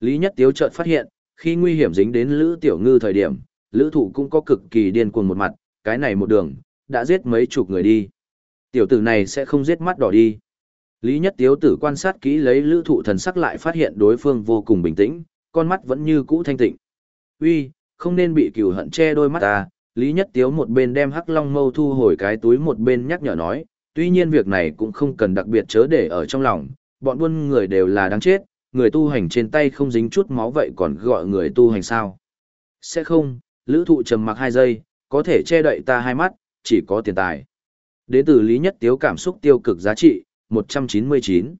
Lý Nhất Tiếu chợt phát hiện, khi nguy hiểm dính đến Lữ Tiểu Ngư thời điểm, Lữ Thụ cũng có cực kỳ điên cuồng một mặt, cái này một đường, đã giết mấy chục người đi. Tiểu tử này sẽ không giết mắt đỏ đi. Lý Nhất Tiếu tử quan sát kỹ lấy Lữ Thụ thần sắc lại phát hiện đối phương vô cùng bình tĩnh, con mắt vẫn như cũ thanh tịnh. Uy, không nên bị cừu hận che đôi mắt ta, Lý Nhất Tiếu một bên đem hắc long mâu thu hồi cái túi một bên nhắc nhở nói, tuy nhiên việc này cũng không cần đặc biệt chớ để ở trong lòng, bọn buôn người đều là đáng chết, người tu hành trên tay không dính chút máu vậy còn gọi người tu hành sao. Sẽ không, lữ thụ trầm mặc hai giây, có thể che đậy ta hai mắt, chỉ có tiền tài. Đến từ Lý Nhất Tiếu cảm xúc tiêu cực giá trị, 199.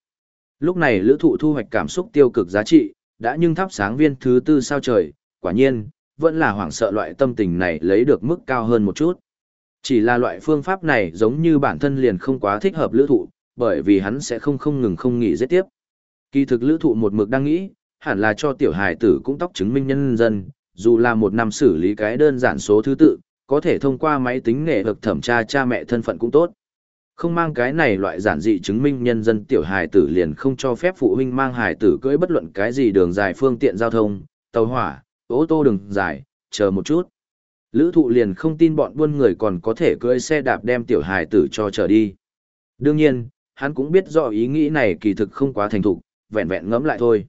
Lúc này lữ thụ thu hoạch cảm xúc tiêu cực giá trị, đã nhưng thắp sáng viên thứ tư sao trời, quả nhiên, vẫn là hoảng sợ loại tâm tình này lấy được mức cao hơn một chút. Chỉ là loại phương pháp này giống như bản thân liền không quá thích hợp lữ thụ, bởi vì hắn sẽ không không ngừng không nghỉ giết tiếp. Kỳ thực lữ thụ một mực đang nghĩ, hẳn là cho tiểu hài tử cũng tóc chứng minh nhân dân, dù là một năm xử lý cái đơn giản số thứ tự, có thể thông qua máy tính nghệ được thẩm tra cha mẹ thân phận cũng tốt. Không mang cái này loại giản dị chứng minh nhân dân tiểu hài tử liền không cho phép phụ huynh mang hài tử cưỡi bất luận cái gì đường dài phương tiện giao thông, tàu hỏa, ô tô đường dài, chờ một chút. Lữ thụ liền không tin bọn buôn người còn có thể cưỡi xe đạp đem tiểu hài tử cho trở đi. Đương nhiên, hắn cũng biết rõ ý nghĩ này kỳ thực không quá thành thục, vẹn vẹn ngẫm lại thôi.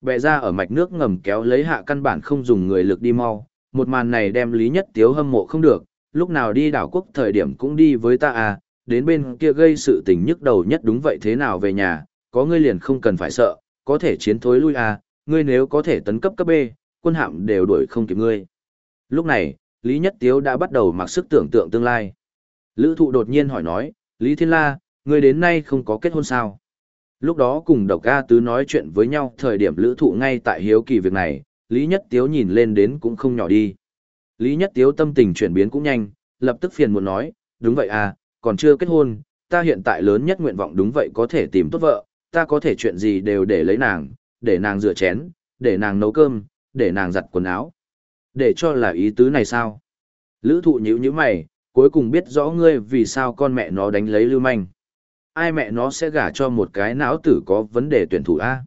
Bẹ ra ở mạch nước ngầm kéo lấy hạ căn bản không dùng người lực đi mau, một màn này đem Lý Nhất Tiếu hâm mộ không được, lúc nào đi đảo quốc thời điểm cũng đi với ta à, đến bên kia gây sự tình nhức đầu nhất đúng vậy thế nào về nhà, có ngươi liền không cần phải sợ, có thể chiến thối lui à, ngươi nếu có thể tấn cấp cấp B, quân hạm đều đuổi không kịp ngươi. Lúc này, Lý Nhất Tiếu đã bắt đầu mặc sức tưởng tượng tương lai. Lữ thụ đột nhiên hỏi nói, Lý Thiên La, ngươi đến nay không có kết hôn sao? Lúc đó cùng độc A Tứ nói chuyện với nhau thời điểm lữ thụ ngay tại hiếu kỳ việc này, Lý Nhất Tiếu nhìn lên đến cũng không nhỏ đi. Lý Nhất Tiếu tâm tình chuyển biến cũng nhanh, lập tức phiền muốn nói, đúng vậy à, còn chưa kết hôn, ta hiện tại lớn nhất nguyện vọng đúng vậy có thể tìm tốt vợ, ta có thể chuyện gì đều để lấy nàng, để nàng rửa chén, để nàng nấu cơm, để nàng giặt quần áo. Để cho là ý tứ này sao? Lữ thụ nhữ như mày, cuối cùng biết rõ ngươi vì sao con mẹ nó đánh lấy lưu manh. Ai mẹ nó sẽ gả cho một cái não tử có vấn đề tuyển thủ A?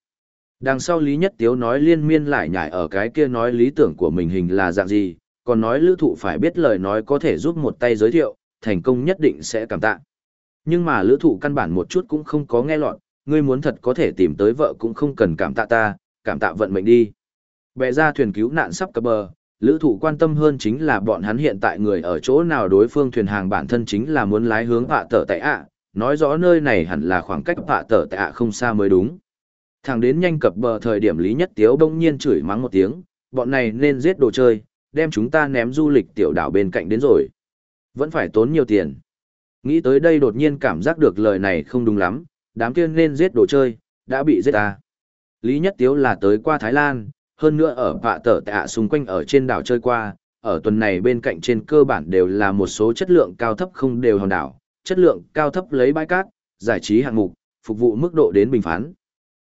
Đằng sau Lý Nhất Tiếu nói liên miên lại nhải ở cái kia nói lý tưởng của mình hình là dạng gì, còn nói lữ thụ phải biết lời nói có thể giúp một tay giới thiệu, thành công nhất định sẽ cảm tạ. Nhưng mà lữ thụ căn bản một chút cũng không có nghe lọt, ngươi muốn thật có thể tìm tới vợ cũng không cần cảm tạ ta, cảm tạ vận mệnh đi. Bè ra thuyền cứu nạn sắp cập bờ, lữ thủ quan tâm hơn chính là bọn hắn hiện tại người ở chỗ nào đối phương thuyền hàng bản thân chính là muốn lái hướng hạ tở tại ạ, nói rõ nơi này hẳn là khoảng cách hạ tở tại ạ không xa mới đúng. Thẳng đến nhanh cập bờ thời điểm Lý Nhất Tiếu bỗng nhiên chửi mắng một tiếng, bọn này nên giết đồ chơi, đem chúng ta ném du lịch tiểu đảo bên cạnh đến rồi. Vẫn phải tốn nhiều tiền. Nghĩ tới đây đột nhiên cảm giác được lời này không đúng lắm, đám kia nên giết đồ chơi, đã bị giết ta. Lý Nhất Tiếu là tới qua Thái Lan, hơn nữa ở vạ tở tạ xung quanh ở trên đảo chơi qua, ở tuần này bên cạnh trên cơ bản đều là một số chất lượng cao thấp không đều hòn đảo, chất lượng cao thấp lấy bãi cát, giải trí hạng mục, phục vụ mức độ đến bình phán.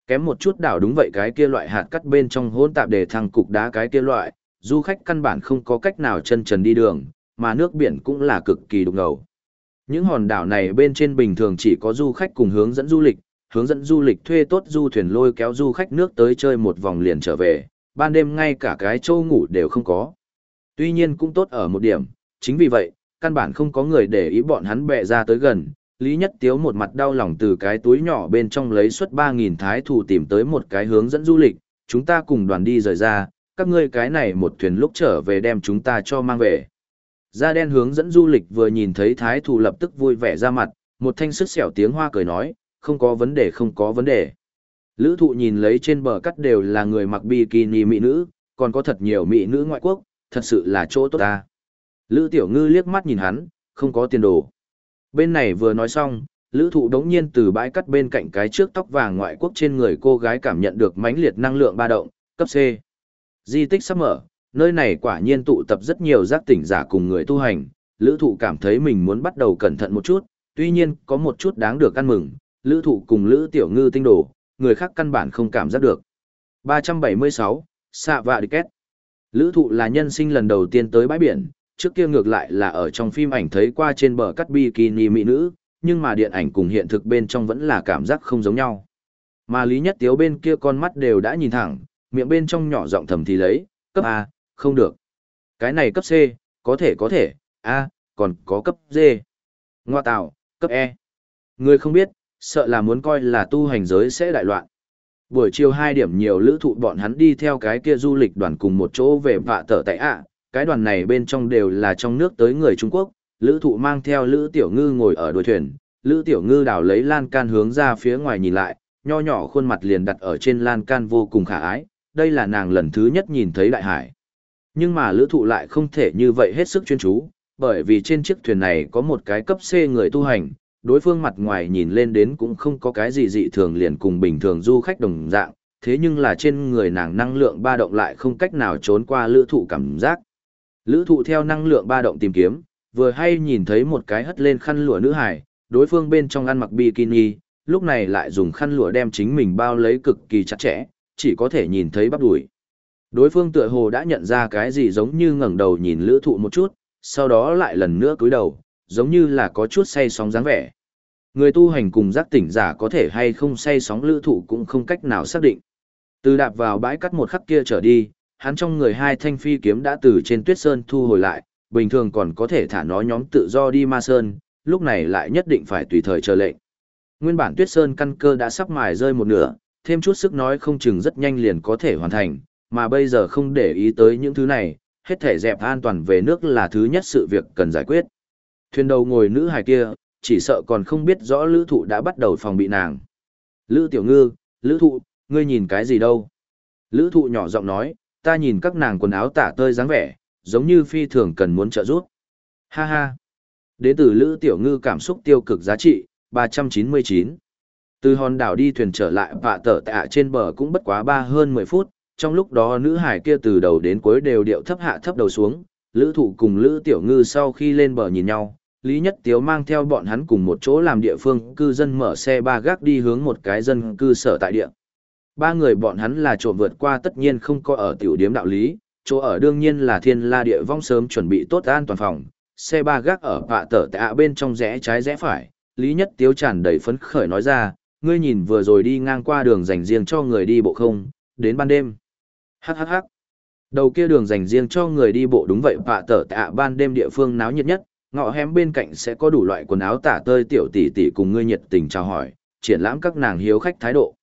Kém một chút đảo đúng vậy cái kia loại hạt cắt bên trong hỗn tạp để thằng cục đá cái kia loại, du khách căn bản không có cách nào chân trần đi đường, mà nước biển cũng là cực kỳ đục ngầu. Những hòn đảo này bên trên bình thường chỉ có du khách cùng hướng dẫn du lịch, hướng dẫn du lịch thuê tốt du thuyền lôi kéo du khách nước tới chơi một vòng liền trở về, ban đêm ngay cả cái châu ngủ đều không có. Tuy nhiên cũng tốt ở một điểm, chính vì vậy, căn bản không có người để ý bọn hắn bẹ ra tới gần. Lý Nhất Tiếu một mặt đau lòng từ cái túi nhỏ bên trong lấy suất 3.000 thái thủ tìm tới một cái hướng dẫn du lịch, chúng ta cùng đoàn đi rời ra, các ngươi cái này một thuyền lúc trở về đem chúng ta cho mang về. Da đen hướng dẫn du lịch vừa nhìn thấy thái thủ lập tức vui vẻ ra mặt, một thanh sức xẻo tiếng hoa cười nói, không có vấn đề không có vấn đề. Lữ thụ nhìn lấy trên bờ cắt đều là người mặc bikini mỹ nữ, còn có thật nhiều mỹ nữ ngoại quốc, thật sự là chỗ tốt ta. Lữ tiểu ngư liếc mắt nhìn hắn, không có tiền đồ. Bên này vừa nói xong, lữ thụ đống nhiên từ bãi cắt bên cạnh cái trước tóc vàng ngoại quốc trên người cô gái cảm nhận được mãnh liệt năng lượng ba động, cấp C. Di tích sắp mở, nơi này quả nhiên tụ tập rất nhiều giác tỉnh giả cùng người tu hành, lữ thụ cảm thấy mình muốn bắt đầu cẩn thận một chút, tuy nhiên có một chút đáng được ăn mừng, lữ thụ cùng lữ tiểu ngư tinh đồ, người khác căn bản không cảm giác được. 376, Sạ Vạ Đi kết. Lữ thụ là nhân sinh lần đầu tiên tới bãi biển, trước kia ngược lại là ở trong phim ảnh thấy qua trên bờ cắt bikini mỹ nữ, nhưng mà điện ảnh cùng hiện thực bên trong vẫn là cảm giác không giống nhau. Mà Lý Nhất Tiếu bên kia con mắt đều đã nhìn thẳng, miệng bên trong nhỏ giọng thầm thì lấy, cấp A, không được. Cái này cấp C, có thể có thể, A, còn có cấp D. Ngoa tạo, cấp E. Người không biết, sợ là muốn coi là tu hành giới sẽ đại loạn. Buổi chiều 2 điểm nhiều lữ thụ bọn hắn đi theo cái kia du lịch đoàn cùng một chỗ về vạ tở tại ạ, cái đoàn này bên trong đều là trong nước tới người Trung Quốc, lữ thụ mang theo lữ tiểu ngư ngồi ở đuôi thuyền, lữ tiểu ngư đảo lấy lan can hướng ra phía ngoài nhìn lại, nho nhỏ khuôn mặt liền đặt ở trên lan can vô cùng khả ái, đây là nàng lần thứ nhất nhìn thấy đại hải. Nhưng mà lữ thụ lại không thể như vậy hết sức chuyên chú, bởi vì trên chiếc thuyền này có một cái cấp C người tu hành, đối phương mặt ngoài nhìn lên đến cũng không có cái gì dị thường liền cùng bình thường du khách đồng dạng, thế nhưng là trên người nàng năng lượng ba động lại không cách nào trốn qua lữ thụ cảm giác. Lữ thụ theo năng lượng ba động tìm kiếm, vừa hay nhìn thấy một cái hất lên khăn lụa nữ hải, đối phương bên trong ăn mặc bikini, lúc này lại dùng khăn lụa đem chính mình bao lấy cực kỳ chặt chẽ, chỉ có thể nhìn thấy bắp đùi. Đối phương tựa hồ đã nhận ra cái gì giống như ngẩng đầu nhìn lữ thụ một chút, sau đó lại lần nữa cúi đầu, giống như là có chút say sóng dáng vẻ. Người tu hành cùng giác tỉnh giả có thể hay không say sóng lữ thụ cũng không cách nào xác định. Từ đạp vào bãi cắt một khắc kia trở đi, hắn trong người hai thanh phi kiếm đã từ trên tuyết sơn thu hồi lại, bình thường còn có thể thả nó nhóm tự do đi ma sơn, lúc này lại nhất định phải tùy thời chờ lệnh. Nguyên bản tuyết sơn căn cơ đã sắp mài rơi một nửa, thêm chút sức nói không chừng rất nhanh liền có thể hoàn thành, mà bây giờ không để ý tới những thứ này, hết thể dẹp an toàn về nước là thứ nhất sự việc cần giải quyết. Thuyền đầu ngồi nữ hài kia, chỉ sợ còn không biết rõ lữ thụ đã bắt đầu phòng bị nàng. Lữ tiểu ngư, lữ thụ, ngươi nhìn cái gì đâu? Lữ thụ nhỏ giọng nói, ta nhìn các nàng quần áo tả tơi dáng vẻ, giống như phi thường cần muốn trợ giúp. Ha ha. Đế tử lữ tiểu ngư cảm xúc tiêu cực giá trị, 399. Từ hòn đảo đi thuyền trở lại và tở tạ trên bờ cũng bất quá ba hơn 10 phút, trong lúc đó nữ hải kia từ đầu đến cuối đều điệu thấp hạ thấp đầu xuống, lữ thụ cùng lữ tiểu ngư sau khi lên bờ nhìn nhau, Lý Nhất Tiếu mang theo bọn hắn cùng một chỗ làm địa phương cư dân mở xe ba gác đi hướng một cái dân cư sở tại địa. Ba người bọn hắn là trộm vượt qua tất nhiên không có ở tiểu điếm đạo lý, chỗ ở đương nhiên là thiên la địa vong sớm chuẩn bị tốt an toàn phòng. Xe ba gác ở vạ tở tạ bên trong rẽ trái rẽ phải, Lý Nhất Tiếu tràn đầy phấn khởi nói ra, ngươi nhìn vừa rồi đi ngang qua đường dành riêng cho người đi bộ không, đến ban đêm. Hắc hắc hắc. Đầu kia đường dành riêng cho người đi bộ đúng vậy vạ tở tạ ban đêm địa phương náo nhiệt nhất, ngõ hẻm bên cạnh sẽ có đủ loại quần áo tả tơi tiểu tỷ tỷ cùng ngươi nhiệt tình chào hỏi, triển lãm các nàng hiếu khách thái độ.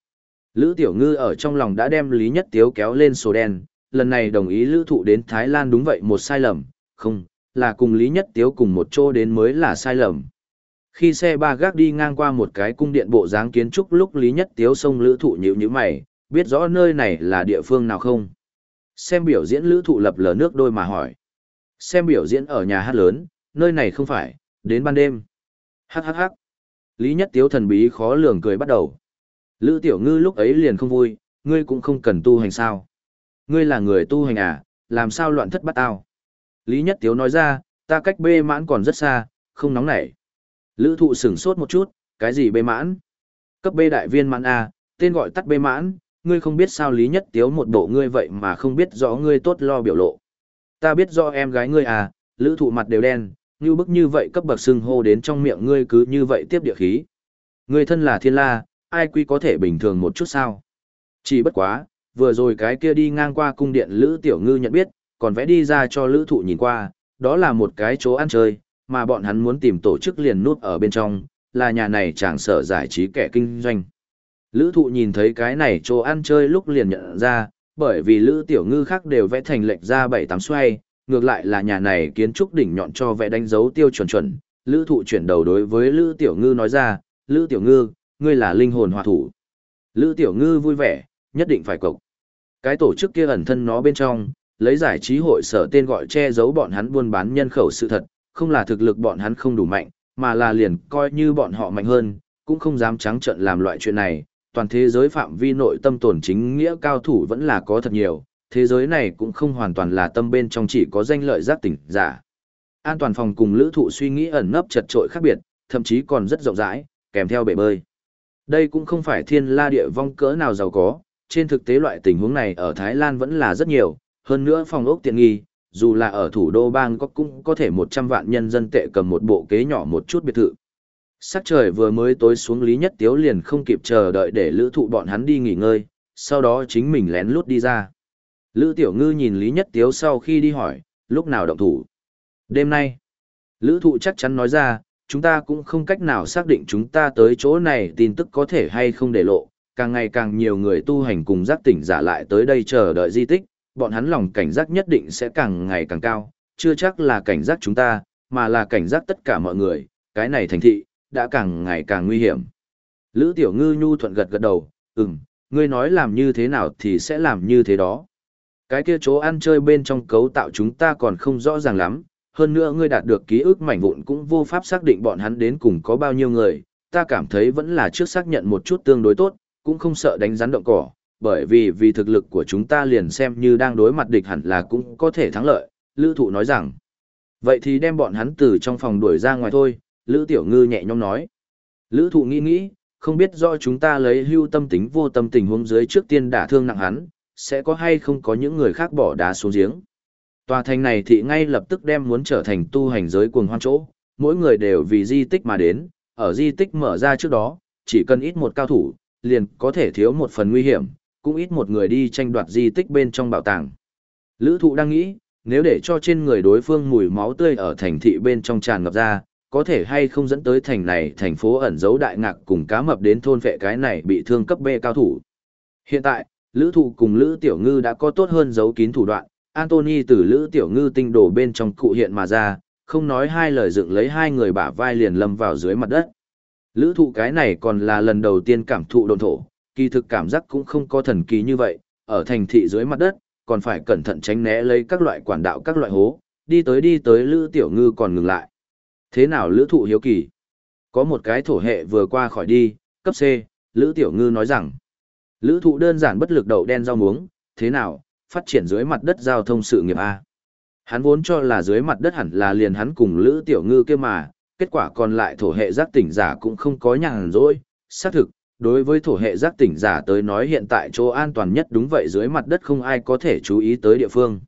Lữ Tiểu Ngư ở trong lòng đã đem Lý Nhất Tiếu kéo lên sổ đen, lần này đồng ý lữ thụ đến Thái Lan đúng vậy một sai lầm, không, là cùng Lý Nhất Tiếu cùng một chỗ đến mới là sai lầm. Khi xe ba gác đi ngang qua một cái cung điện bộ dáng kiến trúc lúc Lý Nhất Tiếu xông lữ thụ nhíu như mày, biết rõ nơi này là địa phương nào không? Xem biểu diễn lữ thụ lập lờ nước đôi mà hỏi. Xem biểu diễn ở nhà hát lớn, nơi này không phải, đến ban đêm. Hắc hắc hắc. Lý Nhất Tiếu thần bí khó lường cười bắt đầu. Lữ Tiểu Ngư lúc ấy liền không vui, ngươi cũng không cần tu hành sao. Ngươi là người tu hành à, làm sao loạn thất bắt tao. Lý Nhất Tiếu nói ra, ta cách bê mãn còn rất xa, không nóng nảy. Lữ thụ sửng sốt một chút, cái gì bê mãn? Cấp bê đại viên mãn à? tên gọi tắt bê mãn, ngươi không biết sao Lý Nhất Tiếu một bộ ngươi vậy mà không biết rõ ngươi tốt lo biểu lộ. Ta biết rõ em gái ngươi à, lữ thụ mặt đều đen, như bức như vậy cấp bậc xưng hô đến trong miệng ngươi cứ như vậy tiếp địa khí. Ngươi thân là thiên la, ai quy có thể bình thường một chút sao? Chỉ bất quá, vừa rồi cái kia đi ngang qua cung điện Lữ Tiểu Ngư nhận biết, còn vẽ đi ra cho Lữ Thụ nhìn qua, đó là một cái chỗ ăn chơi, mà bọn hắn muốn tìm tổ chức liền nút ở bên trong, là nhà này chẳng sở giải trí kẻ kinh doanh. Lữ Thụ nhìn thấy cái này chỗ ăn chơi lúc liền nhận ra, bởi vì Lữ Tiểu Ngư khác đều vẽ thành lệch ra 7-8 xoay, ngược lại là nhà này kiến trúc đỉnh nhọn cho vẽ đánh dấu tiêu chuẩn chuẩn. Lữ Thụ chuyển đầu đối với Lữ Tiểu Ngư nói ra, Lữ Tiểu Ngư, ngươi là linh hồn hòa thủ. Lữ Tiểu Ngư vui vẻ, nhất định phải cộc. Cái tổ chức kia ẩn thân nó bên trong, lấy giải trí hội sở tên gọi che giấu bọn hắn buôn bán nhân khẩu sự thật, không là thực lực bọn hắn không đủ mạnh, mà là liền coi như bọn họ mạnh hơn, cũng không dám trắng trợn làm loại chuyện này. Toàn thế giới phạm vi nội tâm tổn chính nghĩa cao thủ vẫn là có thật nhiều, thế giới này cũng không hoàn toàn là tâm bên trong chỉ có danh lợi giác tỉnh giả. An toàn phòng cùng lữ thụ suy nghĩ ẩn nấp chật trội khác biệt, thậm chí còn rất rộng rãi, kèm theo bể bơi. Đây cũng không phải thiên la địa vong cỡ nào giàu có, trên thực tế loại tình huống này ở Thái Lan vẫn là rất nhiều, hơn nữa phòng ốc tiện nghi, dù là ở thủ đô bang có cũng có thể 100 vạn nhân dân tệ cầm một bộ kế nhỏ một chút biệt thự. Sắc trời vừa mới tối xuống Lý Nhất Tiếu liền không kịp chờ đợi để lữ thụ bọn hắn đi nghỉ ngơi, sau đó chính mình lén lút đi ra. Lữ Tiểu Ngư nhìn Lý Nhất Tiếu sau khi đi hỏi, lúc nào động thủ. Đêm nay, Lữ Thụ chắc chắn nói ra, chúng ta cũng không cách nào xác định chúng ta tới chỗ này tin tức có thể hay không để lộ, càng ngày càng nhiều người tu hành cùng giác tỉnh giả lại tới đây chờ đợi di tích, bọn hắn lòng cảnh giác nhất định sẽ càng ngày càng cao, chưa chắc là cảnh giác chúng ta, mà là cảnh giác tất cả mọi người, cái này thành thị, đã càng ngày càng nguy hiểm. Lữ Tiểu Ngư nhu thuận gật gật đầu, ừm, ngươi nói làm như thế nào thì sẽ làm như thế đó. Cái kia chỗ ăn chơi bên trong cấu tạo chúng ta còn không rõ ràng lắm, hơn nữa ngươi đạt được ký ức mảnh vụn cũng vô pháp xác định bọn hắn đến cùng có bao nhiêu người, ta cảm thấy vẫn là trước xác nhận một chút tương đối tốt, cũng không sợ đánh rắn động cỏ, bởi vì vì thực lực của chúng ta liền xem như đang đối mặt địch hẳn là cũng có thể thắng lợi, Lữ Thụ nói rằng. Vậy thì đem bọn hắn từ trong phòng đuổi ra ngoài thôi, Lữ Tiểu Ngư nhẹ nhõm nói. Lữ Thụ nghĩ nghĩ, không biết do chúng ta lấy hưu tâm tính vô tâm tình huống dưới trước tiên đả thương nặng hắn, sẽ có hay không có những người khác bỏ đá xuống giếng. Tòa thành này thị ngay lập tức đem muốn trở thành tu hành giới cuồng hoan chỗ, mỗi người đều vì di tích mà đến, ở di tích mở ra trước đó, chỉ cần ít một cao thủ, liền có thể thiếu một phần nguy hiểm, cũng ít một người đi tranh đoạt di tích bên trong bảo tàng. Lữ thụ đang nghĩ, nếu để cho trên người đối phương mùi máu tươi ở thành thị bên trong tràn ngập ra, có thể hay không dẫn tới thành này thành phố ẩn giấu đại ngạc cùng cá mập đến thôn vệ cái này bị thương cấp B cao thủ. Hiện tại, Lữ thụ cùng Lữ Tiểu Ngư đã có tốt hơn giấu kín thủ đoạn, Anthony từ Lữ Tiểu Ngư tinh đổ bên trong cụ hiện mà ra, không nói hai lời dựng lấy hai người bả vai liền lâm vào dưới mặt đất. Lữ thụ cái này còn là lần đầu tiên cảm thụ đồn thổ, kỳ thực cảm giác cũng không có thần kỳ như vậy, ở thành thị dưới mặt đất, còn phải cẩn thận tránh né lấy các loại quản đạo các loại hố, đi tới đi tới Lữ Tiểu Ngư còn ngừng lại. Thế nào Lữ thụ hiếu kỳ? Có một cái thổ hệ vừa qua khỏi đi, cấp C, Lữ Tiểu Ngư nói rằng. Lữ thụ đơn giản bất lực đậu đen rau muống, thế nào, phát triển dưới mặt đất giao thông sự nghiệp A. Hắn vốn cho là dưới mặt đất hẳn là liền hắn cùng Lữ Tiểu Ngư kia mà, kết quả còn lại thổ hệ giác tỉnh giả cũng không có nhàn rỗi. Xác thực, đối với thổ hệ giác tỉnh giả tới nói hiện tại chỗ an toàn nhất đúng vậy dưới mặt đất không ai có thể chú ý tới địa phương.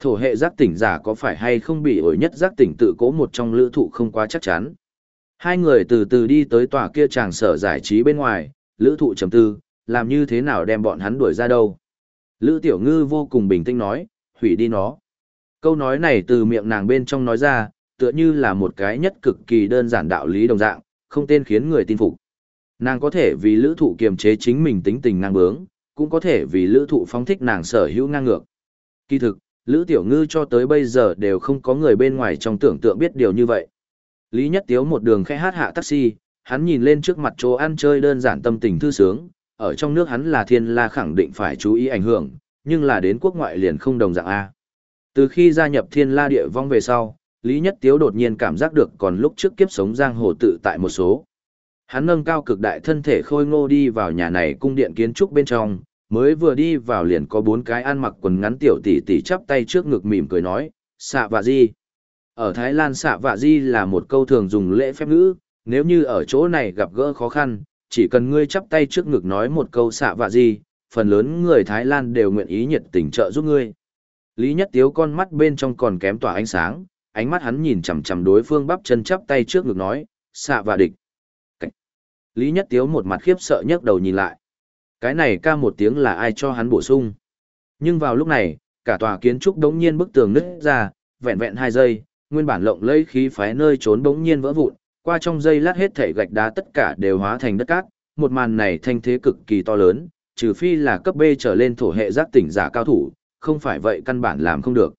Thổ hệ giác tỉnh giả có phải hay không bị ổi nhất giác tỉnh tự cố một trong lữ thụ không quá chắc chắn. Hai người từ từ đi tới tòa kia tràng sở giải trí bên ngoài, lữ thụ chấm tư, làm như thế nào đem bọn hắn đuổi ra đâu. Lữ tiểu ngư vô cùng bình tĩnh nói, hủy đi nó. Câu nói này từ miệng nàng bên trong nói ra, tựa như là một cái nhất cực kỳ đơn giản đạo lý đồng dạng, không tên khiến người tin phục. Nàng có thể vì lữ thụ kiềm chế chính mình tính tình ngang bướng, cũng có thể vì lữ thụ phóng thích nàng sở hữu ngang ngược. Kỳ thực, Lữ Tiểu Ngư cho tới bây giờ đều không có người bên ngoài trong tưởng tượng biết điều như vậy. Lý Nhất Tiếu một đường khẽ hát hạ taxi, hắn nhìn lên trước mặt chỗ ăn chơi đơn giản tâm tình thư sướng, ở trong nước hắn là thiên la khẳng định phải chú ý ảnh hưởng, nhưng là đến quốc ngoại liền không đồng dạng A. Từ khi gia nhập thiên la địa vong về sau, Lý Nhất Tiếu đột nhiên cảm giác được còn lúc trước kiếp sống giang hồ tự tại một số. Hắn nâng cao cực đại thân thể khôi ngô đi vào nhà này cung điện kiến trúc bên trong, mới vừa đi vào liền có bốn cái ăn mặc quần ngắn tiểu tỷ tỷ chắp tay trước ngực mỉm cười nói, xạ vạ di. Ở Thái Lan xạ vạ di là một câu thường dùng lễ phép ngữ, nếu như ở chỗ này gặp gỡ khó khăn, chỉ cần ngươi chắp tay trước ngực nói một câu xạ vạ gì phần lớn người Thái Lan đều nguyện ý nhiệt tình trợ giúp ngươi. Lý Nhất Tiếu con mắt bên trong còn kém tỏa ánh sáng, ánh mắt hắn nhìn chằm chằm đối phương bắp chân chắp tay trước ngực nói, xạ và địch. Cảnh. Lý Nhất Tiếu một mặt khiếp sợ nhấc đầu nhìn lại. Cái này ca một tiếng là ai cho hắn bổ sung. Nhưng vào lúc này, cả tòa kiến trúc đống nhiên bức tường nứt ra, vẹn vẹn hai giây, nguyên bản lộng lẫy khí phái nơi trốn đống nhiên vỡ vụn, qua trong giây lát hết thảy gạch đá tất cả đều hóa thành đất cát, một màn này thanh thế cực kỳ to lớn, trừ phi là cấp B trở lên thổ hệ giác tỉnh giả cao thủ, không phải vậy căn bản làm không được.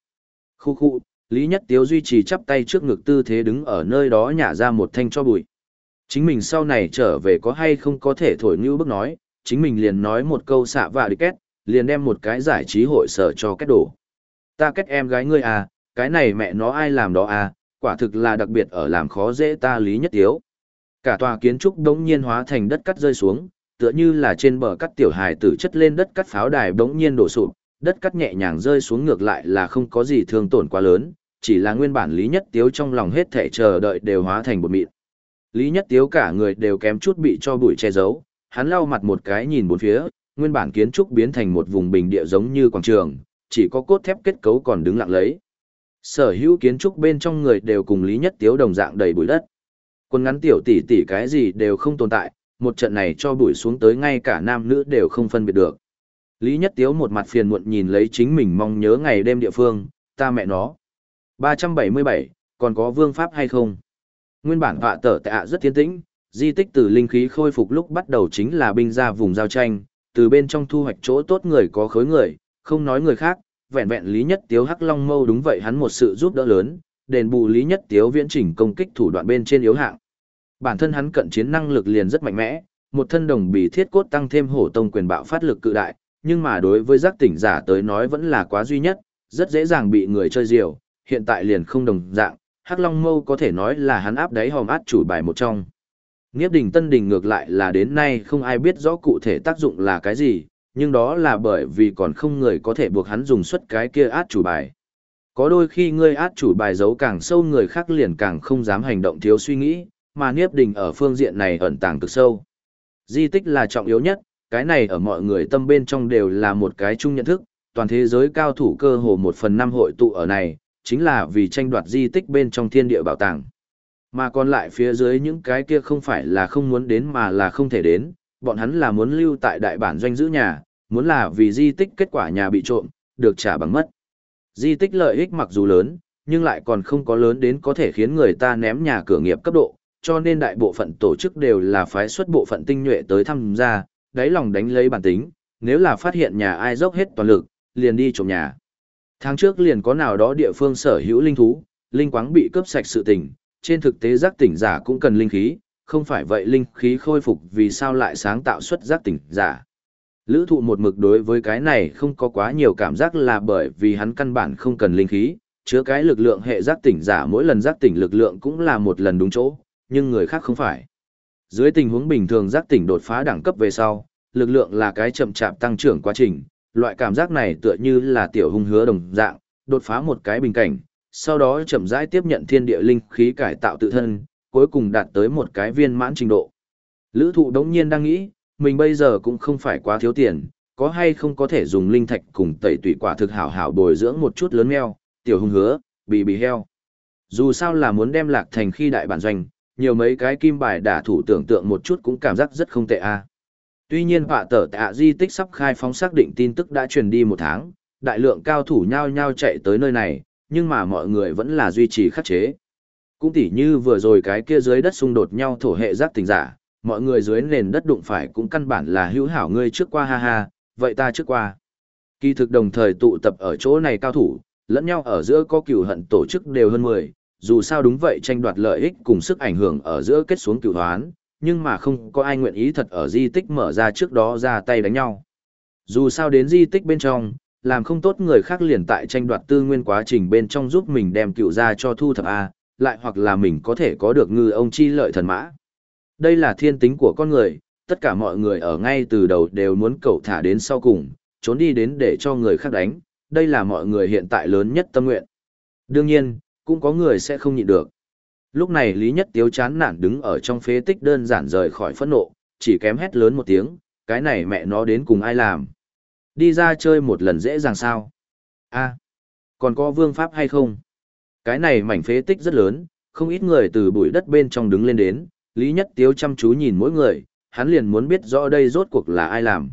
Khu khu, Lý Nhất Tiếu duy trì chắp tay trước ngực tư thế đứng ở nơi đó nhả ra một thanh cho bụi. Chính mình sau này trở về có hay không có thể thổi như bức nói, chính mình liền nói một câu xạ và đi kết, liền đem một cái giải trí hội sở cho kết đổ. Ta kết em gái ngươi à, cái này mẹ nó ai làm đó à, quả thực là đặc biệt ở làm khó dễ ta Lý Nhất Tiếu. Cả tòa kiến trúc đống nhiên hóa thành đất cắt rơi xuống, tựa như là trên bờ cắt tiểu hài tử chất lên đất cắt pháo đài đống nhiên đổ sụp, đất cắt nhẹ nhàng rơi xuống ngược lại là không có gì thương tổn quá lớn, chỉ là nguyên bản Lý Nhất Tiếu trong lòng hết thể chờ đợi đều hóa thành bột mịn. Lý Nhất Tiếu cả người đều kém chút bị cho bụi che giấu, hắn lau mặt một cái nhìn bốn phía, nguyên bản kiến trúc biến thành một vùng bình địa giống như quảng trường, chỉ có cốt thép kết cấu còn đứng lặng lấy. Sở hữu kiến trúc bên trong người đều cùng Lý Nhất Tiếu đồng dạng đầy bụi đất. Quân ngắn tiểu tỷ tỷ cái gì đều không tồn tại, một trận này cho bụi xuống tới ngay cả nam nữ đều không phân biệt được. Lý Nhất Tiếu một mặt phiền muộn nhìn lấy chính mình mong nhớ ngày đêm địa phương, ta mẹ nó. 377, còn có vương pháp hay không? Nguyên bản họa tở tạ rất tiến tĩnh, di tích từ linh khí khôi phục lúc bắt đầu chính là binh ra vùng giao tranh, từ bên trong thu hoạch chỗ tốt người có khối người, không nói người khác, vẹn vẹn Lý Nhất Tiếu Hắc Long Mâu đúng vậy hắn một sự giúp đỡ lớn, đền bù Lý Nhất Tiếu viễn chỉnh công kích thủ đoạn bên trên yếu hạng. Bản thân hắn cận chiến năng lực liền rất mạnh mẽ, một thân đồng bì thiết cốt tăng thêm hổ tông quyền bạo phát lực cự đại, nhưng mà đối với giác tỉnh giả tới nói vẫn là quá duy nhất, rất dễ dàng bị người chơi diều, hiện tại liền không đồng dạng, Hắc Long Mâu có thể nói là hắn áp đáy hòm át chủ bài một trong. Nghiếp đình tân đình ngược lại là đến nay không ai biết rõ cụ thể tác dụng là cái gì, nhưng đó là bởi vì còn không người có thể buộc hắn dùng suất cái kia át chủ bài. Có đôi khi ngươi át chủ bài giấu càng sâu người khác liền càng không dám hành động thiếu suy nghĩ, mà Niếp Đình ở phương diện này ẩn tàng cực sâu. Di tích là trọng yếu nhất, cái này ở mọi người tâm bên trong đều là một cái chung nhận thức, toàn thế giới cao thủ cơ hồ một phần năm hội tụ ở này, chính là vì tranh đoạt di tích bên trong thiên địa bảo tàng. Mà còn lại phía dưới những cái kia không phải là không muốn đến mà là không thể đến, bọn hắn là muốn lưu tại đại bản doanh giữ nhà, muốn là vì di tích kết quả nhà bị trộm, được trả bằng mất. Di tích lợi ích mặc dù lớn, nhưng lại còn không có lớn đến có thể khiến người ta ném nhà cửa nghiệp cấp độ, cho nên đại bộ phận tổ chức đều là phái xuất bộ phận tinh nhuệ tới tham gia, đáy lòng đánh lấy bản tính, nếu là phát hiện nhà ai dốc hết toàn lực, liền đi trộm nhà. Tháng trước liền có nào đó địa phương sở hữu linh thú, linh quáng bị cướp sạch sự tình, trên thực tế giác tỉnh giả cũng cần linh khí, không phải vậy linh khí khôi phục vì sao lại sáng tạo xuất giác tỉnh giả. Lữ thụ một mực đối với cái này không có quá nhiều cảm giác là bởi vì hắn căn bản không cần linh khí, chứa cái lực lượng hệ giác tỉnh giả mỗi lần giác tỉnh lực lượng cũng là một lần đúng chỗ, nhưng người khác không phải. Dưới tình huống bình thường giác tỉnh đột phá đẳng cấp về sau, lực lượng là cái chậm chạp tăng trưởng quá trình, loại cảm giác này tựa như là tiểu hung hứa đồng dạng, đột phá một cái bình cảnh, sau đó chậm rãi tiếp nhận thiên địa linh khí cải tạo tự thân, cuối cùng đạt tới một cái viên mãn trình độ. Lữ thụ đống nhiên đang nghĩ, mình bây giờ cũng không phải quá thiếu tiền, có hay không có thể dùng linh thạch cùng tẩy tủy quả thực hảo hảo bồi dưỡng một chút lớn meo, tiểu hung hứa, bị bị heo. Dù sao là muốn đem lạc thành khi đại bản doanh, nhiều mấy cái kim bài đả thủ tưởng tượng một chút cũng cảm giác rất không tệ a. Tuy nhiên họa tờ tạ di tích sắp khai phóng xác định tin tức đã truyền đi một tháng, đại lượng cao thủ nhao nhao chạy tới nơi này, nhưng mà mọi người vẫn là duy trì khắc chế. Cũng tỉ như vừa rồi cái kia dưới đất xung đột nhau thổ hệ giác tình giả, mọi người dưới nền đất đụng phải cũng căn bản là hữu hảo ngươi trước qua ha ha, vậy ta trước qua. Kỳ thực đồng thời tụ tập ở chỗ này cao thủ, lẫn nhau ở giữa có cửu hận tổ chức đều hơn 10, dù sao đúng vậy tranh đoạt lợi ích cùng sức ảnh hưởng ở giữa kết xuống cửu hoán, nhưng mà không có ai nguyện ý thật ở di tích mở ra trước đó ra tay đánh nhau. Dù sao đến di tích bên trong, làm không tốt người khác liền tại tranh đoạt tư nguyên quá trình bên trong giúp mình đem cựu ra cho thu thập A, lại hoặc là mình có thể có được ngư ông chi lợi thần mã. Đây là thiên tính của con người, tất cả mọi người ở ngay từ đầu đều muốn cậu thả đến sau cùng, trốn đi đến để cho người khác đánh, đây là mọi người hiện tại lớn nhất tâm nguyện. Đương nhiên, cũng có người sẽ không nhịn được. Lúc này Lý Nhất Tiếu chán nản đứng ở trong phế tích đơn giản rời khỏi phẫn nộ, chỉ kém hét lớn một tiếng, cái này mẹ nó đến cùng ai làm. Đi ra chơi một lần dễ dàng sao? a còn có vương pháp hay không? Cái này mảnh phế tích rất lớn, không ít người từ bụi đất bên trong đứng lên đến, Lý Nhất Tiếu chăm chú nhìn mỗi người, hắn liền muốn biết rõ đây rốt cuộc là ai làm.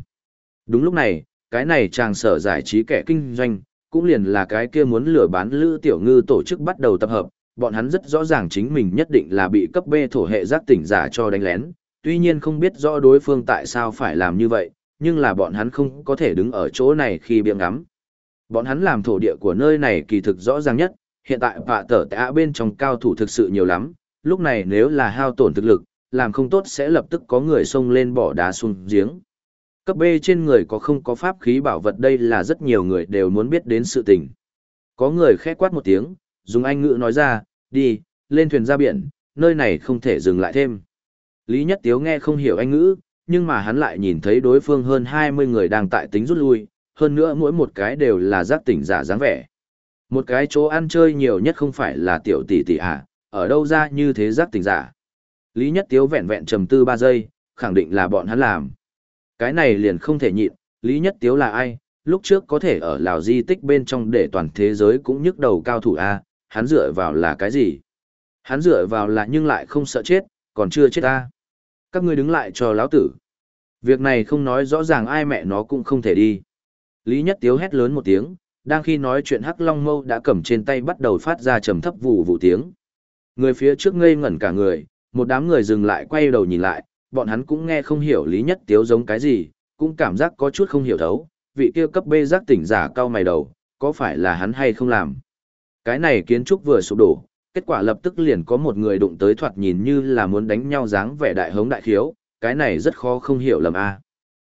Đúng lúc này, cái này chàng sở giải trí kẻ kinh doanh, cũng liền là cái kia muốn lừa bán lữ tiểu ngư tổ chức bắt đầu tập hợp, bọn hắn rất rõ ràng chính mình nhất định là bị cấp B thổ hệ giác tỉnh giả cho đánh lén, tuy nhiên không biết rõ đối phương tại sao phải làm như vậy, nhưng là bọn hắn không có thể đứng ở chỗ này khi biếng ngắm. Bọn hắn làm thổ địa của nơi này kỳ thực rõ ràng nhất, hiện tại vạ tở tạ bên trong cao thủ thực sự nhiều lắm, lúc này nếu là hao tổn thực lực, làm không tốt sẽ lập tức có người xông lên bỏ đá xuống giếng. Cấp B trên người có không có pháp khí bảo vật đây là rất nhiều người đều muốn biết đến sự tình. Có người khẽ quát một tiếng, dùng anh ngữ nói ra, đi, lên thuyền ra biển, nơi này không thể dừng lại thêm. Lý Nhất Tiếu nghe không hiểu anh ngữ, nhưng mà hắn lại nhìn thấy đối phương hơn 20 người đang tại tính rút lui, hơn nữa mỗi một cái đều là giác tỉnh giả dáng vẻ. Một cái chỗ ăn chơi nhiều nhất không phải là tiểu tỷ tỷ à, ở đâu ra như thế giác tình giả. Lý Nhất Tiếu vẹn vẹn trầm tư 3 giây, khẳng định là bọn hắn làm. Cái này liền không thể nhịn, Lý Nhất Tiếu là ai, lúc trước có thể ở Lào di tích bên trong để toàn thế giới cũng nhức đầu cao thủ A, hắn dựa vào là cái gì? Hắn dựa vào là nhưng lại không sợ chết, còn chưa chết A. Các ngươi đứng lại cho lão tử. Việc này không nói rõ ràng ai mẹ nó cũng không thể đi. Lý Nhất Tiếu hét lớn một tiếng, đang khi nói chuyện Hắc Long Mâu đã cầm trên tay bắt đầu phát ra trầm thấp vụ vụ tiếng. Người phía trước ngây ngẩn cả người, một đám người dừng lại quay đầu nhìn lại, bọn hắn cũng nghe không hiểu Lý Nhất Tiếu giống cái gì, cũng cảm giác có chút không hiểu thấu, vị kia cấp bê giác tỉnh giả cao mày đầu, có phải là hắn hay không làm. Cái này kiến trúc vừa sụp đổ, kết quả lập tức liền có một người đụng tới thoạt nhìn như là muốn đánh nhau dáng vẻ đại hống đại khiếu, cái này rất khó không hiểu lầm a.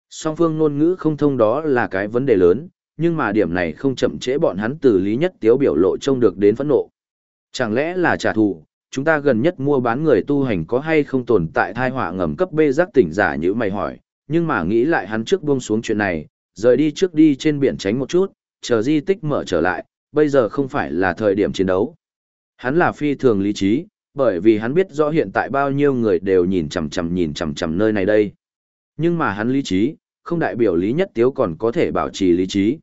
Song phương ngôn ngữ không thông đó là cái vấn đề lớn, nhưng mà điểm này không chậm trễ bọn hắn từ lý nhất tiếu biểu lộ trông được đến phẫn nộ. Chẳng lẽ là trả thù, chúng ta gần nhất mua bán người tu hành có hay không tồn tại thai họa ngầm cấp bê giác tỉnh giả như mày hỏi, nhưng mà nghĩ lại hắn trước buông xuống chuyện này, rời đi trước đi trên biển tránh một chút, chờ di tích mở trở lại, bây giờ không phải là thời điểm chiến đấu. Hắn là phi thường lý trí, bởi vì hắn biết rõ hiện tại bao nhiêu người đều nhìn chằm chằm nhìn chằm chằm nơi này đây. Nhưng mà hắn lý trí, không đại biểu Lý Nhất Tiếu còn có thể bảo trì lý trí.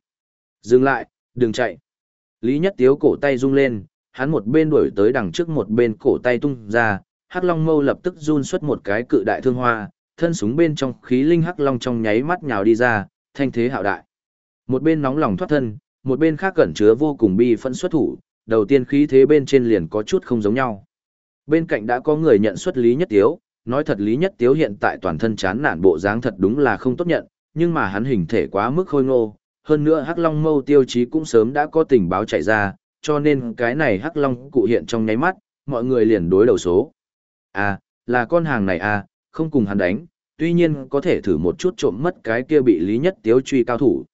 Dừng lại, đừng chạy. Lý Nhất Tiếu cổ tay rung lên, hắn một bên đuổi tới đằng trước một bên cổ tay tung ra, Hắc Long Mâu lập tức run xuất một cái cự đại thương hoa, thân súng bên trong khí linh Hắc Long trong nháy mắt nhào đi ra, thanh thế hạo đại. Một bên nóng lòng thoát thân, một bên khác cẩn chứa vô cùng bi phẫn xuất thủ, đầu tiên khí thế bên trên liền có chút không giống nhau. Bên cạnh đã có người nhận xuất Lý Nhất Tiếu, nói thật Lý Nhất Tiếu hiện tại toàn thân chán nản bộ dáng thật đúng là không tốt nhận, nhưng mà hắn hình thể quá mức khôi ngô, hơn nữa Hắc Long Mâu tiêu chí cũng sớm đã có tình báo chạy ra, cho nên cái này Hắc Long cụ hiện trong nháy mắt, mọi người liền đối đầu số. À, là con hàng này à, không cùng hắn đánh, tuy nhiên có thể thử một chút trộm mất cái kia bị Lý Nhất Tiếu truy cao thủ.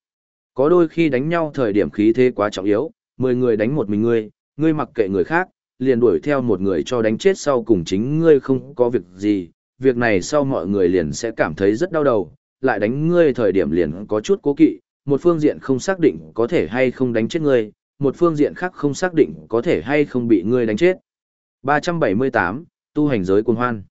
Có đôi khi đánh nhau thời điểm khí thế quá trọng yếu, 10 người đánh một mình ngươi, ngươi mặc kệ người khác, liền đuổi theo một người cho đánh chết sau cùng chính ngươi không có việc gì, việc này sau mọi người liền sẽ cảm thấy rất đau đầu, lại đánh ngươi thời điểm liền có chút cố kỵ, một phương diện không xác định có thể hay không đánh chết ngươi, một phương diện khác không xác định có thể hay không bị ngươi đánh chết. 378, tu hành giới quân hoan.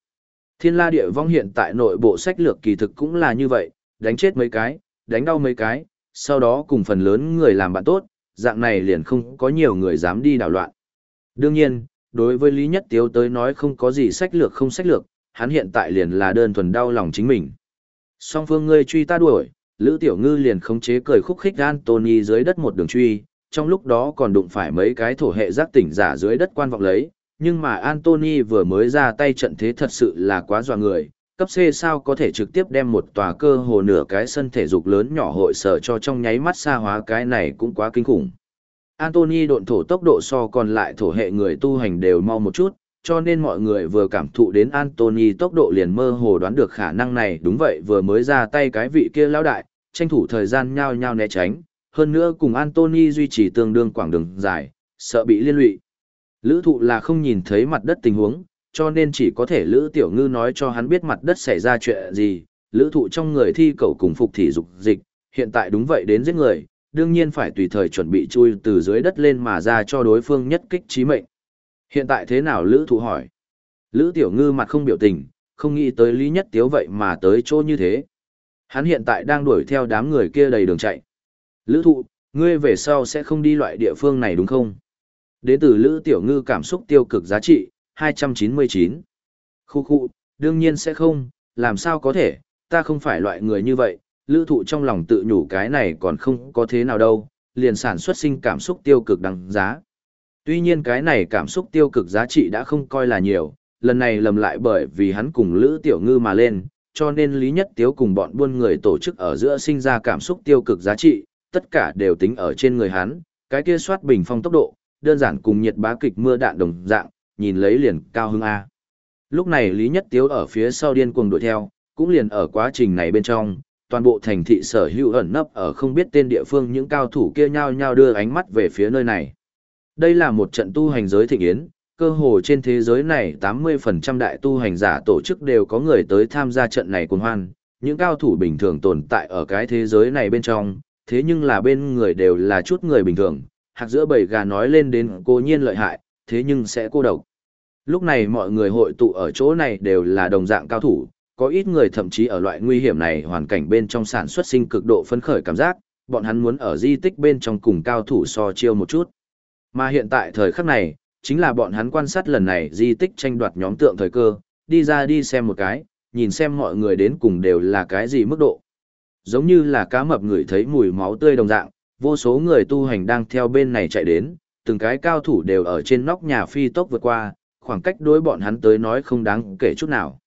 Thiên la địa vong hiện tại nội bộ sách lược kỳ thực cũng là như vậy, đánh chết mấy cái, đánh đau mấy cái, sau đó cùng phần lớn người làm bạn tốt, dạng này liền không có nhiều người dám đi đảo loạn. Đương nhiên, đối với Lý Nhất Tiếu tới nói không có gì sách lược không sách lược, hắn hiện tại liền là đơn thuần đau lòng chính mình. Song phương ngươi truy ta đuổi, Lữ Tiểu Ngư liền khống chế cười khúc khích Anthony dưới đất một đường truy, trong lúc đó còn đụng phải mấy cái thổ hệ giác tỉnh giả dưới đất quan vọng lấy, nhưng mà Anthony vừa mới ra tay trận thế thật sự là quá dọa người, cấp C sao có thể trực tiếp đem một tòa cơ hồ nửa cái sân thể dục lớn nhỏ hội sở cho trong nháy mắt xa hóa cái này cũng quá kinh khủng. Anthony độn thổ tốc độ so còn lại thổ hệ người tu hành đều mau một chút, cho nên mọi người vừa cảm thụ đến Anthony tốc độ liền mơ hồ đoán được khả năng này đúng vậy vừa mới ra tay cái vị kia lão đại, tranh thủ thời gian nhao nhao né tránh, hơn nữa cùng Anthony duy trì tương đương quảng đường dài, sợ bị liên lụy. Lữ thụ là không nhìn thấy mặt đất tình huống, cho nên chỉ có thể Lữ Tiểu Ngư nói cho hắn biết mặt đất xảy ra chuyện gì, Lữ thụ trong người thi cầu cùng phục thị dục dịch, hiện tại đúng vậy đến giết người, đương nhiên phải tùy thời chuẩn bị chui từ dưới đất lên mà ra cho đối phương nhất kích trí mệnh. Hiện tại thế nào Lữ thụ hỏi? Lữ Tiểu Ngư mặt không biểu tình, không nghĩ tới Lý Nhất Tiếu vậy mà tới chỗ như thế. Hắn hiện tại đang đuổi theo đám người kia đầy đường chạy. Lữ thụ, ngươi về sau sẽ không đi loại địa phương này đúng không? Đến từ Lữ Tiểu Ngư cảm xúc tiêu cực giá trị, 299. Khu khu, đương nhiên sẽ không, làm sao có thể, ta không phải loại người như vậy, lữ thụ trong lòng tự nhủ cái này còn không có thế nào đâu, liền sản xuất sinh cảm xúc tiêu cực đăng giá. Tuy nhiên cái này cảm xúc tiêu cực giá trị đã không coi là nhiều, lần này lầm lại bởi vì hắn cùng Lữ Tiểu Ngư mà lên, cho nên Lý Nhất Tiếu cùng bọn buôn người tổ chức ở giữa sinh ra cảm xúc tiêu cực giá trị, tất cả đều tính ở trên người hắn, cái kia soát bình phong tốc độ, đơn giản cùng nhiệt bá kịch mưa đạn đồng dạng, nhìn lấy liền cao hưng A. Lúc này Lý Nhất Tiếu ở phía sau điên cuồng đuổi theo, cũng liền ở quá trình này bên trong, toàn bộ thành thị sở hữu ẩn nấp ở không biết tên địa phương những cao thủ kia nhao nhao đưa ánh mắt về phía nơi này. Đây là một trận tu hành giới thịnh yến, cơ hồ trên thế giới này 80% đại tu hành giả tổ chức đều có người tới tham gia trận này cùng hoan, những cao thủ bình thường tồn tại ở cái thế giới này bên trong, thế nhưng là bên người đều là chút người bình thường, hạc giữa bầy gà nói lên đến cô nhiên lợi hại, thế nhưng sẽ cô độc. Lúc này mọi người hội tụ ở chỗ này đều là đồng dạng cao thủ, có ít người thậm chí ở loại nguy hiểm này hoàn cảnh bên trong sản xuất sinh cực độ phấn khởi cảm giác, bọn hắn muốn ở di tích bên trong cùng cao thủ so chiêu một chút. Mà hiện tại thời khắc này, chính là bọn hắn quan sát lần này di tích tranh đoạt nhóm tượng thời cơ, đi ra đi xem một cái, nhìn xem mọi người đến cùng đều là cái gì mức độ. Giống như là cá mập người thấy mùi máu tươi đồng dạng, vô số người tu hành đang theo bên này chạy đến, từng cái cao thủ đều ở trên nóc nhà phi tốc vượt qua, khoảng cách đối bọn hắn tới nói không đáng kể chút nào.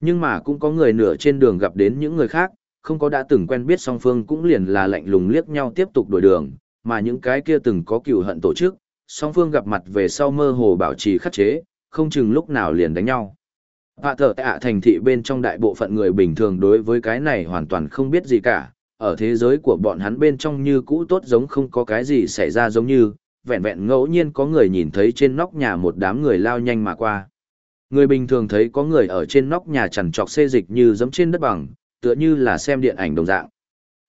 Nhưng mà cũng có người nửa trên đường gặp đến những người khác, không có đã từng quen biết song phương cũng liền là lạnh lùng liếc nhau tiếp tục đổi đường, mà những cái kia từng có cựu hận tổ chức, song phương gặp mặt về sau mơ hồ bảo trì khắc chế, không chừng lúc nào liền đánh nhau. Hạ thở tạ thành thị bên trong đại bộ phận người bình thường đối với cái này hoàn toàn không biết gì cả, ở thế giới của bọn hắn bên trong như cũ tốt giống không có cái gì xảy ra giống như, vẹn vẹn ngẫu nhiên có người nhìn thấy trên nóc nhà một đám người lao nhanh mà qua. Người bình thường thấy có người ở trên nóc nhà chằn trọc xê dịch như giống trên đất bằng, tựa như là xem điện ảnh đồng dạng.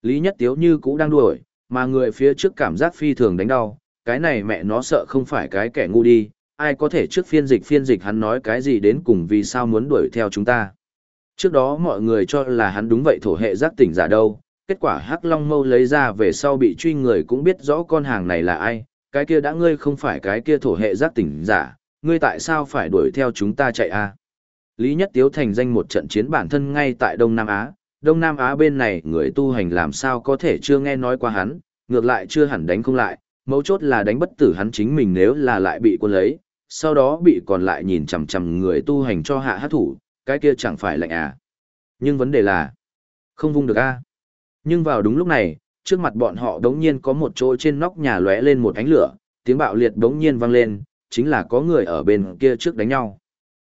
Lý Nhất Tiếu như cũ đang đuổi, mà người phía trước cảm giác phi thường đánh đau, cái này mẹ nó sợ không phải cái kẻ ngu đi, ai có thể trước phiên dịch phiên dịch hắn nói cái gì đến cùng vì sao muốn đuổi theo chúng ta. Trước đó mọi người cho là hắn đúng vậy thổ hệ giác tỉnh giả đâu, kết quả Hắc Long Mâu lấy ra về sau bị truy người cũng biết rõ con hàng này là ai, cái kia đã ngươi không phải cái kia thổ hệ giác tỉnh giả, ngươi tại sao phải đuổi theo chúng ta chạy a? Lý Nhất Tiếu thành danh một trận chiến bản thân ngay tại Đông Nam Á, Đông Nam Á bên này người tu hành làm sao có thể chưa nghe nói qua hắn, ngược lại chưa hẳn đánh không lại, mấu chốt là đánh bất tử hắn chính mình nếu là lại bị quân lấy, sau đó bị còn lại nhìn chằm chằm người tu hành cho hạ hát thủ, cái kia chẳng phải lạnh à. Nhưng vấn đề là, không vung được a. Nhưng vào đúng lúc này, trước mặt bọn họ đống nhiên có một chỗ trên nóc nhà lóe lên một ánh lửa, tiếng bạo liệt đống nhiên vang lên, chính là có người ở bên kia trước đánh nhau.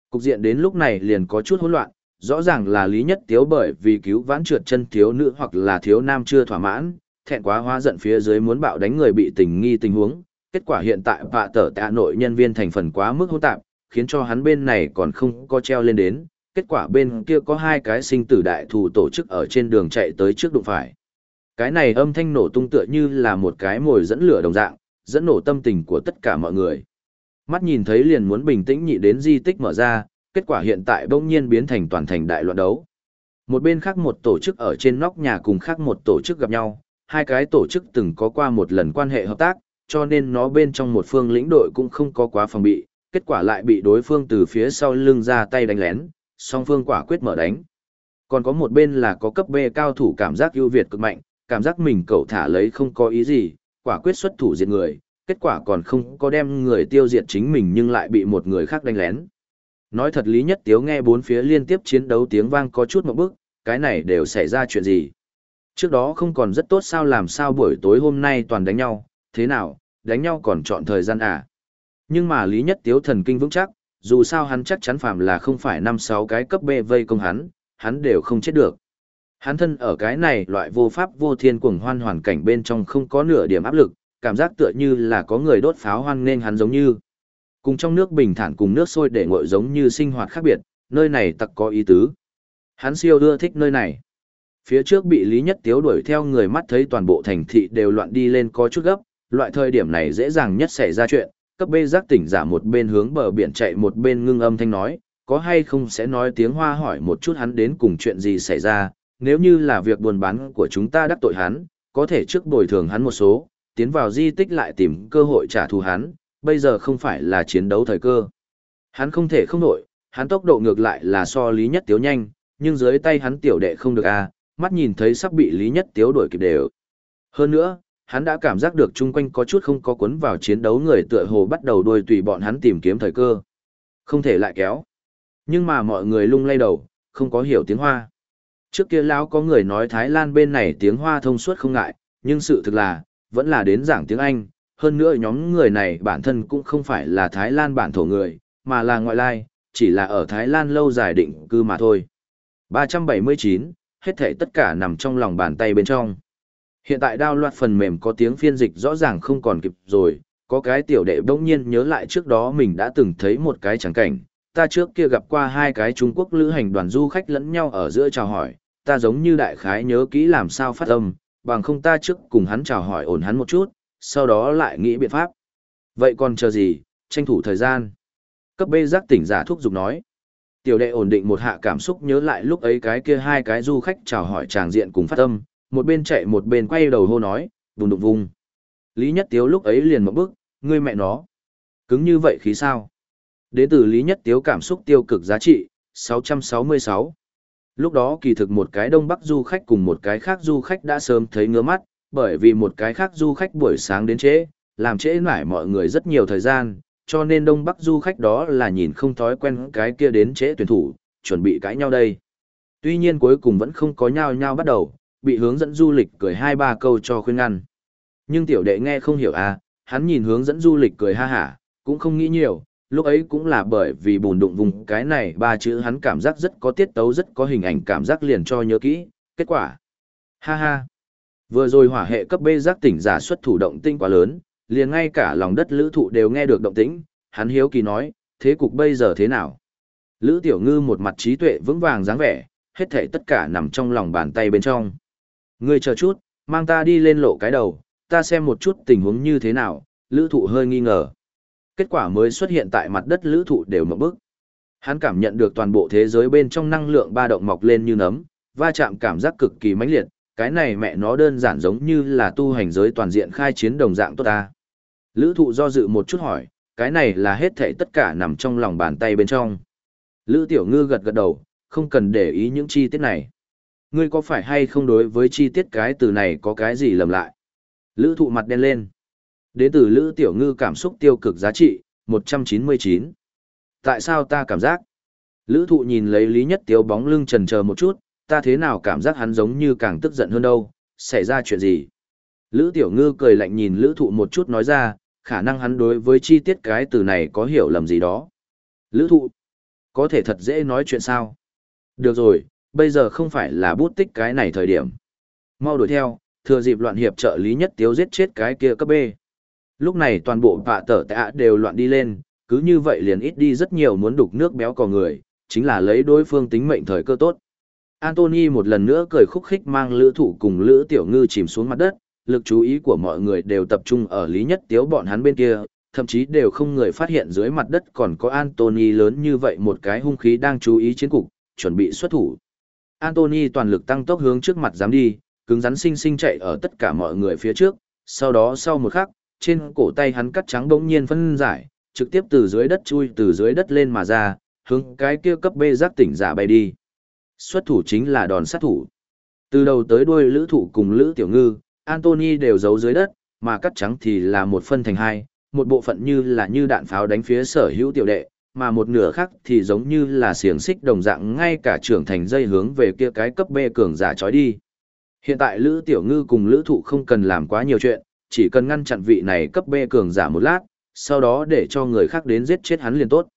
Cục diện đến lúc này liền có chút hỗn loạn, rõ ràng là Lý Nhất Tiếu bởi vì cứu vãn trượt chân thiếu nữ hoặc là thiếu nam chưa thỏa mãn, thẹn quá hóa giận phía dưới muốn bạo đánh người bị tình nghi tình huống. Kết quả hiện tại bạ tở tạ nội nhân viên thành phần quá mức hỗn tạp, khiến cho hắn bên này còn không có treo lên đến. Kết quả bên kia có hai cái sinh tử đại thù tổ chức ở trên đường chạy tới trước đụng phải. Cái này âm thanh nổ tung tựa như là một cái mồi dẫn lửa đồng dạng, dẫn nổ tâm tình của tất cả mọi người. Mắt nhìn thấy liền muốn bình tĩnh nhị đến di tích mở ra, kết quả hiện tại bỗng nhiên biến thành toàn thành đại loạn đấu. Một bên khác một tổ chức ở trên nóc nhà cùng khác một tổ chức gặp nhau, hai cái tổ chức từng có qua một lần quan hệ hợp tác, cho nên nó bên trong một phương lĩnh đội cũng không có quá phòng bị, kết quả lại bị đối phương từ phía sau lưng ra tay đánh lén, song phương quả quyết mở đánh. Còn có một bên là có cấp B cao thủ cảm giác ưu việt cực mạnh, cảm giác mình cậu thả lấy không có ý gì, quả quyết xuất thủ diệt người, kết quả còn không có đem người tiêu diệt chính mình nhưng lại bị một người khác đánh lén. Nói thật Lý Nhất Tiếu nghe bốn phía liên tiếp chiến đấu tiếng vang có chút một bức, cái này đều xảy ra chuyện gì. Trước đó không còn rất tốt sao làm sao buổi tối hôm nay toàn đánh nhau, thế nào, đánh nhau còn chọn thời gian à. Nhưng mà Lý Nhất Tiếu thần kinh vững chắc, dù sao hắn chắc chắn phạm là không phải năm sáu cái cấp B vây công hắn, hắn đều không chết được. Hắn thân ở cái này loại vô pháp vô thiên cuồng hoan hoàn cảnh bên trong không có nửa điểm áp lực, cảm giác tựa như là có người đốt pháo hoan nên hắn giống như. Cùng trong nước bình thản cùng nước sôi để ngội giống như sinh hoạt khác biệt, nơi này tặc có ý tứ. Hắn siêu đưa thích nơi này. Phía trước bị Lý Nhất Tiếu đuổi theo người mắt thấy toàn bộ thành thị đều loạn đi lên có chút gấp, loại thời điểm này dễ dàng nhất xảy ra chuyện, cấp Bê giác tỉnh giả một bên hướng bờ biển chạy một bên ngưng âm thanh nói, có hay không sẽ nói tiếng hoa hỏi một chút hắn đến cùng chuyện gì xảy ra, nếu như là việc buôn bán của chúng ta đắc tội hắn, có thể trước bồi thường hắn một số, tiến vào di tích lại tìm cơ hội trả thù hắn, bây giờ không phải là chiến đấu thời cơ. Hắn không thể không nổi, hắn tốc độ ngược lại là so Lý Nhất Tiếu nhanh, nhưng dưới tay hắn tiểu đệ không được a, à, mắt nhìn thấy sắp bị Lý Nhất Tiếu đuổi kịp đều. Hơn nữa, hắn đã cảm giác được chung quanh có chút không có cuốn vào chiến đấu người tựa hồ bắt đầu đuôi tùy bọn hắn tìm kiếm thời cơ. Không thể lại kéo. Nhưng mà mọi người lung lay đầu, không có hiểu tiếng Hoa. Trước kia lão có người nói Thái Lan bên này tiếng Hoa thông suốt không ngại, nhưng sự thực là, vẫn là đến giảng tiếng Anh. Hơn nữa nhóm người này bản thân cũng không phải là Thái Lan bản thổ người, mà là ngoại lai, chỉ là ở Thái Lan lâu dài định cư mà thôi. 379, hết thảy tất cả nằm trong lòng bàn tay bên trong. Hiện tại đao loạt phần mềm có tiếng phiên dịch rõ ràng không còn kịp rồi, có cái tiểu đệ bỗng nhiên nhớ lại trước đó mình đã từng thấy một cái trắng cảnh, ta trước kia gặp qua hai cái Trung Quốc lữ hành đoàn du khách lẫn nhau ở giữa chào hỏi, ta giống như đại khái nhớ kỹ làm sao phát âm, bằng không ta trước cùng hắn chào hỏi ổn hắn một chút, sau đó lại nghĩ biện pháp. Vậy còn chờ gì, tranh thủ thời gian. Cấp bê giác tỉnh giả thuốc dục nói. Tiểu đệ ổn định một hạ cảm xúc nhớ lại lúc ấy cái kia hai cái du khách chào hỏi tràng diện cùng phát âm, một bên chạy một bên quay đầu hô nói, vùng đụng vùng. Lý Nhất Tiếu lúc ấy liền một bước, ngươi mẹ nó. Cứng như vậy khí sao? Đến từ Lý Nhất Tiếu cảm xúc tiêu cực giá trị, 666. Lúc đó kỳ thực một cái đông bắc du khách cùng một cái khác du khách đã sớm thấy ngứa mắt, bởi vì một cái khác du khách buổi sáng đến trễ, làm trễ nải mọi người rất nhiều thời gian, cho nên đông bắc du khách đó là nhìn không thói quen cái kia đến trễ tuyển thủ, chuẩn bị cãi nhau đây. Tuy nhiên cuối cùng vẫn không có nhau nhau bắt đầu, bị hướng dẫn du lịch cười hai ba câu cho khuyên ngăn. Nhưng tiểu đệ nghe không hiểu à, hắn nhìn hướng dẫn du lịch cười ha hả, cũng không nghĩ nhiều, lúc ấy cũng là bởi vì bùn đụng vùng cái này ba chữ hắn cảm giác rất có tiết tấu rất có hình ảnh cảm giác liền cho nhớ kỹ, kết quả. Ha ha. Vừa rồi hỏa hệ cấp B giác tỉnh giả xuất thủ động tinh quá lớn, liền ngay cả lòng đất lữ thụ đều nghe được động tĩnh, hắn hiếu kỳ nói, thế cục bây giờ thế nào? Lữ tiểu ngư một mặt trí tuệ vững vàng dáng vẻ, hết thể tất cả nằm trong lòng bàn tay bên trong. Ngươi chờ chút, mang ta đi lên lộ cái đầu, ta xem một chút tình huống như thế nào, lữ thụ hơi nghi ngờ. Kết quả mới xuất hiện tại mặt đất lữ thụ đều một bước. Hắn cảm nhận được toàn bộ thế giới bên trong năng lượng ba động mọc lên như nấm, va chạm cảm giác cực kỳ mãnh liệt, cái này mẹ nó đơn giản giống như là tu hành giới toàn diện khai chiến đồng dạng tốt ta. Lữ thụ do dự một chút hỏi, cái này là hết thảy tất cả nằm trong lòng bàn tay bên trong. Lữ tiểu ngư gật gật đầu, không cần để ý những chi tiết này. Ngươi có phải hay không đối với chi tiết cái từ này có cái gì lầm lại? Lữ thụ mặt đen lên. Đến từ Lữ Tiểu Ngư cảm xúc tiêu cực giá trị, 199. Tại sao ta cảm giác? Lữ thụ nhìn lấy Lý Nhất Tiếu bóng lưng trần chờ một chút, ta thế nào cảm giác hắn giống như càng tức giận hơn đâu, xảy ra chuyện gì? Lữ Tiểu Ngư cười lạnh nhìn Lữ thụ một chút nói ra, khả năng hắn đối với chi tiết cái từ này có hiểu lầm gì đó. Lữ thụ, có thể thật dễ nói chuyện sao? Được rồi, bây giờ không phải là bút tích cái này thời điểm. Mau đuổi theo, thừa dịp loạn hiệp trợ Lý Nhất Tiếu giết chết cái kia cấp B. Lúc này toàn bộ vạ tở tạ đều loạn đi lên, cứ như vậy liền ít đi rất nhiều muốn đục nước béo cò người, chính là lấy đối phương tính mệnh thời cơ tốt. Anthony một lần nữa cười khúc khích mang lữ thủ cùng lữ tiểu ngư chìm xuống mặt đất, lực chú ý của mọi người đều tập trung ở lý nhất tiếu bọn hắn bên kia, thậm chí đều không người phát hiện dưới mặt đất còn có Anthony lớn như vậy một cái hung khí đang chú ý chiến cục, chuẩn bị xuất thủ. Anthony toàn lực tăng tốc hướng trước mặt dám đi, cứng rắn sinh sinh chạy ở tất cả mọi người phía trước, sau đó sau một khắc, trên cổ tay hắn cắt trắng bỗng nhiên phân giải, trực tiếp từ dưới đất chui từ dưới đất lên mà ra, hướng cái kia cấp bê giác tỉnh giả bay đi. Xuất thủ chính là đòn sát thủ. Từ đầu tới đuôi lữ thủ cùng lữ tiểu ngư, Anthony đều giấu dưới đất, mà cắt trắng thì là một phân thành hai, một bộ phận như là như đạn pháo đánh phía sở hữu tiểu đệ, mà một nửa khác thì giống như là xiềng xích đồng dạng ngay cả trưởng thành dây hướng về kia cái cấp B cường giả trói đi. Hiện tại Lữ Tiểu Ngư cùng Lữ Thụ không cần làm quá nhiều chuyện, chỉ cần ngăn chặn vị này cấp B cường giả một lát, sau đó để cho người khác đến giết chết hắn liền tốt.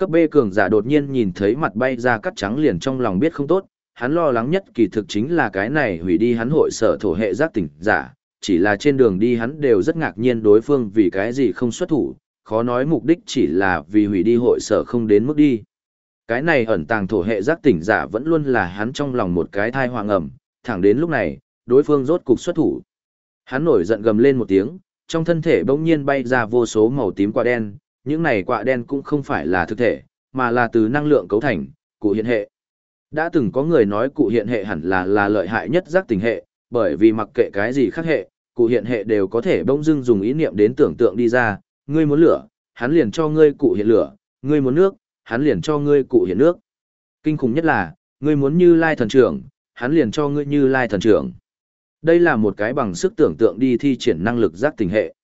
Cấp B cường giả đột nhiên nhìn thấy mặt bay ra cắt trắng liền trong lòng biết không tốt, hắn lo lắng nhất kỳ thực chính là cái này hủy đi hắn hội sở thổ hệ giác tỉnh giả, chỉ là trên đường đi hắn đều rất ngạc nhiên đối phương vì cái gì không xuất thủ, khó nói mục đích chỉ là vì hủy đi hội sở không đến mức đi. Cái này ẩn tàng thổ hệ giác tỉnh giả vẫn luôn là hắn trong lòng một cái thai hoàng ẩm, thẳng đến lúc này, đối phương rốt cục xuất thủ. Hắn nổi giận gầm lên một tiếng, trong thân thể bỗng nhiên bay ra vô số màu tím quả đen, những này quạ đen cũng không phải là thực thể, mà là từ năng lượng cấu thành, cụ hiện hệ. Đã từng có người nói cụ hiện hệ hẳn là là lợi hại nhất giác tình hệ, bởi vì mặc kệ cái gì khác hệ, cụ hiện hệ đều có thể bỗng dưng dùng ý niệm đến tưởng tượng đi ra, ngươi muốn lửa, hắn liền cho ngươi cụ hiện lửa, ngươi muốn nước, hắn liền cho ngươi cụ hiện nước. Kinh khủng nhất là, ngươi muốn như lai thần trưởng, hắn liền cho ngươi như lai thần trưởng. Đây là một cái bằng sức tưởng tượng đi thi triển năng lực giác tình hệ.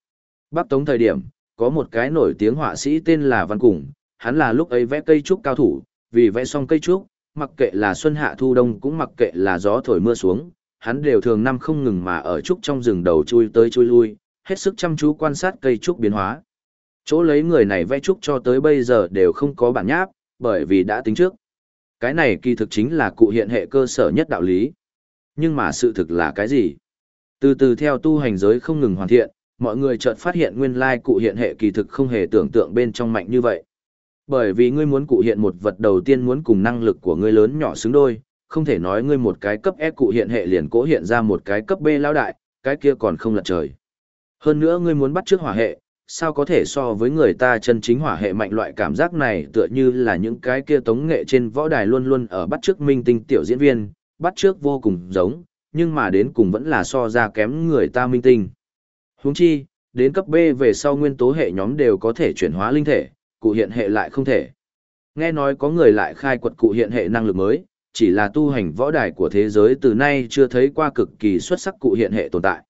Bắc Tống thời điểm, có một cái nổi tiếng họa sĩ tên là Văn Cùng, hắn là lúc ấy vẽ cây trúc cao thủ, vì vẽ xong cây trúc, mặc kệ là xuân hạ thu đông cũng mặc kệ là gió thổi mưa xuống, hắn đều thường năm không ngừng mà ở trúc trong rừng đầu chui tới chui lui, hết sức chăm chú quan sát cây trúc biến hóa. Chỗ lấy người này vẽ trúc cho tới bây giờ đều không có bản nháp, bởi vì đã tính trước. Cái này kỳ thực chính là cụ hiện hệ cơ sở nhất đạo lý. Nhưng mà sự thực là cái gì? Từ từ theo tu hành giới không ngừng hoàn thiện, mọi người chợt phát hiện nguyên lai cụ hiện hệ kỳ thực không hề tưởng tượng bên trong mạnh như vậy. Bởi vì ngươi muốn cụ hiện một vật đầu tiên muốn cùng năng lực của ngươi lớn nhỏ xứng đôi, không thể nói ngươi một cái cấp S cụ hiện hệ liền cố hiện ra một cái cấp B lao đại, cái kia còn không lật trời. Hơn nữa ngươi muốn bắt trước hỏa hệ, sao có thể so với người ta chân chính hỏa hệ mạnh loại cảm giác này tựa như là những cái kia tống nghệ trên võ đài luôn luôn ở bắt trước minh tinh tiểu diễn viên, bắt trước vô cùng giống, nhưng mà đến cùng vẫn là so ra kém người ta minh tinh. Huống chi, đến cấp B về sau nguyên tố hệ nhóm đều có thể chuyển hóa linh thể, cụ hiện hệ lại không thể. Nghe nói có người lại khai quật cụ hiện hệ năng lực mới, chỉ là tu hành võ đài của thế giới từ nay chưa thấy qua cực kỳ xuất sắc cụ hiện hệ tồn tại.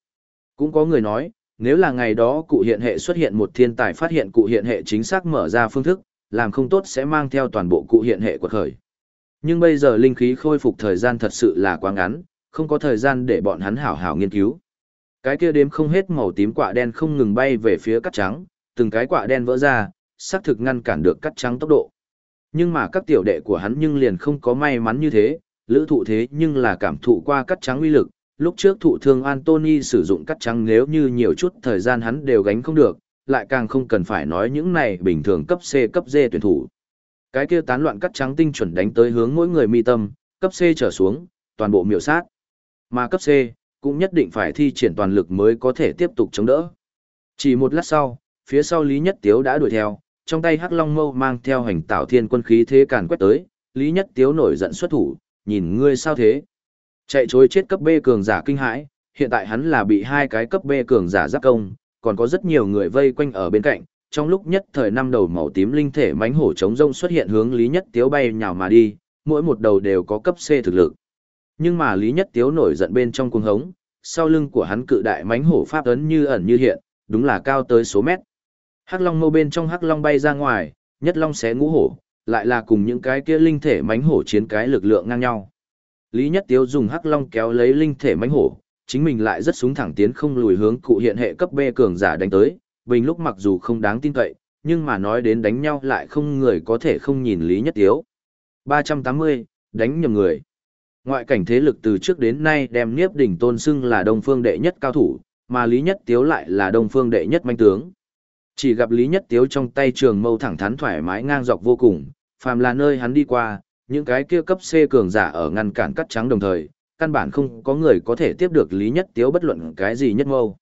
Cũng có người nói, nếu là ngày đó cụ hiện hệ xuất hiện một thiên tài phát hiện cụ hiện hệ chính xác mở ra phương thức, làm không tốt sẽ mang theo toàn bộ cụ hiện hệ quật khởi. Nhưng bây giờ linh khí khôi phục thời gian thật sự là quá ngắn, không có thời gian để bọn hắn hảo hảo nghiên cứu. Cái kia đếm không hết màu tím quạ đen không ngừng bay về phía cắt trắng, từng cái quạ đen vỡ ra, xác thực ngăn cản được cắt trắng tốc độ. Nhưng mà các tiểu đệ của hắn nhưng liền không có may mắn như thế, lữ thụ thế nhưng là cảm thụ qua cắt trắng uy lực. Lúc trước thụ thương Anthony sử dụng cắt trắng nếu như nhiều chút thời gian hắn đều gánh không được, lại càng không cần phải nói những này bình thường cấp C cấp D tuyển thủ. Cái kia tán loạn cắt trắng tinh chuẩn đánh tới hướng mỗi người mi tâm, cấp C trở xuống, toàn bộ miểu sát. Mà cấp C, cũng nhất định phải thi triển toàn lực mới có thể tiếp tục chống đỡ. Chỉ một lát sau, phía sau Lý Nhất Tiếu đã đuổi theo, trong tay Hắc Long Mâu mang theo hành tạo thiên quân khí thế càn quét tới, Lý Nhất Tiếu nổi giận xuất thủ, nhìn ngươi sao thế? Chạy trối chết cấp B cường giả kinh hãi, hiện tại hắn là bị hai cái cấp B cường giả giáp công, còn có rất nhiều người vây quanh ở bên cạnh, trong lúc nhất thời năm đầu màu tím linh thể mãnh hổ chống rông xuất hiện hướng Lý Nhất Tiếu bay nhào mà đi, mỗi một đầu đều có cấp C thực lực. Nhưng mà Lý Nhất Tiếu nổi giận bên trong cuồng hống, sau lưng của hắn cự đại mánh hổ pháp ấn như ẩn như hiện, đúng là cao tới số mét. Hắc Long mâu bên trong Hắc Long bay ra ngoài, nhất Long xé ngũ hổ, lại là cùng những cái kia linh thể mánh hổ chiến cái lực lượng ngang nhau. Lý Nhất Tiếu dùng Hắc Long kéo lấy linh thể mánh hổ, chính mình lại rất súng thẳng tiến không lùi hướng cụ hiện hệ cấp B cường giả đánh tới, bình lúc mặc dù không đáng tin cậy, nhưng mà nói đến đánh nhau lại không người có thể không nhìn Lý Nhất Tiếu. 380, đánh nhầm người. Ngoại cảnh thế lực từ trước đến nay đem Niếp Đỉnh tôn xưng là Đông Phương đệ nhất cao thủ, mà Lý Nhất Tiếu lại là Đông Phương đệ nhất manh tướng. Chỉ gặp Lý Nhất Tiếu trong tay trường mâu thẳng thắn thoải mái ngang dọc vô cùng, phàm là nơi hắn đi qua, những cái kia cấp C cường giả ở ngăn cản cắt trắng đồng thời, căn bản không có người có thể tiếp được Lý Nhất Tiếu bất luận cái gì nhất mâu.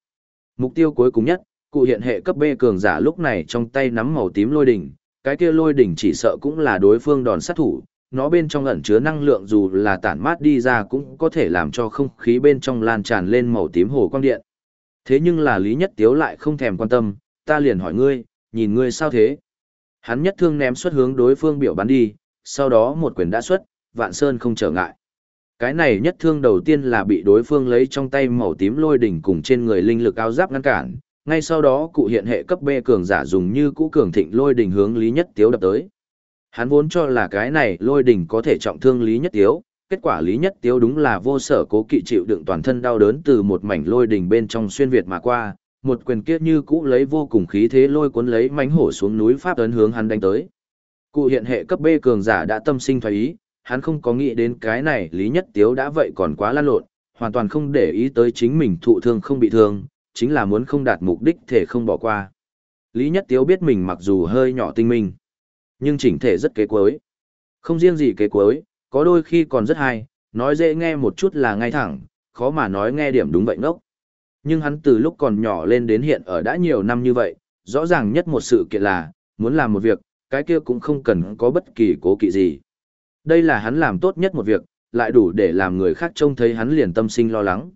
Mục tiêu cuối cùng nhất, cụ hiện hệ cấp B cường giả lúc này trong tay nắm màu tím lôi đỉnh, cái kia lôi đỉnh chỉ sợ cũng là đối phương đòn sát thủ, nó bên trong ẩn chứa năng lượng dù là tản mát đi ra cũng có thể làm cho không khí bên trong lan tràn lên màu tím hồ quang điện. Thế nhưng là Lý Nhất Tiếu lại không thèm quan tâm, ta liền hỏi ngươi, nhìn ngươi sao thế? Hắn nhất thương ném xuất hướng đối phương biểu bắn đi, sau đó một quyền đã xuất, vạn sơn không trở ngại. Cái này nhất thương đầu tiên là bị đối phương lấy trong tay màu tím lôi đỉnh cùng trên người linh lực áo giáp ngăn cản, ngay sau đó cụ hiện hệ cấp B cường giả dùng như cũ cường thịnh lôi đỉnh hướng Lý Nhất Tiếu đập tới. Hắn vốn cho là cái này lôi đỉnh có thể trọng thương Lý Nhất Tiếu, kết quả Lý Nhất Tiếu đúng là vô sở cố kỵ chịu đựng toàn thân đau đớn từ một mảnh lôi đỉnh bên trong xuyên Việt mà qua, một quyền kiếp như cũ lấy vô cùng khí thế lôi cuốn lấy mánh hổ xuống núi pháp ấn hướng hắn đánh tới. Cụ hiện hệ cấp B cường giả đã tâm sinh thoái ý, hắn không có nghĩ đến cái này Lý Nhất Tiếu đã vậy còn quá lan lộn, hoàn toàn không để ý tới chính mình thụ thương không bị thương, chính là muốn không đạt mục đích thể không bỏ qua. Lý Nhất Tiếu biết mình mặc dù hơi nhỏ tinh minh, nhưng chỉnh thể rất kế cuối. Không riêng gì kế cuối, có đôi khi còn rất hay, nói dễ nghe một chút là ngay thẳng, khó mà nói nghe điểm đúng vậy ngốc. Nhưng hắn từ lúc còn nhỏ lên đến hiện ở đã nhiều năm như vậy, rõ ràng nhất một sự kiện là, muốn làm một việc, cái kia cũng không cần có bất kỳ cố kỵ gì. Đây là hắn làm tốt nhất một việc, lại đủ để làm người khác trông thấy hắn liền tâm sinh lo lắng.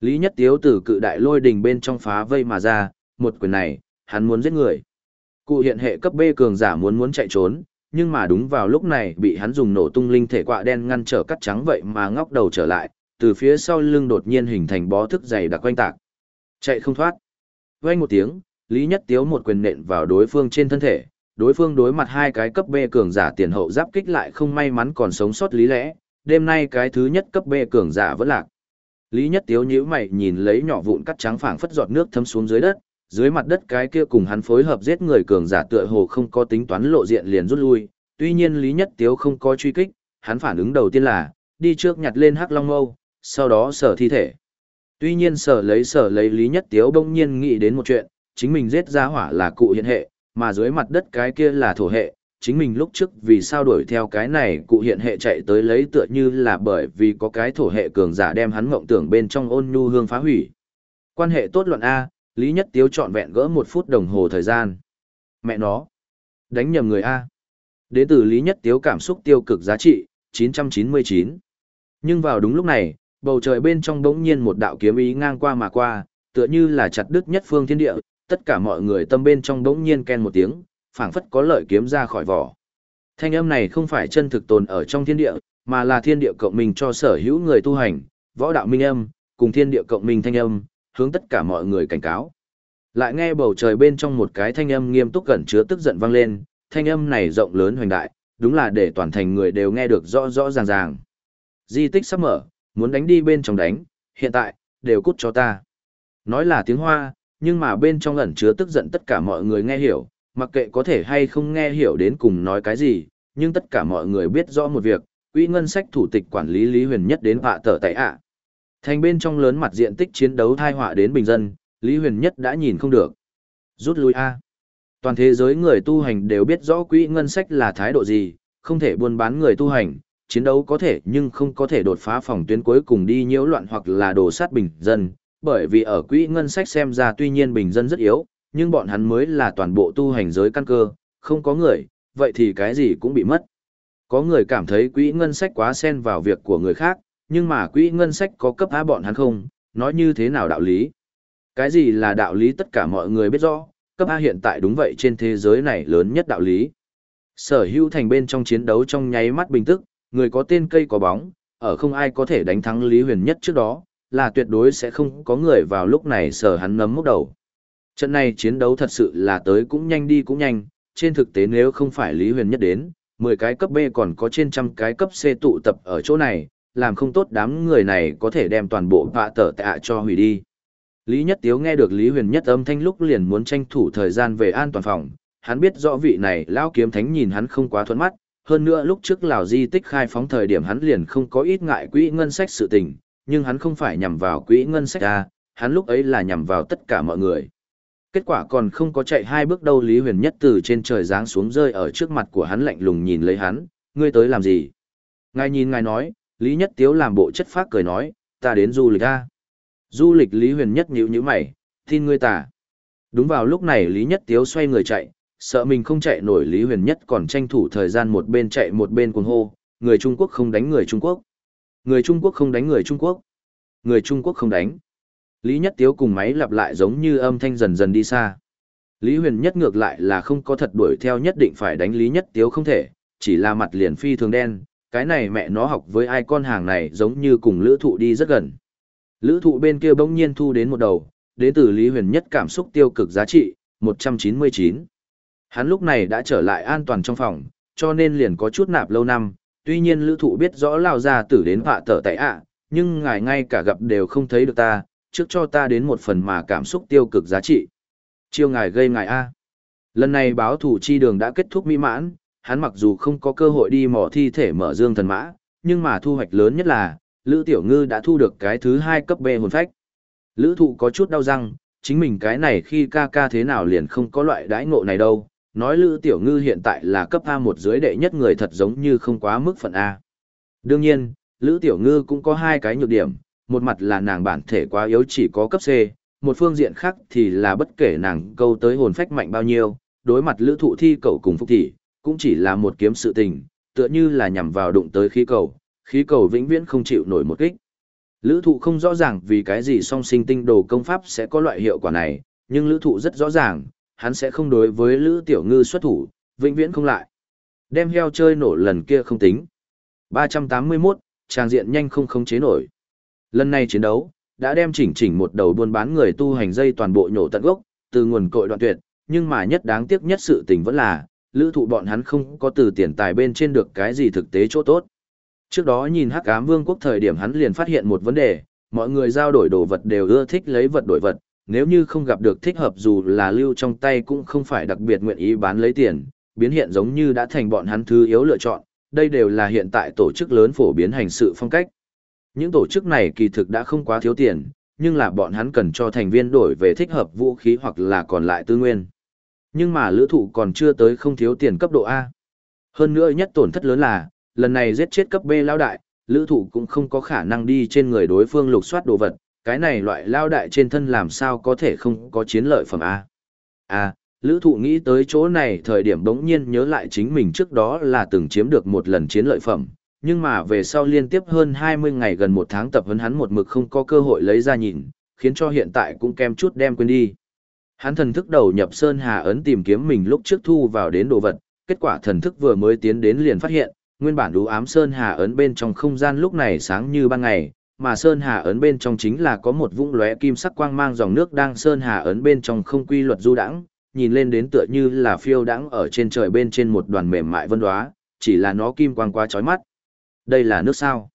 Lý Nhất Tiếu từ cự đại lôi đình bên trong phá vây mà ra, một quyền này, hắn muốn giết người. Cụ hiện hệ cấp B cường giả muốn muốn chạy trốn, nhưng mà đúng vào lúc này bị hắn dùng nổ tung linh thể quạ đen ngăn trở cắt trắng vậy mà ngóc đầu trở lại, từ phía sau lưng đột nhiên hình thành bó thức dày đặc quanh tạc. Chạy không thoát. Vang một tiếng, Lý Nhất Tiếu một quyền nện vào đối phương trên thân thể, đối phương đối mặt hai cái cấp B cường giả tiền hậu giáp kích lại không may mắn còn sống sót lý lẽ, đêm nay cái thứ nhất cấp B cường giả vẫn lạc. Lý Nhất Tiếu nhíu mày nhìn lấy nhỏ vụn cắt trắng phảng phất giọt nước thấm xuống dưới đất, dưới mặt đất cái kia cùng hắn phối hợp giết người cường giả tựa hồ không có tính toán lộ diện liền rút lui, tuy nhiên Lý Nhất Tiếu không có truy kích, hắn phản ứng đầu tiên là đi trước nhặt lên Hắc Long Mâu, sau đó sở thi thể. Tuy nhiên sở lấy sở lấy Lý Nhất Tiếu bỗng nhiên nghĩ đến một chuyện, chính mình giết ra hỏa là cụ hiện hệ, mà dưới mặt đất cái kia là thổ hệ, chính mình lúc trước vì sao đuổi theo cái này cụ hiện hệ chạy tới lấy tựa như là bởi vì có cái thổ hệ cường giả đem hắn mộng tưởng bên trong ôn nhu hương phá hủy. Quan hệ tốt luận A, Lý Nhất Tiếu trọn vẹn gỡ một phút đồng hồ thời gian. Mẹ nó, đánh nhầm người A. Đến từ Lý Nhất Tiếu cảm xúc tiêu cực giá trị, 999. Nhưng vào đúng lúc này, bầu trời bên trong đống nhiên một đạo kiếm ý ngang qua mà qua, tựa như là chặt đứt nhất phương thiên địa, tất cả mọi người tâm bên trong đống nhiên ken một tiếng, phảng phất có lợi kiếm ra khỏi vỏ. Thanh âm này không phải chân thực tồn ở trong thiên địa, mà là thiên địa cộng minh cho sở hữu người tu hành, võ đạo minh âm, cùng thiên địa cộng minh thanh âm, hướng tất cả mọi người cảnh cáo. Lại nghe bầu trời bên trong một cái thanh âm nghiêm túc gần chứa tức giận vang lên, thanh âm này rộng lớn hoành đại, đúng là để toàn thành người đều nghe được rõ rõ ràng ràng. Di tích sắp mở, muốn đánh đi bên trong đánh, hiện tại, đều cút cho ta. Nói là tiếng hoa, nhưng mà bên trong ẩn chứa tức giận tất cả mọi người nghe hiểu, mặc kệ có thể hay không nghe hiểu đến cùng nói cái gì, nhưng tất cả mọi người biết rõ một việc, quỹ ngân sách thủ tịch quản lý Lý Huyền Nhất đến họa tờ tại ạ. Thành bên trong lớn mặt diện tích chiến đấu thai họa đến bình dân, Lý Huyền Nhất đã nhìn không được. Rút lui A. Toàn thế giới người tu hành đều biết rõ quỹ ngân sách là thái độ gì, không thể buôn bán người tu hành, chiến đấu có thể nhưng không có thể đột phá phòng tuyến cuối cùng đi nhiễu loạn hoặc là đổ sát bình dân, bởi vì ở quỹ ngân sách xem ra tuy nhiên bình dân rất yếu, nhưng bọn hắn mới là toàn bộ tu hành giới căn cơ, không có người, vậy thì cái gì cũng bị mất. Có người cảm thấy quỹ ngân sách quá xen vào việc của người khác, nhưng mà quỹ ngân sách có cấp á bọn hắn không, nói như thế nào đạo lý. Cái gì là đạo lý tất cả mọi người biết rõ, cấp A hiện tại đúng vậy trên thế giới này lớn nhất đạo lý. Sở hữu thành bên trong chiến đấu trong nháy mắt bình tức, người có tên cây có bóng, ở không ai có thể đánh thắng Lý Huyền nhất trước đó, là tuyệt đối sẽ không có người vào lúc này sở hắn nấm mốc đầu. Trận này chiến đấu thật sự là tới cũng nhanh đi cũng nhanh, trên thực tế nếu không phải Lý Huyền nhất đến, 10 cái cấp B còn có trên trăm cái cấp C tụ tập ở chỗ này, làm không tốt đám người này có thể đem toàn bộ vạ tở tạ cho hủy đi. Lý Nhất Tiếu nghe được Lý Huyền Nhất âm thanh lúc liền muốn tranh thủ thời gian về an toàn phòng, hắn biết rõ vị này lão kiếm thánh nhìn hắn không quá thuận mắt, hơn nữa lúc trước Lào Di tích khai phóng thời điểm hắn liền không có ít ngại quỹ ngân sách sự tình, nhưng hắn không phải nhằm vào quỹ ngân sách a, hắn lúc ấy là nhằm vào tất cả mọi người. Kết quả còn không có chạy hai bước đâu Lý Huyền Nhất từ trên trời giáng xuống rơi ở trước mặt của hắn lạnh lùng nhìn lấy hắn, ngươi tới làm gì? Ngài nhìn ngài nói, Lý Nhất Tiếu làm bộ chất phác cười nói, ta đến du lịch a. Du lịch Lý Huyền Nhất nhíu nhíu mày, tin ngươi ta. Đúng vào lúc này Lý Nhất Tiếu xoay người chạy, sợ mình không chạy nổi Lý Huyền Nhất còn tranh thủ thời gian một bên chạy một bên cuồng hô, người Trung Quốc không đánh người Trung Quốc. Người Trung Quốc không đánh người Trung Quốc. Người Trung Quốc không đánh. Lý Nhất Tiếu cùng máy lặp lại giống như âm thanh dần dần đi xa. Lý Huyền Nhất ngược lại là không có thật đuổi theo nhất định phải đánh Lý Nhất Tiếu không thể, chỉ là mặt liền phi thường đen, cái này mẹ nó học với ai con hàng này giống như cùng lữ thụ đi rất gần. Lữ thụ bên kia bỗng nhiên thu đến một đầu, đến từ Lý Huyền Nhất cảm xúc tiêu cực giá trị, 199. Hắn lúc này đã trở lại an toàn trong phòng, cho nên liền có chút nạp lâu năm, tuy nhiên lữ thụ biết rõ lao ra tử đến họa tở tại ạ, nhưng ngài ngay cả gặp đều không thấy được ta, trước cho ta đến một phần mà cảm xúc tiêu cực giá trị. Chiêu ngài gây ngài A. Lần này báo thủ chi đường đã kết thúc mỹ mãn, hắn mặc dù không có cơ hội đi mò thi thể mở dương thần mã, nhưng mà thu hoạch lớn nhất là, Lữ Tiểu Ngư đã thu được cái thứ hai cấp B hồn phách. Lữ thụ có chút đau răng, chính mình cái này khi ca ca thế nào liền không có loại đãi ngộ này đâu, nói Lữ Tiểu Ngư hiện tại là cấp A1 dưới đệ nhất người thật giống như không quá mức phận A. Đương nhiên, Lữ Tiểu Ngư cũng có hai cái nhược điểm, một mặt là nàng bản thể quá yếu chỉ có cấp C, một phương diện khác thì là bất kể nàng câu tới hồn phách mạnh bao nhiêu, đối mặt Lữ Thụ Thi cầu cùng Phúc Thị, cũng chỉ là một kiếm sự tình, tựa như là nhằm vào đụng tới khí cầu, khí cầu vĩnh viễn không chịu nổi một kích. Lữ thụ không rõ ràng vì cái gì song sinh tinh đồ công pháp sẽ có loại hiệu quả này, nhưng lữ thụ rất rõ ràng, hắn sẽ không đối với lữ tiểu ngư xuất thủ, vĩnh viễn không lại. Đem heo chơi nổ lần kia không tính. 381, trang diện nhanh không không chế nổi. Lần này chiến đấu, đã đem chỉnh chỉnh một đầu buôn bán người tu hành dây toàn bộ nhổ tận gốc, từ nguồn cội đoạn tuyệt, nhưng mà nhất đáng tiếc nhất sự tình vẫn là, lữ thụ bọn hắn không có từ tiền tài bên trên được cái gì thực tế chỗ tốt. Trước đó nhìn Hắc Ám Vương quốc thời điểm hắn liền phát hiện một vấn đề, mọi người giao đổi đồ vật đều ưa thích lấy vật đổi vật, nếu như không gặp được thích hợp dù là lưu trong tay cũng không phải đặc biệt nguyện ý bán lấy tiền, biến hiện giống như đã thành bọn hắn thứ yếu lựa chọn, đây đều là hiện tại tổ chức lớn phổ biến hành sự phong cách. Những tổ chức này kỳ thực đã không quá thiếu tiền, nhưng là bọn hắn cần cho thành viên đổi về thích hợp vũ khí hoặc là còn lại tư nguyên. Nhưng mà lữ thụ còn chưa tới không thiếu tiền cấp độ A. Hơn nữa nhất tổn thất lớn là, lần này giết chết cấp B lao đại, lữ thụ cũng không có khả năng đi trên người đối phương lục soát đồ vật, cái này loại lao đại trên thân làm sao có thể không có chiến lợi phẩm A. A, lữ thụ nghĩ tới chỗ này thời điểm đống nhiên nhớ lại chính mình trước đó là từng chiếm được một lần chiến lợi phẩm, nhưng mà về sau liên tiếp hơn 20 ngày gần một tháng tập huấn hắn một mực không có cơ hội lấy ra nhìn, khiến cho hiện tại cũng kem chút đem quên đi. Hắn thần thức đầu nhập Sơn Hà ấn tìm kiếm mình lúc trước thu vào đến đồ vật, kết quả thần thức vừa mới tiến đến liền phát hiện, nguyên bản đú ám Sơn Hà ấn bên trong không gian lúc này sáng như ban ngày, mà Sơn Hà ấn bên trong chính là có một vũng lóe kim sắc quang mang dòng nước đang Sơn Hà ấn bên trong không quy luật du đãng, nhìn lên đến tựa như là phiêu đãng ở trên trời bên trên một đoàn mềm mại vân đóa, chỉ là nó kim quang quá chói mắt. Đây là nước sao?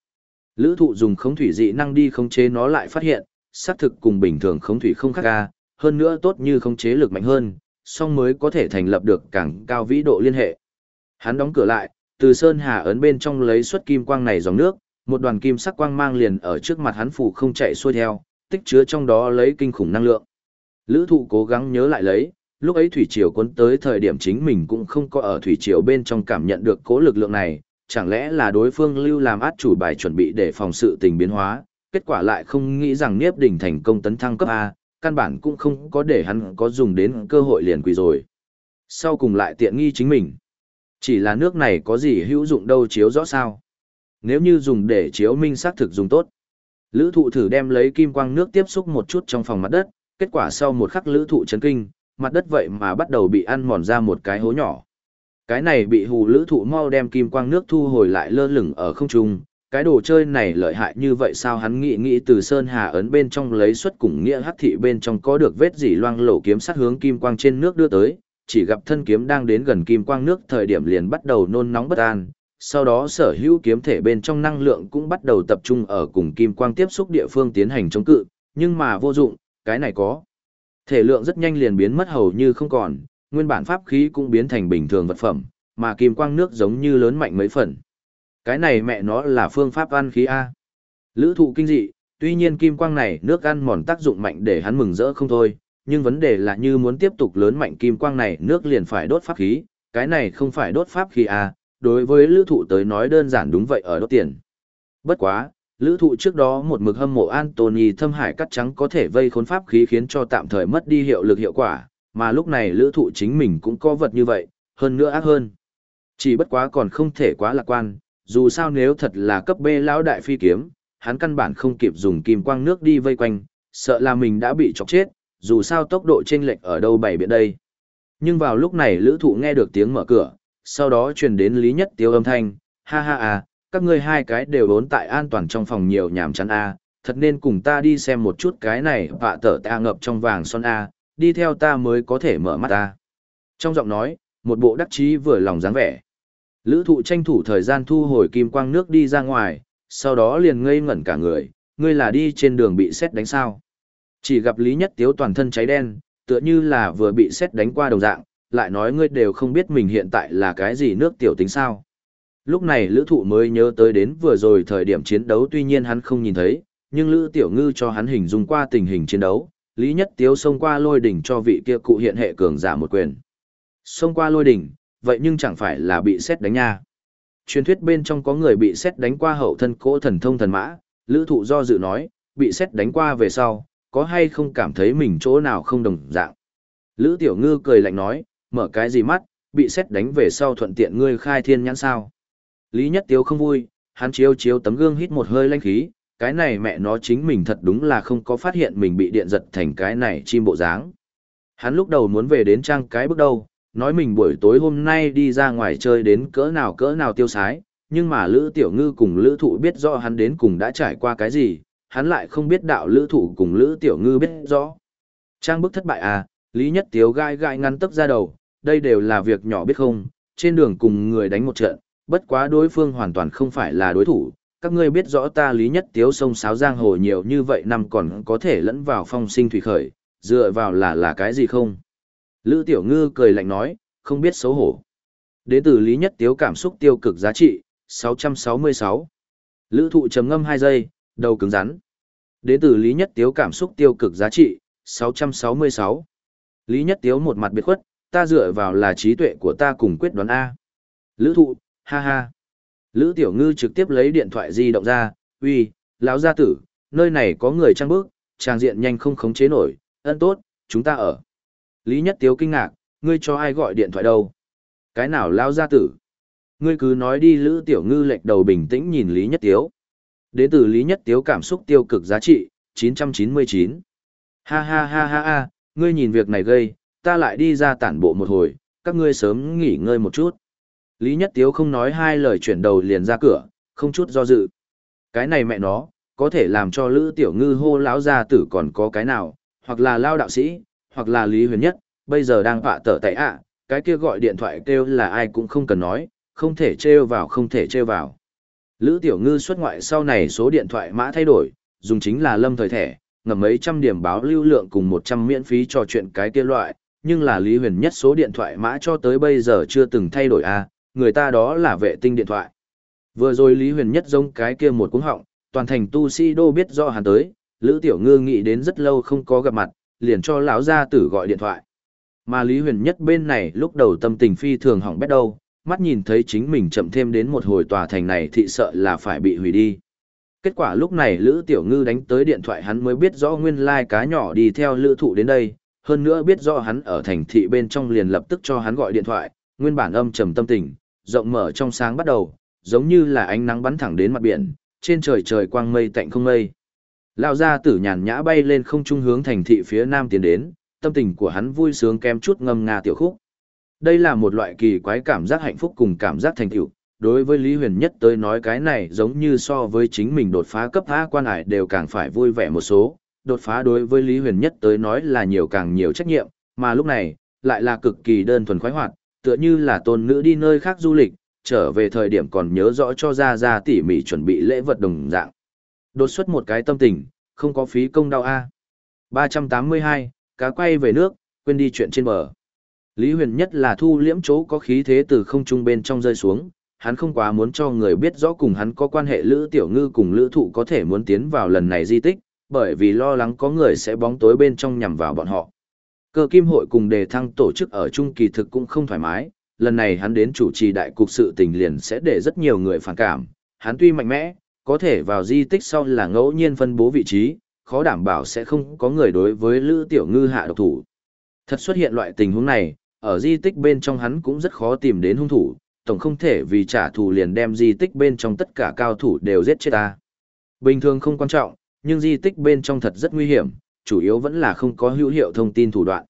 Lữ thụ dùng khống thủy dị năng đi khống chế nó lại phát hiện, xác thực cùng bình thường khống thủy không khác ga, hơn nữa tốt như khống chế lực mạnh hơn, song mới có thể thành lập được càng cao vĩ độ liên hệ. Hắn đóng cửa lại, từ sơn hà ấn bên trong lấy xuất kim quang này dòng nước, một đoàn kim sắc quang mang liền ở trước mặt hắn phủ không chạy xuôi theo, tích chứa trong đó lấy kinh khủng năng lượng. Lữ thụ cố gắng nhớ lại lấy, lúc ấy thủy triều cuốn tới thời điểm chính mình cũng không có ở thủy triều bên trong cảm nhận được cố lực lượng này, chẳng lẽ là đối phương lưu làm át chủ bài chuẩn bị để phòng sự tình biến hóa, kết quả lại không nghĩ rằng Niếp Đỉnh thành công tấn thăng cấp A, căn bản cũng không có để hắn có dùng đến cơ hội liền quỳ rồi. Sau cùng lại tiện nghi chính mình. Chỉ là nước này có gì hữu dụng đâu chiếu rõ sao. Nếu như dùng để chiếu minh xác thực dùng tốt. Lữ thụ thử đem lấy kim quang nước tiếp xúc một chút trong phòng mặt đất, kết quả sau một khắc lữ thụ chấn kinh, mặt đất vậy mà bắt đầu bị ăn mòn ra một cái hố nhỏ. Cái này bị hù lữ thụ mau đem kim quang nước thu hồi lại lơ lửng ở không trung, cái đồ chơi này lợi hại như vậy sao hắn nghĩ nghĩ từ sơn hà ấn bên trong lấy xuất cùng nghĩa hắc thị bên trong có được vết dỉ loang lổ kiếm sát hướng kim quang trên nước đưa tới, chỉ gặp thân kiếm đang đến gần kim quang nước thời điểm liền bắt đầu nôn nóng bất an, sau đó sở hữu kiếm thể bên trong năng lượng cũng bắt đầu tập trung ở cùng kim quang tiếp xúc địa phương tiến hành chống cự, nhưng mà vô dụng, cái này có. Thể lượng rất nhanh liền biến mất hầu như không còn, nguyên bản pháp khí cũng biến thành bình thường vật phẩm, mà kim quang nước giống như lớn mạnh mấy phần. Cái này mẹ nó là phương pháp ăn khí A. Lữ thụ kinh dị, tuy nhiên kim quang này nước ăn mòn tác dụng mạnh để hắn mừng rỡ không thôi, nhưng vấn đề là như muốn tiếp tục lớn mạnh kim quang này nước liền phải đốt pháp khí, cái này không phải đốt pháp khí A, đối với lữ thụ tới nói đơn giản đúng vậy ở đốt tiền. Bất quá, lữ thụ trước đó một mực hâm mộ Anthony thâm hải cắt trắng có thể vây khốn pháp khí khiến cho tạm thời mất đi hiệu lực hiệu quả, mà lúc này lữ thụ chính mình cũng có vật như vậy, hơn nữa ác hơn. Chỉ bất quá còn không thể quá lạc quan, dù sao nếu thật là cấp B lão đại phi kiếm, hắn căn bản không kịp dùng kim quang nước đi vây quanh, sợ là mình đã bị chọc chết, dù sao tốc độ chênh lệch ở đâu bảy biển đây. Nhưng vào lúc này lữ thụ nghe được tiếng mở cửa, sau đó truyền đến lý nhất tiêu âm thanh, ha ha à, các ngươi hai cái đều bốn tại an toàn trong phòng nhiều nhảm chán a thật nên cùng ta đi xem một chút cái này vạ tở ta ngập trong vàng son a đi theo ta mới có thể mở mắt ta. Trong giọng nói, một bộ đắc chí vừa lòng dáng vẻ. Lữ thụ tranh thủ thời gian thu hồi kim quang nước đi ra ngoài, sau đó liền ngây ngẩn cả người, ngươi là đi trên đường bị xét đánh sao. Chỉ gặp Lý Nhất Tiếu toàn thân cháy đen, tựa như là vừa bị xét đánh qua đồng dạng, lại nói ngươi đều không biết mình hiện tại là cái gì nước tiểu tính sao. Lúc này lữ thụ mới nhớ tới đến vừa rồi thời điểm chiến đấu tuy nhiên hắn không nhìn thấy, nhưng lữ tiểu ngư cho hắn hình dung qua tình hình chiến đấu, Lý Nhất Tiếu xông qua lôi đỉnh cho vị kia cụ hiện hệ cường giả một quyền. Xông qua lôi đỉnh, vậy nhưng chẳng phải là bị xét đánh nha. Truyền thuyết bên trong có người bị xét đánh qua hậu thân cỗ thần thông thần mã, lữ thụ do dự nói, bị xét đánh qua về sau, có hay không cảm thấy mình chỗ nào không đồng dạng. Lữ tiểu ngư cười lạnh nói, mở cái gì mắt, bị xét đánh về sau thuận tiện ngươi khai thiên nhãn sao. Lý Nhất Tiếu không vui, hắn chiếu chiếu tấm gương hít một hơi lanh khí, cái này mẹ nó chính mình thật đúng là không có phát hiện mình bị điện giật thành cái này chim bộ dáng. Hắn lúc đầu muốn về đến trang cái bước đầu, nói mình buổi tối hôm nay đi ra ngoài chơi đến cỡ nào cỡ nào tiêu sái, nhưng mà Lữ Tiểu Ngư cùng Lữ Thụ biết rõ hắn đến cùng đã trải qua cái gì, hắn lại không biết đạo Lữ Thụ cùng Lữ Tiểu Ngư biết rõ. Trang bức thất bại à, Lý Nhất Tiếu gai gai ngăn tức ra đầu, đây đều là việc nhỏ biết không, trên đường cùng người đánh một trận, bất quá đối phương hoàn toàn không phải là đối thủ, các ngươi biết rõ ta lý nhất tiếu sông sáo giang hồ nhiều như vậy năm còn có thể lẫn vào phong sinh thủy khởi, dựa vào là là cái gì không? Lữ Tiểu Ngư cười lạnh nói, không biết xấu hổ. Đến từ lý nhất tiếu cảm xúc tiêu cực giá trị, 666. Lữ thụ chấm ngâm 2 giây, đầu cứng rắn. Đến từ lý nhất tiếu cảm xúc tiêu cực giá trị, 666. Lý nhất tiếu một mặt biệt khuất, ta dựa vào là trí tuệ của ta cùng quyết đoán A. Lữ thụ, ha ha. Lữ Tiểu Ngư trực tiếp lấy điện thoại di động ra, uy, lão gia tử, nơi này có người trăng bước, trang diện nhanh không khống chế nổi, ân tốt, chúng ta ở. Lý Nhất Tiếu kinh ngạc, ngươi cho ai gọi điện thoại đâu? Cái nào lao gia tử? Ngươi cứ nói đi Lữ Tiểu Ngư lệch đầu bình tĩnh nhìn Lý Nhất Tiếu. Đến từ Lý Nhất Tiếu cảm xúc tiêu cực giá trị, 999. Ha ha ha ha ha, ngươi nhìn việc này gây, ta lại đi ra tản bộ một hồi, các ngươi sớm nghỉ ngơi một chút. Lý Nhất Tiếu không nói hai lời chuyển đầu liền ra cửa, không chút do dự. Cái này mẹ nó, có thể làm cho Lữ Tiểu Ngư hô lão gia tử còn có cái nào, hoặc là lao đạo sĩ, hoặc là Lý Huyền Nhất, bây giờ đang vạ tở tại ạ, cái kia gọi điện thoại kêu là ai cũng không cần nói, không thể trêu vào không thể trêu vào. Lữ Tiểu Ngư xuất ngoại sau này số điện thoại mã thay đổi, dùng chính là lâm thời thẻ, ngầm mấy trăm điểm báo lưu lượng cùng 100 miễn phí trò chuyện cái kia loại, nhưng là Lý Huyền Nhất số điện thoại mã cho tới bây giờ chưa từng thay đổi a, người ta đó là vệ tinh điện thoại. Vừa rồi Lý Huyền Nhất giống cái kia một cuống họng, toàn thành tu sĩ đô biết rõ hắn tới, Lữ Tiểu Ngư nghĩ đến rất lâu không có gặp mặt, liền cho lão gia tử gọi điện thoại. Mà Lý Huyền Nhất bên này lúc đầu tâm tình phi thường hỏng bét đâu, mắt nhìn thấy chính mình chậm thêm đến một hồi tòa thành này thì sợ là phải bị hủy đi. Kết quả lúc này Lữ Tiểu Ngư đánh tới điện thoại hắn mới biết rõ nguyên lai like cá nhỏ đi theo Lữ Thụ đến đây, hơn nữa biết rõ hắn ở thành thị bên trong liền lập tức cho hắn gọi điện thoại, nguyên bản âm trầm tâm tình, rộng mở trong sáng bắt đầu, giống như là ánh nắng bắn thẳng đến mặt biển, trên trời trời quang mây tạnh không mây. Lão gia tử nhàn nhã bay lên không trung hướng thành thị phía nam tiến đến, tâm tình của hắn vui sướng kém chút ngâm nga tiểu khúc. Đây là một loại kỳ quái cảm giác hạnh phúc cùng cảm giác thành tựu. Đối với Lý Huyền Nhất tới nói cái này giống như so với chính mình đột phá cấp A quan hải đều càng phải vui vẻ một số. Đột phá đối với Lý Huyền Nhất tới nói là nhiều càng nhiều trách nhiệm, mà lúc này, lại là cực kỳ đơn thuần khoái hoạt, tựa như là tôn nữ đi nơi khác du lịch, trở về thời điểm còn nhớ rõ cho ra ra tỉ mỉ chuẩn bị lễ vật đồng dạng. Đột xuất một cái tâm tình, không có phí công đau a. 382, cá quay về nước, quên đi chuyện trên bờ. Lý Huyền nhất là thu liễm chỗ có khí thế từ không trung bên trong rơi xuống, hắn không quá muốn cho người biết rõ cùng hắn có quan hệ Lữ Tiểu Ngư cùng Lữ Thụ có thể muốn tiến vào lần này di tích, bởi vì lo lắng có người sẽ bóng tối bên trong nhằm vào bọn họ. Cơ kim hội cùng đề thăng tổ chức ở trung kỳ thực cũng không thoải mái, lần này hắn đến chủ trì đại cục sự tình liền sẽ để rất nhiều người phản cảm, hắn tuy mạnh mẽ, có thể vào di tích sau là ngẫu nhiên phân bố vị trí, khó đảm bảo sẽ không có người đối với Lữ Tiểu Ngư hạ độc thủ. Thật xuất hiện loại tình huống này, ở di tích bên trong hắn cũng rất khó tìm đến hung thủ, tổng không thể vì trả thù liền đem di tích bên trong tất cả cao thủ đều giết chết ta. Bình thường không quan trọng, nhưng di tích bên trong thật rất nguy hiểm, chủ yếu vẫn là không có hữu hiệu thông tin thủ đoạn.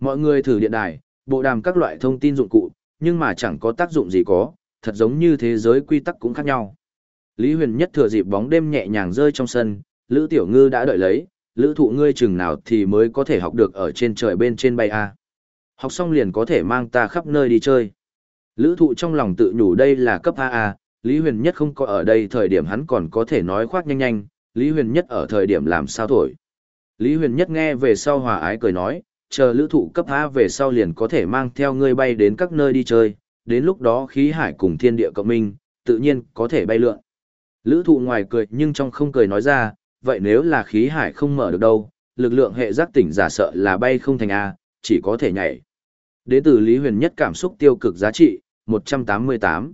Mọi người thử điện đài, bộ đàm các loại thông tin dụng cụ, nhưng mà chẳng có tác dụng gì có, thật giống như thế giới quy tắc cũng khác nhau. Lý Huyền nhất thừa dịp bóng đêm nhẹ nhàng rơi trong sân, Lữ Tiểu Ngư đã đợi lấy, Lữ thụ ngươi chừng nào thì mới có thể học được ở trên trời bên trên bay A. Học xong liền có thể mang ta khắp nơi đi chơi. Lữ thụ trong lòng tự nhủ đây là cấp A, Lý Huyền Nhất không có ở đây thời điểm hắn còn có thể nói khoác nhanh nhanh, Lý Huyền Nhất ở thời điểm làm sao thổi. Lý Huyền Nhất nghe về sau hòa ái cười nói, chờ lữ thụ cấp A về sau liền có thể mang theo ngươi bay đến các nơi đi chơi, đến lúc đó khí hải cùng thiên địa cộng minh, tự nhiên có thể bay lượn. Lữ thụ ngoài cười nhưng trong không cười nói ra, vậy nếu là khí hải không mở được đâu, lực lượng hệ giác tỉnh giả sợ là bay không thành A, chỉ có thể nhảy. Đến từ Lý Huyền Nhất cảm xúc tiêu cực giá trị, 188.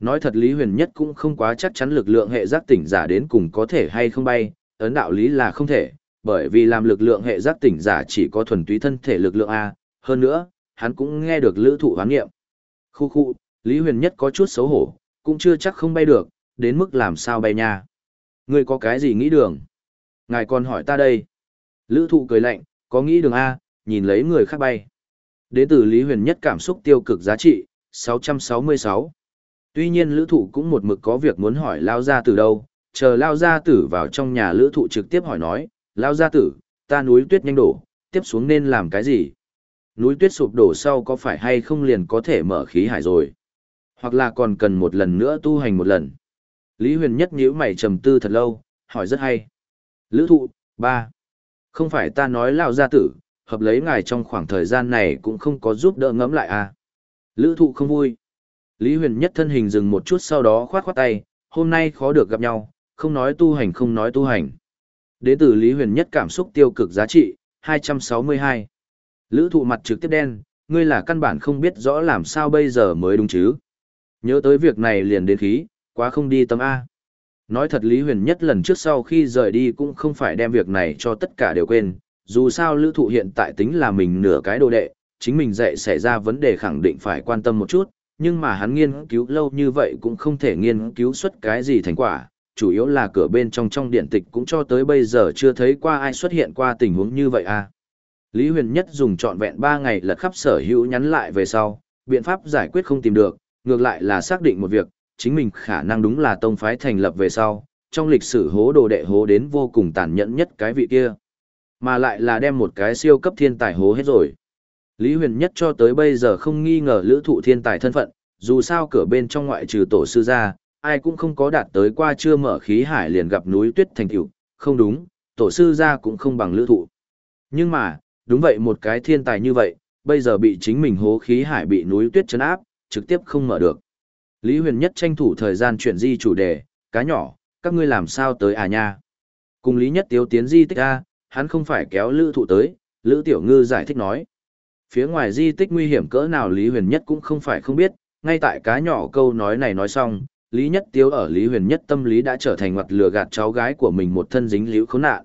Nói thật Lý Huyền Nhất cũng không quá chắc chắn lực lượng hệ giác tỉnh giả đến cùng có thể hay không bay, ấn đạo lý là không thể, bởi vì làm lực lượng hệ giác tỉnh giả chỉ có thuần túy thân thể lực lượng A, hơn nữa, hắn cũng nghe được lữ thụ hoán nghiệm. Khu khu, Lý Huyền Nhất có chút xấu hổ, cũng chưa chắc không bay được, đến mức làm sao bay nha. Ngươi có cái gì nghĩ đường? Ngài còn hỏi ta đây. Lữ thụ cười lạnh, có nghĩ đường A, nhìn lấy người khác bay. Đến từ Lý Huyền Nhất cảm xúc tiêu cực giá trị, 666. Tuy nhiên lữ thụ cũng một mực có việc muốn hỏi Lao Gia Tử đâu, chờ Lao Gia Tử vào trong nhà lữ thụ trực tiếp hỏi nói, Lao Gia Tử, ta núi tuyết nhanh đổ, tiếp xuống nên làm cái gì? Núi tuyết sụp đổ sau có phải hay không liền có thể mở khí hải rồi? Hoặc là còn cần một lần nữa tu hành một lần? Lý Huyền Nhất nhíu mày trầm tư thật lâu, hỏi rất hay. Lữ thụ, ba Không phải ta nói Lao Gia Tử, hợp lấy ngài trong khoảng thời gian này cũng không có giúp đỡ ngẫm lại à? Lữ thụ không vui. Lý huyền nhất thân hình dừng một chút sau đó khoát khoát tay, hôm nay khó được gặp nhau, không nói tu hành không nói tu hành. Đế tử Lý huyền nhất cảm xúc tiêu cực giá trị, 262. Lữ thụ mặt trực tiếp đen, ngươi là căn bản không biết rõ làm sao bây giờ mới đúng chứ. Nhớ tới việc này liền đến khí, quá không đi tâm A. Nói thật Lý huyền nhất lần trước sau khi rời đi cũng không phải đem việc này cho tất cả đều quên, dù sao lữ thụ hiện tại tính là mình nửa cái đồ đệ, chính mình dạy xảy ra vấn đề khẳng định phải quan tâm một chút, nhưng mà hắn nghiên cứu lâu như vậy cũng không thể nghiên cứu xuất cái gì thành quả, chủ yếu là cửa bên trong trong điện tịch cũng cho tới bây giờ chưa thấy qua ai xuất hiện qua tình huống như vậy à. Lý Huyền Nhất dùng trọn vẹn 3 ngày lật khắp sở hữu nhắn lại về sau, biện pháp giải quyết không tìm được, ngược lại là xác định một việc, chính mình khả năng đúng là tông phái thành lập về sau, trong lịch sử hố đồ đệ hố đến vô cùng tàn nhẫn nhất cái vị kia. Mà lại là đem một cái siêu cấp thiên tài hố hết rồi. Lý Huyền Nhất cho tới bây giờ không nghi ngờ lữ thụ thiên tài thân phận, dù sao cửa bên trong ngoại trừ tổ sư ra, ai cũng không có đạt tới qua chưa mở khí hải liền gặp núi tuyết thành tiểu, không đúng, tổ sư ra cũng không bằng lữ thụ. Nhưng mà, đúng vậy một cái thiên tài như vậy, bây giờ bị chính mình hố khí hải bị núi tuyết chấn áp, trực tiếp không mở được. Lý Huyền Nhất tranh thủ thời gian chuyển di chủ đề, cá nhỏ, các ngươi làm sao tới à nha. Cùng Lý Nhất Tiếu tiến di tích A, hắn không phải kéo lữ thụ tới, lữ tiểu ngư giải thích nói. Phía ngoài di tích nguy hiểm cỡ nào Lý Huyền Nhất cũng không phải không biết, ngay tại cá nhỏ câu nói này nói xong, Lý Nhất Tiếu ở Lý Huyền Nhất tâm lý đã trở thành ngoặt lừa gạt cháu gái của mình một thân dính liễu khốn nạn.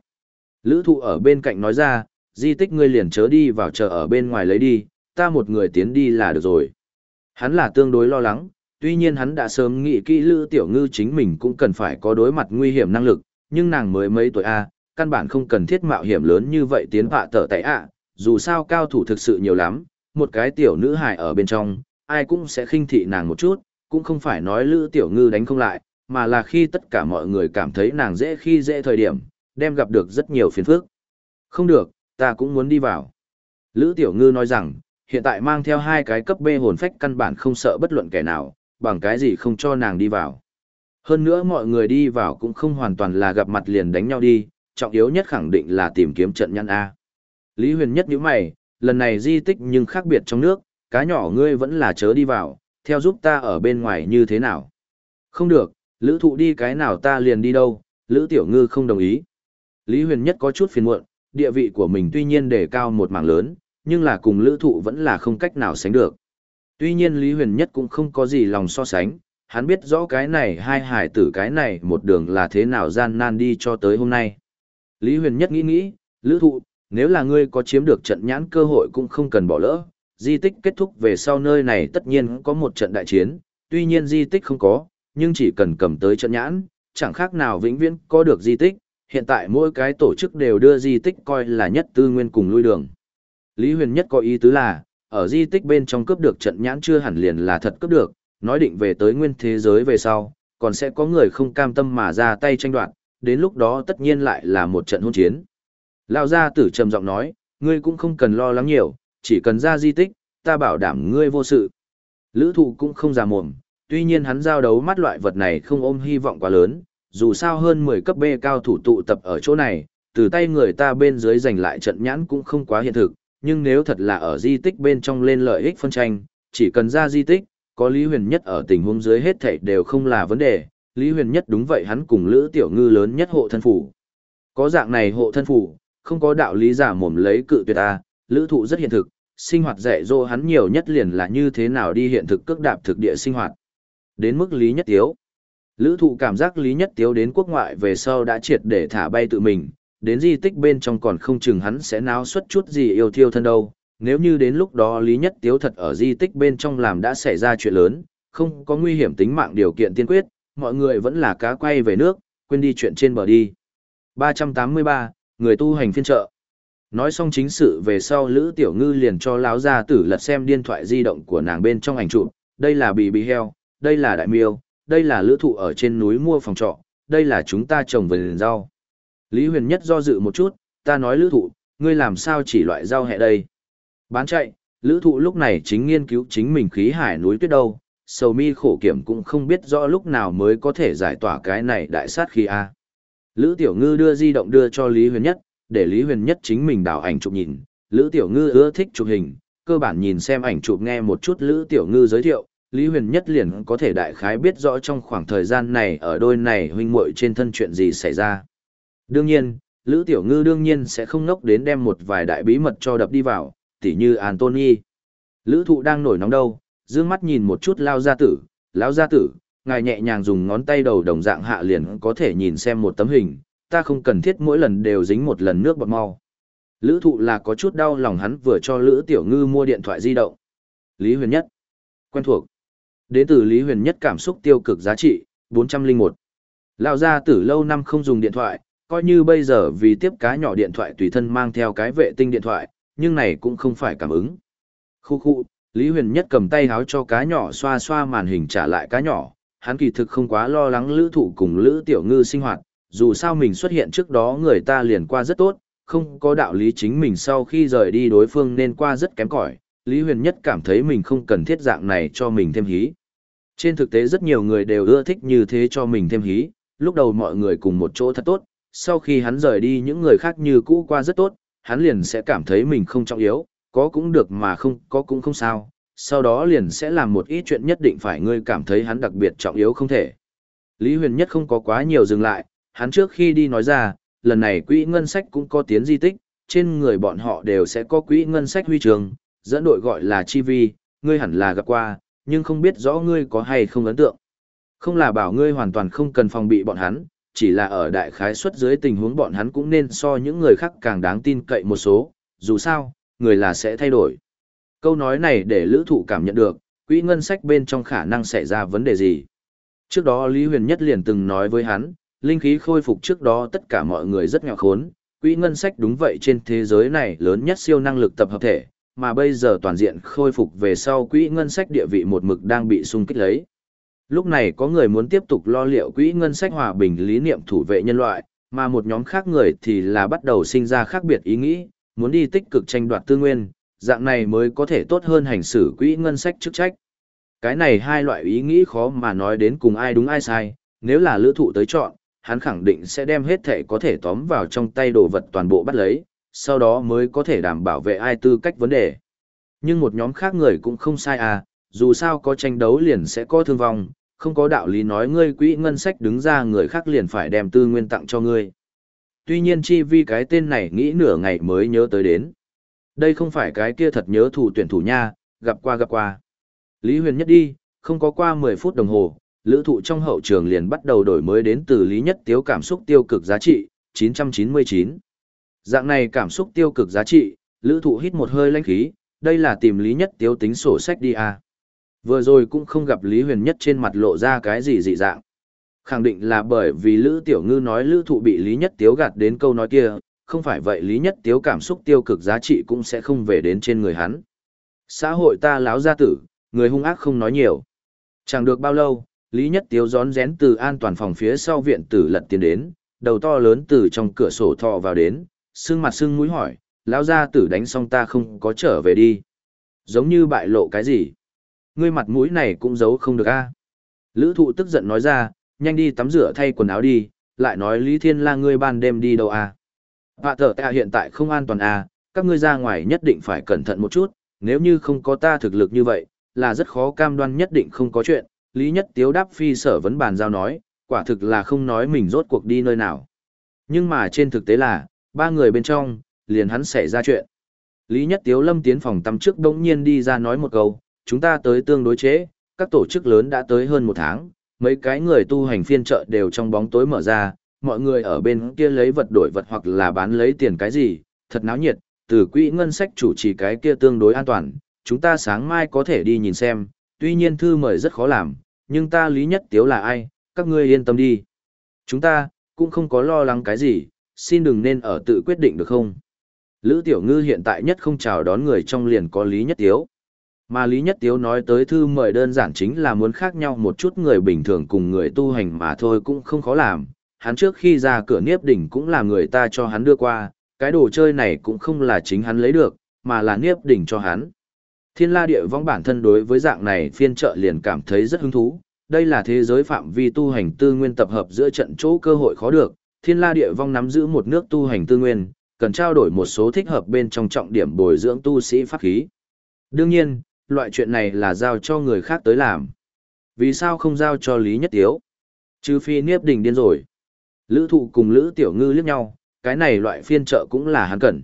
Lữ thụ ở bên cạnh nói ra, di tích ngươi liền chớ đi vào chờ ở bên ngoài lấy đi, ta một người tiến đi là được rồi. Hắn là tương đối lo lắng, tuy nhiên hắn đã sớm nghĩ kỹ Lữ Tiểu Ngư chính mình cũng cần phải có đối mặt nguy hiểm năng lực, nhưng nàng mới mấy tuổi A, căn bản không cần thiết mạo hiểm lớn như vậy tiến họa tở tại ạ, dù sao cao thủ thực sự nhiều lắm, một cái tiểu nữ hài ở bên trong, ai cũng sẽ khinh thị nàng một chút, cũng không phải nói Lữ Tiểu Ngư đánh không lại, mà là khi tất cả mọi người cảm thấy nàng dễ khi dễ thời điểm, đem gặp được rất nhiều phiền phức. Không được, ta cũng muốn đi vào. Lữ Tiểu Ngư nói rằng, hiện tại mang theo hai cái cấp B hồn phách căn bản không sợ bất luận kẻ nào, bằng cái gì không cho nàng đi vào. Hơn nữa mọi người đi vào cũng không hoàn toàn là gặp mặt liền đánh nhau đi, trọng yếu nhất khẳng định là tìm kiếm trận nhân A. Lý huyền nhất nhíu mày, lần này di tích nhưng khác biệt trong nước, cá nhỏ ngươi vẫn là chớ đi vào, theo giúp ta ở bên ngoài như thế nào. Không được, lữ thụ đi cái nào ta liền đi đâu, lữ tiểu ngư không đồng ý. Lý huyền nhất có chút phiền muộn, địa vị của mình tuy nhiên để cao một mảng lớn, nhưng là cùng lữ thụ vẫn là không cách nào sánh được. Tuy nhiên Lý huyền nhất cũng không có gì lòng so sánh, hắn biết rõ cái này hai hải tử cái này một đường là thế nào gian nan đi cho tới hôm nay. Lý huyền nhất nghĩ nghĩ, lữ thụ, nếu là ngươi có chiếm được trận nhãn cơ hội cũng không cần bỏ lỡ, di tích kết thúc về sau nơi này tất nhiên có một trận đại chiến, tuy nhiên di tích không có, nhưng chỉ cần cầm tới trận nhãn, chẳng khác nào vĩnh viễn có được di tích, hiện tại mỗi cái tổ chức đều đưa di tích coi là nhất tư nguyên cùng lui đường. Lý huyền nhất có ý tứ là, ở di tích bên trong cướp được trận nhãn chưa hẳn liền là thật cướp được, nói định về tới nguyên thế giới về sau, còn sẽ có người không cam tâm mà ra tay tranh đoạt, đến lúc đó tất nhiên lại là một trận hôn chiến. Lão gia tử trầm giọng nói, ngươi cũng không cần lo lắng nhiều, chỉ cần ra di tích, ta bảo đảm ngươi vô sự. Lữ thụ cũng không già mồm, tuy nhiên hắn giao đấu mắt loại vật này không ôm hy vọng quá lớn, dù sao hơn 10 cấp B cao thủ tụ tập ở chỗ này, từ tay người ta bên dưới giành lại trận nhãn cũng không quá hiện thực, nhưng nếu thật là ở di tích bên trong lên lợi ích phân tranh, chỉ cần ra di tích, có Lý Huyền Nhất ở tình huống dưới hết thảy đều không là vấn đề, Lý Huyền Nhất đúng vậy hắn cùng Lữ Tiểu Ngư lớn nhất hộ thân phủ. Có dạng này hộ thân phủ, không có đạo lý giả mồm lấy cự tuyệt ta, Lữ Thụ rất hiện thực, sinh hoạt dạy dỗ hắn nhiều nhất liền là như thế nào đi hiện thực cước đạp thực địa sinh hoạt. Đến mức Lý Nhất Tiếu. Lữ thụ cảm giác Lý Nhất Tiếu đến quốc ngoại về sau đã triệt để thả bay tự mình, đến di tích bên trong còn không chừng hắn sẽ náo xuất chút gì yêu thiêu thân đâu. Nếu như đến lúc đó Lý Nhất Tiếu thật ở di tích bên trong làm đã xảy ra chuyện lớn, không có nguy hiểm tính mạng điều kiện tiên quyết, mọi người vẫn là cá quay về nước, quên đi chuyện trên bờ đi. 383, người tu hành phiên trợ. Nói xong chính sự về sau Lữ Tiểu Ngư liền cho lão gia tử lật xem điện thoại di động của nàng bên trong ảnh chụp, đây là bì bì heo, đây là đại miêu, đây là lữ thụ ở trên núi mua phòng trọ, đây là chúng ta trồng vườn rau. Lý Huyền Nhất do dự một chút, ta nói lữ thụ, ngươi làm sao chỉ loại rau hẹ đây? Bán chạy, lữ thụ lúc này chính nghiên cứu chính mình khí hải núi tuyết đâu, sầu mi khổ kiểm cũng không biết rõ lúc nào mới có thể giải tỏa cái này đại sát khí A. Lữ Tiểu Ngư đưa di động đưa cho Lý Huyền Nhất, để Lý Huyền Nhất chính mình đảo ảnh chụp nhìn. Lữ Tiểu Ngư ưa thích chụp hình, cơ bản nhìn xem ảnh chụp nghe một chút Lữ Tiểu Ngư giới thiệu, Lý Huyền Nhất liền có thể đại khái biết rõ trong khoảng thời gian này ở đôi này huynh muội trên thân chuyện gì xảy ra. Đương nhiên, Lữ Tiểu Ngư đương nhiên sẽ không nốc đến đem một vài đại bí mật cho đập đi vào, tỉ như Anthony. Lữ thụ đang nổi nóng đâu, dương mắt nhìn một chút lao gia tử, lao gia tử, ngài nhẹ nhàng dùng ngón tay đầu đồng dạng hạ liền có thể nhìn xem một tấm hình, ta không cần thiết mỗi lần đều dính một lần nước bọt mau. Lữ thụ là có chút đau lòng hắn vừa cho Lữ Tiểu Ngư mua điện thoại di động. Lý Huyền Nhất. Quen thuộc. Đến từ Lý Huyền Nhất cảm xúc tiêu cực giá trị, 401. Lão gia tử lâu năm không dùng điện thoại, coi như bây giờ vì tiếp cá nhỏ điện thoại tùy thân mang theo cái vệ tinh điện thoại, nhưng này cũng không phải cảm ứng. Khu khu, Lý Huyền Nhất cầm tay háo cho cá nhỏ xoa xoa màn hình trả lại cá nhỏ, hắn kỳ thực không quá lo lắng lữ thụ cùng lữ tiểu ngư sinh hoạt, dù sao mình xuất hiện trước đó người ta liền qua rất tốt, không có đạo lý chính mình sau khi rời đi đối phương nên qua rất kém cỏi Lý Huyền Nhất cảm thấy mình không cần thiết dạng này cho mình thêm hí. Trên thực tế rất nhiều người đều ưa thích như thế cho mình thêm hí, lúc đầu mọi người cùng một chỗ thật tốt, sau khi hắn rời đi những người khác như cũ qua rất tốt, hắn liền sẽ cảm thấy mình không trọng yếu, có cũng được mà không có cũng không sao, sau đó liền sẽ làm một ít chuyện nhất định phải ngươi cảm thấy hắn đặc biệt trọng yếu không thể. Lý Huyền Nhất không có quá nhiều dừng lại, hắn trước khi đi nói ra, lần này quỹ ngân sách cũng có tiến di tích, trên người bọn họ đều sẽ có quỹ ngân sách huy trường, dẫn đội gọi là chi vi, ngươi hẳn là gặp qua, nhưng không biết rõ ngươi có hay không ấn tượng. Không là bảo ngươi hoàn toàn không cần phòng bị bọn hắn, chỉ là ở đại khái suất dưới tình huống bọn hắn cũng nên so những người khác càng đáng tin cậy một số, dù sao, người là sẽ thay đổi. Câu nói này để lữ thụ cảm nhận được, quỹ ngân sách bên trong khả năng xảy ra vấn đề gì. Trước đó Lý Huyền Nhất liền từng nói với hắn, linh khí khôi phục trước đó tất cả mọi người rất nghèo khốn, quỹ ngân sách đúng vậy trên thế giới này lớn nhất siêu năng lực tập hợp thể, mà bây giờ toàn diện khôi phục về sau quỹ ngân sách địa vị một mực đang bị xung kích lấy. Lúc này có người muốn tiếp tục lo liệu quỹ ngân sách hòa bình lý niệm thủ vệ nhân loại, mà một nhóm khác người thì là bắt đầu sinh ra khác biệt ý nghĩ, muốn đi tích cực tranh đoạt tư nguyên, dạng này mới có thể tốt hơn hành xử quỹ ngân sách chức trách. Cái này hai loại ý nghĩ khó mà nói đến cùng ai đúng ai sai, nếu là lữ thụ tới chọn, hắn khẳng định sẽ đem hết thể có thể tóm vào trong tay đồ vật toàn bộ bắt lấy, sau đó mới có thể đảm bảo vệ ai tư cách vấn đề. Nhưng một nhóm khác người cũng không sai à, dù sao có tranh đấu liền sẽ có thương vong, không có đạo lý nói ngươi quỹ ngân sách đứng ra người khác liền phải đem tư nguyên tặng cho ngươi. Tuy nhiên chi vi cái tên này nghĩ nửa ngày mới nhớ tới đến. Đây không phải cái kia thật nhớ thủ tuyển thủ nha, gặp qua gặp qua. Lý Huyền nhất đi, không có qua 10 phút đồng hồ, lữ thụ trong hậu trường liền bắt đầu đổi mới đến từ Lý Nhất Tiếu cảm xúc tiêu cực giá trị, 999. Dạng này cảm xúc tiêu cực giá trị, lữ thụ hít một hơi lãnh khí, đây là tìm Lý Nhất Tiếu tính sổ sách đi à. Vừa rồi cũng không gặp Lý Huyền Nhất trên mặt lộ ra cái gì dị dạng. Khẳng định là bởi vì Lữ Tiểu Ngư nói Lữ Thụ bị Lý Nhất Tiếu gạt đến câu nói kia, không phải vậy Lý Nhất Tiếu cảm xúc tiêu cực giá trị cũng sẽ không về đến trên người hắn. Xã hội ta láo gia tử, người hung ác không nói nhiều. Chẳng được bao lâu, Lý Nhất Tiếu gión rén từ an toàn phòng phía sau viện tử lật tiến đến, đầu to lớn từ trong cửa sổ thọ vào đến, sưng mặt sưng mũi hỏi, lão gia tử đánh xong ta không có trở về đi. Giống như bại lộ cái gì. Ngươi mặt mũi này cũng giấu không được a. Lữ thụ tức giận nói ra, nhanh đi tắm rửa thay quần áo đi, lại nói Lý Thiên La ngươi ban đêm đi đâu a? vạ thở ta hiện tại không an toàn a, các ngươi ra ngoài nhất định phải cẩn thận một chút, nếu như không có ta thực lực như vậy, là rất khó cam đoan nhất định không có chuyện. Lý Nhất Tiếu đáp phi sở vấn bàn giao nói, quả thực là không nói mình rốt cuộc đi nơi nào. Nhưng mà trên thực tế là, ba người bên trong, liền hắn xảy ra chuyện. Lý Nhất Tiếu Lâm tiến phòng tắm trước đống nhiên đi ra nói một câu, chúng ta tới tương đối chế, các tổ chức lớn đã tới hơn một tháng, mấy cái người tu hành phiên chợ đều trong bóng tối mở ra, mọi người ở bên kia lấy vật đổi vật hoặc là bán lấy tiền cái gì, thật náo nhiệt, từ quỹ ngân sách chủ trì cái kia tương đối an toàn, chúng ta sáng mai có thể đi nhìn xem, tuy nhiên thư mời rất khó làm, nhưng ta Lý Nhất Tiếu là ai, các ngươi yên tâm đi. Chúng ta, cũng không có lo lắng cái gì, xin đừng nên ở tự quyết định được không? Lữ Tiểu Ngư hiện tại nhất không chào đón người trong liền có Lý Nhất Tiếu. Mà Lý Nhất Tiếu nói tới thư mời đơn giản chính là muốn khác nhau một chút người bình thường cùng người tu hành mà thôi cũng không khó làm. Hắn trước khi ra cửa Niếp Đỉnh cũng là người ta cho hắn đưa qua, cái đồ chơi này cũng không là chính hắn lấy được, mà là Niếp Đỉnh cho hắn. Thiên la địa vong bản thân đối với dạng này phiên trợ liền cảm thấy rất hứng thú, đây là thế giới phạm vi tu hành tư nguyên tập hợp giữa trận chỗ cơ hội khó được, thiên la địa vong nắm giữ một nước tu hành tư nguyên, cần trao đổi một số thích hợp bên trong trọng điểm bồi dưỡng tu sĩ pháp khí. Đương nhiên, loại chuyện này là giao cho người khác tới làm. Vì sao không giao cho Lý Nhất Tiếu? Trừ phi Niếp Đình điên rồi. Lữ thụ cùng Lữ Tiểu Ngư liếc nhau, cái này loại phiên trợ cũng là hắn cần.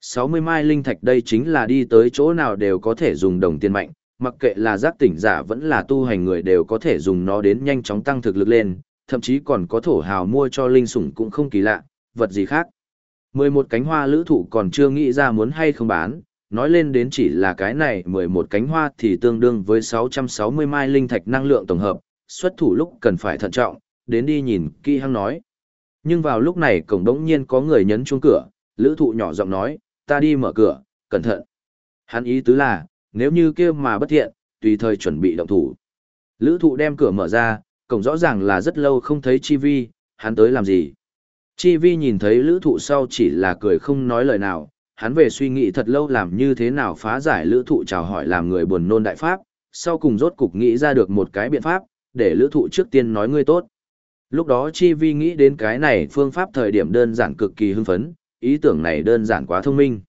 60 mai linh thạch đây chính là đi tới chỗ nào đều có thể dùng đồng tiền mạnh, mặc kệ là giác tỉnh giả vẫn là tu hành người đều có thể dùng nó đến nhanh chóng tăng thực lực lên, thậm chí còn có thổ hào mua cho linh sủng cũng không kỳ lạ, vật gì khác. 11 cánh hoa lữ thụ còn chưa nghĩ ra muốn hay không bán, nói lên đến chỉ là cái này 11 cánh hoa thì tương đương với 660 mai linh thạch năng lượng tổng hợp, xuất thủ lúc cần phải thận trọng, đến đi nhìn kỳ hăng nói. Nhưng vào lúc này cổng đống nhiên có người nhấn chuông cửa, lữ thụ nhỏ giọng nói, ta đi mở cửa, cẩn thận. Hắn ý tứ là, nếu như kia mà bất thiện, tùy thời chuẩn bị động thủ. Lữ thụ đem cửa mở ra, cổng rõ ràng là rất lâu không thấy Chi Vi, hắn tới làm gì. Chi Vi nhìn thấy lữ thụ sau chỉ là cười không nói lời nào, hắn về suy nghĩ thật lâu làm như thế nào phá giải lữ thụ chào hỏi làm người buồn nôn đại pháp, sau cùng rốt cục nghĩ ra được một cái biện pháp, để lữ thụ trước tiên nói ngươi tốt. Lúc đó Chi Vi nghĩ đến cái này phương pháp thời điểm đơn giản cực kỳ hưng phấn, ý tưởng này đơn giản quá thông minh.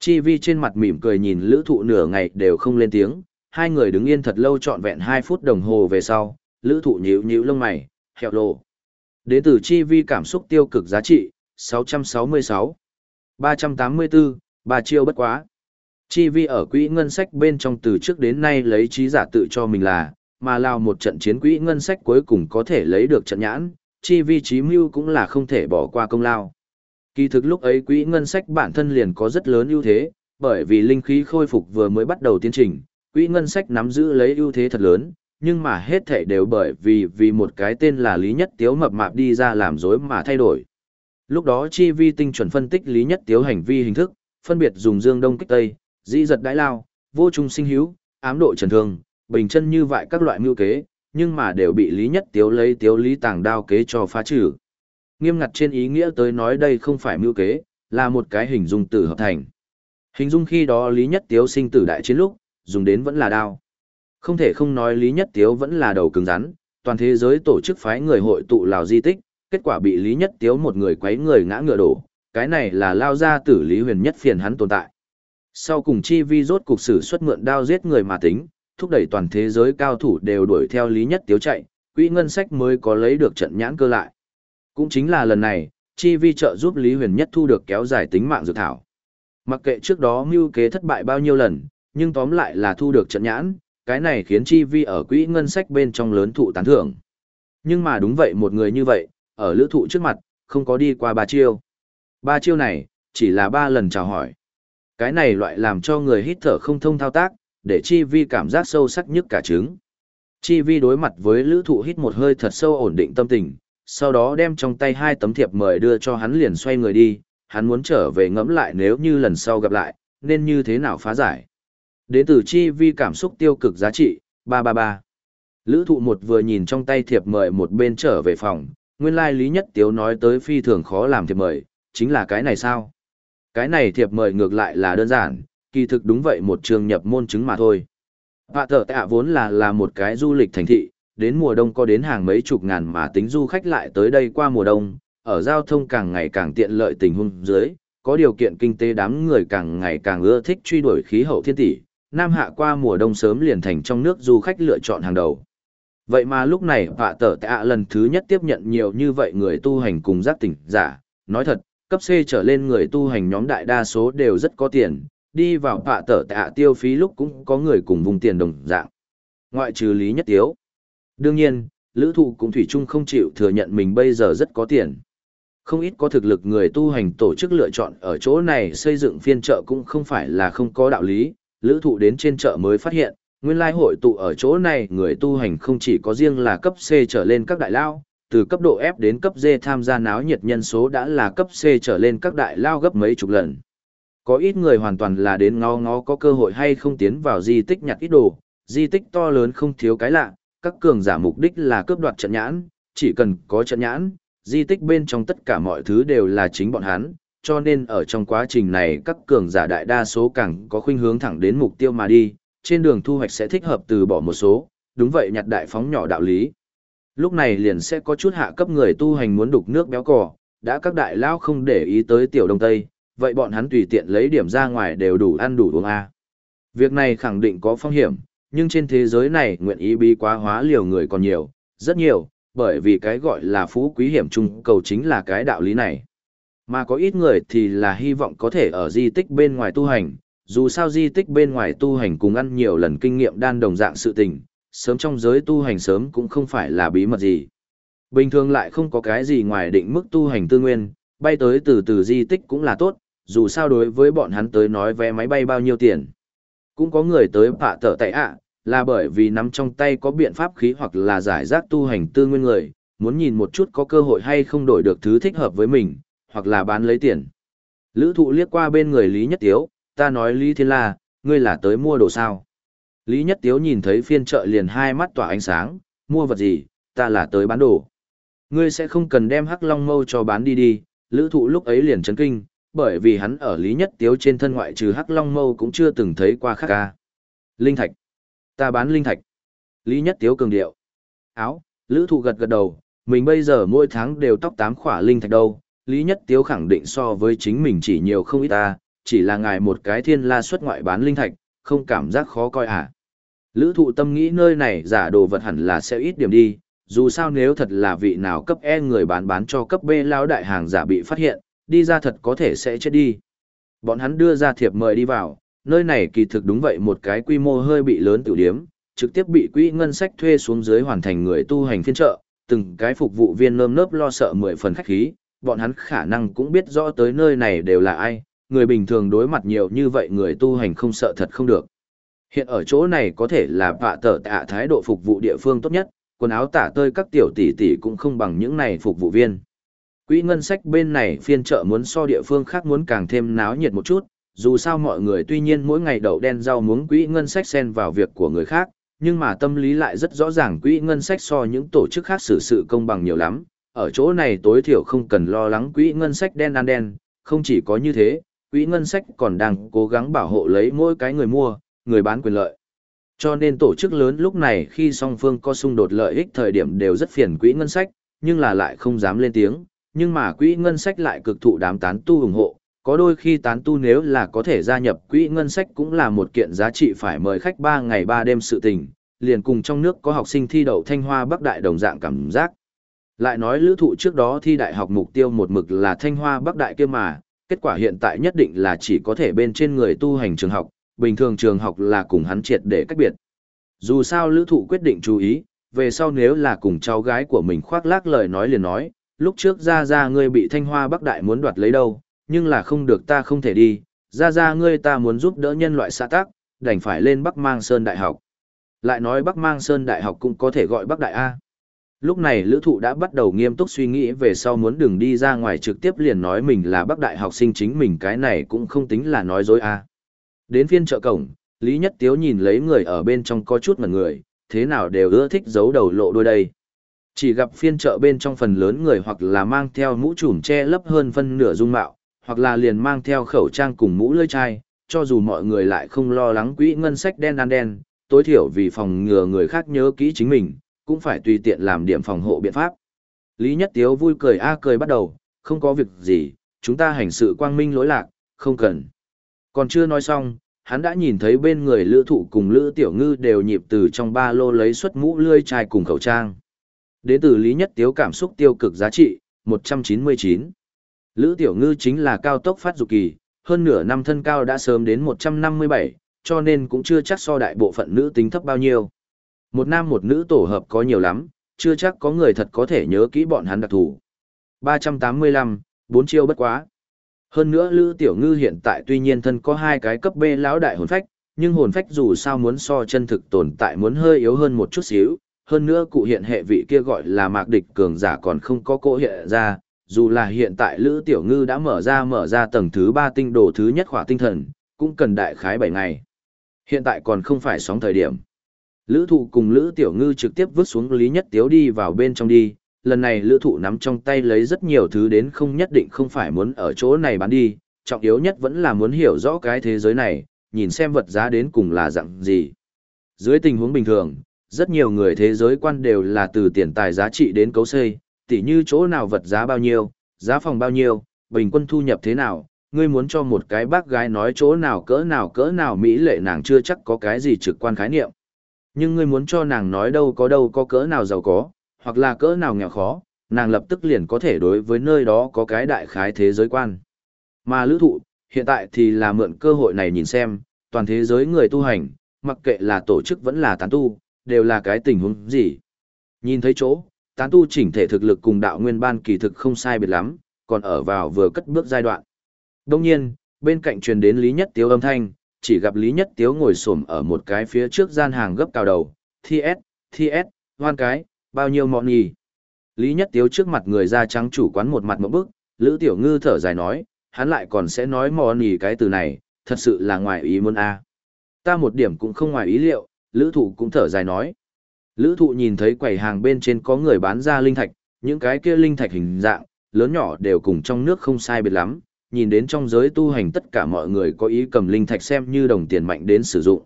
Chi Vi trên mặt mỉm cười nhìn lữ thụ nửa ngày đều không lên tiếng, hai người đứng yên thật lâu trọn vẹn 2 phút đồng hồ về sau, lữ thụ nhíu nhíu lông mày, hẹo lộ. Đến từ Chi Vi cảm xúc tiêu cực giá trị, 666. 384, ba chiêu bất quá. Chi Vi ở quỹ ngân sách bên trong từ trước đến nay lấy trí giả tự cho mình là, mà lao một trận chiến quỹ ngân sách cuối cùng có thể lấy được trận nhãn, Chi Vi trí mưu cũng là không thể bỏ qua công lao. Kỳ thực lúc ấy quỹ ngân sách bản thân liền có rất lớn ưu thế, bởi vì linh khí khôi phục vừa mới bắt đầu tiến trình, quỹ ngân sách nắm giữ lấy ưu thế thật lớn, nhưng mà hết thảy đều bởi vì vì một cái tên là Lý Nhất Tiếu mập mạp đi ra làm dối mà thay đổi. Lúc đó chi vi tinh chuẩn phân tích Lý Nhất Tiếu hành vi hình thức, phân biệt dùng dương đông kích tây, dĩ giật đãi lao, vô trung sinh hữu, ám độ trần thương, bình chân như vậy các loại mưu kế, nhưng mà đều bị Lý Nhất Tiếu lấy Tiếu Lý tàng đao kế cho phá trừ nghiêm ngặt trên ý nghĩa tới nói đây không phải mưu kế, là một cái hình dung tử hợp thành. Hình dung khi đó Lý Nhất Tiếu sinh tử đại chiến lúc, dùng đến vẫn là đao. Không thể không nói Lý Nhất Tiếu vẫn là đầu cứng rắn, toàn thế giới tổ chức phái người hội tụ lào di tích, kết quả bị Lý Nhất Tiếu một người quấy người ngã ngựa đổ, cái này là lao ra tử Lý Huyền nhất phiền hắn tồn tại. Sau cùng chi vi rốt cục sử xuất mượn đao giết người mà tính, thúc đẩy toàn thế giới cao thủ đều đuổi theo Lý Nhất Tiếu chạy, quỹ ngân sách mới có lấy được trận nhãn cơ lại. Cũng chính là lần này, chi vi trợ giúp Lý Huyền Nhất thu được kéo dài tính mạng dược thảo. Mặc kệ trước đó mưu kế thất bại bao nhiêu lần, nhưng tóm lại là thu được trận nhãn, cái này khiến chi vi ở quỹ ngân sách bên trong lớn thụ tán thưởng. Nhưng mà đúng vậy một người như vậy, ở lữ thụ trước mặt, không có đi qua ba chiêu. Ba chiêu này, chỉ là ba lần chào hỏi. Cái này loại làm cho người hít thở không thông thao tác, để chi vi cảm giác sâu sắc nhất cả trứng. Chi vi đối mặt với lữ thụ hít một hơi thật sâu ổn định tâm tình, sau đó đem trong tay hai tấm thiệp mời đưa cho hắn liền xoay người đi, hắn muốn trở về ngẫm lại nếu như lần sau gặp lại, nên như thế nào phá giải. Đến từ chi vi cảm xúc tiêu cực giá trị, 333. Lữ thụ một vừa nhìn trong tay thiệp mời một bên trở về phòng, nguyên lai lý nhất tiếu nói tới phi thường khó làm thiệp mời, chính là cái này sao? Cái này thiệp mời ngược lại là đơn giản, kỳ thực đúng vậy một trường nhập môn chứng mà thôi. Vạ tờ tạ vốn là là một cái du lịch thành thị, đến mùa đông có đến hàng mấy chục ngàn mà tính du khách lại tới đây qua mùa đông, ở giao thông càng ngày càng tiện lợi tình huống dưới, có điều kiện kinh tế đám người càng ngày càng ưa thích truy đuổi khí hậu thiên tỷ, Nam Hạ qua mùa đông sớm liền thành trong nước du khách lựa chọn hàng đầu. Vậy mà lúc này vạ tở tạ lần thứ nhất tiếp nhận nhiều như vậy người tu hành cùng giác tỉnh giả, nói thật, cấp C trở lên người tu hành nhóm đại đa số đều rất có tiền, đi vào vạ tở tạ tiêu phí lúc cũng có người cùng vùng tiền đồng dạng. Ngoại trừ Lý Nhất Tiếu. Đương nhiên, lữ thụ cũng thủy chung không chịu thừa nhận mình bây giờ rất có tiền. Không ít có thực lực người tu hành tổ chức lựa chọn ở chỗ này xây dựng phiên chợ cũng không phải là không có đạo lý, lữ thụ đến trên chợ mới phát hiện, nguyên lai hội tụ ở chỗ này người tu hành không chỉ có riêng là cấp C trở lên các đại lao, từ cấp độ F đến cấp D tham gia náo nhiệt nhân số đã là cấp C trở lên các đại lao gấp mấy chục lần. Có ít người hoàn toàn là đến ngó ngó có cơ hội hay không tiến vào di tích nhặt ít đồ, di tích to lớn không thiếu cái lạ, các cường giả mục đích là cướp đoạt trận nhãn, chỉ cần có trận nhãn, di tích bên trong tất cả mọi thứ đều là chính bọn hắn, cho nên ở trong quá trình này các cường giả đại đa số càng có khuynh hướng thẳng đến mục tiêu mà đi, trên đường thu hoạch sẽ thích hợp từ bỏ một số, đúng vậy nhặt đại phóng nhỏ đạo lý. Lúc này liền sẽ có chút hạ cấp người tu hành muốn đục nước béo cò, đã các đại lao không để ý tới tiểu đông tây, vậy bọn hắn tùy tiện lấy điểm ra ngoài đều đủ ăn đủ uống a. Việc này khẳng định có phong hiểm, nhưng trên thế giới này nguyện ý bi quá hóa liều người còn nhiều, rất nhiều, bởi vì cái gọi là phú quý hiểm chung cầu chính là cái đạo lý này. Mà có ít người thì là hy vọng có thể ở di tích bên ngoài tu hành, dù sao di tích bên ngoài tu hành cùng ăn nhiều lần kinh nghiệm đan đồng dạng sự tình, sớm trong giới tu hành sớm cũng không phải là bí mật gì. Bình thường lại không có cái gì ngoài định mức tu hành tư nguyên, bay tới từ từ di tích cũng là tốt, dù sao đối với bọn hắn tới nói vé máy bay bao nhiêu tiền. Cũng có người tới bạ tở tại ạ, là bởi vì nắm trong tay có biện pháp khí hoặc là giải rác tu hành tư nguyên người, muốn nhìn một chút có cơ hội hay không đổi được thứ thích hợp với mình, hoặc là bán lấy tiền. Lữ thụ liếc qua bên người Lý Nhất Tiếu, ta nói Lý Thiên La, ngươi là tới mua đồ sao. Lý Nhất Tiếu nhìn thấy phiên chợ liền hai mắt tỏa ánh sáng, mua vật gì, ta là tới bán đồ. Ngươi sẽ không cần đem hắc long mâu cho bán đi đi, lữ thụ lúc ấy liền chấn kinh, bởi vì hắn ở Lý Nhất Tiếu trên thân ngoại trừ hắc long mâu cũng chưa từng thấy qua khác ca. Linh thạch. Ta bán linh thạch. Lý Nhất Tiếu cường điệu. Áo, lữ thụ gật gật đầu, mình bây giờ mỗi tháng đều tóc tám khỏa linh thạch đâu. Lý Nhất Tiếu khẳng định so với chính mình chỉ nhiều không ít ta, chỉ là ngài một cái thiên la xuất ngoại bán linh thạch, không cảm giác khó coi à. Lữ thụ tâm nghĩ nơi này giả đồ vật hẳn là sẽ ít điểm đi, dù sao nếu thật là vị nào cấp E người bán bán cho cấp B lao đại hàng giả bị phát hiện, đi ra thật có thể sẽ chết đi. Bọn hắn đưa ra thiệp mời đi vào, nơi này kỳ thực đúng vậy một cái quy mô hơi bị lớn tiểu điếm, trực tiếp bị quỹ ngân sách thuê xuống dưới hoàn thành người tu hành phiên trợ, từng cái phục vụ viên nơm nớp lo sợ mười phần khách khí, bọn hắn khả năng cũng biết rõ tới nơi này đều là ai, người bình thường đối mặt nhiều như vậy người tu hành không sợ thật không được. Hiện ở chỗ này có thể là vạ tở tạ thái độ phục vụ địa phương tốt nhất, quần áo tả tơi các tiểu tỷ tỷ cũng không bằng những này phục vụ viên. Quỹ ngân sách bên này phiên chợ muốn so địa phương khác muốn càng thêm náo nhiệt một chút, dù sao mọi người tuy nhiên mỗi ngày đậu đen rau muống quỹ ngân sách xen vào việc của người khác, nhưng mà tâm lý lại rất rõ ràng quỹ ngân sách so những tổ chức khác xử sự công bằng nhiều lắm. Ở chỗ này tối thiểu không cần lo lắng quỹ ngân sách đen ăn đen, không chỉ có như thế, quỹ ngân sách còn đang cố gắng bảo hộ lấy mỗi cái người mua, người bán quyền lợi. Cho nên tổ chức lớn lúc này khi song phương có xung đột lợi ích thời điểm đều rất phiền quỹ ngân sách, nhưng là lại không dám lên tiếng, nhưng mà quỹ ngân sách lại cực thụ đám tán tu ủng hộ, có đôi khi tán tu nếu là có thể gia nhập quỹ ngân sách cũng là một kiện giá trị phải mời khách 3 ngày 3 đêm sự tình, liền cùng trong nước có học sinh thi đậu Thanh Hoa Bắc Đại đồng dạng cảm giác. Lại nói lữ thụ trước đó thi đại học mục tiêu một mực là Thanh Hoa Bắc Đại kia mà, kết quả hiện tại nhất định là chỉ có thể bên trên người tu hành trường học, bình thường trường học là cùng hắn triệt để cách biệt. Dù sao lữ thụ quyết định chú ý, về sau nếu là cùng cháu gái của mình khoác lác lời nói liền nói, lúc trước ra ra ngươi bị thanh hoa bắc đại muốn đoạt lấy đâu, nhưng là không được ta không thể đi, ra ra ngươi ta muốn giúp đỡ nhân loại xã tác, đành phải lên Bắc Mang Sơn Đại học. Lại nói Bắc Mang Sơn Đại học cũng có thể gọi Bắc Đại A. Lúc này lữ thụ đã bắt đầu nghiêm túc suy nghĩ về sau muốn đừng đi ra ngoài trực tiếp liền nói mình là Bắc Đại học sinh chính mình cái này cũng không tính là nói dối A. À. Đến phiên chợ cổng, Lý Nhất Tiếu nhìn lấy người ở bên trong có chút ngần người, thế nào đều ưa thích giấu đầu lộ đôi đây. Chỉ gặp phiên chợ bên trong phần lớn người hoặc là mang theo mũ trùm che lấp hơn phân nửa dung mạo, hoặc là liền mang theo khẩu trang cùng mũ lưỡi chai, cho dù mọi người lại không lo lắng quỹ ngân sách đen ăn đen, tối thiểu vì phòng ngừa người khác nhớ kỹ chính mình, cũng phải tùy tiện làm điểm phòng hộ biện pháp. Lý Nhất Tiếu vui cười a cười bắt đầu, không có việc gì, chúng ta hành sự quang minh lỗi lạc, không cần. Còn chưa nói xong, hắn đã nhìn thấy bên người lữ thụ cùng lữ tiểu ngư đều nhịp từ trong ba lô lấy xuất mũ lươi chai cùng khẩu trang. Đến từ Lý Nhất Tiếu cảm xúc tiêu cực giá trị, 199. Lữ tiểu ngư chính là cao tốc phát dục kỳ, hơn nửa năm thân cao đã sớm đến 157, cho nên cũng chưa chắc so đại bộ phận nữ tính thấp bao nhiêu. Một nam một nữ tổ hợp có nhiều lắm, chưa chắc có người thật có thể nhớ kỹ bọn hắn đặc thù. 385, bốn chiêu bất quá. Hơn nữa Lữ Tiểu Ngư hiện tại tuy nhiên thân có hai cái cấp B lão đại hồn phách, nhưng hồn phách dù sao muốn so chân thực tồn tại muốn hơi yếu hơn một chút xíu, hơn nữa cụ hiện hệ vị kia gọi là mạc địch cường giả còn không có cỗ hiện ra, dù là hiện tại Lữ Tiểu Ngư đã mở ra mở ra tầng thứ 3 tinh đồ thứ nhất khỏa tinh thần, cũng cần đại khái 7 ngày. Hiện tại còn không phải sóng thời điểm. Lữ thụ cùng Lữ Tiểu Ngư trực tiếp vứt xuống Lý Nhất Tiếu đi vào bên trong đi, lần này Lữ thụ nắm trong tay lấy rất nhiều thứ đến không nhất định không phải muốn ở chỗ này bán đi, trọng yếu nhất vẫn là muốn hiểu rõ cái thế giới này, nhìn xem vật giá đến cùng là dạng gì. Dưới tình huống bình thường, rất nhiều người thế giới quan đều là từ tiền tài giá trị đến cấu xây, tỉ như chỗ nào vật giá bao nhiêu, giá phòng bao nhiêu, bình quân thu nhập thế nào, ngươi muốn cho một cái bác gái nói chỗ nào cỡ nào cỡ nào mỹ lệ nàng chưa chắc có cái gì trực quan khái niệm. Nhưng ngươi muốn cho nàng nói đâu có đâu có cỡ nào giàu có, hoặc là cỡ nào nghèo khó, nàng lập tức liền có thể đối với nơi đó có cái đại khái thế giới quan. Mà lữ thụ, hiện tại thì là mượn cơ hội này nhìn xem, toàn thế giới người tu hành, mặc kệ là tổ chức vẫn là tán tu, đều là cái tình huống gì. Nhìn thấy chỗ, tán tu chỉnh thể thực lực cùng đạo nguyên ban kỳ thực không sai biệt lắm, còn ở vào vừa cất bước giai đoạn. Đông nhiên, bên cạnh truyền đến Lý Nhất Tiếu âm thanh, chỉ gặp Lý Nhất Tiếu ngồi xổm ở một cái phía trước gian hàng gấp cao đầu, TS, TS, hoan cái, bao nhiêu mọn nhì. Lý Nhất Tiếu trước mặt người da trắng chủ quán một mặt một bức, Lữ Tiểu Ngư thở dài nói, hắn lại còn sẽ nói mọn nhì cái từ này, thật sự là ngoài ý muốn a. Ta một điểm cũng không ngoài ý liệu, Lữ Thụ cũng thở dài nói. Lữ Thụ nhìn thấy quầy hàng bên trên có người bán ra linh thạch, những cái kia linh thạch hình dạng, lớn nhỏ đều cùng trong nước không sai biệt lắm, nhìn đến trong giới tu hành tất cả mọi người có ý cầm linh thạch xem như đồng tiền mạnh đến sử dụng.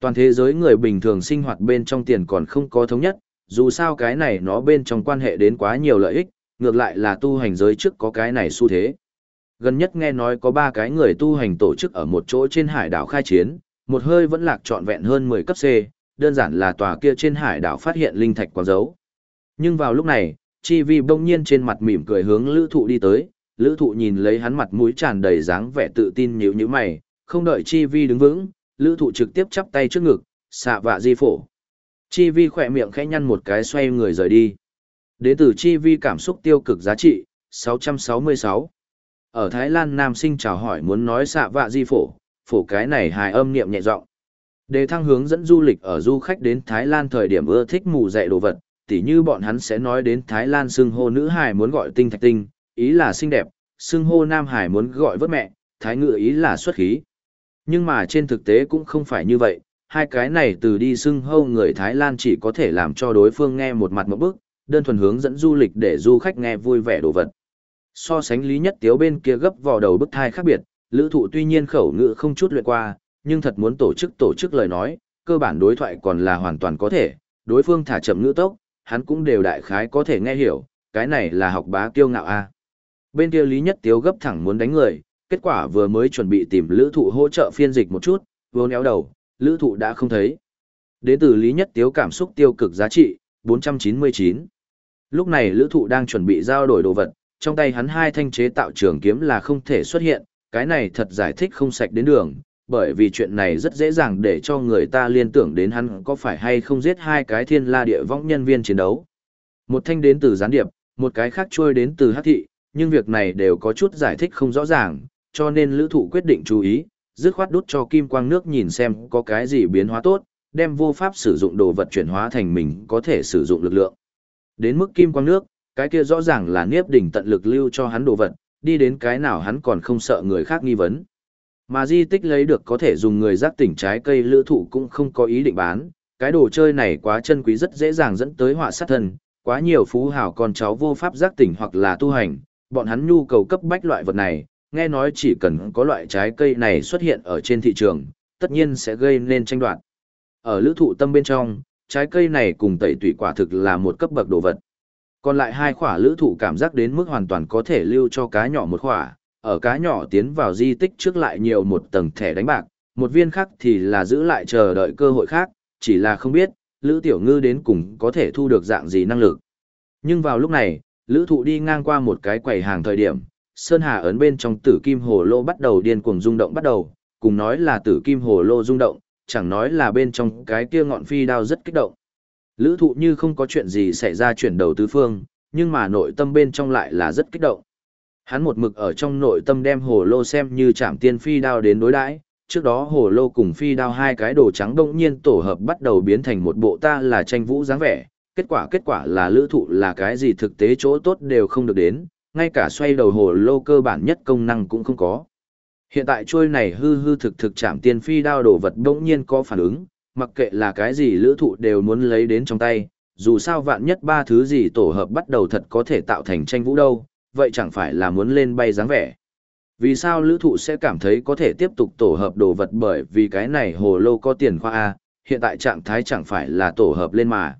Toàn thế giới người bình thường sinh hoạt bên trong tiền còn không có thống nhất, dù sao cái này nó bên trong quan hệ đến quá nhiều lợi ích, ngược lại là tu hành giới trước có cái này xu thế. Gần nhất nghe nói có ba cái người tu hành tổ chức ở một chỗ trên hải đảo khai chiến, một hơi vẫn lạc trọn vẹn hơn 10 cấp C, đơn giản là tòa kia trên hải đảo phát hiện linh thạch quán dấu. Nhưng vào lúc này, Chi Vi bỗng nhiên trên mặt mỉm cười hướng lữ thụ đi tới, lữ thụ nhìn lấy hắn mặt mũi tràn đầy dáng vẻ tự tin nhíu như mày, không đợi Chi Vi đứng vững, lữ thụ trực tiếp chắp tay trước ngực, xạ vạ di phổ. Chi Vi khỏe miệng khẽ nhăn một cái xoay người rời đi. Đế tử Chi Vi cảm xúc tiêu cực giá trị, 666. Ở Thái Lan nam sinh chào hỏi muốn nói xạ vạ di phổ, phổ cái này hài âm niệm nhẹ giọng Đề thăng hướng dẫn du lịch ở du khách đến Thái Lan thời điểm ưa thích mù dạy đồ vật, tỉ như bọn hắn sẽ nói đến Thái Lan xưng hô nữ hài muốn gọi tinh thạch tinh, ý là xinh đẹp, xưng hô nam hải muốn gọi vớt mẹ, thái ngự ý là xuất khí. Nhưng mà trên thực tế cũng không phải như vậy, hai cái này từ đi xưng hô người Thái Lan chỉ có thể làm cho đối phương nghe một mặt một bức, đơn thuần hướng dẫn du lịch để du khách nghe vui vẻ đồ vật. So sánh lý nhất tiếu bên kia gấp vào đầu bức thai khác biệt, lữ thụ tuy nhiên khẩu ngữ không chút luyện qua, nhưng thật muốn tổ chức tổ chức lời nói, cơ bản đối thoại còn là hoàn toàn có thể, đối phương thả chậm ngữ tốc, hắn cũng đều đại khái có thể nghe hiểu, cái này là học bá kiêu ngạo a Bên kia Lý Nhất Tiếu gấp thẳng muốn đánh người, kết quả vừa mới chuẩn bị tìm lữ thụ hỗ trợ phiên dịch một chút, vô néo đầu, lữ thụ đã không thấy. Đến từ Lý Nhất Tiếu cảm xúc tiêu cực giá trị, 499. Lúc này lữ thụ đang chuẩn bị giao đổi đồ vật, trong tay hắn hai thanh chế tạo trường kiếm là không thể xuất hiện, cái này thật giải thích không sạch đến đường, bởi vì chuyện này rất dễ dàng để cho người ta liên tưởng đến hắn có phải hay không giết hai cái thiên la địa vong nhân viên chiến đấu. Một thanh đến từ gián điệp, một cái khác trôi đến từ hát thị, nhưng việc này đều có chút giải thích không rõ ràng, cho nên lữ thụ quyết định chú ý, dứt khoát đút cho kim quang nước nhìn xem có cái gì biến hóa tốt, đem vô pháp sử dụng đồ vật chuyển hóa thành mình có thể sử dụng lực lượng. Đến mức kim quang nước, cái kia rõ ràng là niếp đỉnh tận lực lưu cho hắn đồ vật, đi đến cái nào hắn còn không sợ người khác nghi vấn. Mà di tích lấy được có thể dùng người giác tỉnh trái cây lữ thụ cũng không có ý định bán, cái đồ chơi này quá chân quý rất dễ dàng dẫn tới họa sát thân, quá nhiều phú hào con cháu vô pháp giác tỉnh hoặc là tu hành, bọn hắn nhu cầu cấp bách loại vật này, nghe nói chỉ cần có loại trái cây này xuất hiện ở trên thị trường, tất nhiên sẽ gây nên tranh đoạt. Ở lữ thụ tâm bên trong, trái cây này cùng tẩy tủy quả thực là một cấp bậc đồ vật. Còn lại hai khỏa lữ thụ cảm giác đến mức hoàn toàn có thể lưu cho cá nhỏ một khỏa, ở cá nhỏ tiến vào di tích trước lại nhiều một tầng thẻ đánh bạc, một viên khác thì là giữ lại chờ đợi cơ hội khác, chỉ là không biết, lữ tiểu ngư đến cùng có thể thu được dạng gì năng lực. Nhưng vào lúc này, lữ thụ đi ngang qua một cái quầy hàng thời điểm, Sơn Hà ấn bên trong tử kim hồ lô bắt đầu điên cuồng rung động bắt đầu, cùng nói là tử kim hồ lô rung động, chẳng nói là bên trong cái kia ngọn phi đao rất kích động. Lữ thụ như không có chuyện gì xảy ra chuyển đầu tứ phương, nhưng mà nội tâm bên trong lại là rất kích động. Hắn một mực ở trong nội tâm đem hồ lô xem như chạm tiên phi đao đến đối đãi trước đó hồ lô cùng phi đao hai cái đồ trắng đông nhiên tổ hợp bắt đầu biến thành một bộ ta là tranh vũ dáng vẻ, kết quả kết quả là lữ thụ là cái gì thực tế chỗ tốt đều không được đến, ngay cả xoay đầu hồ lô cơ bản nhất công năng cũng không có. Hiện tại trôi này hư hư thực thực chạm tiên phi đao đồ vật bỗng nhiên có phản ứng, mặc kệ là cái gì lữ thụ đều muốn lấy đến trong tay, dù sao vạn nhất ba thứ gì tổ hợp bắt đầu thật có thể tạo thành tranh vũ đâu, vậy chẳng phải là muốn lên bay dáng vẻ. Vì sao lữ thụ sẽ cảm thấy có thể tiếp tục tổ hợp đồ vật bởi vì cái này hồ lô có tiền khoa A, hiện tại trạng thái chẳng phải là tổ hợp lên mà.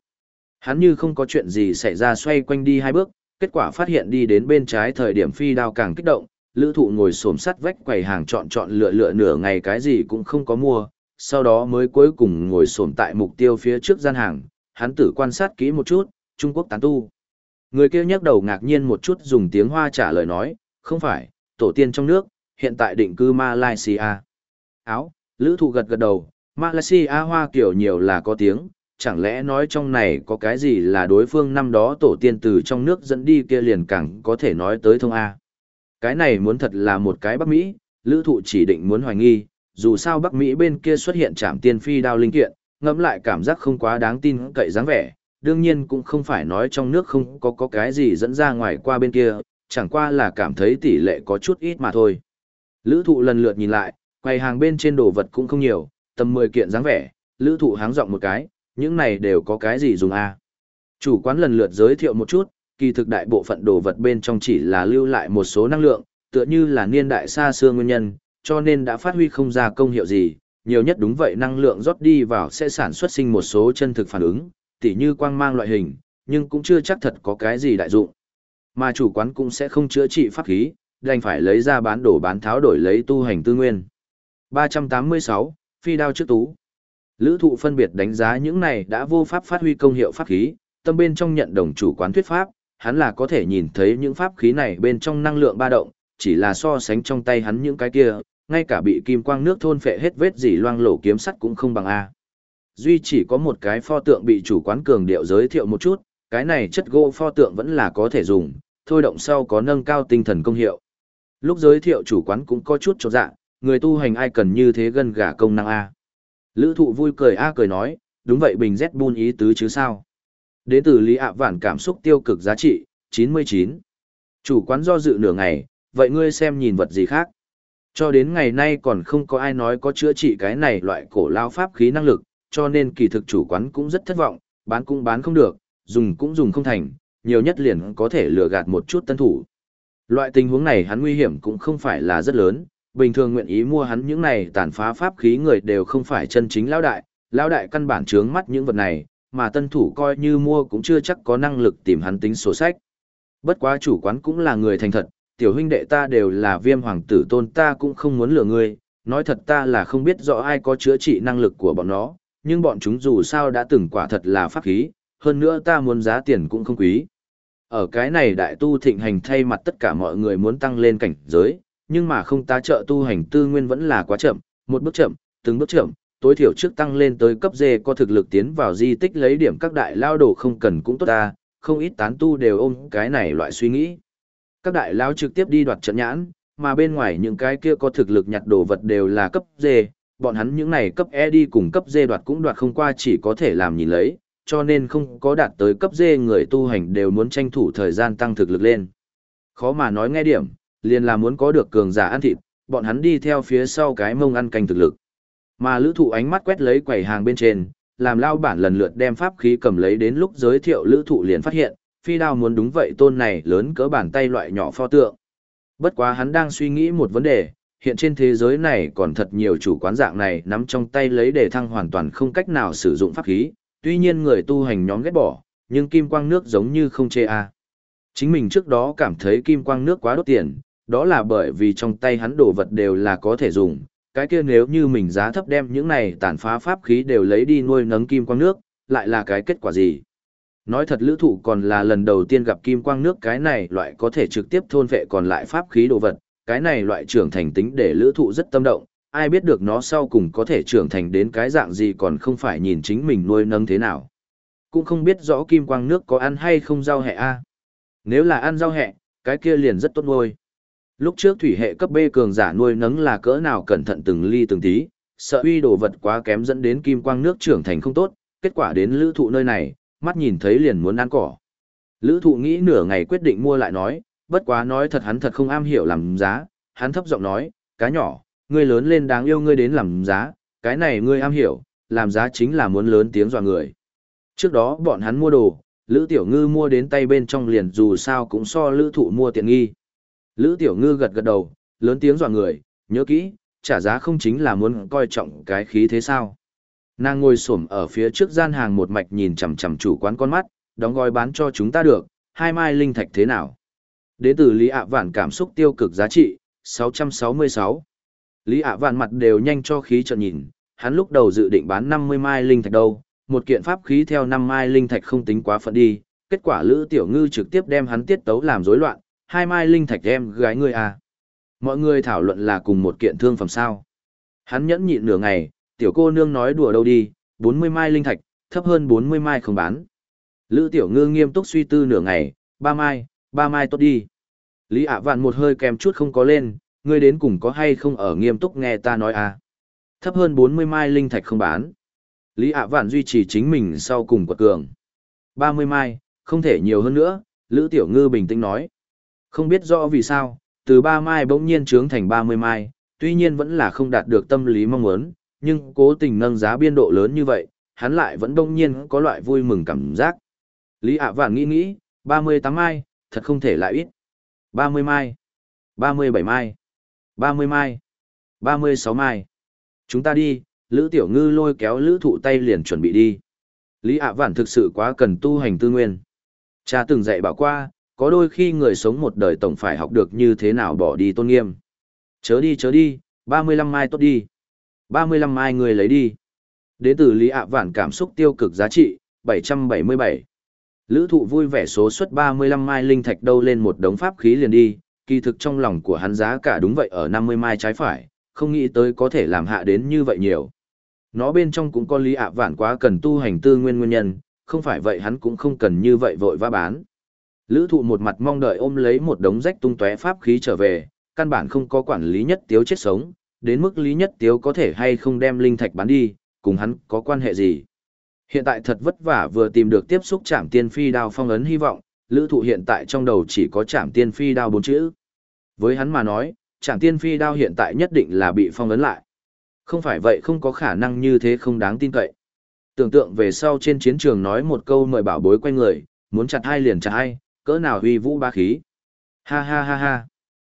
Hắn như không có chuyện gì xảy ra xoay quanh đi hai bước, kết quả phát hiện đi đến bên trái thời điểm phi đao càng kích động, lữ thụ ngồi xổm sắt vách quầy hàng chọn chọn lựa lựa nửa ngày cái gì cũng không có mua, sau đó mới cuối cùng ngồi xổm tại mục tiêu phía trước gian hàng, hắn tử quan sát kỹ một chút, Trung Quốc tán tu. Người kia nhắc đầu ngạc nhiên một chút dùng tiếng Hoa trả lời nói, không phải, tổ tiên trong nước, hiện tại định cư Malaysia. Áo, lữ thụ gật gật đầu, Malaysia hoa kiểu nhiều là có tiếng, chẳng lẽ nói trong này có cái gì là đối phương năm đó tổ tiên từ trong nước dẫn đi kia liền càng có thể nói tới thông A. Cái này muốn thật là một cái Bắc Mỹ, lữ thụ chỉ định muốn hoài nghi, dù sao Bắc Mỹ bên kia xuất hiện trạm tiên phi đao linh kiện, ngẫm lại cảm giác không quá đáng tin cậy dáng vẻ, đương nhiên cũng không phải nói trong nước không có có cái gì dẫn ra ngoài qua bên kia, chẳng qua là cảm thấy tỷ lệ có chút ít mà thôi. Lữ thụ lần lượt nhìn lại, quầy hàng bên trên đồ vật cũng không nhiều, tầm 10 kiện dáng vẻ, lữ thụ háng rộng một cái, những này đều có cái gì dùng a Chủ quán lần lượt giới thiệu một chút, kỳ thực đại bộ phận đồ vật bên trong chỉ là lưu lại một số năng lượng, tựa như là niên đại xa xưa nguyên nhân, cho nên đã phát huy không ra công hiệu gì, nhiều nhất đúng vậy năng lượng rót đi vào sẽ sản xuất sinh một số chân thực phản ứng, tỉ như quang mang loại hình, nhưng cũng chưa chắc thật có cái gì đại dụng. Mà chủ quán cũng sẽ không chữa trị pháp khí, đành phải lấy ra bán đổ bán tháo đổi lấy tu hành tư nguyên. 386, Phi đao trước tú. Lữ thụ phân biệt đánh giá những này đã vô pháp phát huy công hiệu pháp khí, tâm bên trong nhận đồng chủ quán thuyết pháp, hắn là có thể nhìn thấy những pháp khí này bên trong năng lượng ba động, chỉ là so sánh trong tay hắn những cái kia, ngay cả bị kim quang nước thôn phệ hết vết gì loang lổ kiếm sắt cũng không bằng A. Duy chỉ có một cái pho tượng bị chủ quán cường điệu giới thiệu một chút, cái này chất gỗ pho tượng vẫn là có thể dùng, thôi động sau có nâng cao tinh thần công hiệu. Lúc giới thiệu chủ quán cũng có chút cho dạ, người tu hành ai cần như thế gần gả công năng A. Lữ thụ vui cười A cười nói, đúng vậy bình Z buôn ý tứ chứ sao. Đến từ Lý ạ vản cảm xúc tiêu cực giá trị, 99. Chủ quán do dự nửa ngày, vậy ngươi xem nhìn vật gì khác. Cho đến ngày nay còn không có ai nói có chữa trị cái này loại cổ lao pháp khí năng lực, cho nên kỳ thực chủ quán cũng rất thất vọng, bán cũng bán không được, dùng cũng dùng không thành, nhiều nhất liền có thể lừa gạt một chút tân thủ. Loại tình huống này hắn nguy hiểm cũng không phải là rất lớn, bình thường nguyện ý mua hắn những này tàn phá pháp khí người đều không phải chân chính lão đại, lão đại căn bản trướng mắt những vật này, mà tân thủ coi như mua cũng chưa chắc có năng lực tìm hắn tính sổ sách. Bất quá chủ quán cũng là người thành thật, tiểu huynh đệ ta đều là viêm hoàng tử tôn ta cũng không muốn lừa ngươi, nói thật ta là không biết rõ ai có chữa trị năng lực của bọn nó, nhưng bọn chúng dù sao đã từng quả thật là pháp khí, hơn nữa ta muốn giá tiền cũng không quý. Ở cái này đại tu thịnh hành thay mặt tất cả mọi người muốn tăng lên cảnh giới, nhưng mà không tá trợ tu hành tư nguyên vẫn là quá chậm, một bước chậm, từng bước chậm, tối thiểu trước tăng lên tới cấp D có thực lực tiến vào di tích lấy điểm các đại lao đồ không cần cũng tốt ta, không ít tán tu đều ôm cái này loại suy nghĩ. Các đại lao trực tiếp đi đoạt trận nhãn, mà bên ngoài những cái kia có thực lực nhặt đồ vật đều là cấp D, bọn hắn những này cấp E đi cùng cấp D đoạt cũng đoạt không qua chỉ có thể làm nhìn lấy, cho nên không có đạt tới cấp D người tu hành đều muốn tranh thủ thời gian tăng thực lực lên. Khó mà nói nghe điểm, liền là muốn có được cường giả ăn thịt, bọn hắn đi theo phía sau cái mông ăn canh thực lực. Mà lữ thụ ánh mắt quét lấy quầy hàng bên trên, làm lao bản lần lượt đem pháp khí cầm lấy đến lúc giới thiệu lữ thụ liền phát hiện, phi đao muốn đúng vậy tôn này lớn cỡ bàn tay loại nhỏ pho tượng. Bất quá hắn đang suy nghĩ một vấn đề, Hiện trên thế giới này còn thật nhiều chủ quán dạng này nắm trong tay lấy đề thăng hoàn toàn không cách nào sử dụng pháp khí, tuy nhiên người tu hành nhóm ghét bỏ, nhưng kim quang nước giống như không chê a. Chính mình trước đó cảm thấy kim quang nước quá đốt tiền, đó là bởi vì trong tay hắn đồ vật đều là có thể dùng, cái kia nếu như mình giá thấp đem những này tàn phá pháp khí đều lấy đi nuôi nấng kim quang nước, lại là cái kết quả gì? Nói thật lữ thụ còn là lần đầu tiên gặp kim quang nước cái này loại có thể trực tiếp thôn vệ còn lại pháp khí đồ vật, cái này loại trưởng thành tính để lữ thụ rất tâm động, ai biết được nó sau cùng có thể trưởng thành đến cái dạng gì còn không phải nhìn chính mình nuôi nấng thế nào. Cũng không biết rõ kim quang nước có ăn hay không rau hẹ a Nếu là ăn rau hẹ, cái kia liền rất tốt nuôi. Lúc trước thủy hệ cấp B cường giả nuôi nấng là cỡ nào cẩn thận từng ly từng tí, sợ uy đồ vật quá kém dẫn đến kim quang nước trưởng thành không tốt, kết quả đến lữ thụ nơi này, mắt nhìn thấy liền muốn ăn cỏ. Lữ thụ nghĩ nửa ngày quyết định mua lại nói, bất quá nói thật hắn thật không am hiểu làm giá, hắn thấp giọng nói, cá nhỏ, ngươi lớn lên đáng yêu ngươi đến làm giá, cái này ngươi am hiểu, làm giá chính là muốn lớn tiếng dọa người. Trước đó bọn hắn mua đồ, Lữ Tiểu Ngư mua đến tay bên trong liền dù sao cũng so Lữ Thụ mua tiện nghi. Lữ Tiểu Ngư gật gật đầu, lớn tiếng dọa người, nhớ kỹ, trả giá không chính là muốn coi trọng cái khí thế sao. Nàng ngồi xổm ở phía trước gian hàng một mạch nhìn chằm chằm chủ quán con mắt, đóng gói bán cho chúng ta được, hai mai linh thạch thế nào. Đến từ Lý ạ vạn cảm xúc tiêu cực giá trị, 666. Lý ạ vạn mặt đều nhanh cho khí trợn nhìn, hắn lúc đầu dự định bán 50 mai linh thạch đâu, một kiện pháp khí theo 5 mai linh thạch không tính quá phận đi, kết quả Lữ Tiểu Ngư trực tiếp đem hắn tiết tấu làm rối loạn, hai mai linh thạch em gái ngươi à. Mọi người thảo luận là cùng một kiện thương phẩm sao. Hắn nhẫn nhịn nửa ngày, tiểu cô nương nói đùa đâu đi, 40 mai linh thạch, thấp hơn 40 mai không bán. Lữ Tiểu Ngư nghiêm túc suy tư nửa ngày, ba mai, ba mai tốt đi. Lý ạ vạn một hơi kèm chút không có lên, ngươi đến cùng có hay không ở nghiêm túc nghe ta nói à. Thấp hơn 40 mai linh thạch không bán. Lý ạ vạn duy trì chính mình sau cùng quật cường. 30 mai, không thể nhiều hơn nữa, Lữ Tiểu Ngư bình tĩnh nói. Không biết rõ vì sao, từ 3 mai bỗng nhiên trướng thành 30 mai, tuy nhiên vẫn là không đạt được tâm lý mong muốn, nhưng cố tình nâng giá biên độ lớn như vậy, hắn lại vẫn bỗng nhiên có loại vui mừng cảm giác. Lý ạ vạn nghĩ nghĩ, 38 mai, thật không thể lại ít. 30 mai, 37 mai, 30 mai, 36 mai. Chúng ta đi, Lữ Tiểu Ngư lôi kéo Lữ Thụ tay liền chuẩn bị đi. Lý ạ vạn thực sự quá cần tu hành tư nguyên. Cha từng dạy bảo qua, có đôi khi người sống một đời tổng phải học được như thế nào bỏ đi tôn nghiêm. Chớ đi chớ đi, 35 mai tốt đi. 35 mai người lấy đi. Đến từ Lý ạ vạn cảm xúc tiêu cực giá trị, 777. Lữ thụ vui vẻ số suất 35 mai linh thạch đâu lên một đống pháp khí liền đi, kỳ thực trong lòng của hắn giá cả đúng vậy ở 50 mai trái phải, không nghĩ tới có thể làm hạ đến như vậy nhiều. Nó bên trong cũng có lý ạ vạn quá cần tu hành tư nguyên nguyên nhân, không phải vậy hắn cũng không cần như vậy vội vã bán. Lữ thụ một mặt mong đợi ôm lấy một đống rách tung tóe pháp khí trở về, căn bản không có quản lý nhất tiếu chết sống, đến mức lý nhất tiếu có thể hay không đem linh thạch bán đi, cùng hắn có quan hệ gì. Hiện tại thật vất vả vừa tìm được tiếp xúc chạm tiên phi đao phong ấn hy vọng, lữ thụ hiện tại trong đầu chỉ có chạm tiên phi đao bốn chữ. Với hắn mà nói, chạm tiên phi đao hiện tại nhất định là bị phong ấn lại. Không phải vậy không có khả năng như thế không đáng tin cậy. Tưởng tượng về sau trên chiến trường nói một câu mời bảo bối quay người, muốn chặt hai liền chặt hai, cỡ nào huy vũ ba khí. Ha ha ha ha.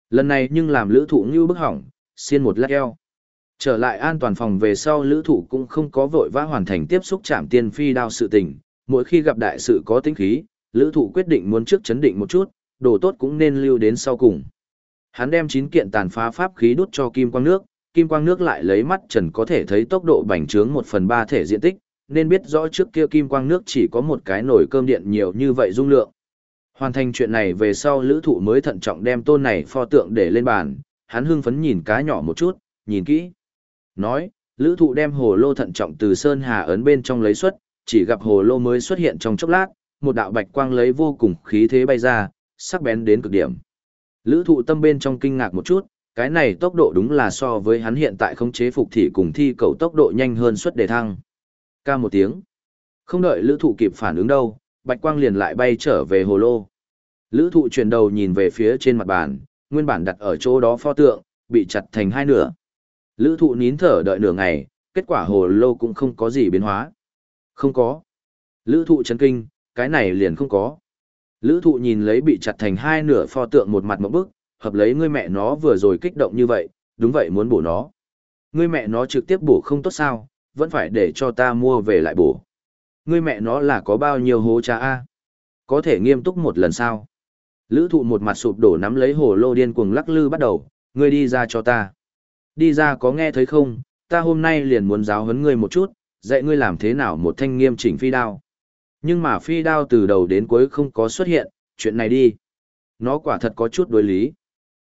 Lần này nhưng làm lữ thụ như bức hỏng, xiên một lát eo. Trở lại an toàn phòng về sau lữ thụ cũng không có vội vã hoàn thành tiếp xúc chạm tiên phi đao sự tình. Mỗi khi gặp đại sự có tính khí, lữ thụ quyết định muốn trước chấn định một chút, đồ tốt cũng nên lưu đến sau cùng. Hắn đem 9 kiện tàn phá pháp khí đút cho kim quang nước, kim quang nước lại lấy mắt trần có thể thấy tốc độ bành trướng 1 phần 3 thể diện tích, nên biết rõ trước kia kim quang nước chỉ có một cái nồi cơm điện nhiều như vậy dung lượng. Hoàn thành chuyện này về sau lữ thụ mới thận trọng đem tôn này pho tượng để lên bàn, hắn hưng phấn nhìn cá nhỏ một chút, nhìn kỹ. Nói, lữ thụ đem hồ lô thận trọng từ sơn hà ấn bên trong lấy xuất, chỉ gặp hồ lô mới xuất hiện trong chốc lát, một đạo bạch quang lấy vô cùng khí thế bay ra, sắc bén đến cực điểm. Lữ thụ tâm bên trong kinh ngạc một chút, cái này tốc độ đúng là so với hắn hiện tại không chế phục thị cùng thi cầu tốc độ nhanh hơn suất đề thăng. Ca một tiếng. Không đợi lữ thụ kịp phản ứng đâu, bạch quang liền lại bay trở về hồ lô. Lữ thụ chuyển đầu nhìn về phía trên mặt bàn, nguyên bản đặt ở chỗ đó pho tượng, bị chặt thành hai nửa. Lữ thụ nín thở đợi nửa ngày, kết quả hồ lô cũng không có gì biến hóa. Không có. Lữ thụ chấn kinh, cái này liền không có. Lữ thụ nhìn lấy bị chặt thành hai nửa pho tượng một mặt một bức, hợp lấy ngươi mẹ nó vừa rồi kích động như vậy, đúng vậy muốn bổ nó. Ngươi mẹ nó trực tiếp bổ không tốt sao, vẫn phải để cho ta mua về lại bổ. Ngươi mẹ nó là có bao nhiêu hố cha a? Có thể nghiêm túc một lần sao? Lữ thụ một mặt sụp đổ nắm lấy hồ lô điên cuồng lắc lư bắt đầu, ngươi đi ra cho ta. Đi ra có nghe thấy không, ta hôm nay liền muốn giáo huấn ngươi một chút, dạy ngươi làm thế nào một thanh nghiêm chỉnh phi đao. Nhưng mà phi đao từ đầu đến cuối không có xuất hiện, chuyện này đi. Nó quả thật có chút đối lý.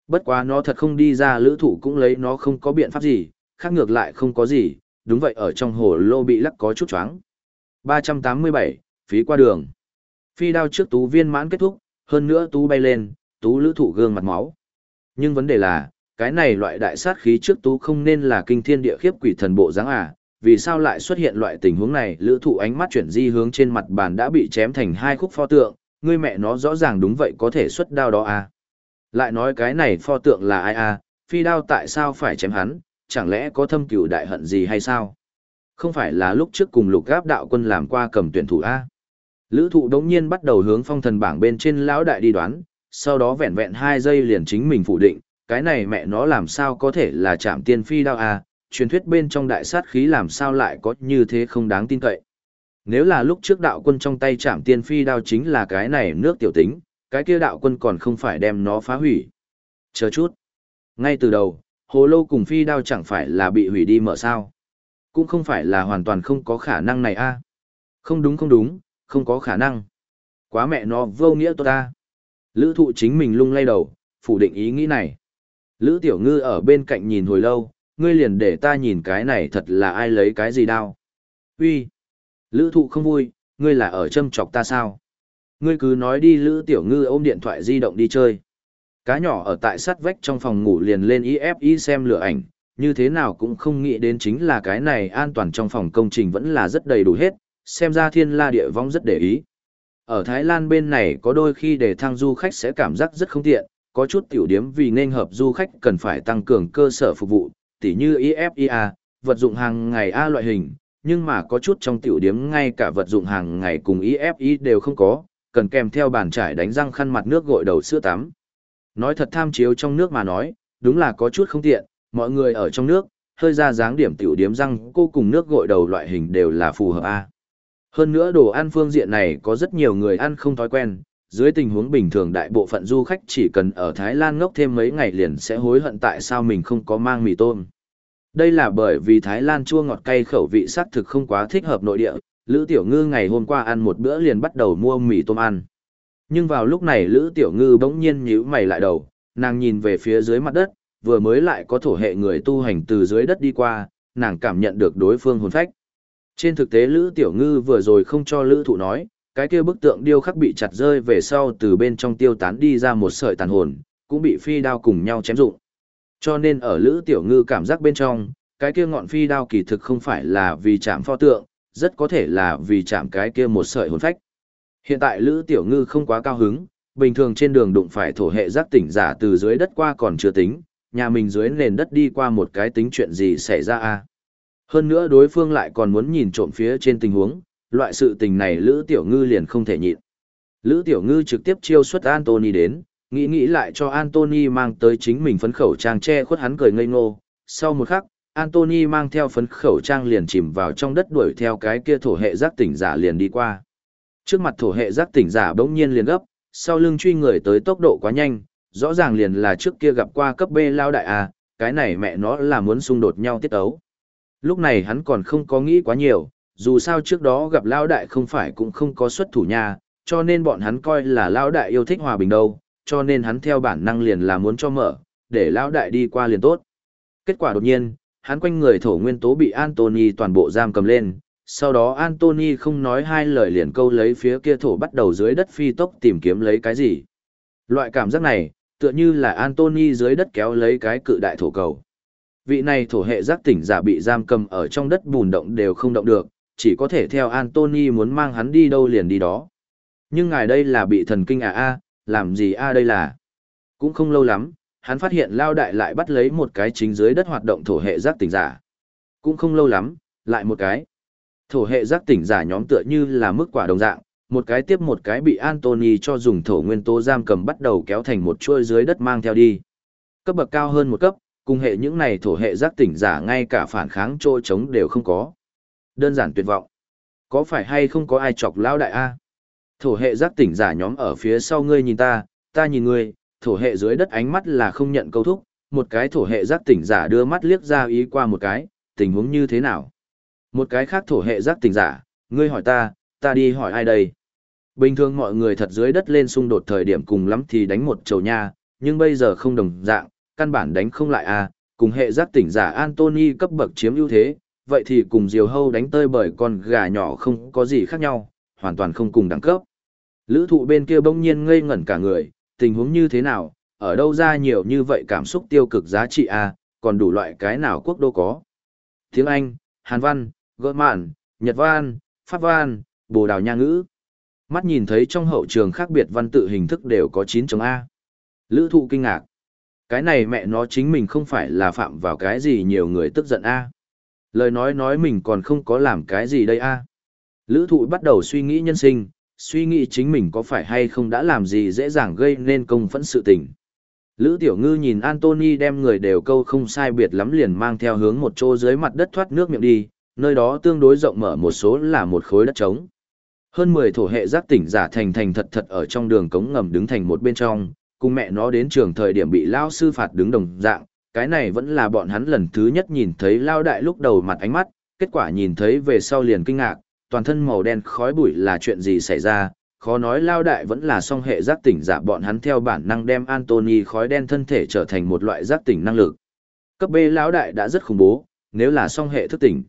Bất quá nó thật không đi ra lữ thụ cũng lấy nó không có biện pháp gì, khác ngược lại không có gì, đúng vậy ở trong hồ lô bị lắc có chút choáng. 387, phí qua đường. Phi đao trước tú viên mãn kết thúc, hơn nữa tú bay lên, tú lữ thụ gương mặt máu. Nhưng vấn đề là, cái này loại đại sát khí trước tú không nên là kinh thiên địa khiếp quỷ thần bộ dáng à, vì sao lại xuất hiện loại tình huống này lữ thụ ánh mắt chuyển di hướng trên mặt bàn đã bị chém thành hai khúc pho tượng, người mẹ nó rõ ràng đúng vậy có thể xuất đao đó à. Lại nói cái này pho tượng là ai à, phi đao tại sao phải chém hắn, chẳng lẽ có thâm cửu đại hận gì hay sao? Không phải là lúc trước cùng lục gáp đạo quân làm qua cầm tuyển thủ A. Lữ thụ đống nhiên bắt đầu hướng phong thần bảng bên trên lão đại đi đoán, sau đó vẹn vẹn 2 giây liền chính mình phủ định, cái này mẹ nó làm sao có thể là chạm tiên phi đao A, truyền thuyết bên trong đại sát khí làm sao lại có như thế không đáng tin cậy. Nếu là lúc trước đạo quân trong tay chạm tiên phi đao chính là cái này nước tiểu tính, cái kia đạo quân còn không phải đem nó phá hủy. Chờ chút. Ngay từ đầu, hồ lô cùng phi đao chẳng phải là bị hủy đi mở sao. Cũng không phải là hoàn toàn không có khả năng này a à. Không đúng không đúng, không có khả năng. Quá mẹ nó vô nghĩa tôi ta. Lữ thụ chính mình lung lay đầu, phủ định ý nghĩ này. Lữ tiểu ngư ở bên cạnh nhìn hồi lâu, ngươi liền để ta nhìn cái này thật là ai lấy cái gì đao. Uy, Lữ thụ không vui, ngươi là ở châm chọc ta sao? Ngươi cứ nói đi Lữ tiểu ngư ôm điện thoại di động đi chơi. Cá nhỏ ở tại sát vách trong phòng ngủ liền lên IFI xem lửa ảnh, như thế nào cũng không nghĩ đến chính là cái này an toàn trong phòng công trình vẫn là rất đầy đủ hết, xem ra thiên la địa vong rất để ý. Ở Thái Lan bên này có đôi khi để thăng du khách sẽ cảm giác rất không tiện, có chút tiểu điểm vì nên hợp du khách cần phải tăng cường cơ sở phục vụ, tỉ như IFIA, vật dụng hàng ngày A loại hình, nhưng mà có chút trong tiểu điểm ngay cả vật dụng hàng ngày cùng IFI đều không có, cần kèm theo bàn trải đánh răng khăn mặt nước gội đầu sữa tắm. Nói thật tham chiếu trong nước mà nói, đúng là có chút không tiện, mọi người ở trong nước, hơi ra dáng điểm tiểu điếm răng cô cùng nước gội đầu loại hình đều là phù hợp A. Hơn nữa đồ ăn phương diện này có rất nhiều người ăn không thói quen, dưới tình huống bình thường đại bộ phận du khách chỉ cần ở Thái Lan ngốc thêm mấy ngày liền sẽ hối hận tại sao mình không có mang mì tôm. Đây là bởi vì Thái Lan chua ngọt cay khẩu vị sắc thực không quá thích hợp nội địa, Lữ Tiểu Ngư ngày hôm qua ăn một bữa liền bắt đầu mua mì tôm ăn. Nhưng vào lúc này Lữ Tiểu Ngư bỗng nhiên nhíu mày lại đầu, nàng nhìn về phía dưới mặt đất, vừa mới lại có thổ hệ người tu hành từ dưới đất đi qua, nàng cảm nhận được đối phương hồn phách. Trên thực tế Lữ Tiểu Ngư vừa rồi không cho Lữ Thụ nói, cái kia bức tượng điêu khắc bị chặt rơi về sau từ bên trong tiêu tán đi ra một sợi tàn hồn, cũng bị phi đao cùng nhau chém dụng. Cho nên ở Lữ Tiểu Ngư cảm giác bên trong, cái kia ngọn phi đao kỳ thực không phải là vì chạm pho tượng, rất có thể là vì chạm cái kia một sợi hồn phách. Hiện tại Lữ Tiểu Ngư không quá cao hứng, bình thường trên đường đụng phải thổ hệ giác tỉnh giả từ dưới đất qua còn chưa tính, nhà mình dưới nền đất đi qua một cái tính chuyện gì xảy ra a Hơn nữa đối phương lại còn muốn nhìn trộm phía trên tình huống, loại sự tình này Lữ Tiểu Ngư liền không thể nhịn. Lữ Tiểu Ngư trực tiếp chiêu xuất Anthony đến, nghĩ nghĩ lại cho Anthony mang tới chính mình phấn khẩu trang che khuất hắn cười ngây ngô. Sau một khắc, Anthony mang theo phấn khẩu trang liền chìm vào trong đất đuổi theo cái kia thổ hệ giác tỉnh giả liền đi qua. Trước mặt thổ hệ giác tỉnh giả bỗng nhiên liền gấp, sau lưng truy người tới tốc độ quá nhanh, rõ ràng liền là trước kia gặp qua cấp B lao đại à, cái này mẹ nó là muốn xung đột nhau tiết ấu. Lúc này hắn còn không có nghĩ quá nhiều, dù sao trước đó gặp lao đại không phải cũng không có xuất thủ nhà, cho nên bọn hắn coi là lao đại yêu thích hòa bình đâu, cho nên hắn theo bản năng liền là muốn cho mở, để lao đại đi qua liền tốt. Kết quả đột nhiên, hắn quanh người thổ nguyên tố bị Anthony toàn bộ giam cầm lên, sau đó Anthony không nói hai lời liền câu lấy phía kia thổ bắt đầu dưới đất phi tốc tìm kiếm lấy cái gì. Loại cảm giác này, tựa như là Anthony dưới đất kéo lấy cái cự đại thổ cầu. Vị này thổ hệ giác tỉnh giả bị giam cầm ở trong đất bùn động đều không động được, chỉ có thể theo Anthony muốn mang hắn đi đâu liền đi đó. Nhưng ngài đây là bị thần kinh à a, làm gì a đây là. Cũng không lâu lắm, hắn phát hiện lao đại lại bắt lấy một cái chính dưới đất hoạt động thổ hệ giác tỉnh giả. Cũng không lâu lắm, lại một cái. Thổ hệ giác tỉnh giả nhóm tựa như là mức quả đồng dạng, một cái tiếp một cái bị Anthony cho dùng thổ nguyên tố giam cầm bắt đầu kéo thành một chuôi dưới đất mang theo đi. Cấp bậc cao hơn một cấp, Cùng hệ những này thổ hệ giác tỉnh giả ngay cả phản kháng trôi chống đều không có. Đơn giản tuyệt vọng. Có phải hay không có ai chọc lao đại A? Thổ hệ giác tỉnh giả nhóm ở phía sau ngươi nhìn ta, ta nhìn ngươi, thổ hệ dưới đất ánh mắt là không nhận câu thúc, một cái thổ hệ giác tỉnh giả đưa mắt liếc ra ý qua một cái, tình huống như thế nào? Một cái khác thổ hệ giác tỉnh giả, ngươi hỏi ta, ta đi hỏi ai đây? Bình thường mọi người thật dưới đất lên xung đột thời điểm cùng lắm thì đánh một chầu nha, nhưng bây giờ không đồng dạng, căn bản đánh không lại a, cùng hệ giác tỉnh giả Anthony cấp bậc chiếm ưu thế, vậy thì cùng diều hâu đánh tơi bởi con gà nhỏ không có gì khác nhau, hoàn toàn không cùng đẳng cấp. Lữ thụ bên kia bỗng nhiên ngây ngẩn cả người, tình huống như thế nào, ở đâu ra nhiều như vậy cảm xúc tiêu cực giá trị a còn đủ loại cái nào quốc đô có. Tiếng Anh, Hàn Văn, Gợi Mạn, Nhật Văn, Pháp Văn, Bồ Đào Nha Ngữ. Mắt nhìn thấy trong hậu trường khác biệt văn tự hình thức đều có 9 chấm A. Lữ thụ kinh ngạc. Cái này mẹ nó chính mình không phải là phạm vào cái gì nhiều người tức giận A. Lời nói nói mình còn không có làm cái gì đây A. Lữ thụ bắt đầu suy nghĩ nhân sinh, suy nghĩ chính mình có phải hay không đã làm gì dễ dàng gây nên công phẫn sự tình. Lữ Tiểu Ngư nhìn Anthony đem người đều câu không sai biệt lắm liền mang theo hướng một chỗ dưới mặt đất thoát nước miệng đi, nơi đó tương đối rộng mở một số là một khối đất trống. Hơn 10 thổ hệ giác tỉnh giả thành thành thật thật ở trong đường cống ngầm đứng thành một bên trong, cùng mẹ nó đến trường thời điểm bị lao sư phạt đứng đồng dạng, cái này vẫn là bọn hắn lần thứ nhất nhìn thấy lao đại lúc đầu mặt ánh mắt, kết quả nhìn thấy về sau liền kinh ngạc, toàn thân màu đen khói bụi là chuyện gì xảy ra, khó nói lao đại vẫn là song hệ giác tỉnh giả bọn hắn theo bản năng đem Anthony khói đen thân thể trở thành một loại giác tỉnh năng lực. Cấp B lão đại đã rất khủng bố, nếu là song hệ thức tỉnh.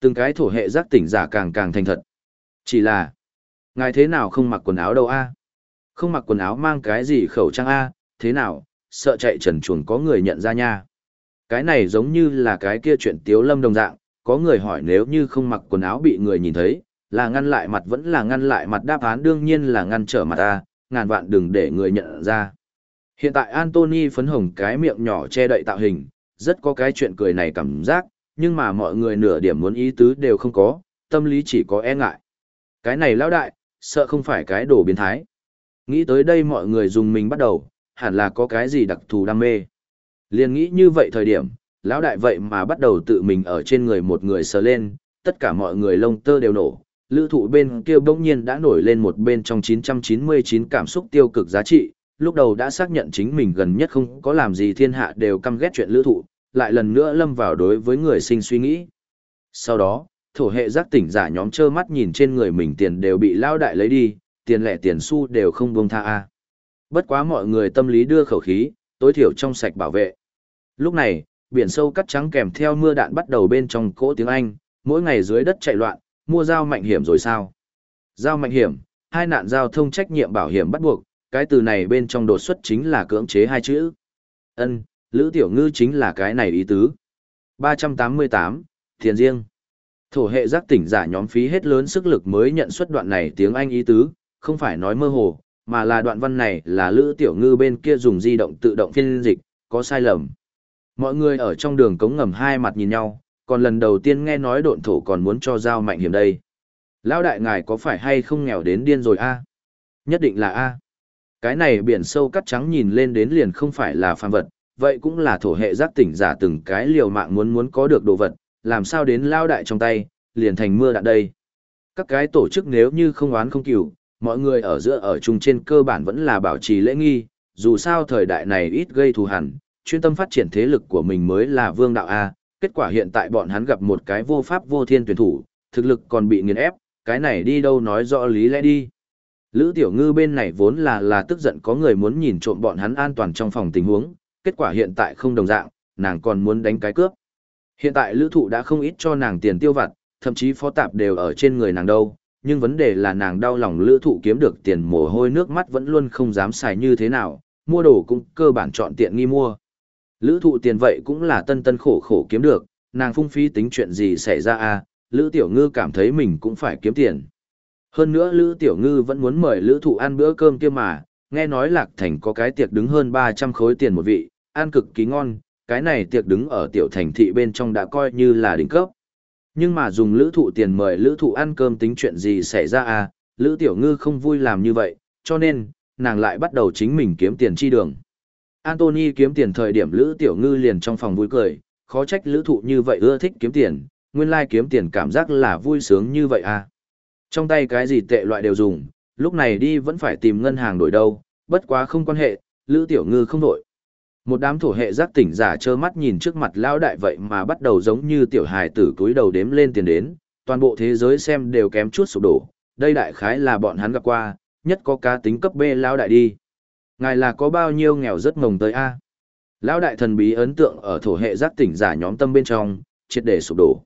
Từng cái thổ hệ giác tỉnh giả càng càng thành thật. Chỉ là, ngài thế nào không mặc quần áo đâu a? Không mặc quần áo mang cái gì khẩu trang a, thế nào, sợ chạy trần chuồng có người nhận ra nha. Cái này giống như là cái kia chuyện tiếu lâm đồng dạng, có người hỏi nếu như không mặc quần áo bị người nhìn thấy, là ngăn lại mặt vẫn là ngăn lại mặt đáp án đương nhiên là ngăn trở mặt ta, ngàn vạn đừng để người nhận ra. Hiện tại antony phấn hồng cái miệng nhỏ che đậy tạo hình, rất có cái chuyện cười này cảm giác, nhưng mà mọi người nửa điểm muốn ý tứ đều không có, tâm lý chỉ có e ngại. Cái này lão đại, sợ không phải cái đồ biến thái. Nghĩ tới đây mọi người dùng mình bắt đầu, hẳn là có cái gì đặc thù đam mê. Liền nghĩ như vậy thời điểm, lão đại vậy mà bắt đầu tự mình ở trên người một người sờ lên, tất cả mọi người lông tơ đều nổ. Lữ thụ bên kia bỗng nhiên đã nổi lên một bên trong 999 cảm xúc tiêu cực giá trị, lúc đầu đã xác nhận chính mình gần nhất không có làm gì thiên hạ đều căm ghét chuyện lữ thụ, lại lần nữa lâm vào đối với người sinh suy nghĩ. Sau đó, thổ hệ giác tỉnh giả nhóm trơ mắt nhìn trên người mình tiền đều bị lao đại lấy đi, tiền lẻ tiền xu đều không buông tha a. Bất quá mọi người tâm lý đưa khẩu khí, tối thiểu trong sạch bảo vệ. Lúc này, biển sâu cắt trắng kèm theo mưa đạn bắt đầu bên trong cỗ tiếng Anh, mỗi ngày dưới đất chạy loạn, mua dao mạnh hiểm rồi sao? Dao mạnh hiểm, hai nạn giao thông trách nhiệm bảo hiểm bắt buộc, cái từ này bên trong đột xuất chính là cưỡng chế hai chữ. Ân, Lữ Tiểu Ngư chính là cái này ý tứ. 388, thiền riêng. Thổ hệ giác tỉnh giả nhóm phí hết lớn sức lực mới nhận xuất đoạn này tiếng Anh ý tứ, không phải nói mơ hồ, mà là đoạn văn này là Lữ Tiểu Ngư bên kia dùng di động tự động phiên dịch, có sai lầm. Mọi người ở trong đường cống ngầm hai mặt nhìn nhau, còn lần đầu tiên nghe nói độn thổ còn muốn cho giao mạnh hiểm đây. Lão đại ngài có phải hay không nghèo đến điên rồi a? Nhất định là a. Cái này biển sâu cắt trắng nhìn lên đến liền không phải là phàm vật, vậy cũng là thổ hệ giác tỉnh giả từng cái liều mạng muốn muốn có được đồ vật, làm sao đến lao đại trong tay, liền thành mưa đạn đây. Các cái tổ chức nếu như không oán không cửu, mọi người ở giữa ở chung trên cơ bản vẫn là bảo trì lễ nghi, dù sao thời đại này ít gây thù hằn, chuyên tâm phát triển thế lực của mình mới là vương đạo A, kết quả hiện tại bọn hắn gặp một cái vô pháp vô thiên tuyển thủ, thực lực còn bị nghiền ép, cái này đi đâu nói rõ lý lẽ đi. Lữ Tiểu Ngư bên này vốn là là tức giận có người muốn nhìn trộm bọn hắn an toàn trong phòng tình huống, kết quả hiện tại không đồng dạng, nàng còn muốn đánh cái cướp. Hiện tại lữ thụ đã không ít cho nàng tiền tiêu vặt, thậm chí phó tạp đều ở trên người nàng đâu, nhưng vấn đề là nàng đau lòng lữ thụ kiếm được tiền mồ hôi nước mắt vẫn luôn không dám xài như thế nào, mua đồ cũng cơ bản chọn tiện nghi mua. Lữ thụ tiền vậy cũng là tân tân khổ khổ kiếm được, nàng phung phí tính chuyện gì xảy ra à, lữ tiểu ngư cảm thấy mình cũng phải kiếm tiền. Hơn nữa lữ tiểu ngư vẫn muốn mời lữ thụ ăn bữa cơm kia mà, nghe nói lạc thành có cái tiệc đứng hơn 300 khối tiền một vị, ăn cực kỳ ngon, cái này tiệc đứng ở tiểu thành thị bên trong đã coi như là đỉnh cấp. Nhưng mà dùng lữ thụ tiền mời lữ thụ ăn cơm tính chuyện gì xảy ra à, lữ tiểu ngư không vui làm như vậy, cho nên, nàng lại bắt đầu chính mình kiếm tiền chi đường. Anthony kiếm tiền thời điểm Lữ Tiểu Ngư liền trong phòng vui cười, khó trách Lữ Thụ như vậy ưa thích kiếm tiền, nguyên lai like kiếm tiền cảm giác là vui sướng như vậy à. Trong tay cái gì tệ loại đều dùng, lúc này đi vẫn phải tìm ngân hàng đổi đâu, bất quá không quan hệ, Lữ Tiểu Ngư không đổi. Một đám thổ hệ giác tỉnh giả trơ mắt nhìn trước mặt lão đại vậy mà bắt đầu giống như tiểu hài tử túi đầu đếm lên tiền đến, toàn bộ thế giới xem đều kém chút sụp đổ, đây đại khái là bọn hắn gặp qua, nhất có cá tính cấp B lão đại đi. Ngài là có bao nhiêu nghèo rất mồng tới A. Lão đại thần bí ấn tượng ở thổ hệ giác tỉnh giả nhóm tâm bên trong, triệt để sụp đổ.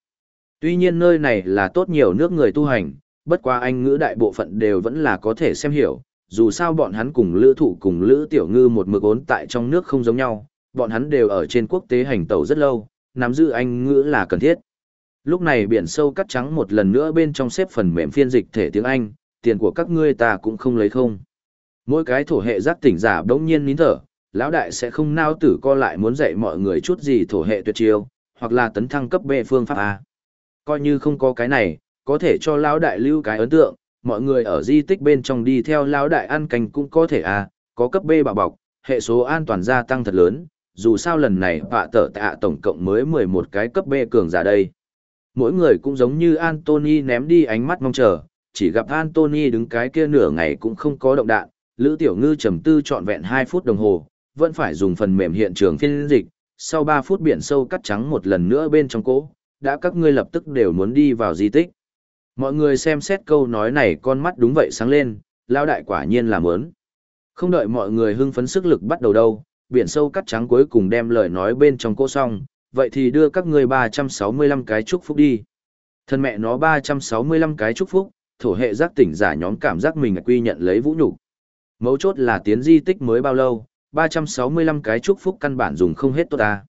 Tuy nhiên nơi này là tốt nhiều nước người tu hành, bất quá anh ngữ đại bộ phận đều vẫn là có thể xem hiểu, dù sao bọn hắn cùng lữ thụ cùng lữ tiểu ngư một mực ốn tại trong nước không giống nhau, bọn hắn đều ở trên quốc tế hành tẩu rất lâu, nắm giữ anh ngữ là cần thiết. Lúc này biển sâu cắt trắng một lần nữa bên trong xếp phần mềm phiên dịch thể tiếng Anh, tiền của các ngươi ta cũng không lấy không. Mỗi cái thổ hệ giác tỉnh giả đống nhiên nín thở, lão đại sẽ không nao tử co lại muốn dạy mọi người chút gì thổ hệ tuyệt chiêu, hoặc là tấn thăng cấp B phương pháp A. Coi như không có cái này, có thể cho lão đại lưu cái ấn tượng, mọi người ở di tích bên trong đi theo lão đại ăn canh cũng có thể à? có cấp B bảo bọc, hệ số an toàn gia tăng thật lớn, dù sao lần này họa tở tạ tổng cộng mới 11 cái cấp B cường giả đây. Mỗi người cũng giống như Anthony ném đi ánh mắt mong chờ, chỉ gặp Anthony đứng cái kia nửa ngày cũng không có động đạn, Lữ Tiểu Ngư trầm tư trọn vẹn 2 phút đồng hồ, vẫn phải dùng phần mềm hiện trường phiên dịch, sau 3 phút biển sâu cắt trắng một lần nữa bên trong cố, đã các ngươi lập tức đều muốn đi vào di tích. Mọi người xem xét câu nói này con mắt đúng vậy sáng lên, lao đại quả nhiên là muốn. Không đợi mọi người hưng phấn sức lực bắt đầu đâu, biển sâu cắt trắng cuối cùng đem lời nói bên trong cô xong, vậy thì đưa các ngươi 365 cái chúc phúc đi. Thân mẹ nó 365 cái chúc phúc, thổ hệ giác tỉnh giả nhóm cảm giác mình quy nhận lấy vũ nhục Mấu chốt là tiến di tích mới bao lâu, 365 cái chúc phúc căn bản dùng không hết tốt ta.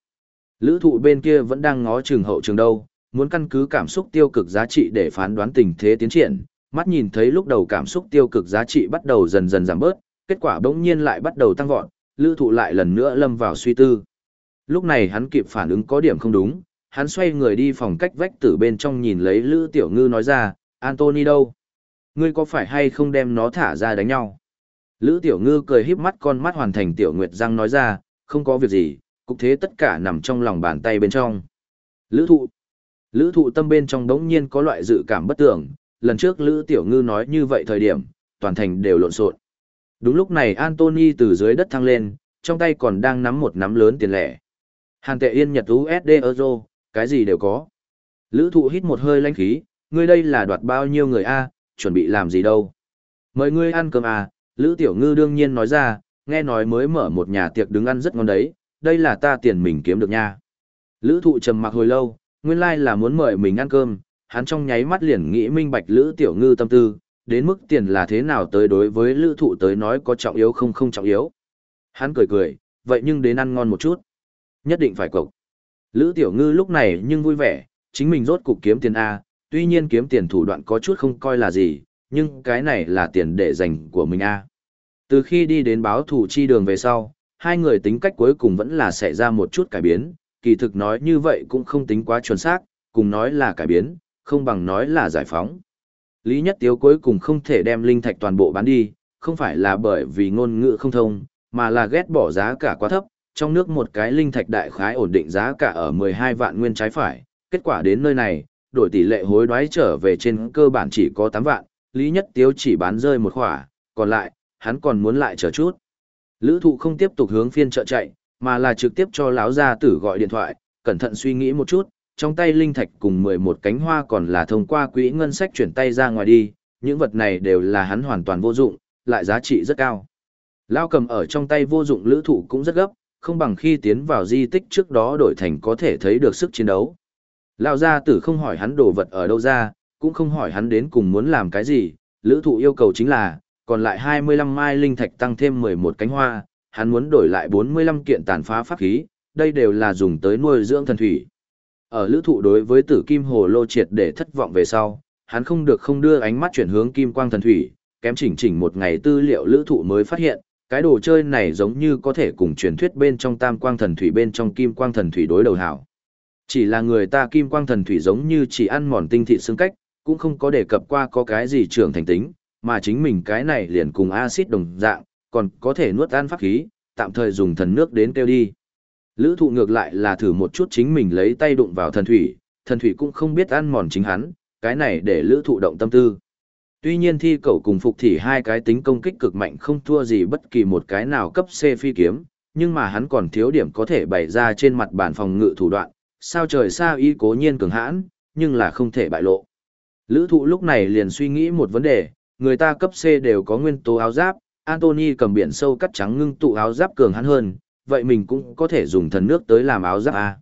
Lữ thụ bên kia vẫn đang ngó trường hậu trường đâu, muốn căn cứ cảm xúc tiêu cực giá trị để phán đoán tình thế tiến triển, mắt nhìn thấy lúc đầu cảm xúc tiêu cực giá trị bắt đầu dần dần giảm bớt, kết quả bỗng nhiên lại bắt đầu tăng vọt, lữ thụ lại lần nữa lâm vào suy tư. Lúc này hắn kịp phản ứng có điểm không đúng, hắn xoay người đi phòng cách vách từ bên trong nhìn lấy lữ tiểu ngư nói ra, Anthony đâu? Ngươi có phải hay không đem nó thả ra đánh nhau? Lữ Tiểu Ngư cười híp mắt con mắt hoàn thành Tiểu Nguyệt răng nói ra, không có việc gì, cục thế tất cả nằm trong lòng bàn tay bên trong. Lữ thụ. Lữ thụ tâm bên trong đống nhiên có loại dự cảm bất tưởng, lần trước Lữ Tiểu Ngư nói như vậy thời điểm, toàn thành đều lộn xộn. Đúng lúc này Anthony từ dưới đất thăng lên, trong tay còn đang nắm một nắm lớn tiền lẻ. Hàng tệ yên Nhật USD Euro, cái gì đều có. Lữ thụ hít một hơi lãnh khí, ngươi đây là đoạt bao nhiêu người A, chuẩn bị làm gì đâu. Mời ngươi ăn cơm à, Lữ Tiểu Ngư đương nhiên nói ra, nghe nói mới mở một nhà tiệc đứng ăn rất ngon đấy, đây là ta tiền mình kiếm được nha. Lữ thụ trầm mặc hồi lâu, nguyên lai like là muốn mời mình ăn cơm, hắn trong nháy mắt liền nghĩ minh bạch Lữ Tiểu Ngư tâm tư, đến mức tiền là thế nào tới đối với Lữ thụ tới nói có trọng yếu không không trọng yếu. Hắn cười cười, vậy nhưng đến ăn ngon một chút. Nhất định phải cộc. Lữ Tiểu Ngư lúc này nhưng vui vẻ, chính mình rốt cục kiếm tiền A, tuy nhiên kiếm tiền thủ đoạn có chút không coi là gì, nhưng cái này là tiền để dành của mình a. Từ khi đi đến báo thủ chi đường về sau, hai người tính cách cuối cùng vẫn là xảy ra một chút cải biến, kỳ thực nói như vậy cũng không tính quá chuẩn xác, cùng nói là cải biến, không bằng nói là giải phóng. Lý Nhất Tiếu cuối cùng không thể đem linh thạch toàn bộ bán đi, không phải là bởi vì ngôn ngữ không thông, mà là ghét bỏ giá cả quá thấp, trong nước một cái linh thạch đại khái ổn định giá cả ở 12 vạn nguyên trái phải, kết quả đến nơi này, đổi tỷ lệ hối đoái trở về trên cơ bản chỉ có 8 vạn, Lý Nhất Tiếu chỉ bán rơi một khỏa, còn lại, hắn còn muốn lại chờ chút. Lữ thụ không tiếp tục hướng phiên chợ chạy, mà là trực tiếp cho lão gia tử gọi điện thoại, cẩn thận suy nghĩ một chút, trong tay linh thạch cùng 11 cánh hoa còn là thông qua quỹ ngân sách chuyển tay ra ngoài đi, những vật này đều là hắn hoàn toàn vô dụng, lại giá trị rất cao. Lao cầm ở trong tay vô dụng lữ thụ cũng rất gấp, không bằng khi tiến vào di tích trước đó đổi thành có thể thấy được sức chiến đấu. Lao gia tử không hỏi hắn đồ vật ở đâu ra, cũng không hỏi hắn đến cùng muốn làm cái gì, lữ thụ yêu cầu chính là, còn lại 25 mai linh thạch tăng thêm 11 cánh hoa, hắn muốn đổi lại 45 kiện tàn phá pháp khí, đây đều là dùng tới nuôi dưỡng thần thủy. Ở lữ thụ đối với tử kim hồ lô triệt để thất vọng về sau, hắn không được không đưa ánh mắt chuyển hướng kim quang thần thủy, kém chỉnh chỉnh một ngày tư liệu lữ thụ mới phát hiện, cái đồ chơi này giống như có thể cùng truyền thuyết bên trong tam quang thần thủy bên trong kim quang thần thủy đối đầu hảo. Chỉ là người ta kim quang thần thủy giống như chỉ ăn mòn tinh thị xương cách, cũng không có đề cập qua có cái gì trưởng thành tính, mà chính mình cái này liền cùng axit đồng dạng, còn có thể nuốt ăn pháp khí, tạm thời dùng thần nước đến kêu đi. Lữ thụ ngược lại là thử một chút chính mình lấy tay đụng vào thần thủy, thần thủy cũng không biết ăn mòn chính hắn, cái này để lữ thụ động tâm tư. Tuy nhiên thi cầu cùng phục thì hai cái tính công kích cực mạnh không thua gì bất kỳ một cái nào cấp C phi kiếm, nhưng mà hắn còn thiếu điểm có thể bày ra trên mặt bản phòng ngự thủ đoạn, sao trời sao y cố nhiên cường hãn, nhưng là không thể bại lộ. Lữ thụ lúc này liền suy nghĩ một vấn đề, người ta cấp C đều có nguyên tố áo giáp, Anthony cầm biển sâu cắt trắng ngưng tụ áo giáp cường hãn hơn, vậy mình cũng có thể dùng thần nước tới làm áo giáp A.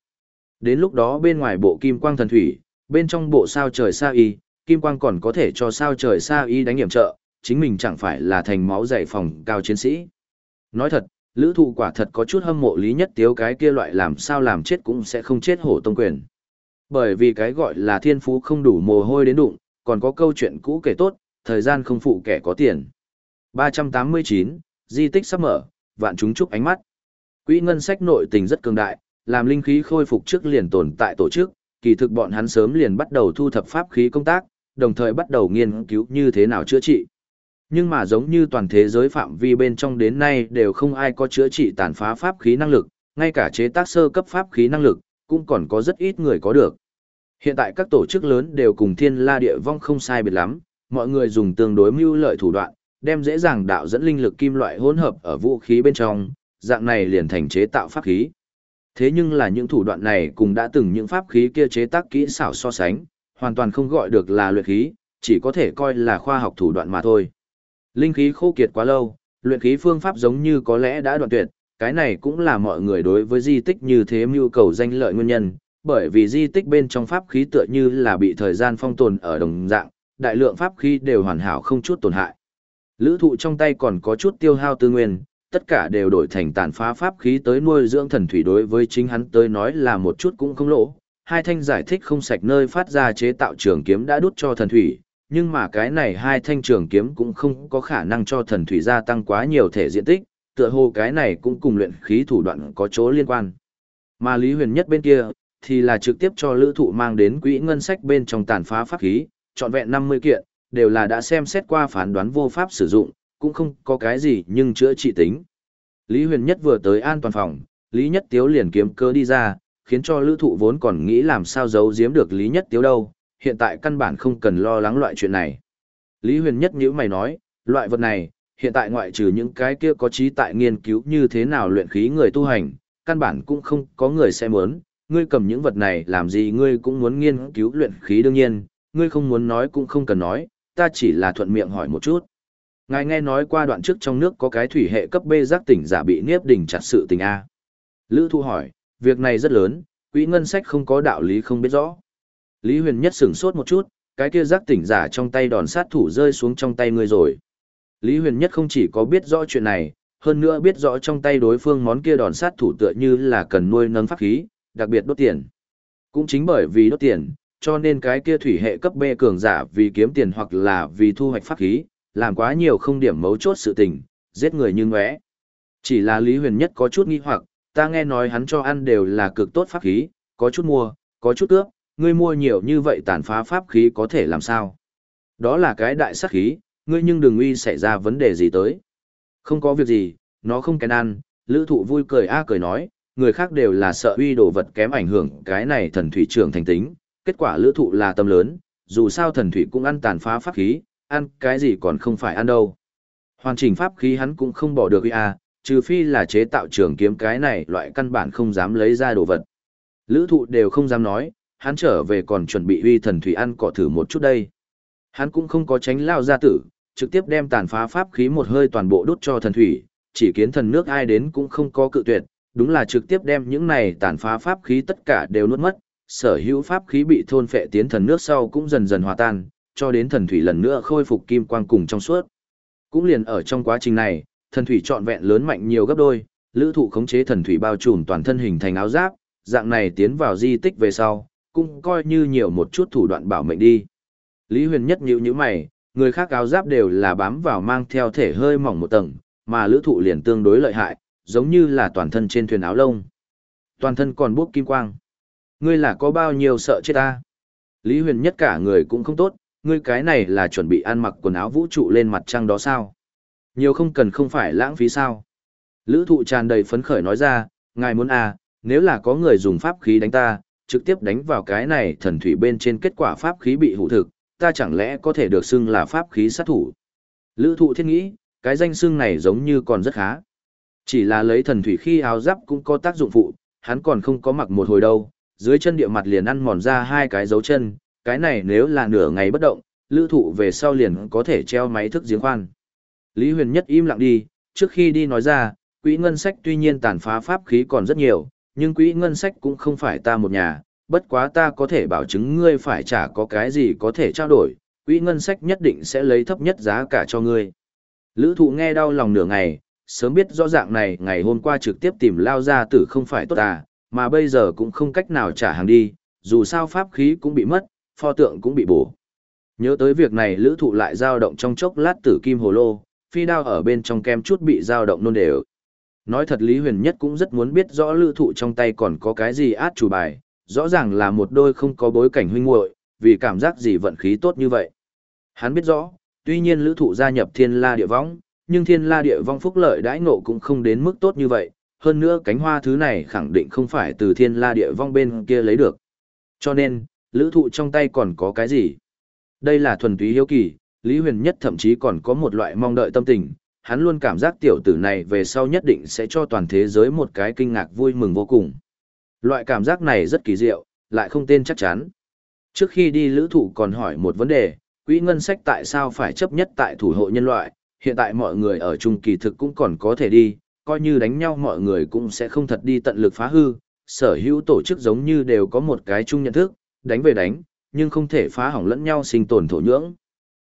Đến lúc đó bên ngoài bộ kim quang thần thủy, bên trong bộ sao trời sa y, kim quang còn có thể cho sao trời sa y đánh hiểm trợ, chính mình chẳng phải là thành máu dày phòng cao chiến sĩ. Nói thật, lữ thụ quả thật có chút hâm mộ lý nhất tiếu cái kia loại làm sao làm chết cũng sẽ không chết hổ tông quyền. Bởi vì cái gọi là thiên phú không đủ mồ hôi đến đụng, còn có câu chuyện cũ kể tốt, thời gian không phụ kẻ có tiền. 389, di tích sắp mở, vạn chúng chúc ánh mắt. Quỹ ngân sách nội tình rất cường đại, làm linh khí khôi phục trước liền tồn tại tổ chức, kỳ thực bọn hắn sớm liền bắt đầu thu thập pháp khí công tác, đồng thời bắt đầu nghiên cứu như thế nào chữa trị. Nhưng mà giống như toàn thế giới phạm vi bên trong đến nay đều không ai có chữa trị tàn phá pháp khí năng lực, ngay cả chế tác sơ cấp pháp khí năng lực, cũng còn có rất ít người có được. Hiện tại các tổ chức lớn đều cùng thiên la địa vong không sai biệt lắm, mọi người dùng tương đối mưu lợi thủ đoạn, đem dễ dàng đạo dẫn linh lực kim loại hỗn hợp ở vũ khí bên trong, dạng này liền thành chế tạo pháp khí. Thế nhưng là những thủ đoạn này cũng đã từng những pháp khí kia chế tác kỹ xảo so sánh, hoàn toàn không gọi được là luyện khí, chỉ có thể coi là khoa học thủ đoạn mà thôi. Linh khí khô kiệt quá lâu, luyện khí phương pháp giống như có lẽ đã đoạn tuyệt, cái này cũng là mọi người đối với di tích như thế mưu cầu danh lợi nguyên nhân, bởi vì di tích bên trong pháp khí tựa như là bị thời gian phong tồn ở đồng dạng, đại lượng pháp khí đều hoàn hảo không chút tổn hại. Lữ thụ trong tay còn có chút tiêu hao tư nguyên, tất cả đều đổi thành tàn phá pháp khí tới nuôi dưỡng thần thủy đối với chính hắn tới nói là một chút cũng không lỗ. Hai thanh giải thích không sạch nơi phát ra chế tạo trường kiếm đã đút cho thần thủy, nhưng mà cái này hai thanh trường kiếm cũng không có khả năng cho thần thủy gia tăng quá nhiều thể diện tích, tựa hồ cái này cũng cùng luyện khí thủ đoạn có chỗ liên quan. Mà Lý Huyền Nhất bên kia, thì là trực tiếp cho lữ thụ mang đến quỹ ngân sách bên trong tàn phá pháp khí, trọn vẹn 50 kiện, đều là đã xem xét qua phán đoán vô pháp sử dụng, cũng không có cái gì nhưng chữa trị tính. Lý Huyền Nhất vừa tới an toàn phòng, Lý Nhất Tiếu liền kiếm cơ đi ra, khiến cho lữ thụ vốn còn nghĩ làm sao giấu giếm được Lý Nhất Tiếu đâu, hiện tại căn bản không cần lo lắng loại chuyện này. Lý Huyền Nhất như mày nói, loại vật này, hiện tại ngoại trừ những cái kia có trí tại nghiên cứu như thế nào luyện khí người tu hành, căn bản cũng không có người sẽ muốn, ngươi cầm những vật này làm gì ngươi cũng muốn nghiên cứu luyện khí đương nhiên, ngươi không muốn nói cũng không cần nói, ta chỉ là thuận miệng hỏi một chút. Ngài nghe nói qua đoạn trước trong nước có cái thủy hệ cấp B giác tỉnh giả bị niếp đỉnh chặt sự tình A. Lữ Thu hỏi, việc này rất lớn, quỹ ngân sách không có đạo lý không biết rõ. Lý Huyền Nhất sửng sốt một chút, cái kia giác tỉnh giả trong tay đòn sát thủ rơi xuống trong tay ngươi rồi. Lý Huyền Nhất không chỉ có biết rõ chuyện này, hơn nữa biết rõ trong tay đối phương món kia đòn sát thủ tựa như là cần nuôi nâng pháp khí, đặc biệt đốt tiền. Cũng chính bởi vì đốt tiền, cho nên cái kia thủy hệ cấp B cường giả vì kiếm tiền hoặc là vì thu hoạch pháp khí, làm quá nhiều không điểm mấu chốt sự tình, giết người như ngóe. Chỉ là Lý Huyền Nhất có chút nghi hoặc, ta nghe nói hắn cho ăn đều là cực tốt pháp khí, có chút mua, có chút cướp, ngươi mua nhiều như vậy tàn phá pháp khí có thể làm sao? Đó là cái đại sát khí, ngươi nhưng đừng uy xảy ra vấn đề gì tới. Không có việc gì, nó không kén ăn, lữ thụ vui cười a cười nói, người khác đều là sợ uy đồ vật kém ảnh hưởng cái này thần thủy trưởng thành tính, kết quả lữ thụ là tâm lớn, dù sao thần thủy cũng ăn tàn phá pháp khí, ăn cái gì còn không phải ăn đâu. Hoàn chỉnh pháp khí hắn cũng không bỏ được à, trừ phi là chế tạo trường kiếm cái này loại căn bản không dám lấy ra đồ vật. Lữ thụ đều không dám nói, hắn trở về còn chuẩn bị uy thần thủy ăn cỏ thử một chút đây. Hắn cũng không có tránh lao ra tử, trực tiếp đem tàn phá pháp khí một hơi toàn bộ đốt cho thần thủy, chỉ kiến thần nước ai đến cũng không có cự tuyệt, đúng là trực tiếp đem những này tàn phá pháp khí tất cả đều nuốt mất, sở hữu pháp khí bị thôn phệ tiến thần nước sau cũng dần dần hòa tan, cho đến thần thủy lần nữa khôi phục kim quang cùng trong suốt. Cũng liền ở trong quá trình này, thần thủy trọn vẹn lớn mạnh nhiều gấp đôi, lữ thụ khống chế thần thủy bao trùm toàn thân hình thành áo giáp, dạng này tiến vào di tích về sau, cũng coi như nhiều một chút thủ đoạn bảo mệnh đi. Lý Huyền nhất nhíu như mày, người khác áo giáp đều là bám vào mang theo thể hơi mỏng một tầng, mà lữ thụ liền tương đối lợi hại, giống như là toàn thân trên thuyền áo lông. Toàn thân còn bốc kim quang. Ngươi là có bao nhiêu sợ chết ta? Lý Huyền nhất cả người cũng không tốt, ngươi cái này là chuẩn bị ăn mặc quần áo vũ trụ lên mặt trăng đó sao? Nhiều không cần không phải lãng phí sao? Lữ thụ tràn đầy phấn khởi nói ra, ngài muốn à, nếu là có người dùng pháp khí đánh ta, trực tiếp đánh vào cái này thần thủy bên trên kết quả pháp khí bị hủ thực, ta chẳng lẽ có thể được xưng là pháp khí sát thủ. Lữ thụ thiết nghĩ, cái danh xưng này giống như còn rất khá. Chỉ là lấy thần thủy khi áo giáp cũng có tác dụng phụ, hắn còn không có mặc một hồi đâu, dưới chân địa mặt liền ăn mòn ra hai cái dấu chân, cái này nếu là nửa ngày bất động, lữ thụ về sau liền có thể treo máy thức giếng khoan. Lý huyền nhất im lặng đi, trước khi đi nói ra, quỹ ngân sách tuy nhiên tàn phá pháp khí còn rất nhiều, nhưng quỹ ngân sách cũng không phải ta một nhà, bất quá ta có thể bảo chứng ngươi phải trả có cái gì có thể trao đổi, quỹ ngân sách nhất định sẽ lấy thấp nhất giá cả cho ngươi. Lữ thụ nghe đau lòng nửa ngày, sớm biết rõ ràng này ngày hôm qua trực tiếp tìm lao ra tử không phải tốt à, mà bây giờ cũng không cách nào trả hàng đi, dù sao pháp khí cũng bị mất, pho tượng cũng bị bổ. Nhớ tới việc này lữ thụ lại dao động trong chốc lát tử kim hồ lô, phi đao ở bên trong kem chút bị dao động nôn đều. Nói thật Lý Huyền Nhất cũng rất muốn biết rõ lữ thụ trong tay còn có cái gì át chủ bài, rõ ràng là một đôi không có bối cảnh huynh muội vì cảm giác gì vận khí tốt như vậy. Hắn biết rõ, tuy nhiên lữ thụ gia nhập thiên la địa vong, nhưng thiên la địa vong phúc lợi đãi ngộ cũng không đến mức tốt như vậy, hơn nữa cánh hoa thứ này khẳng định không phải từ thiên la địa vong bên kia lấy được. Cho nên, lữ thụ trong tay còn có cái gì? Đây là thuần túy hiếu kỳ, Lý Huyền Nhất thậm chí còn có một loại mong đợi tâm tình, hắn luôn cảm giác tiểu tử này về sau nhất định sẽ cho toàn thế giới một cái kinh ngạc vui mừng vô cùng. Loại cảm giác này rất kỳ diệu, lại không tên chắc chắn. Trước khi đi lữ thụ còn hỏi một vấn đề, quỹ ngân sách tại sao phải chấp nhất tại thủ hộ nhân loại, hiện tại mọi người ở trung kỳ thực cũng còn có thể đi, coi như đánh nhau mọi người cũng sẽ không thật đi tận lực phá hư, sở hữu tổ chức giống như đều có một cái chung nhận thức, đánh về đánh, nhưng không thể phá hỏng lẫn nhau sinh tồn thổ nhưỡng.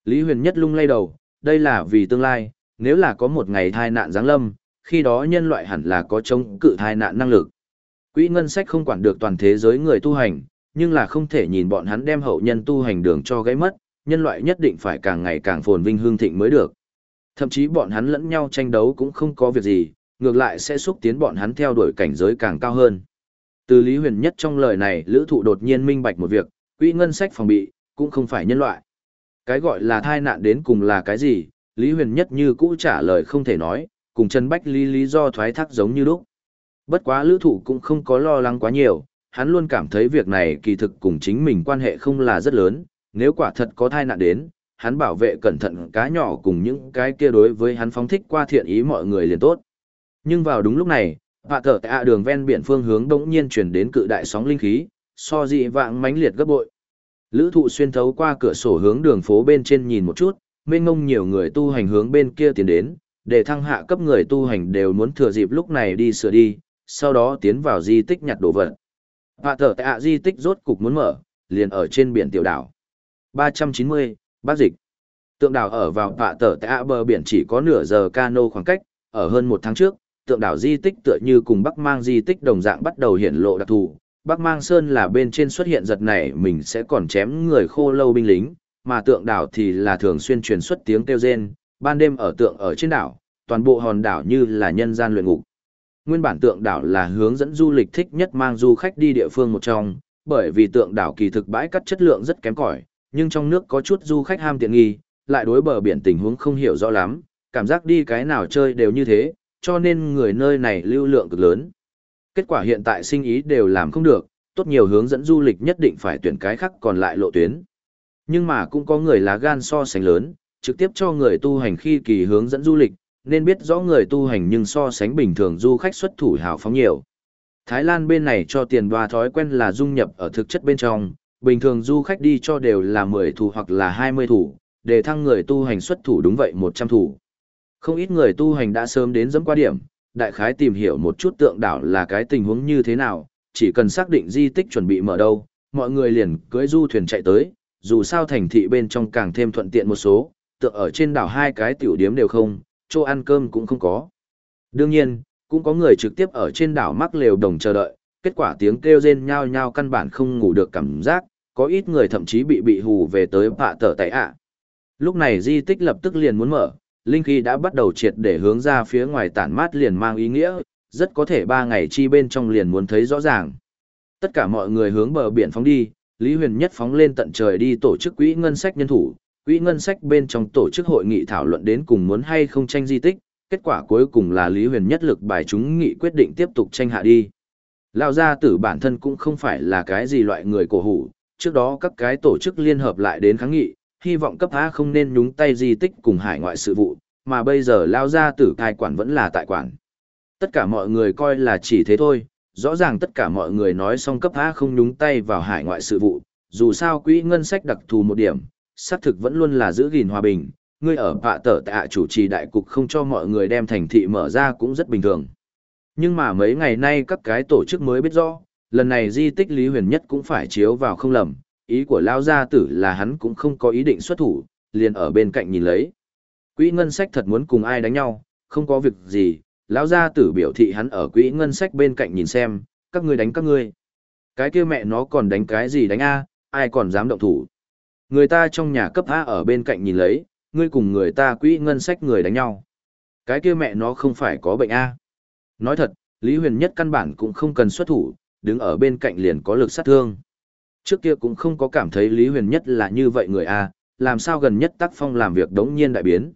Lý Huyền Nhất lung lay đầu, đây là vì tương lai, nếu là có một ngày thai nạn giáng lâm, khi đó nhân loại hẳn là có chống cự thai nạn năng lực. Quỹ ngân sách không quản được toàn thế giới người tu hành, nhưng là không thể nhìn bọn hắn đem hậu nhân tu hành đường cho gãy mất, nhân loại nhất định phải càng ngày càng phồn vinh hương thịnh mới được. Thậm chí bọn hắn lẫn nhau tranh đấu cũng không có việc gì, ngược lại sẽ xúc tiến bọn hắn theo đuổi cảnh giới càng cao hơn. Từ Lý Huyền Nhất trong lời này lữ thụ đột nhiên minh bạch một việc, quỹ ngân sách phòng bị, cũng không phải nhân loại. Cái gọi là thai nạn đến cùng là cái gì, Lý Huyền Nhất như cũ trả lời không thể nói, cùng Trần Bách Lý lý do thoái thác giống như lúc. Bất quá lữ thụ cũng không có lo lắng quá nhiều, hắn luôn cảm thấy việc này kỳ thực cùng chính mình quan hệ không là rất lớn, nếu quả thật có thai nạn đến, hắn bảo vệ cẩn thận cá nhỏ cùng những cái kia đối với hắn phóng thích qua thiện ý mọi người liền tốt. Nhưng vào đúng lúc này, họa thở tại đường ven biển phương hướng đống nhiên chuyển đến cự đại sóng linh khí, so dị vạng mãnh liệt gấp bội. Lữ thụ xuyên thấu qua cửa sổ hướng đường phố bên trên nhìn một chút, mênh ngông nhiều người tu hành hướng bên kia tiến đến, để thăng hạ cấp người tu hành đều muốn thừa dịp lúc này đi sửa đi, sau đó tiến vào di tích nhặt đồ vật. Họa thở tại di tích rốt cục muốn mở, liền ở trên biển tiểu đảo. 390, Bác Dịch Tượng đảo ở vào vạ tở tại bờ biển chỉ có nửa giờ cano khoảng cách, ở hơn một tháng trước, tượng đảo di tích tựa như cùng Bắc Mang di tích đồng dạng bắt đầu hiện lộ đặc thù. Bắc Mang Sơn là bên trên xuất hiện giật này mình sẽ còn chém người khô lâu binh lính, mà tượng đảo thì là thường xuyên truyền xuất tiếng kêu rên, ban đêm ở tượng ở trên đảo, toàn bộ hòn đảo như là nhân gian luyện ngục. Nguyên bản tượng đảo là hướng dẫn du lịch thích nhất mang du khách đi địa phương một trong, bởi vì tượng đảo kỳ thực bãi cắt chất lượng rất kém cỏi, nhưng trong nước có chút du khách ham tiện nghi, lại đối bờ biển tình huống không hiểu rõ lắm, cảm giác đi cái nào chơi đều như thế, cho nên người nơi này lưu lượng cực lớn. Kết quả hiện tại sinh ý đều làm không được, tốt nhiều hướng dẫn du lịch nhất định phải tuyển cái khác còn lại lộ tuyến. Nhưng mà cũng có người lá gan so sánh lớn, trực tiếp cho người tu hành khi kỳ hướng dẫn du lịch, nên biết rõ người tu hành nhưng so sánh bình thường du khách xuất thủ hào phóng nhiều. Thái Lan bên này cho tiền đoà thói quen là dung nhập ở thực chất bên trong, bình thường du khách đi cho đều là 10 thủ hoặc là 20 thủ, để thăng người tu hành xuất thủ đúng vậy 100 thủ. Không ít người tu hành đã sớm đến dẫm qua điểm, đại khái tìm hiểu một chút tượng đảo là cái tình huống như thế nào, chỉ cần xác định di tích chuẩn bị mở đâu, mọi người liền cưỡi du thuyền chạy tới, dù sao thành thị bên trong càng thêm thuận tiện một số, tượng ở trên đảo hai cái tiểu điếm đều không, chỗ ăn cơm cũng không có. Đương nhiên, cũng có người trực tiếp ở trên đảo mắc lều đồng chờ đợi, kết quả tiếng kêu rên nhao nhao căn bản không ngủ được cảm giác, có ít người thậm chí bị bị hù về tới bạ tờ tại ạ. Lúc này di tích lập tức liền muốn mở, linh khí đã bắt đầu triệt để hướng ra phía ngoài tản mát liền mang ý nghĩa, rất có thể ba ngày chi bên trong liền muốn thấy rõ ràng. Tất cả mọi người hướng bờ biển phóng đi, Lý Huyền nhất phóng lên tận trời đi tổ chức quỹ ngân sách nhân thủ, quỹ ngân sách bên trong tổ chức hội nghị thảo luận đến cùng muốn hay không tranh di tích, kết quả cuối cùng là Lý Huyền nhất lực bài chúng nghị quyết định tiếp tục tranh hạ đi. Lao gia tử bản thân cũng không phải là cái gì loại người cổ hủ, trước đó các cái tổ chức liên hợp lại đến kháng nghị, hy vọng cấp A không nên nhúng tay di tích cùng hải ngoại sự vụ, mà bây giờ Lao ra tử cai quản vẫn là tại quản. Tất cả mọi người coi là chỉ thế thôi, rõ ràng tất cả mọi người nói xong cấp A không nhúng tay vào hải ngoại sự vụ, dù sao quỹ ngân sách đặc thù một điểm, xác thực vẫn luôn là giữ gìn hòa bình, ngươi ở bạ tở tạ chủ trì đại cục không cho mọi người đem thành thị mở ra cũng rất bình thường. Nhưng mà mấy ngày nay các cái tổ chức mới biết rõ, lần này di tích Lý Huyền Nhất cũng phải chiếu vào không lầm, ý của Lao Gia Tử là hắn cũng không có ý định xuất thủ, liền ở bên cạnh nhìn lấy. Quỹ ngân sách thật muốn cùng ai đánh nhau, không có việc gì, Lão Gia Tử biểu thị hắn ở quỹ ngân sách bên cạnh nhìn xem, các ngươi đánh các ngươi. Cái kia mẹ nó còn đánh cái gì đánh A, ai còn dám động thủ. Người ta trong nhà cấp A ở bên cạnh nhìn lấy, ngươi cùng người ta quỹ ngân sách người đánh nhau. Cái kia mẹ nó không phải có bệnh A. Nói thật, Lý Huyền Nhất căn bản cũng không cần xuất thủ, đứng ở bên cạnh liền có lực sát thương. Trước kia cũng không có cảm thấy Lý Huyền Nhất là như vậy người A, làm sao gần nhất tác phong làm việc đống nhiên đại biến.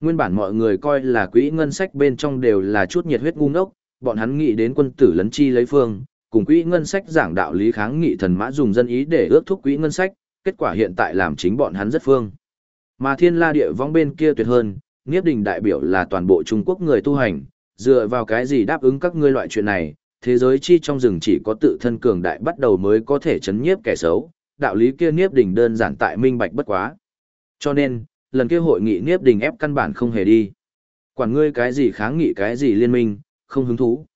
Nguyên bản mọi người coi là quỹ ngân sách bên trong đều là chút nhiệt huyết ngu ngốc, bọn hắn nghĩ đến quân tử lấn chi lấy phương, cùng quỹ ngân sách giảng đạo lý kháng nghị thần mã dùng dân ý để ước thúc quỹ ngân sách, kết quả hiện tại làm chính bọn hắn rất phương. Mà thiên la địa vong bên kia tuyệt hơn, Niếp Đình đại biểu là toàn bộ Trung Quốc người tu hành, dựa vào cái gì đáp ứng các ngươi loại chuyện này, thế giới chi trong rừng chỉ có tự thân cường đại bắt đầu mới có thể chấn nhiếp kẻ xấu, đạo lý kia Niếp Đình đơn giản tại minh bạch bất quá. Cho nên, lần kia hội nghị Niếp Đình ép căn bản không hề đi. Quản ngươi cái gì kháng nghị cái gì liên minh, không hứng thú.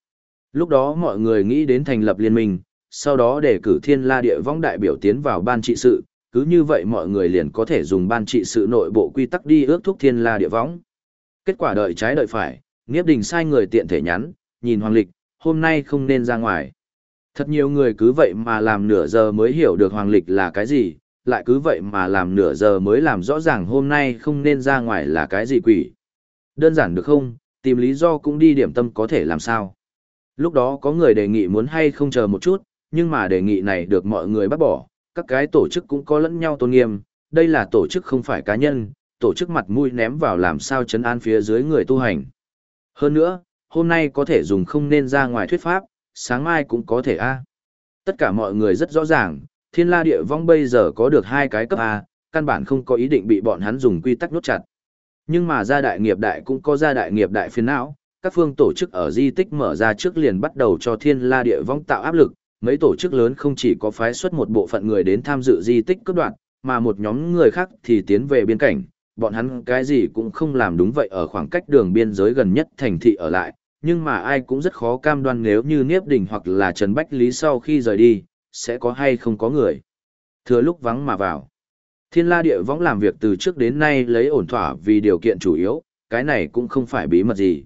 Lúc đó mọi người nghĩ đến thành lập liên minh, sau đó để cử thiên la địa vong đại biểu tiến vào ban trị sự, cứ như vậy mọi người liền có thể dùng ban trị sự nội bộ quy tắc đi ước thúc thiên la địa vong. Kết quả đợi trái đợi phải, Nghiếp Đình sai người tiện thể nhắn, nhìn Hoàng Lịch, hôm nay không nên ra ngoài. Thật nhiều người cứ vậy mà làm nửa giờ mới hiểu được Hoàng Lịch là cái gì, lại cứ vậy mà làm nửa giờ mới làm rõ ràng hôm nay không nên ra ngoài là cái gì quỷ. Đơn giản được không, tìm lý do cũng đi điểm tâm có thể làm sao. Lúc đó có người đề nghị muốn hay không chờ một chút, nhưng mà đề nghị này được mọi người bắt bỏ, các cái tổ chức cũng có lẫn nhau tôn nghiêm, đây là tổ chức không phải cá nhân, tổ chức mặt mũi ném vào làm sao chấn an phía dưới người tu hành. Hơn nữa, hôm nay có thể dùng không nên ra ngoài thuyết pháp, sáng mai cũng có thể A. Tất cả mọi người rất rõ ràng, thiên la địa vong bây giờ có được hai cái cấp A, căn bản không có ý định bị bọn hắn dùng quy tắc nốt chặt. Nhưng mà gia đại nghiệp đại cũng có gia đại nghiệp đại phiền não, các phương tổ chức ở di tích mở ra trước liền bắt đầu cho thiên la địa vong tạo áp lực, mấy tổ chức lớn không chỉ có phái xuất một bộ phận người đến tham dự di tích cướp đoạn, mà một nhóm người khác thì tiến về biên cảnh, bọn hắn cái gì cũng không làm đúng vậy ở khoảng cách đường biên giới gần nhất thành thị ở lại, nhưng mà ai cũng rất khó cam đoan nếu như Niếp Đình hoặc là Trần Bách Lý sau khi rời đi, sẽ có hay không có người. Thừa lúc vắng mà vào. Thiên la địa võng làm việc từ trước đến nay lấy ổn thỏa vì điều kiện chủ yếu, cái này cũng không phải bí mật gì.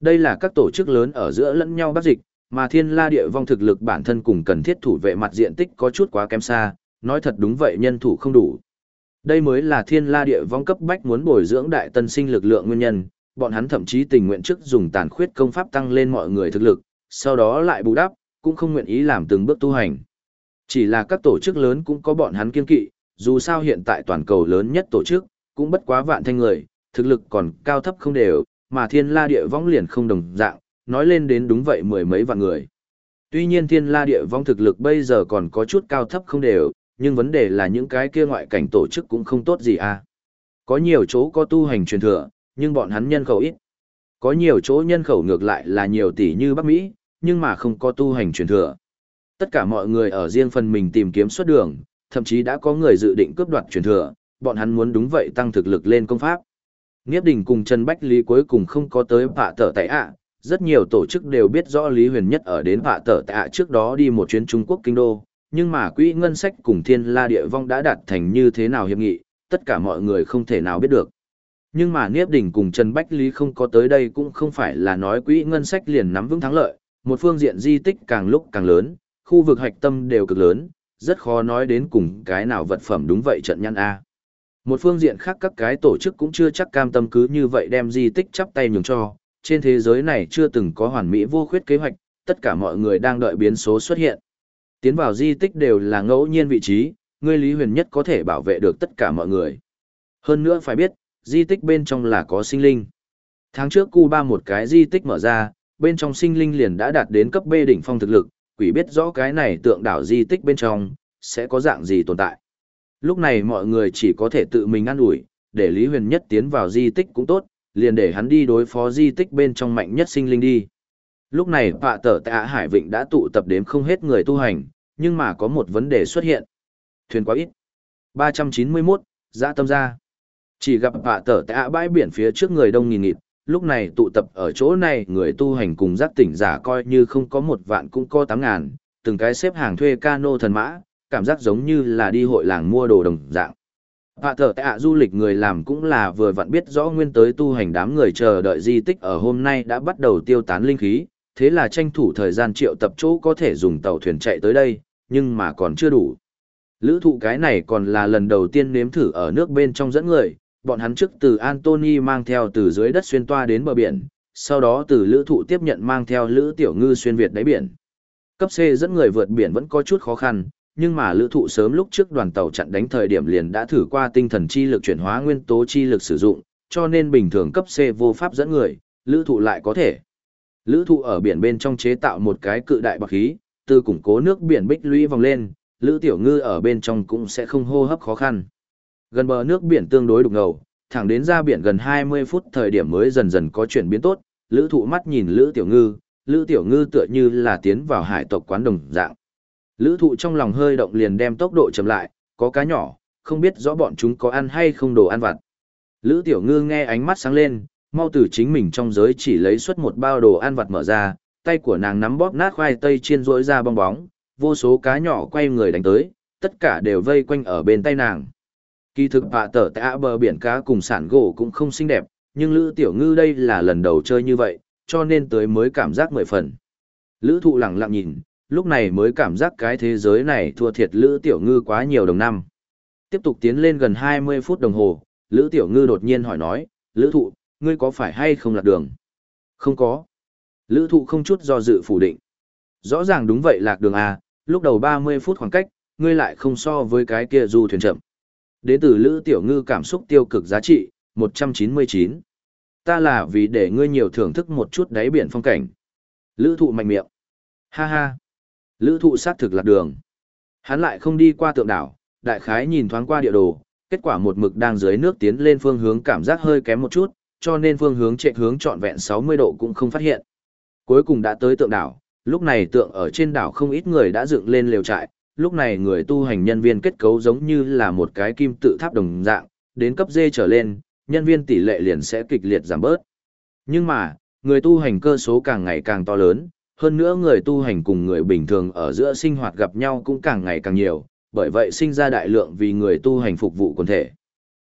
Đây là các tổ chức lớn ở giữa lẫn nhau bắt dịch, mà thiên la địa vong thực lực bản thân cùng cần thiết thủ vệ mặt diện tích có chút quá kém xa, nói thật đúng vậy nhân thủ không đủ. Đây mới là thiên la địa vong cấp bách muốn bồi dưỡng đại tân sinh lực lượng nguyên nhân, bọn hắn thậm chí tình nguyện trước dùng tàn khuyết công pháp tăng lên mọi người thực lực, sau đó lại bù đắp, cũng không nguyện ý làm từng bước tu hành. Chỉ là các tổ chức lớn cũng có bọn hắn kiên kỵ, dù sao hiện tại toàn cầu lớn nhất tổ chức, cũng bất quá vạn thanh người, thực lực còn cao thấp không đều, mà thiên la địa vong liền không đồng dạng, nói lên đến đúng vậy mười mấy vạn người. Tuy nhiên thiên la địa vong thực lực bây giờ còn có chút cao thấp không đều, nhưng vấn đề là những cái kia ngoại cảnh tổ chức cũng không tốt gì à. Có nhiều chỗ có tu hành truyền thừa, nhưng bọn hắn nhân khẩu ít. Có nhiều chỗ nhân khẩu ngược lại là nhiều tỷ như Bắc Mỹ, nhưng mà không có tu hành truyền thừa. Tất cả mọi người ở riêng phần mình tìm kiếm xuất đường, thậm chí đã có người dự định cướp đoạt truyền thừa, bọn hắn muốn đúng vậy tăng thực lực lên công pháp. Nghiếp Đình cùng Trần Bách Lý cuối cùng không có tới bạ tở tại ạ, rất nhiều tổ chức đều biết rõ Lý Huyền Nhất ở đến bạ tở tại ạ trước đó đi một chuyến Trung Quốc kinh đô, nhưng mà quỹ ngân sách cùng thiên la địa vong đã đạt thành như thế nào hiệp nghị, tất cả mọi người không thể nào biết được. Nhưng mà Niếp Đình cùng Trần Bách Lý không có tới đây cũng không phải là nói quỹ ngân sách liền nắm vững thắng lợi, một phương diện di tích càng lúc càng lớn, khu vực hạch tâm đều cực lớn, rất khó nói đến cùng cái nào vật phẩm đúng vậy trận nhăn A. Một phương diện khác các cái tổ chức cũng chưa chắc cam tâm cứ như vậy đem di tích chắp tay nhường cho, trên thế giới này chưa từng có hoàn mỹ vô khuyết kế hoạch, tất cả mọi người đang đợi biến số xuất hiện. Tiến vào di tích đều là ngẫu nhiên vị trí, ngươi Lý Huyền nhất có thể bảo vệ được tất cả mọi người. Hơn nữa phải biết, di tích bên trong là có sinh linh. Tháng trước Cuba một cái di tích mở ra, bên trong sinh linh liền đã đạt đến cấp B đỉnh phong thực lực, quỷ biết rõ cái này tượng đảo di tích bên trong, sẽ có dạng gì tồn tại. Lúc này mọi người chỉ có thể tự mình ăn ủi để Lý Huyền Nhất tiến vào di tích cũng tốt, liền để hắn đi đối phó di tích bên trong mạnh nhất sinh linh đi. Lúc này Pạ Tở Tạ Hải Vịnh đã tụ tập đến không hết người tu hành, nhưng mà có một vấn đề xuất hiện. Thuyền quá ít. 391, dã tâm gia. Chỉ gặp bạ Tở Tạ bãi biển phía trước người đông nghìn nghịt, lúc này tụ tập ở chỗ này người tu hành cùng giác tỉnh giả coi như không có một vạn cũng có tám ngàn, từng cái xếp hàng thuê cano thần mã, cảm giác giống như là đi hội làng mua đồ đồng dạng. Hạ thở tạ du lịch người làm cũng là vừa vặn biết rõ nguyên tới tu hành đám người chờ đợi di tích ở hôm nay đã bắt đầu tiêu tán linh khí, thế là tranh thủ thời gian triệu tập chỗ có thể dùng tàu thuyền chạy tới đây, nhưng mà còn chưa đủ. Lữ thụ cái này còn là lần đầu tiên nếm thử ở nước bên trong dẫn người, bọn hắn trước từ Anthony mang theo từ dưới đất xuyên toa đến bờ biển, sau đó từ lữ thụ tiếp nhận mang theo lữ tiểu ngư xuyên Việt đáy biển. Cấp C dẫn người vượt biển vẫn có chút khó khăn, nhưng mà lữ thụ sớm lúc trước đoàn tàu chặn đánh thời điểm liền đã thử qua tinh thần chi lực chuyển hóa nguyên tố chi lực sử dụng, cho nên bình thường cấp C vô pháp dẫn người, lữ thụ lại có thể. Lữ thụ ở biển bên trong chế tạo một cái cự đại bạc khí, từ củng cố nước biển bích lũy vòng lên, lữ tiểu ngư ở bên trong cũng sẽ không hô hấp khó khăn. Gần bờ nước biển tương đối đục ngầu, thẳng đến ra biển gần 20 phút thời điểm mới dần dần có chuyển biến tốt, lữ thụ mắt nhìn lữ tiểu ngư, lữ tiểu ngư tựa như là tiến vào hải tộc quán đồng dạng. Lữ thụ trong lòng hơi động liền đem tốc độ chậm lại, có cá nhỏ, không biết rõ bọn chúng có ăn hay không đồ ăn vặt. Lữ tiểu ngư nghe ánh mắt sáng lên, mau từ chính mình trong giới chỉ lấy xuất một bao đồ ăn vặt mở ra, tay của nàng nắm bóp nát khoai tây chiên rỗi ra bong bóng, vô số cá nhỏ quay người đánh tới, tất cả đều vây quanh ở bên tay nàng. Kỳ thực bạ tở tại bờ biển cá cùng sản gỗ cũng không xinh đẹp, nhưng Lữ Tiểu Ngư đây là lần đầu chơi như vậy, cho nên tới mới cảm giác mười phần. Lữ thụ lặng lặng nhìn, lúc này mới cảm giác cái thế giới này thua thiệt Lữ Tiểu Ngư quá nhiều đồng năm. Tiếp tục tiến lên gần 20 phút đồng hồ, Lữ Tiểu Ngư đột nhiên hỏi nói, Lữ thụ, ngươi có phải hay không lạc đường? Không có. Lữ thụ không chút do dự phủ định. Rõ ràng đúng vậy lạc đường à, lúc đầu 30 phút khoảng cách, ngươi lại không so với cái kia du thuyền chậm. Đến từ Lữ Tiểu Ngư cảm xúc tiêu cực giá trị, 199. Ta là vì để ngươi nhiều thưởng thức một chút đáy biển phong cảnh. Lữ thụ mạnh miệng. Ha ha. Lữ thụ sát thực lạc đường. Hắn lại không đi qua tượng đảo, đại khái nhìn thoáng qua địa đồ, kết quả một mực đang dưới nước tiến lên phương hướng cảm giác hơi kém một chút, cho nên phương hướng chạy hướng trọn vẹn 60 độ cũng không phát hiện. Cuối cùng đã tới tượng đảo, lúc này tượng ở trên đảo không ít người đã dựng lên lều trại, lúc này người tu hành nhân viên kết cấu giống như là một cái kim tự tháp đồng dạng, đến cấp D trở lên, nhân viên tỷ lệ liền sẽ kịch liệt giảm bớt. Nhưng mà, người tu hành cơ số càng ngày càng to lớn, hơn nữa người tu hành cùng người bình thường ở giữa sinh hoạt gặp nhau cũng càng ngày càng nhiều, bởi vậy sinh ra đại lượng vì người tu hành phục vụ quần thể.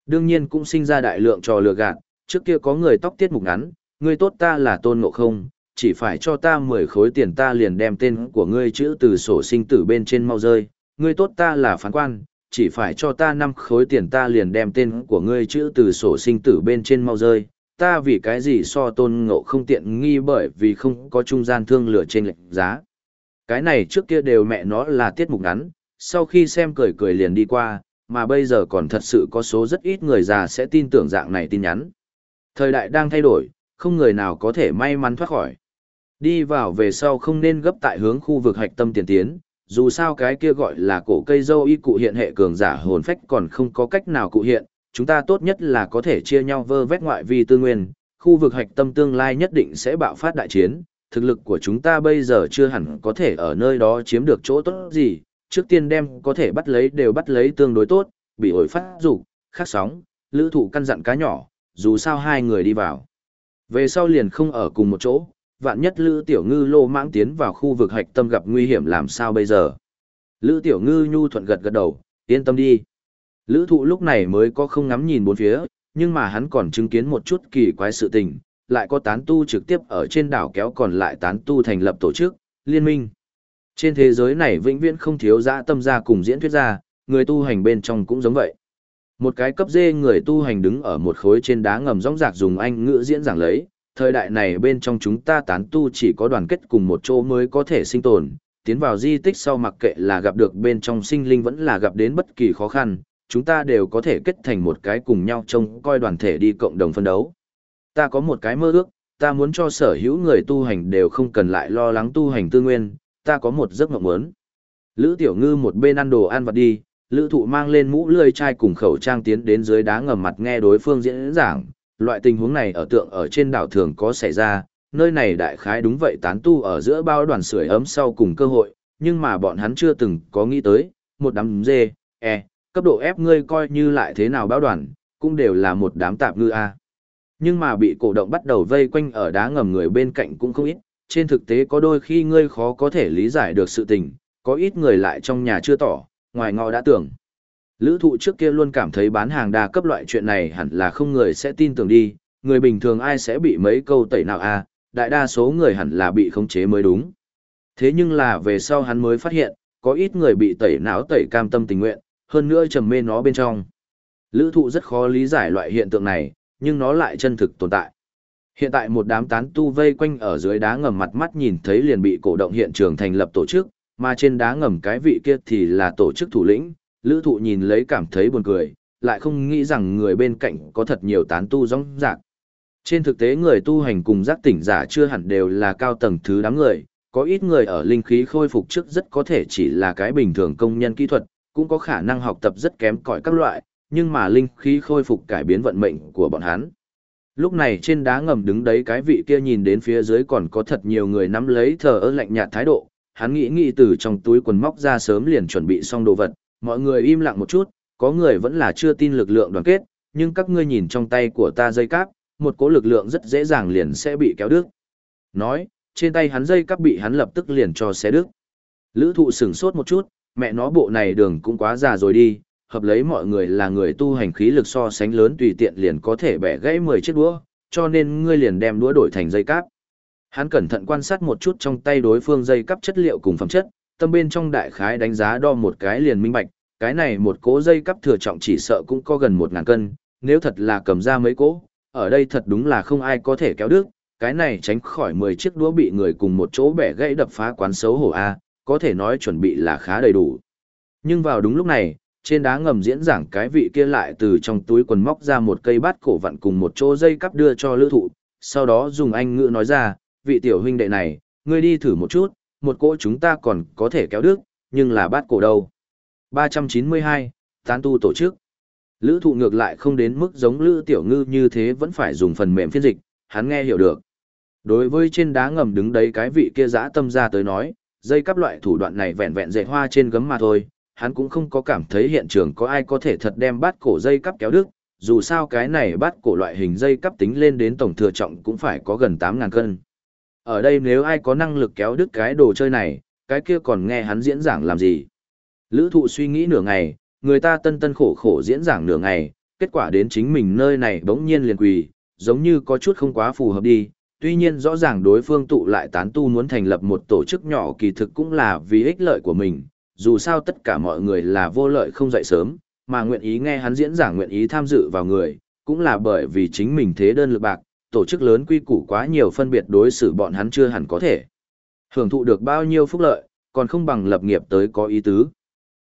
Đương nhiên cũng sinh ra đại lượng trò lừa gạt, trước kia có người tóc tiết mục ngắn, người tốt ta là tôn ngộ không, chỉ phải cho ta 10 khối tiền ta liền đem tên của ngươi chữ từ sổ sinh tử bên trên mau rơi, ngươi tốt ta là phán quan, chỉ phải cho ta 5 khối tiền ta liền đem tên của ngươi chữ từ sổ sinh tử bên trên mau rơi, ta vì cái gì so tôn ngộ không tiện nghi bởi vì không có trung gian thương lửa trên lệnh giá. Cái này trước kia đều mẹ nó là tiết mục ngắn, sau khi xem cười cười liền đi qua, mà bây giờ còn thật sự có số rất ít người già sẽ tin tưởng dạng này tin nhắn. Thời đại đang thay đổi, không người nào có thể may mắn thoát khỏi. Đi vào về sau không nên gấp tại hướng khu vực hạch tâm tiền tiến, dù sao cái kia gọi là cổ cây dâu y cụ hiện hệ cường giả hồn phách còn không có cách nào cụ hiện, chúng ta tốt nhất là có thể chia nhau vơ vét ngoại vi tư nguyên, khu vực hạch tâm tương lai nhất định sẽ bạo phát đại chiến, thực lực của chúng ta bây giờ chưa hẳn có thể ở nơi đó chiếm được chỗ tốt gì, trước tiên đem có thể bắt lấy đều bắt lấy tương đối tốt, bị ổi phát dục khắc sóng, lữ thủ căn dặn cá nhỏ, dù sao hai người đi vào. Về sau liền không ở cùng một chỗ, vạn nhất Lữ Tiểu Ngư lô mãng tiến vào khu vực hạch tâm gặp nguy hiểm làm sao bây giờ. Lữ Tiểu Ngư nhu thuận gật gật đầu, yên tâm đi. Lữ thụ lúc này mới có không ngắm nhìn bốn phía, nhưng mà hắn còn chứng kiến một chút kỳ quái sự tình, lại có tán tu trực tiếp ở trên đảo kéo còn lại tán tu thành lập tổ chức, liên minh. Trên thế giới này vĩnh viễn không thiếu dã tâm gia cùng diễn thuyết gia, người tu hành bên trong cũng giống vậy. Một cái cấp dê người tu hành đứng ở một khối trên đá ngầm rong rạc dùng anh ngữ diễn giảng lấy, thời đại này bên trong chúng ta tán tu chỉ có đoàn kết cùng một chỗ mới có thể sinh tồn, tiến vào di tích sau mặc kệ là gặp được bên trong sinh linh vẫn là gặp đến bất kỳ khó khăn, chúng ta đều có thể kết thành một cái cùng nhau trông coi đoàn thể đi cộng đồng phân đấu. Ta có một cái mơ ước, ta muốn cho sở hữu người tu hành đều không cần lại lo lắng tu hành tư nguyên, ta có một giấc mộng muốn. Lữ Tiểu Ngư một bên ăn đồ ăn vặt đi, Lữ Thụ mang lên mũ lươi chai cùng khẩu trang tiến đến dưới đá ngầm mặt nghe đối phương diễn giảng, loại tình huống này ở tượng ở trên đảo thường có xảy ra, nơi này đại khái đúng vậy tán tu ở giữa bao đoàn sưởi ấm sau cùng cơ hội, nhưng mà bọn hắn chưa từng có nghĩ tới, một đám dê, e, cấp độ ép ngươi coi như lại thế nào bao đoàn, cũng đều là một đám tạp ngư a. Nhưng mà bị cổ động bắt đầu vây quanh ở đá ngầm người bên cạnh cũng không ít, trên thực tế có đôi khi ngươi khó có thể lý giải được sự tình, có ít người lại trong nhà chưa tỏ, ngoài ngõ đã tưởng. Lữ thụ trước kia luôn cảm thấy bán hàng đa cấp loại chuyện này hẳn là không người sẽ tin tưởng đi, người bình thường ai sẽ bị mấy câu tẩy nào à? đại đa số người hẳn là bị khống chế mới đúng. Thế nhưng là về sau hắn mới phát hiện, có ít người bị tẩy não tẩy cam tâm tình nguyện, hơn nữa trầm mê nó bên trong. Lữ thụ rất khó lý giải loại hiện tượng này, nhưng nó lại chân thực tồn tại. Hiện tại một đám tán tu vây quanh ở dưới đá ngầm mặt mắt nhìn thấy liền bị cổ động hiện trường thành lập tổ chức, mà trên đá ngầm cái vị kia thì là tổ chức thủ lĩnh, lữ thụ nhìn lấy cảm thấy buồn cười, lại không nghĩ rằng người bên cạnh có thật nhiều tán tu rong rạc. Trên thực tế người tu hành cùng giác tỉnh giả chưa hẳn đều là cao tầng thứ đám người, có ít người ở linh khí khôi phục trước rất có thể chỉ là cái bình thường công nhân kỹ thuật, cũng có khả năng học tập rất kém cỏi các loại, nhưng mà linh khí khôi phục cải biến vận mệnh của bọn hắn. Lúc này trên đá ngầm đứng đấy cái vị kia nhìn đến phía dưới còn có thật nhiều người nắm lấy thờ ơ lạnh nhạt thái độ, hắn nghĩ nghĩ từ trong túi quần móc ra sớm liền chuẩn bị xong đồ vật, mọi người im lặng một chút, có người vẫn là chưa tin lực lượng đoàn kết, nhưng các ngươi nhìn trong tay của ta dây cáp, một cỗ lực lượng rất dễ dàng liền sẽ bị kéo đứt. Nói, trên tay hắn dây cáp bị hắn lập tức liền cho xé đứt. Lữ thụ sửng sốt một chút, mẹ nó bộ này đường cũng quá già rồi đi, hợp lấy mọi người là người tu hành khí lực so sánh lớn tùy tiện liền có thể bẻ gãy 10 chiếc đũa, cho nên ngươi liền đem đũa đổi thành dây cáp. Hắn cẩn thận quan sát một chút trong tay đối phương dây cáp chất liệu cùng phẩm chất, tâm bên trong đại khái đánh giá đo một cái liền minh bạch, cái này một cố dây cắp thừa trọng chỉ sợ cũng có gần một ngàn cân, nếu thật là cầm ra mấy cố, ở đây thật đúng là không ai có thể kéo được, cái này tránh khỏi 10 chiếc đũa bị người cùng một chỗ bẻ gãy đập phá quán xấu hổ a, có thể nói chuẩn bị là khá đầy đủ. Nhưng vào đúng lúc này, trên đá ngầm diễn giảng cái vị kia lại từ trong túi quần móc ra một cây bát cổ vặn cùng một chỗ dây cắp đưa cho lữ thụ, sau đó dùng anh ngữ nói ra, vị tiểu huynh đệ này, ngươi đi thử một chút, một cỗ chúng ta còn có thể kéo được, nhưng là bát cổ đâu. 392, tán tu tổ chức. Lữ thụ ngược lại không đến mức giống lữ tiểu ngư như thế vẫn phải dùng phần mềm phiên dịch, hắn nghe hiểu được. Đối với trên đá ngầm đứng đấy cái vị kia dã tâm ra tới nói, dây cắp loại thủ đoạn này vẹn vẹn dạy hoa trên gấm mà thôi, hắn cũng không có cảm thấy hiện trường có ai có thể thật đem bát cổ dây cắp kéo đứt, dù sao cái này bát cổ loại hình dây cắp tính lên đến tổng thừa trọng cũng phải có gần 8.000 cân. Ở đây nếu ai có năng lực kéo đứt cái đồ chơi này, cái kia còn nghe hắn diễn giảng làm gì. Lữ thụ suy nghĩ nửa ngày, người ta tân tân khổ khổ diễn giảng nửa ngày, kết quả đến chính mình nơi này bỗng nhiên liền quỳ, giống như có chút không quá phù hợp đi. Tuy nhiên rõ ràng đối phương tụ lại tán tu muốn thành lập một tổ chức nhỏ kỳ thực cũng là vì ích lợi của mình, dù sao tất cả mọi người là vô lợi không dậy sớm, mà nguyện ý nghe hắn diễn giảng nguyện ý tham dự vào người, cũng là bởi vì chính mình thế đơn lực bạc, tổ chức lớn quy củ quá nhiều phân biệt đối xử bọn hắn chưa hẳn có thể. Hưởng thụ được bao nhiêu phúc lợi, còn không bằng lập nghiệp tới có ý tứ.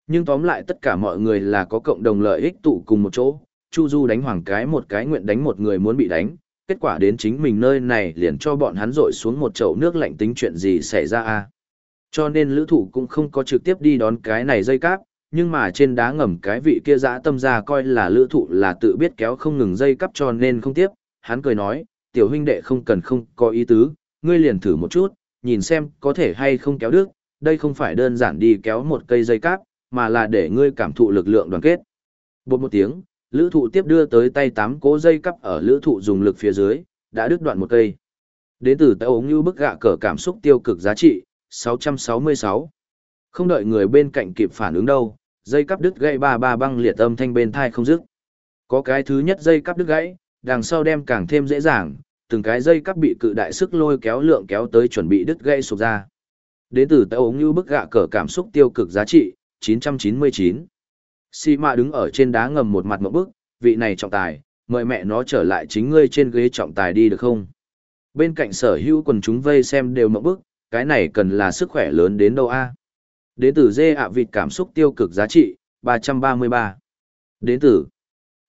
Nhưng tóm lại tất cả mọi người là có cộng đồng lợi ích tụ cùng một chỗ, Chu Du đánh hoàng cái một cái nguyện đánh một người muốn bị đánh, kết quả đến chính mình nơi này liền cho bọn hắn rội xuống một chậu nước lạnh tính chuyện gì xảy ra a? Cho nên lữ thủ cũng không có trực tiếp đi đón cái này dây cáp, nhưng mà trên đá ngầm cái vị kia dã tâm ra coi là lữ thụ là tự biết kéo không ngừng dây cắp cho nên không tiếp, hắn cười nói, tiểu huynh đệ không cần không có ý tứ, ngươi liền thử một chút, nhìn xem có thể hay không kéo được, đây không phải đơn giản đi kéo một cây dây cáp, mà là để ngươi cảm thụ lực lượng đoàn kết. Bột một tiếng, lữ thụ tiếp đưa tới tay tám cố dây cắp ở lữ thụ dùng lực phía dưới, đã đứt đoạn một cây. Đến từ tay ống như bức gạ cờ cảm xúc tiêu cực giá trị, 666. Không đợi người bên cạnh kịp phản ứng đâu, dây cắp đứt gãy ba ba băng liệt âm thanh bên thai không dứt. Có cái thứ nhất dây cắp đứt gãy, đằng sau đem càng thêm dễ dàng, từng cái dây cắp bị cự đại sức lôi kéo lượng kéo tới chuẩn bị đứt gãy sụp ra. Đến từ tay ống như bức gạ cờ cảm xúc tiêu cực giá trị, 999. Si mạ đứng ở trên đá ngầm một mặt một bức, vị này trọng tài, mời mẹ nó trở lại chính ngươi trên ghế trọng tài đi được không? Bên cạnh sở hữu quần chúng vây xem đều một bức, cái này cần là sức khỏe lớn đến đâu a đến từ dê ạ vịt cảm xúc tiêu cực giá trị 333. đến từ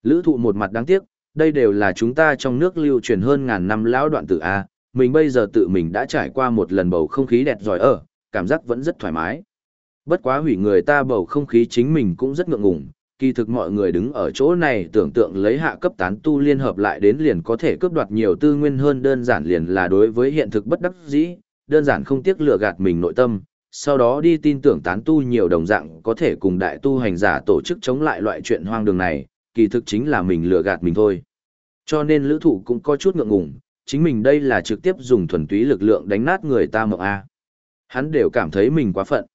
lữ thụ một mặt đáng tiếc đây đều là chúng ta trong nước lưu truyền hơn ngàn năm lão đoạn tử A, mình bây giờ tự mình đã trải qua một lần bầu không khí đẹp giỏi ở, cảm giác vẫn rất thoải mái. Bất quá hủy người ta bầu không khí chính mình cũng rất ngượng ngùng, kỳ thực mọi người đứng ở chỗ này tưởng tượng lấy hạ cấp tán tu liên hợp lại đến liền có thể cướp đoạt nhiều tư nguyên hơn đơn giản liền là đối với hiện thực bất đắc dĩ, đơn giản không tiếc lừa gạt mình nội tâm, sau đó đi tin tưởng tán tu nhiều đồng dạng có thể cùng đại tu hành giả tổ chức chống lại loại chuyện hoang đường này, kỳ thực chính là mình lừa gạt mình thôi. Cho nên lữ thụ cũng có chút ngượng ngùng, chính mình đây là trực tiếp dùng thuần túy lực lượng đánh nát người ta mộng A. Hắn đều cảm thấy mình quá phận.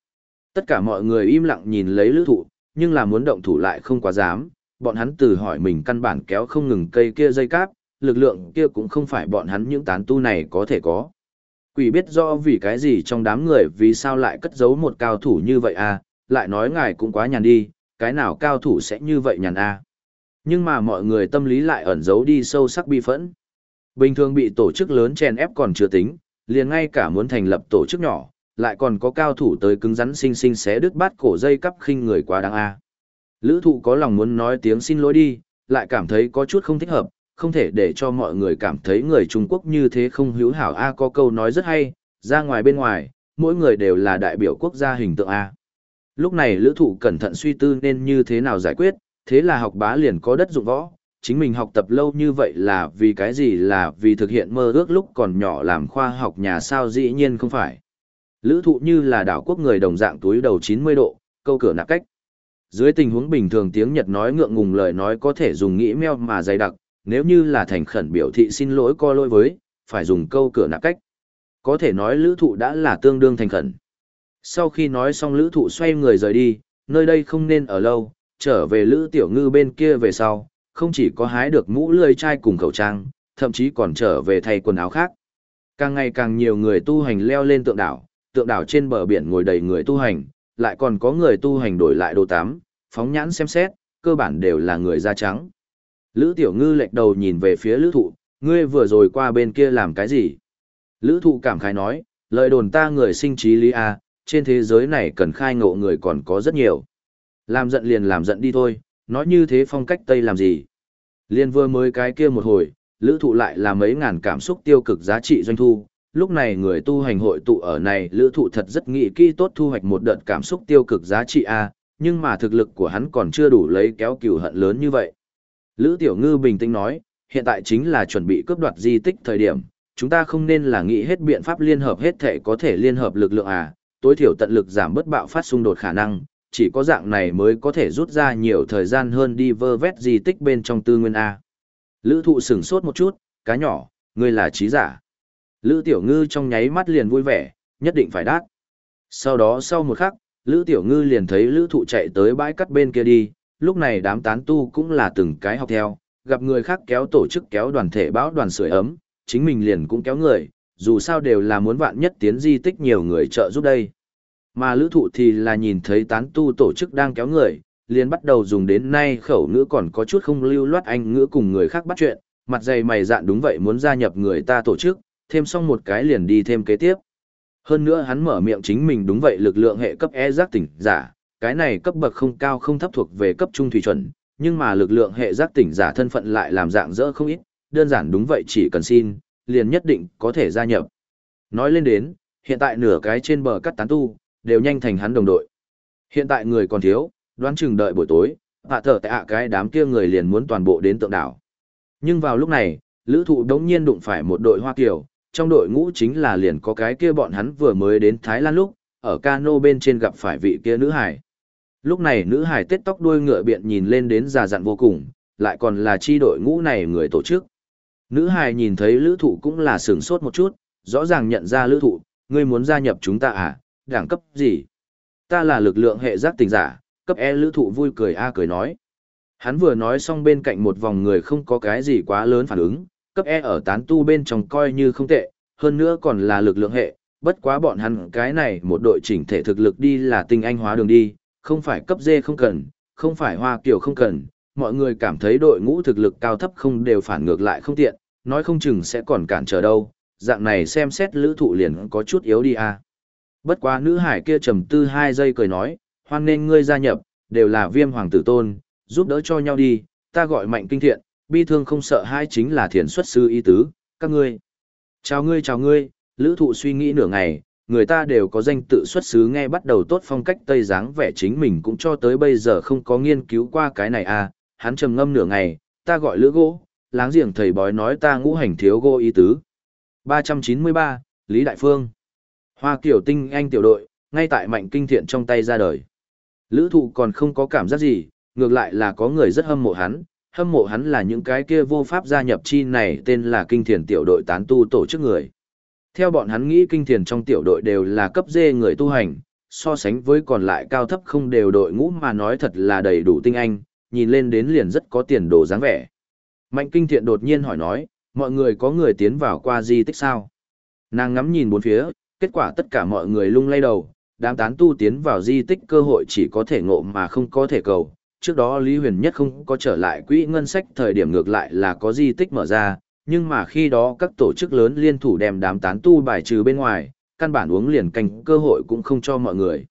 Tất cả mọi người im lặng nhìn lấy lữ thụ, nhưng là muốn động thủ lại không quá dám, bọn hắn từ hỏi mình căn bản kéo không ngừng cây kia dây cáp, lực lượng kia cũng không phải bọn hắn những tán tu này có thể có. Quỷ biết rõ vì cái gì trong đám người vì sao lại cất giấu một cao thủ như vậy à, lại nói ngài cũng quá nhàn đi, cái nào cao thủ sẽ như vậy nhàn à. Nhưng mà mọi người tâm lý lại ẩn giấu đi sâu sắc bi phẫn. Bình thường bị tổ chức lớn chèn ép còn chưa tính, liền ngay cả muốn thành lập tổ chức nhỏ, lại còn có cao thủ tới cứng rắn xinh xinh xé đứt bát cổ dây cắp khinh người quá đáng a. À. Lữ thụ có lòng muốn nói tiếng xin lỗi đi, lại cảm thấy có chút không thích hợp, không thể để cho mọi người cảm thấy người Trung Quốc như thế không hữu hảo a có câu nói rất hay, ra ngoài bên ngoài, mỗi người đều là đại biểu quốc gia hình tượng a. Lúc này lữ thụ cẩn thận suy tư nên như thế nào giải quyết, thế là học bá liền có đất dụng võ, chính mình học tập lâu như vậy là vì cái gì là vì thực hiện mơ ước lúc còn nhỏ làm khoa học nhà sao dĩ nhiên không phải. Lữ thụ như là đảo quốc người đồng dạng túi đầu 90 độ, câu cửa nạp cách. Dưới tình huống bình thường tiếng Nhật nói ngượng ngùng lời nói có thể dùng nghĩ meo mà dày đặc, nếu như là thành khẩn biểu thị xin lỗi co lỗi với, phải dùng câu cửa nạp cách. Có thể nói lữ thụ đã là tương đương thành khẩn. Sau khi nói xong lữ thụ xoay người rời đi, nơi đây không nên ở lâu, trở về lữ tiểu ngư bên kia về sau, không chỉ có hái được mũ lươi chai cùng khẩu trang, thậm chí còn trở về thay quần áo khác. Càng ngày càng nhiều người tu hành leo lên tượng đảo, tượng đảo trên bờ biển ngồi đầy người tu hành, lại còn có người tu hành đổi lại đồ tắm, phóng nhãn xem xét, cơ bản đều là người da trắng. Lữ Tiểu Ngư lệch đầu nhìn về phía Lữ Thụ, ngươi vừa rồi qua bên kia làm cái gì? Lữ Thụ cảm khái nói, lời đồn ta người sinh trí lý A, trên thế giới này cần khai ngộ người còn có rất nhiều. Làm giận liền làm giận đi thôi, nói như thế phong cách Tây làm gì? Liên vừa mới cái kia một hồi, Lữ Thụ lại là mấy ngàn cảm xúc tiêu cực giá trị doanh thu, lúc này người tu hành hội tụ ở này lữ thụ thật rất nghị kỹ tốt thu hoạch một đợt cảm xúc tiêu cực giá trị A, nhưng mà thực lực của hắn còn chưa đủ lấy kéo cửu hận lớn như vậy. Lữ Tiểu Ngư bình tĩnh nói, hiện tại chính là chuẩn bị cướp đoạt di tích thời điểm, chúng ta không nên là nghĩ hết biện pháp liên hợp hết thể có thể liên hợp lực lượng à, tối thiểu tận lực giảm bất bạo phát xung đột khả năng, chỉ có dạng này mới có thể rút ra nhiều thời gian hơn đi vơ vét di tích bên trong tư nguyên A. Lữ thụ sửng sốt một chút, cá nhỏ, ngươi là trí giả. Lữ Tiểu Ngư trong nháy mắt liền vui vẻ, nhất định phải đát. Sau đó sau một khắc, Lữ Tiểu Ngư liền thấy Lữ Thụ chạy tới bãi cắt bên kia đi, lúc này đám tán tu cũng là từng cái học theo, gặp người khác kéo tổ chức kéo đoàn thể báo đoàn sưởi ấm, chính mình liền cũng kéo người, dù sao đều là muốn vạn nhất tiến di tích nhiều người trợ giúp đây. Mà Lữ Thụ thì là nhìn thấy tán tu tổ chức đang kéo người, liền bắt đầu dùng đến nay khẩu ngữ còn có chút không lưu loát anh ngữ cùng người khác bắt chuyện, mặt dày mày dạn đúng vậy muốn gia nhập người ta tổ chức, thêm xong một cái liền đi thêm kế tiếp. Hơn nữa hắn mở miệng chính mình đúng vậy lực lượng hệ cấp E giác tỉnh giả, cái này cấp bậc không cao không thấp thuộc về cấp trung thủy chuẩn, nhưng mà lực lượng hệ giác tỉnh giả thân phận lại làm dạng dỡ không ít, đơn giản đúng vậy chỉ cần xin, liền nhất định có thể gia nhập. Nói lên đến, hiện tại nửa cái trên bờ cắt tán tu, đều nhanh thành hắn đồng đội. Hiện tại người còn thiếu, đoán chừng đợi buổi tối, hạ thở tại ạ cái đám kia người liền muốn toàn bộ đến tượng đảo. Nhưng vào lúc này, lữ thụ đống nhiên đụng phải một đội hoa kiều, trong đội ngũ chính là liền có cái kia bọn hắn vừa mới đến Thái Lan lúc, ở cano bên trên gặp phải vị kia nữ hải. Lúc này nữ hải tết tóc đuôi ngựa biện nhìn lên đến già dặn vô cùng, lại còn là chi đội ngũ này người tổ chức. Nữ hải nhìn thấy lữ thụ cũng là sửng sốt một chút, rõ ràng nhận ra lữ thụ, ngươi muốn gia nhập chúng ta à, đẳng cấp gì? Ta là lực lượng hệ giác tình giả, cấp E lữ thụ vui cười a cười nói. Hắn vừa nói xong bên cạnh một vòng người không có cái gì quá lớn phản ứng, cấp E ở tán tu bên trong coi như không tệ, hơn nữa còn là lực lượng hệ, bất quá bọn hắn cái này một đội chỉnh thể thực lực đi là tinh anh hóa đường đi, không phải cấp D không cần, không phải hoa kiểu không cần, mọi người cảm thấy đội ngũ thực lực cao thấp không đều phản ngược lại không tiện, nói không chừng sẽ còn cản trở đâu, dạng này xem xét lữ thụ liền có chút yếu đi à. Bất quá nữ hải kia trầm tư hai giây cười nói, hoan nên ngươi gia nhập, đều là viêm hoàng tử tôn, giúp đỡ cho nhau đi, ta gọi mạnh kinh thiện, bi thương không sợ hai chính là thiền xuất sư y tứ, các ngươi. Chào ngươi chào ngươi, lữ thụ suy nghĩ nửa ngày, người ta đều có danh tự xuất xứ nghe bắt đầu tốt phong cách tây dáng vẻ chính mình cũng cho tới bây giờ không có nghiên cứu qua cái này à, hắn trầm ngâm nửa ngày, ta gọi lữ gỗ, láng giềng thầy bói nói ta ngũ hành thiếu gỗ ý tứ. 393, Lý Đại Phương Hoa kiểu tinh anh tiểu đội, ngay tại mạnh kinh thiện trong tay ra đời. Lữ thụ còn không có cảm giác gì, ngược lại là có người rất hâm mộ hắn, hâm mộ hắn là những cái kia vô pháp gia nhập chi này tên là kinh thiền tiểu đội tán tu tổ chức người. Theo bọn hắn nghĩ kinh thiền trong tiểu đội đều là cấp dê người tu hành, so sánh với còn lại cao thấp không đều đội ngũ mà nói thật là đầy đủ tinh anh, nhìn lên đến liền rất có tiền đồ dáng vẻ. Mạnh kinh thiện đột nhiên hỏi nói, mọi người có người tiến vào qua di tích sao? Nàng ngắm nhìn bốn phía, kết quả tất cả mọi người lung lay đầu, đám tán tu tiến vào di tích cơ hội chỉ có thể ngộ mà không có thể cầu. Trước đó Lý Huyền Nhất không có trở lại quỹ ngân sách thời điểm ngược lại là có di tích mở ra, nhưng mà khi đó các tổ chức lớn liên thủ đem đám tán tu bài trừ bên ngoài, căn bản uống liền canh cơ hội cũng không cho mọi người.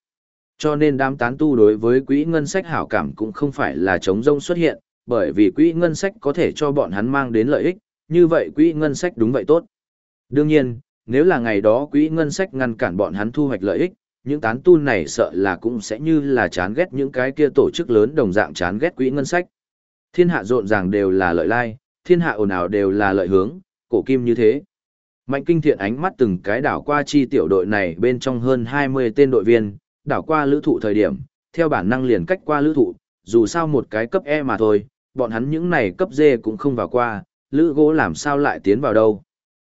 Cho nên đám tán tu đối với quỹ ngân sách hảo cảm cũng không phải là chống rông xuất hiện, bởi vì quỹ ngân sách có thể cho bọn hắn mang đến lợi ích, như vậy quỹ ngân sách đúng vậy tốt. Đương nhiên, nếu là ngày đó quỹ ngân sách ngăn cản bọn hắn thu hoạch lợi ích, những tán tu này sợ là cũng sẽ như là chán ghét những cái kia tổ chức lớn đồng dạng chán ghét quỹ ngân sách. Thiên hạ rộn ràng đều là lợi lai, thiên hạ ồn ào đều là lợi hướng, cổ kim như thế. Mạnh kinh thiện ánh mắt từng cái đảo qua chi tiểu đội này bên trong hơn 20 tên đội viên, đảo qua lữ thụ thời điểm, theo bản năng liền cách qua lữ thụ, dù sao một cái cấp E mà thôi, bọn hắn những này cấp D cũng không vào qua, lữ gỗ làm sao lại tiến vào đâu.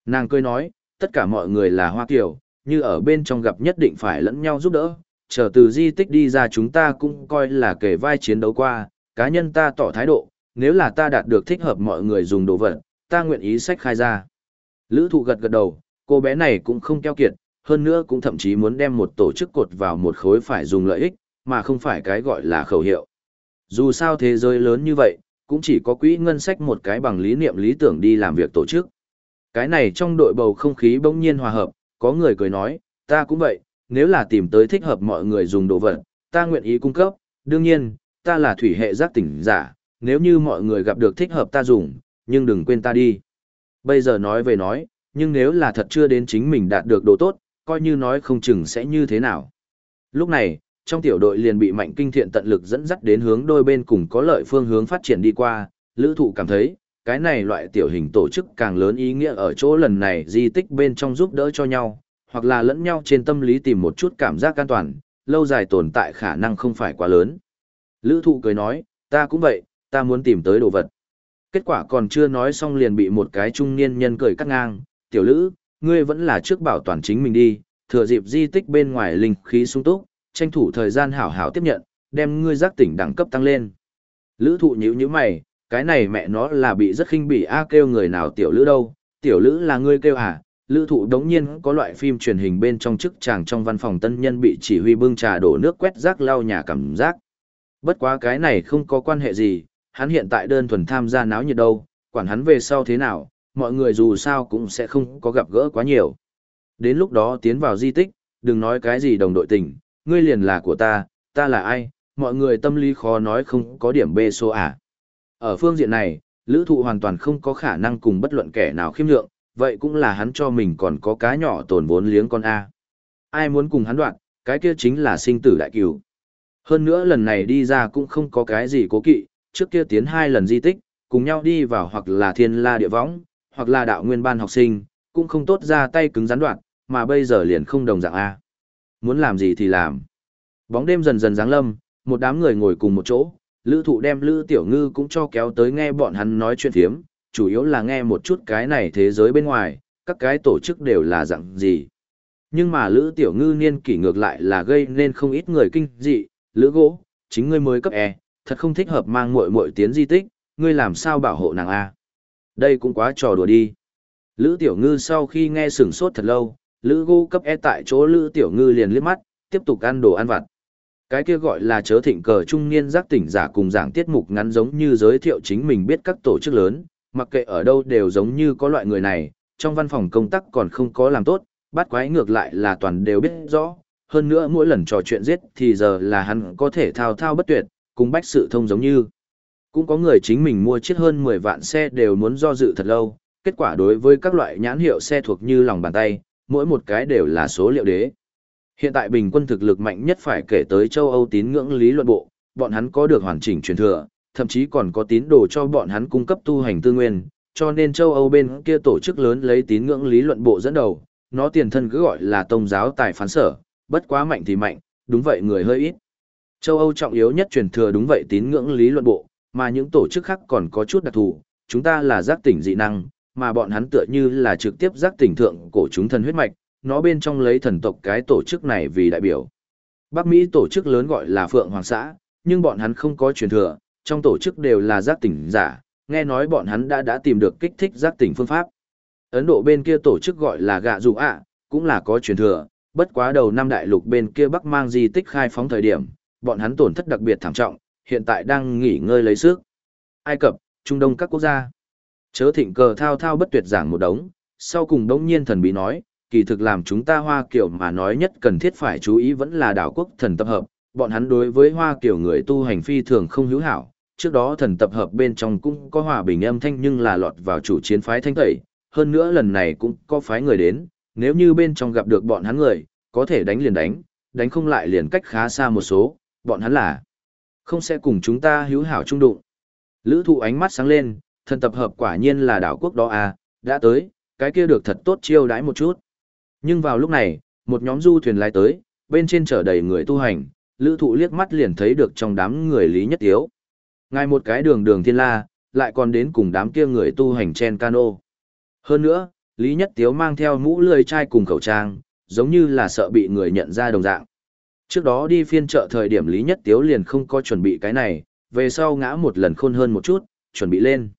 Nàng cười nói, tất cả mọi người là Hoa kiểu, như ở bên trong gặp nhất định phải lẫn nhau giúp đỡ, chờ từ di tích đi ra chúng ta cũng coi là kể vai chiến đấu qua, cá nhân ta tỏ thái độ, nếu là ta đạt được thích hợp mọi người dùng đồ vật, ta nguyện ý sách khai ra. Lữ thụ gật gật đầu, cô bé này cũng không keo kiệt, hơn nữa cũng thậm chí muốn đem một tổ chức cột vào một khối phải dùng lợi ích, mà không phải cái gọi là khẩu hiệu. Dù sao thế giới lớn như vậy, cũng chỉ có quỹ ngân sách một cái bằng lý niệm lý tưởng đi làm việc tổ chức. Cái này trong đội bầu không khí bỗng nhiên hòa hợp, có người cười nói, ta cũng vậy, nếu là tìm tới thích hợp mọi người dùng đồ vật, ta nguyện ý cung cấp, đương nhiên, ta là thủy hệ giác tỉnh giả, nếu như mọi người gặp được thích hợp ta dùng, nhưng đừng quên ta đi. Bây giờ nói về nói, nhưng nếu là thật chưa đến chính mình đạt được đồ tốt, coi như nói không chừng sẽ như thế nào. Lúc này, trong tiểu đội liền bị mạnh kinh thiện tận lực dẫn dắt đến hướng đôi bên cùng có lợi phương hướng phát triển đi qua, lữ thụ cảm thấy, cái này loại tiểu hình tổ chức càng lớn ý nghĩa ở chỗ lần này di tích bên trong giúp đỡ cho nhau, hoặc là lẫn nhau trên tâm lý tìm một chút cảm giác an toàn, lâu dài tồn tại khả năng không phải quá lớn. Lữ thụ cười nói, ta cũng vậy, ta muốn tìm tới đồ vật. Kết quả còn chưa nói xong liền bị một cái trung niên nhân cười cắt ngang, tiểu lữ, ngươi vẫn là trước bảo toàn chính mình đi, thừa dịp di tích bên ngoài linh khí sung túc, tranh thủ thời gian hảo hảo tiếp nhận, đem ngươi giác tỉnh đẳng cấp tăng lên. Lữ thụ nhíu như mày, cái này mẹ nó là bị rất khinh bỉ a kêu người nào tiểu lữ đâu, tiểu lữ là ngươi kêu à, lữ thụ đống nhiên có loại phim truyền hình bên trong chức chàng trong văn phòng tân nhân bị chỉ huy bưng trà đổ nước quét rác lau nhà cảm giác. Bất quá cái này không có quan hệ gì, hắn hiện tại đơn thuần tham gia náo nhiệt đâu, quản hắn về sau thế nào, mọi người dù sao cũng sẽ không có gặp gỡ quá nhiều. Đến lúc đó tiến vào di tích, đừng nói cái gì đồng đội tình, ngươi liền là của ta, ta là ai, mọi người tâm lý khó nói không có điểm bê số à. Ở phương diện này, lữ thụ hoàn toàn không có khả năng cùng bất luận kẻ nào khiêm lượng, vậy cũng là hắn cho mình còn có cá nhỏ tồn vốn liếng con A. Ai muốn cùng hắn đoạn, cái kia chính là sinh tử đại cửu. Hơn nữa lần này đi ra cũng không có cái gì cố kỵ, trước kia tiến hai lần di tích, cùng nhau đi vào hoặc là thiên la địa võng, hoặc là đạo nguyên ban học sinh, cũng không tốt ra tay cứng rắn đoạn, mà bây giờ liền không đồng dạng A. Muốn làm gì thì làm. Bóng đêm dần dần giáng lâm, một đám người ngồi cùng một chỗ, lữ thụ đem lữ tiểu ngư cũng cho kéo tới nghe bọn hắn nói chuyện thiếm, chủ yếu là nghe một chút cái này thế giới bên ngoài, các cái tổ chức đều là dạng gì. Nhưng mà lữ tiểu ngư niên kỷ ngược lại là gây nên không ít người kinh dị, lữ gỗ, chính ngươi mới cấp E, thật không thích hợp mang muội muội tiến di tích, ngươi làm sao bảo hộ nàng A. Đây cũng quá trò đùa đi. Lữ tiểu ngư sau khi nghe sửng sốt thật lâu, lữ gỗ cấp E tại chỗ lữ tiểu ngư liền liếc mắt, tiếp tục ăn đồ ăn vặt. Cái kia gọi là chớ thịnh cờ trung niên giác tỉnh giả cùng giảng tiết mục ngắn giống như giới thiệu chính mình biết các tổ chức lớn, mặc kệ ở đâu đều giống như có loại người này, trong văn phòng công tác còn không có làm tốt, bắt quái ngược lại là toàn đều biết rõ, hơn nữa mỗi lần trò chuyện giết thì giờ là hắn có thể thao thao bất tuyệt, cùng bách sự thông giống như. Cũng có người chính mình mua chiếc hơn 10 vạn xe đều muốn do dự thật lâu, kết quả đối với các loại nhãn hiệu xe thuộc như lòng bàn tay, mỗi một cái đều là số liệu đế. Hiện tại bình quân thực lực mạnh nhất phải kể tới châu Âu tín ngưỡng lý luận bộ, bọn hắn có được hoàn chỉnh truyền thừa, thậm chí còn có tín đồ cho bọn hắn cung cấp tu hành tư nguyên, cho nên châu Âu bên kia tổ chức lớn lấy tín ngưỡng lý luận bộ dẫn đầu, nó tiền thân cứ gọi là tôn giáo tài phán sở, bất quá mạnh thì mạnh, đúng vậy người hơi ít. Châu Âu trọng yếu nhất truyền thừa đúng vậy tín ngưỡng lý luận bộ, mà những tổ chức khác còn có chút đặc thù, chúng ta là giác tỉnh dị năng, mà bọn hắn tựa như là trực tiếp giác tỉnh thượng cổ chúng thần huyết mạch, nó bên trong lấy thần tộc cái tổ chức này vì đại biểu. Bắc Mỹ tổ chức lớn gọi là Phượng Hoàng xã, nhưng bọn hắn không có truyền thừa, trong tổ chức đều là giác tỉnh giả, nghe nói bọn hắn đã đã tìm được kích thích giác tỉnh phương pháp. Ấn Độ bên kia tổ chức gọi là gạ dù ạ, cũng là có truyền thừa, bất quá đầu năm đại lục bên kia Bắc mang di tích khai phóng thời điểm, bọn hắn tổn thất đặc biệt thảm trọng, hiện tại đang nghỉ ngơi lấy sức. Ai Cập, Trung Đông các quốc gia. Chớ thịnh cờ thao thao bất tuyệt giảng một đống, sau cùng đống nhiên thần bí nói, kỳ thực làm chúng ta Hoa Kiều mà nói nhất cần thiết phải chú ý vẫn là đảo quốc thần tập hợp, bọn hắn đối với Hoa Kiều người tu hành phi thường không hữu hảo, trước đó thần tập hợp bên trong cũng có hòa bình âm thanh nhưng là lọt vào chủ chiến phái thanh tẩy, hơn nữa lần này cũng có phái người đến, nếu như bên trong gặp được bọn hắn người, có thể đánh liền đánh, đánh không lại liền cách khá xa một số, bọn hắn là không sẽ cùng chúng ta hữu hảo trung đụng. Lữ thụ ánh mắt sáng lên, thần tập hợp quả nhiên là đảo quốc đó à, đã tới, cái kia được thật tốt chiêu đãi một chút. Nhưng vào lúc này, một nhóm du thuyền lái tới, bên trên chở đầy người tu hành, lữ thụ liếc mắt liền thấy được trong đám người Lý Nhất Tiếu. Ngay một cái đường đường thiên la, lại còn đến cùng đám kia người tu hành trên cano. Hơn nữa, Lý Nhất Tiếu mang theo mũ lười chai cùng khẩu trang, giống như là sợ bị người nhận ra đồng dạng. Trước đó đi phiên chợ thời điểm Lý Nhất Tiếu liền không có chuẩn bị cái này, về sau ngã một lần khôn hơn một chút, chuẩn bị lên.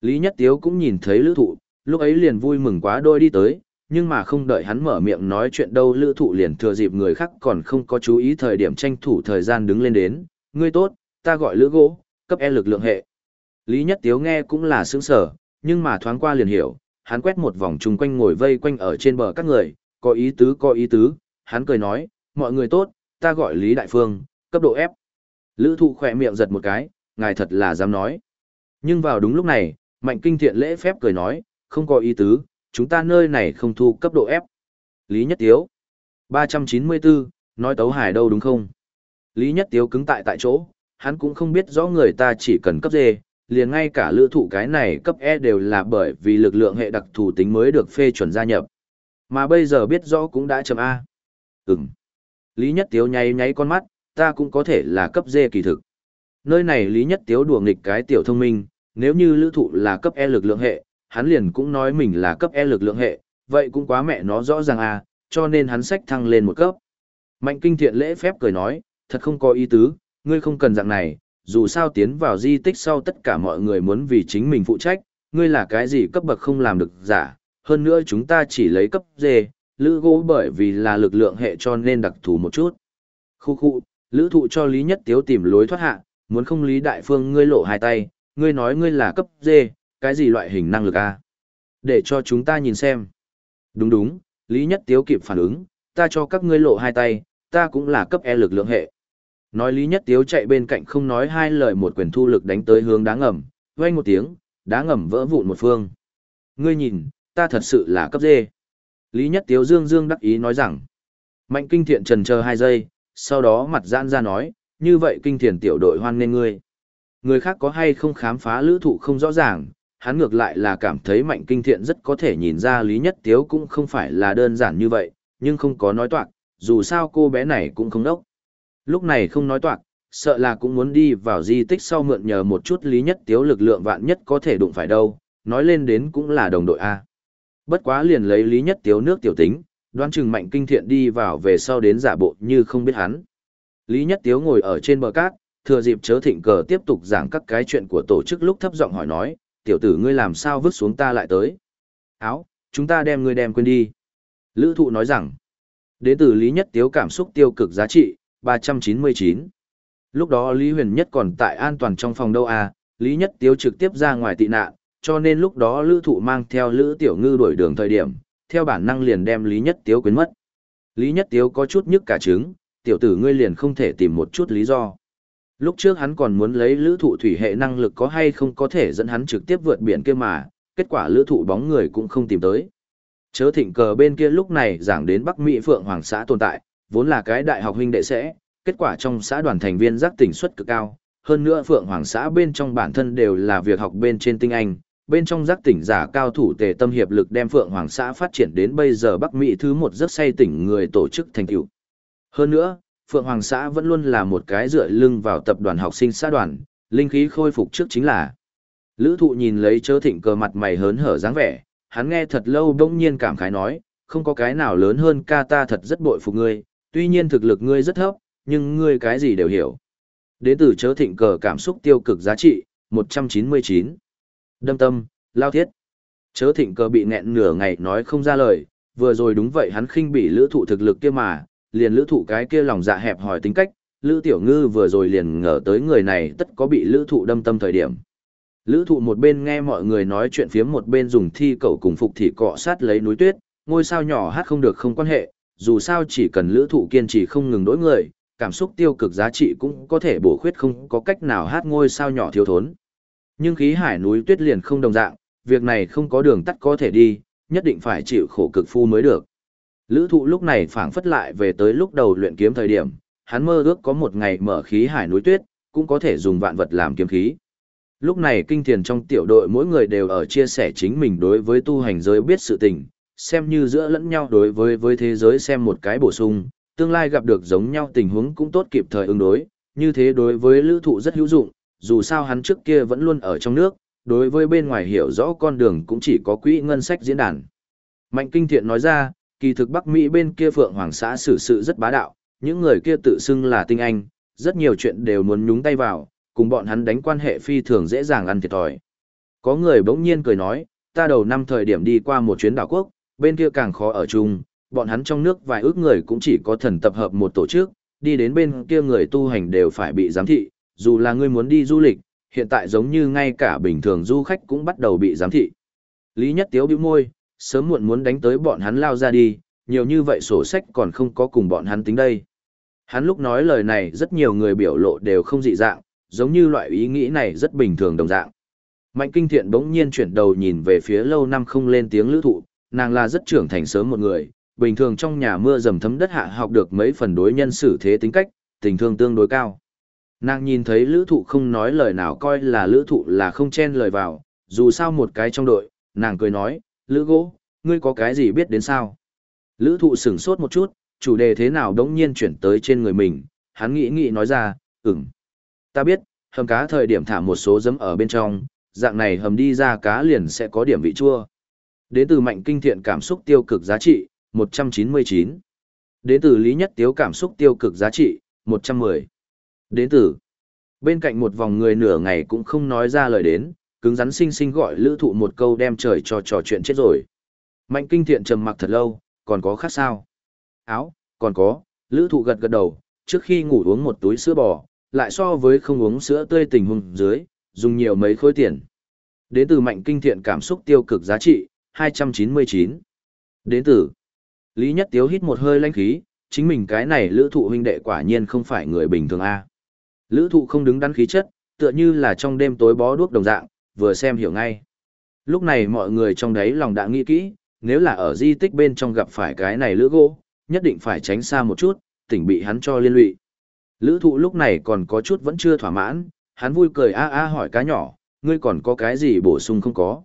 Lý Nhất Tiếu cũng nhìn thấy lữ thụ, lúc ấy liền vui mừng quá đôi đi tới, nhưng mà không đợi hắn mở miệng nói chuyện đâu lữ thụ liền thừa dịp người khác còn không có chú ý thời điểm tranh thủ thời gian đứng lên đến. Ngươi tốt, ta gọi lữ gỗ, cấp E lực lượng hệ. Lý Nhất Tiếu nghe cũng là sướng sở, nhưng mà thoáng qua liền hiểu, hắn quét một vòng chung quanh ngồi vây quanh ở trên bờ các người, có ý tứ có ý tứ, hắn cười nói, mọi người tốt, ta gọi Lý Đại Phương, cấp độ F. Lữ thụ khỏe miệng giật một cái, ngài thật là dám nói. Nhưng vào đúng lúc này, Mạnh Kinh Thiện lễ phép cười nói, không có ý tứ, chúng ta nơi này không thu cấp độ F. Lý Nhất Tiếu. 394, nói tấu hải đâu đúng không? Lý Nhất Tiếu cứng tại tại chỗ, hắn cũng không biết rõ người ta chỉ cần cấp D, liền ngay cả lữ thụ cái này cấp E đều là bởi vì lực lượng hệ đặc thù tính mới được phê chuẩn gia nhập. Mà bây giờ biết rõ cũng đã chấm A. Ừm. Lý Nhất Tiếu nháy nháy con mắt, ta cũng có thể là cấp D kỳ thực. Nơi này Lý Nhất Tiếu đùa nghịch cái tiểu thông minh, nếu như lữ thụ là cấp E lực lượng hệ, hắn liền cũng nói mình là cấp E lực lượng hệ, vậy cũng quá mẹ nó rõ ràng à, cho nên hắn sách thăng lên một cấp. Mạnh kinh thiện lễ phép cười nói, thật không có ý tứ, ngươi không cần dạng này, dù sao tiến vào di tích sau tất cả mọi người muốn vì chính mình phụ trách, ngươi là cái gì cấp bậc không làm được giả, hơn nữa chúng ta chỉ lấy cấp D, lữ gỗ bởi vì là lực lượng hệ cho nên đặc thù một chút. Khu khu, lữ thụ cho Lý Nhất Tiếu tìm lối thoát hạ, muốn không Lý Đại Phương ngươi lộ hai tay, ngươi nói ngươi là cấp D, cái gì loại hình năng lực A. Để cho chúng ta nhìn xem. Đúng đúng, Lý Nhất Tiếu kịp phản ứng, ta cho các ngươi lộ hai tay, ta cũng là cấp E lực lượng hệ. Nói Lý Nhất Tiếu chạy bên cạnh không nói hai lời một quyền thu lực đánh tới hướng đá ngầm, vang một tiếng, đá ngầm vỡ vụn một phương. Ngươi nhìn, ta thật sự là cấp dê. Lý Nhất Tiếu dương dương đắc ý nói rằng, Mạnh Kinh Thiện trần chờ hai giây, sau đó mặt giãn ra nói, như vậy Kinh Thiện tiểu đội hoan nên ngươi. Người khác có hay không khám phá lữ thụ không rõ ràng, hắn ngược lại là cảm thấy Mạnh Kinh Thiện rất có thể nhìn ra Lý Nhất Tiếu cũng không phải là đơn giản như vậy, nhưng không có nói toạc, dù sao cô bé này cũng không đốc. Lúc này không nói toạc, sợ là cũng muốn đi vào di tích sau mượn nhờ một chút lý nhất tiếu lực lượng vạn nhất có thể đụng phải đâu, nói lên đến cũng là đồng đội A. Bất quá liền lấy lý nhất tiếu nước tiểu tính, đoán chừng mạnh kinh thiện đi vào về sau đến giả bộ như không biết hắn. Lý nhất tiếu ngồi ở trên bờ cát, thừa dịp chớ thịnh cờ tiếp tục giảng các cái chuyện của tổ chức lúc thấp giọng hỏi nói, tiểu tử ngươi làm sao vứt xuống ta lại tới. Áo, chúng ta đem ngươi đem quên đi. Lữ thụ nói rằng, đến từ Lý Nhất Tiếu cảm xúc tiêu cực giá trị, 399. Lúc đó Lý Huyền Nhất còn tại an toàn trong phòng đâu à, Lý Nhất Tiếu trực tiếp ra ngoài tị nạn, cho nên lúc đó Lữ Thụ mang theo Lữ Tiểu Ngư đuổi đường thời điểm, theo bản năng liền đem Lý Nhất Tiếu quên mất. Lý Nhất Tiếu có chút nhức cả trứng, tiểu tử ngươi liền không thể tìm một chút lý do. Lúc trước hắn còn muốn lấy lữ thụ thủy hệ năng lực có hay không có thể dẫn hắn trực tiếp vượt biển kia mà, kết quả lữ thụ bóng người cũng không tìm tới. Chớ thịnh cờ bên kia lúc này giảng đến Bắc Mỹ Phượng Hoàng xã tồn tại, vốn là cái đại học huynh đệ sẽ, kết quả trong xã đoàn thành viên giác tỉnh suất cực cao, hơn nữa Phượng Hoàng xã bên trong bản thân đều là việc học bên trên tinh anh, bên trong giác tỉnh giả cao thủ tề tâm hiệp lực đem Phượng Hoàng xã phát triển đến bây giờ Bắc Mỹ thứ một rất say tỉnh người tổ chức thành tựu. Hơn nữa, Phượng Hoàng xã vẫn luôn là một cái dựa lưng vào tập đoàn học sinh xã đoàn, linh khí khôi phục trước chính là. Lữ thụ nhìn lấy chớ thịnh cờ mặt mày hớn hở dáng vẻ, hắn nghe thật lâu bỗng nhiên cảm khái nói, không có cái nào lớn hơn ca ta thật rất bội phục ngươi, tuy nhiên thực lực ngươi rất thấp, nhưng ngươi cái gì đều hiểu. Đến từ chớ thịnh cờ cảm xúc tiêu cực giá trị, 199. Đâm tâm, lao thiết. Chớ thịnh cờ bị nghẹn nửa ngày nói không ra lời, vừa rồi đúng vậy hắn khinh bị lữ thụ thực lực kia mà, liền lữ thụ cái kia lòng dạ hẹp hỏi tính cách, lữ tiểu ngư vừa rồi liền ngờ tới người này tất có bị lữ thụ đâm tâm thời điểm. Lữ thụ một bên nghe mọi người nói chuyện phiếm một bên dùng thi cầu cùng phục thì cọ sát lấy núi tuyết, ngôi sao nhỏ hát không được không quan hệ, dù sao chỉ cần lữ thụ kiên trì không ngừng đối người, cảm xúc tiêu cực giá trị cũng có thể bổ khuyết không có cách nào hát ngôi sao nhỏ thiếu thốn. Nhưng khí hải núi tuyết liền không đồng dạng, việc này không có đường tắt có thể đi, nhất định phải chịu khổ cực phu mới được. Lữ thụ lúc này phản phất lại về tới lúc đầu luyện kiếm thời điểm, hắn mơ ước có một ngày mở khí hải núi tuyết, cũng có thể dùng vạn vật làm kiếm khí. Lúc này kinh thiền trong tiểu đội mỗi người đều ở chia sẻ chính mình đối với tu hành giới biết sự tình, xem như giữa lẫn nhau đối với với thế giới xem một cái bổ sung, tương lai gặp được giống nhau tình huống cũng tốt kịp thời ứng đối, như thế đối với lữ thụ rất hữu dụng, dù sao hắn trước kia vẫn luôn ở trong nước, đối với bên ngoài hiểu rõ con đường cũng chỉ có quỹ ngân sách diễn đàn. Mạnh kinh thiện nói ra, kỳ thực Bắc Mỹ bên kia Phượng Hoàng xã xử sự rất bá đạo, những người kia tự xưng là tinh anh, rất nhiều chuyện đều muốn nhúng tay vào, cùng bọn hắn đánh quan hệ phi thường dễ dàng ăn thiệt thòi. Có người bỗng nhiên cười nói, ta đầu năm thời điểm đi qua một chuyến đảo quốc, bên kia càng khó ở chung, bọn hắn trong nước vài ước người cũng chỉ có thần tập hợp một tổ chức, đi đến bên kia người tu hành đều phải bị giám thị, dù là ngươi muốn đi du lịch, hiện tại giống như ngay cả bình thường du khách cũng bắt đầu bị giám thị. Lý Nhất Tiếu bĩu môi, sớm muộn muốn đánh tới bọn hắn lao ra đi, nhiều như vậy sổ sách còn không có cùng bọn hắn tính đây. Hắn lúc nói lời này rất nhiều người biểu lộ đều không dị dạng, giống như loại ý nghĩ này rất bình thường đồng dạng. Mạnh kinh thiện bỗng nhiên chuyển đầu nhìn về phía lâu năm không lên tiếng lữ thụ, nàng là rất trưởng thành sớm một người, bình thường trong nhà mưa dầm thấm đất hạ học được mấy phần đối nhân xử thế tính cách, tình thương tương đối cao. Nàng nhìn thấy lữ thụ không nói lời nào coi là lữ thụ là không chen lời vào, dù sao một cái trong đội, nàng cười nói, lữ gỗ, ngươi có cái gì biết đến sao? Lữ thụ sửng sốt một chút, chủ đề thế nào đống nhiên chuyển tới trên người mình, hắn nghĩ nghĩ nói ra, ừm. Ta biết, hầm cá thời điểm thả một số giấm ở bên trong, dạng này hầm đi ra cá liền sẽ có điểm vị chua. Đến từ mạnh kinh thiện cảm xúc tiêu cực giá trị, 199. Đến từ lý nhất tiếu cảm xúc tiêu cực giá trị, 110. Đến từ bên cạnh một vòng người nửa ngày cũng không nói ra lời đến, cứng rắn sinh sinh gọi lữ thụ một câu đem trời cho trò chuyện chết rồi. Mạnh kinh thiện trầm mặc thật lâu, còn có khác sao? Áo, còn có, lữ thụ gật gật đầu, trước khi ngủ uống một túi sữa bò, lại so với không uống sữa tươi tình hùng dưới, dùng nhiều mấy khối tiền. Đến từ mạnh kinh thiện cảm xúc tiêu cực giá trị, 299. Đến từ Lý Nhất Tiếu hít một hơi lanh khí, chính mình cái này lữ thụ huynh đệ quả nhiên không phải người bình thường A. Lữ thụ không đứng đắn khí chất, tựa như là trong đêm tối bó đuốc đồng dạng, vừa xem hiểu ngay. Lúc này mọi người trong đấy lòng đã nghĩ kỹ, nếu là ở di tích bên trong gặp phải cái này lữ gỗ, nhất định phải tránh xa một chút, tỉnh bị hắn cho liên lụy. Lữ thụ lúc này còn có chút vẫn chưa thỏa mãn, hắn vui cười a a hỏi cá nhỏ, ngươi còn có cái gì bổ sung không có.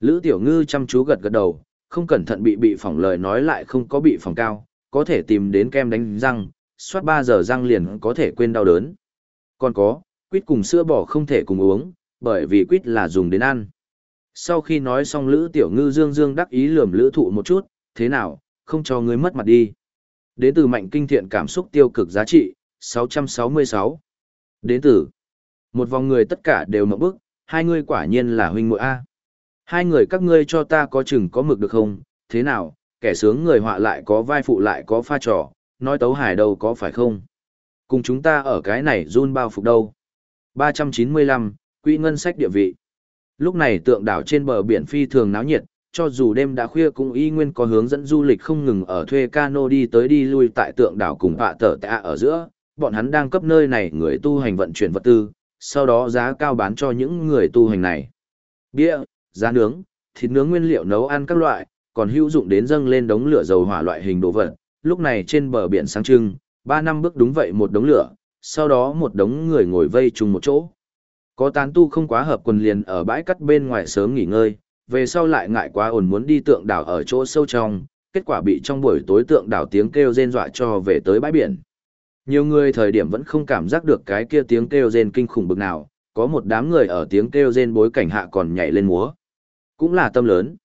Lữ tiểu ngư chăm chú gật gật đầu, không cẩn thận bị bị phỏng lời nói lại không có bị phỏng cao, có thể tìm đến kem đánh răng, suốt 3 giờ răng liền có thể quên đau đớn. Còn có, quýt cùng sữa bò không thể cùng uống, bởi vì quýt là dùng đến ăn. Sau khi nói xong Lữ Tiểu Ngư dương dương đắc ý lườm Lữ Thụ một chút, thế nào, không cho ngươi mất mặt đi. Đến từ mạnh kinh thiện cảm xúc tiêu cực giá trị, 666. Đến từ một vòng người tất cả đều mộng bức, hai ngươi quả nhiên là huynh muội A. Hai người các ngươi cho ta có chừng có mực được không, thế nào, kẻ sướng người họa lại có vai phụ lại có pha trò, nói tấu hải đâu có phải không? Cùng chúng ta ở cái này run bao phục đâu? 395, Quỹ ngân sách địa vị. Lúc này tượng đảo trên bờ biển phi thường náo nhiệt, cho dù đêm đã khuya cũng y nguyên có hướng dẫn du lịch không ngừng ở thuê cano đi tới đi lui tại tượng đảo cùng họa tờ tạ ở giữa, bọn hắn đang cấp nơi này người tu hành vận chuyển vật tư, sau đó giá cao bán cho những người tu hành này. Bia, giá nướng, thịt nướng nguyên liệu nấu ăn các loại, còn hữu dụng đến dâng lên đống lửa dầu hỏa loại hình đồ vật. Lúc này trên bờ biển sáng trưng, ba năm bước đúng vậy một đống lửa, sau đó một đống người ngồi vây chung một chỗ. Có tán tu không quá hợp quần liền ở bãi cắt bên ngoài sớm nghỉ ngơi, về sau lại ngại quá ổn muốn đi tượng đảo ở chỗ sâu trong, kết quả bị trong buổi tối tượng đảo tiếng kêu rên dọa cho về tới bãi biển. Nhiều người thời điểm vẫn không cảm giác được cái kia tiếng kêu rên kinh khủng bực nào, có một đám người ở tiếng kêu rên bối cảnh hạ còn nhảy lên múa. Cũng là tâm lớn.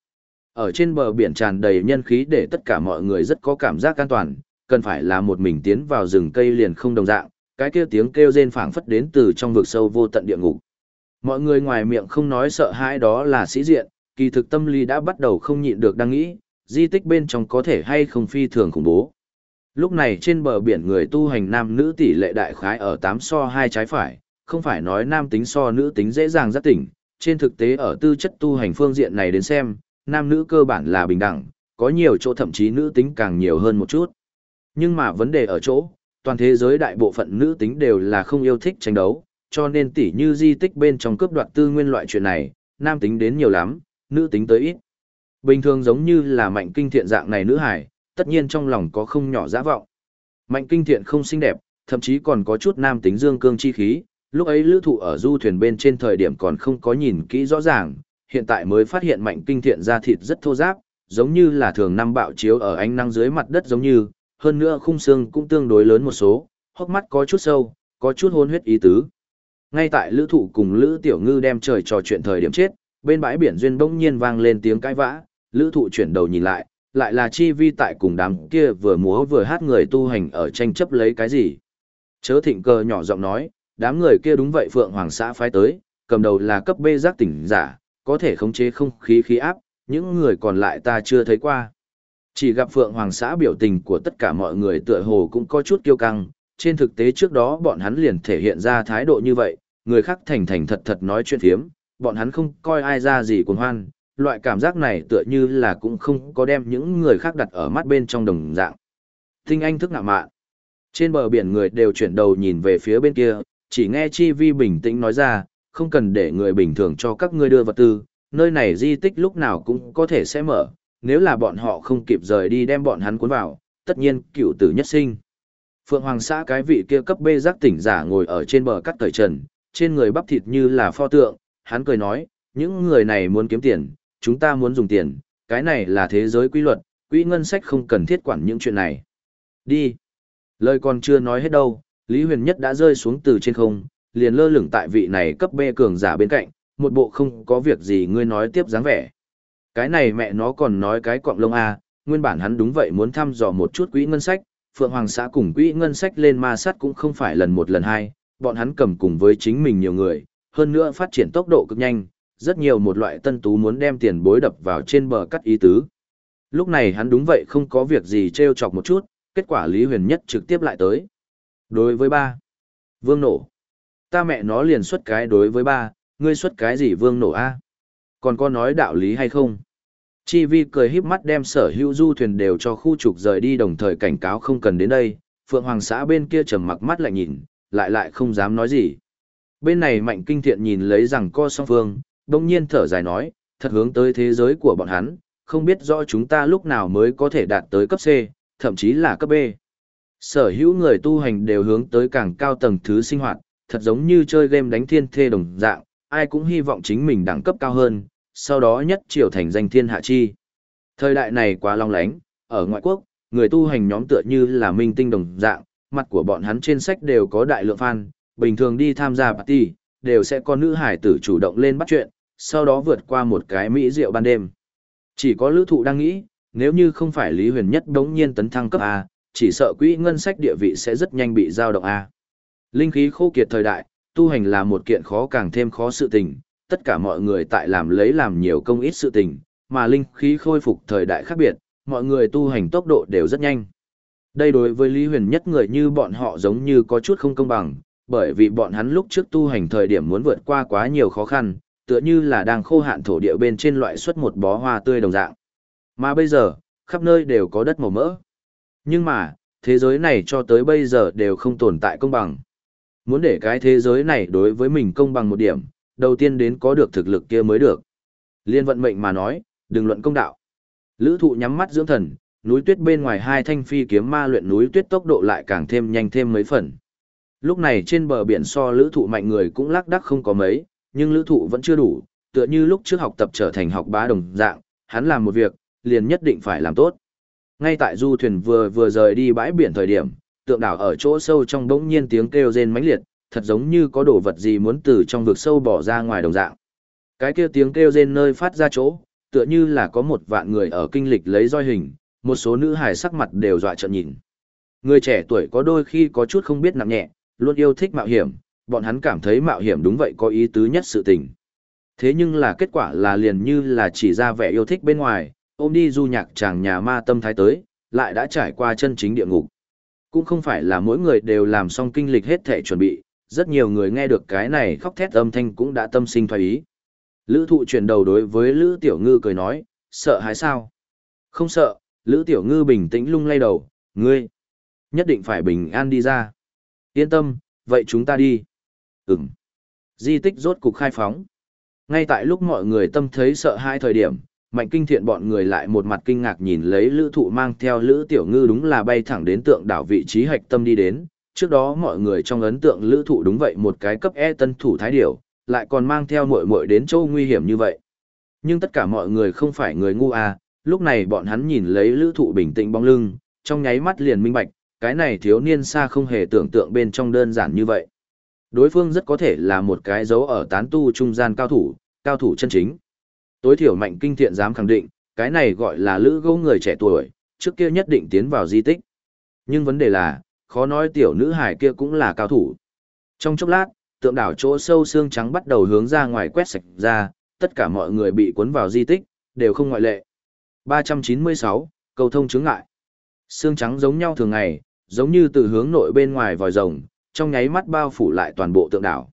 Ở trên bờ biển tràn đầy nhân khí để tất cả mọi người rất có cảm giác an toàn, cần phải là một mình tiến vào rừng cây liền không đồng dạng, cái kia tiếng kêu rên phảng phất đến từ trong vực sâu vô tận địa ngục. Mọi người ngoài miệng không nói sợ hãi đó là sĩ diện, kỳ thực tâm lý đã bắt đầu không nhịn được đang nghĩ, di tích bên trong có thể hay không phi thường khủng bố. Lúc này trên bờ biển người tu hành nam nữ tỷ lệ đại khái ở 8 so 2 trái phải, không phải nói nam tính so nữ tính dễ dàng giác tỉnh, trên thực tế ở tư chất tu hành phương diện này đến xem, nam nữ cơ bản là bình đẳng, có nhiều chỗ thậm chí nữ tính càng nhiều hơn một chút. Nhưng mà vấn đề ở chỗ, toàn thế giới đại bộ phận nữ tính đều là không yêu thích tranh đấu, cho nên tỷ như di tích bên trong cướp đoạt tư nguyên loại chuyện này, nam tính đến nhiều lắm, nữ tính tới ít. Bình thường giống như là mạnh kinh thiện dạng này nữ hải, tất nhiên trong lòng có không nhỏ dã vọng. Mạnh kinh thiện không xinh đẹp, thậm chí còn có chút nam tính dương cương chi khí, lúc ấy lữ thụ ở du thuyền bên trên thời điểm còn không có nhìn kỹ rõ ràng, hiện tại mới phát hiện mạnh kinh thiện da thịt rất thô ráp, giống như là thường năm bạo chiếu ở ánh nắng dưới mặt đất giống như, hơn nữa khung xương cũng tương đối lớn một số, hốc mắt có chút sâu, có chút hôn huyết ý tứ. Ngay tại lữ thụ cùng lữ tiểu ngư đem trời trò chuyện thời điểm chết, bên bãi biển duyên bỗng nhiên vang lên tiếng cãi vã, lữ thụ chuyển đầu nhìn lại, lại là chi vi tại cùng đám kia vừa múa vừa hát người tu hành ở tranh chấp lấy cái gì. Chớ thịnh cơ nhỏ giọng nói, đám người kia đúng vậy Phượng Hoàng xã phái tới, cầm đầu là cấp B giác tỉnh giả, có thể khống chế không khí khí áp, những người còn lại ta chưa thấy qua. Chỉ gặp Phượng Hoàng xã biểu tình của tất cả mọi người tựa hồ cũng có chút kiêu căng, trên thực tế trước đó bọn hắn liền thể hiện ra thái độ như vậy, người khác thành thành thật thật nói chuyện thiếm bọn hắn không coi ai ra gì cuồng hoan, loại cảm giác này tựa như là cũng không có đem những người khác đặt ở mắt bên trong đồng dạng. Tinh anh thức ngạ mạn. Trên bờ biển người đều chuyển đầu nhìn về phía bên kia, chỉ nghe Chi Vi bình tĩnh nói ra, không cần để người bình thường cho các ngươi đưa vật tư, nơi này di tích lúc nào cũng có thể sẽ mở, nếu là bọn họ không kịp rời đi đem bọn hắn cuốn vào, tất nhiên cựu tử nhất sinh. Phượng Hoàng xã cái vị kia cấp bê giác tỉnh giả ngồi ở trên bờ cắt thời trần, trên người bắp thịt như là pho tượng, hắn cười nói, những người này muốn kiếm tiền, chúng ta muốn dùng tiền, cái này là thế giới quy luật, quỹ ngân sách không cần thiết quản những chuyện này. Đi. Lời còn chưa nói hết đâu, Lý Huyền Nhất đã rơi xuống từ trên không, liền lơ lửng tại vị này cấp bê cường giả bên cạnh, một bộ không có việc gì ngươi nói tiếp dáng vẻ. Cái này mẹ nó còn nói cái quọng lông A, nguyên bản hắn đúng vậy muốn thăm dò một chút quỹ ngân sách, Phượng Hoàng xã cùng quỹ ngân sách lên ma sát cũng không phải lần một lần hai, bọn hắn cầm cùng với chính mình nhiều người, hơn nữa phát triển tốc độ cực nhanh, rất nhiều một loại tân tú muốn đem tiền bối đập vào trên bờ cắt ý tứ. Lúc này hắn đúng vậy không có việc gì treo chọc một chút, kết quả Lý Huyền Nhất trực tiếp lại tới. Đối với ba, vương nổ. Ta mẹ nó liền xuất cái đối với ba, ngươi xuất cái gì vương nổ a? Còn có nói đạo lý hay không? Chi vi cười híp mắt đem sở hữu du thuyền đều cho khu trục rời đi đồng thời cảnh cáo không cần đến đây, Phượng Hoàng xã bên kia trầm mặc mắt lại nhìn, lại lại không dám nói gì. Bên này mạnh kinh thiện nhìn lấy rằng co song phương, đông nhiên thở dài nói, thật hướng tới thế giới của bọn hắn, không biết rõ chúng ta lúc nào mới có thể đạt tới cấp C, thậm chí là cấp B. Sở hữu người tu hành đều hướng tới càng cao tầng thứ sinh hoạt, thật giống như chơi game đánh thiên thê đồng dạng, ai cũng hy vọng chính mình đẳng cấp cao hơn, sau đó nhất triều thành danh thiên hạ chi. Thời đại này quá long lánh, ở ngoại quốc, người tu hành nhóm tựa như là minh tinh đồng dạng, mặt của bọn hắn trên sách đều có đại lượng fan, bình thường đi tham gia party, đều sẽ có nữ hải tử chủ động lên bắt chuyện, sau đó vượt qua một cái mỹ rượu ban đêm. Chỉ có lữ thụ đang nghĩ, nếu như không phải Lý Huyền Nhất đống nhiên tấn thăng cấp A, chỉ sợ quỹ ngân sách địa vị sẽ rất nhanh bị giao động A. Linh khí khô kiệt thời đại, tu hành là một kiện khó càng thêm khó sự tình, tất cả mọi người tại làm lấy làm nhiều công ít sự tình, mà linh khí khôi phục thời đại khác biệt, mọi người tu hành tốc độ đều rất nhanh. Đây đối với Lý Huyền nhất người như bọn họ giống như có chút không công bằng, bởi vì bọn hắn lúc trước tu hành thời điểm muốn vượt qua quá nhiều khó khăn, tựa như là đang khô hạn thổ địa bên trên loại xuất một bó hoa tươi đồng dạng. Mà bây giờ, khắp nơi đều có đất màu mỡ. Nhưng mà, thế giới này cho tới bây giờ đều không tồn tại công bằng. Muốn để cái thế giới này đối với mình công bằng một điểm, đầu tiên đến có được thực lực kia mới được. Liên vận mệnh mà nói, đừng luận công đạo. Lữ thụ nhắm mắt dưỡng thần, núi tuyết bên ngoài hai thanh phi kiếm ma luyện núi tuyết tốc độ lại càng thêm nhanh thêm mấy phần. Lúc này trên bờ biển so lữ thụ mạnh người cũng lắc đắc không có mấy, nhưng lữ thụ vẫn chưa đủ, tựa như lúc trước học tập trở thành học bá đồng dạng, hắn làm một việc, liền nhất định phải làm tốt. Ngay tại du thuyền vừa vừa rời đi bãi biển thời điểm, tượng đảo ở chỗ sâu trong bỗng nhiên tiếng kêu rên mãnh liệt, thật giống như có đồ vật gì muốn từ trong vực sâu bỏ ra ngoài đồng dạng. Cái kia tiếng kêu rên nơi phát ra chỗ, tựa như là có một vạn người ở kinh lịch lấy roi hình, một số nữ hài sắc mặt đều dọa trợn nhìn. Người trẻ tuổi có đôi khi có chút không biết nặng nhẹ, luôn yêu thích mạo hiểm, bọn hắn cảm thấy mạo hiểm đúng vậy có ý tứ nhất sự tình. Thế nhưng là kết quả là liền như là chỉ ra vẻ yêu thích bên ngoài, ôm đi du nhạc chàng nhà ma tâm thái tới, lại đã trải qua chân chính địa ngục. Cũng không phải là mỗi người đều làm xong kinh lịch hết thể chuẩn bị, rất nhiều người nghe được cái này khóc thét âm thanh cũng đã tâm sinh thoái ý. Lữ thụ chuyển đầu đối với Lữ Tiểu Ngư cười nói, sợ hãi sao? Không sợ, Lữ Tiểu Ngư bình tĩnh lung lay đầu, ngươi, nhất định phải bình an đi ra. Yên tâm, vậy chúng ta đi. Ừm. Di tích rốt cục khai phóng. Ngay tại lúc mọi người tâm thấy sợ hãi thời điểm, mạnh kinh thiện bọn người lại một mặt kinh ngạc nhìn lấy lữ thụ mang theo lữ tiểu ngư đúng là bay thẳng đến tượng đảo vị trí hạch tâm đi đến. Trước đó mọi người trong ấn tượng lữ thụ đúng vậy một cái cấp E tân thủ thái điểu, lại còn mang theo muội muội đến châu nguy hiểm như vậy. Nhưng tất cả mọi người không phải người ngu à, lúc này bọn hắn nhìn lấy lữ thụ bình tĩnh bóng lưng, trong nháy mắt liền minh bạch, cái này thiếu niên xa không hề tưởng tượng bên trong đơn giản như vậy. Đối phương rất có thể là một cái dấu ở tán tu trung gian cao thủ, cao thủ chân chính. Tối thiểu mạnh kinh thiện dám khẳng định, cái này gọi là lữ gấu người trẻ tuổi, trước kia nhất định tiến vào di tích. Nhưng vấn đề là, khó nói tiểu nữ hải kia cũng là cao thủ. Trong chốc lát, tượng đảo chỗ sâu xương trắng bắt đầu hướng ra ngoài quét sạch ra, tất cả mọi người bị cuốn vào di tích, đều không ngoại lệ. 396, cầu thông chứng ngại. Xương trắng giống nhau thường ngày, giống như từ hướng nội bên ngoài vòi rồng, trong nháy mắt bao phủ lại toàn bộ tượng đảo.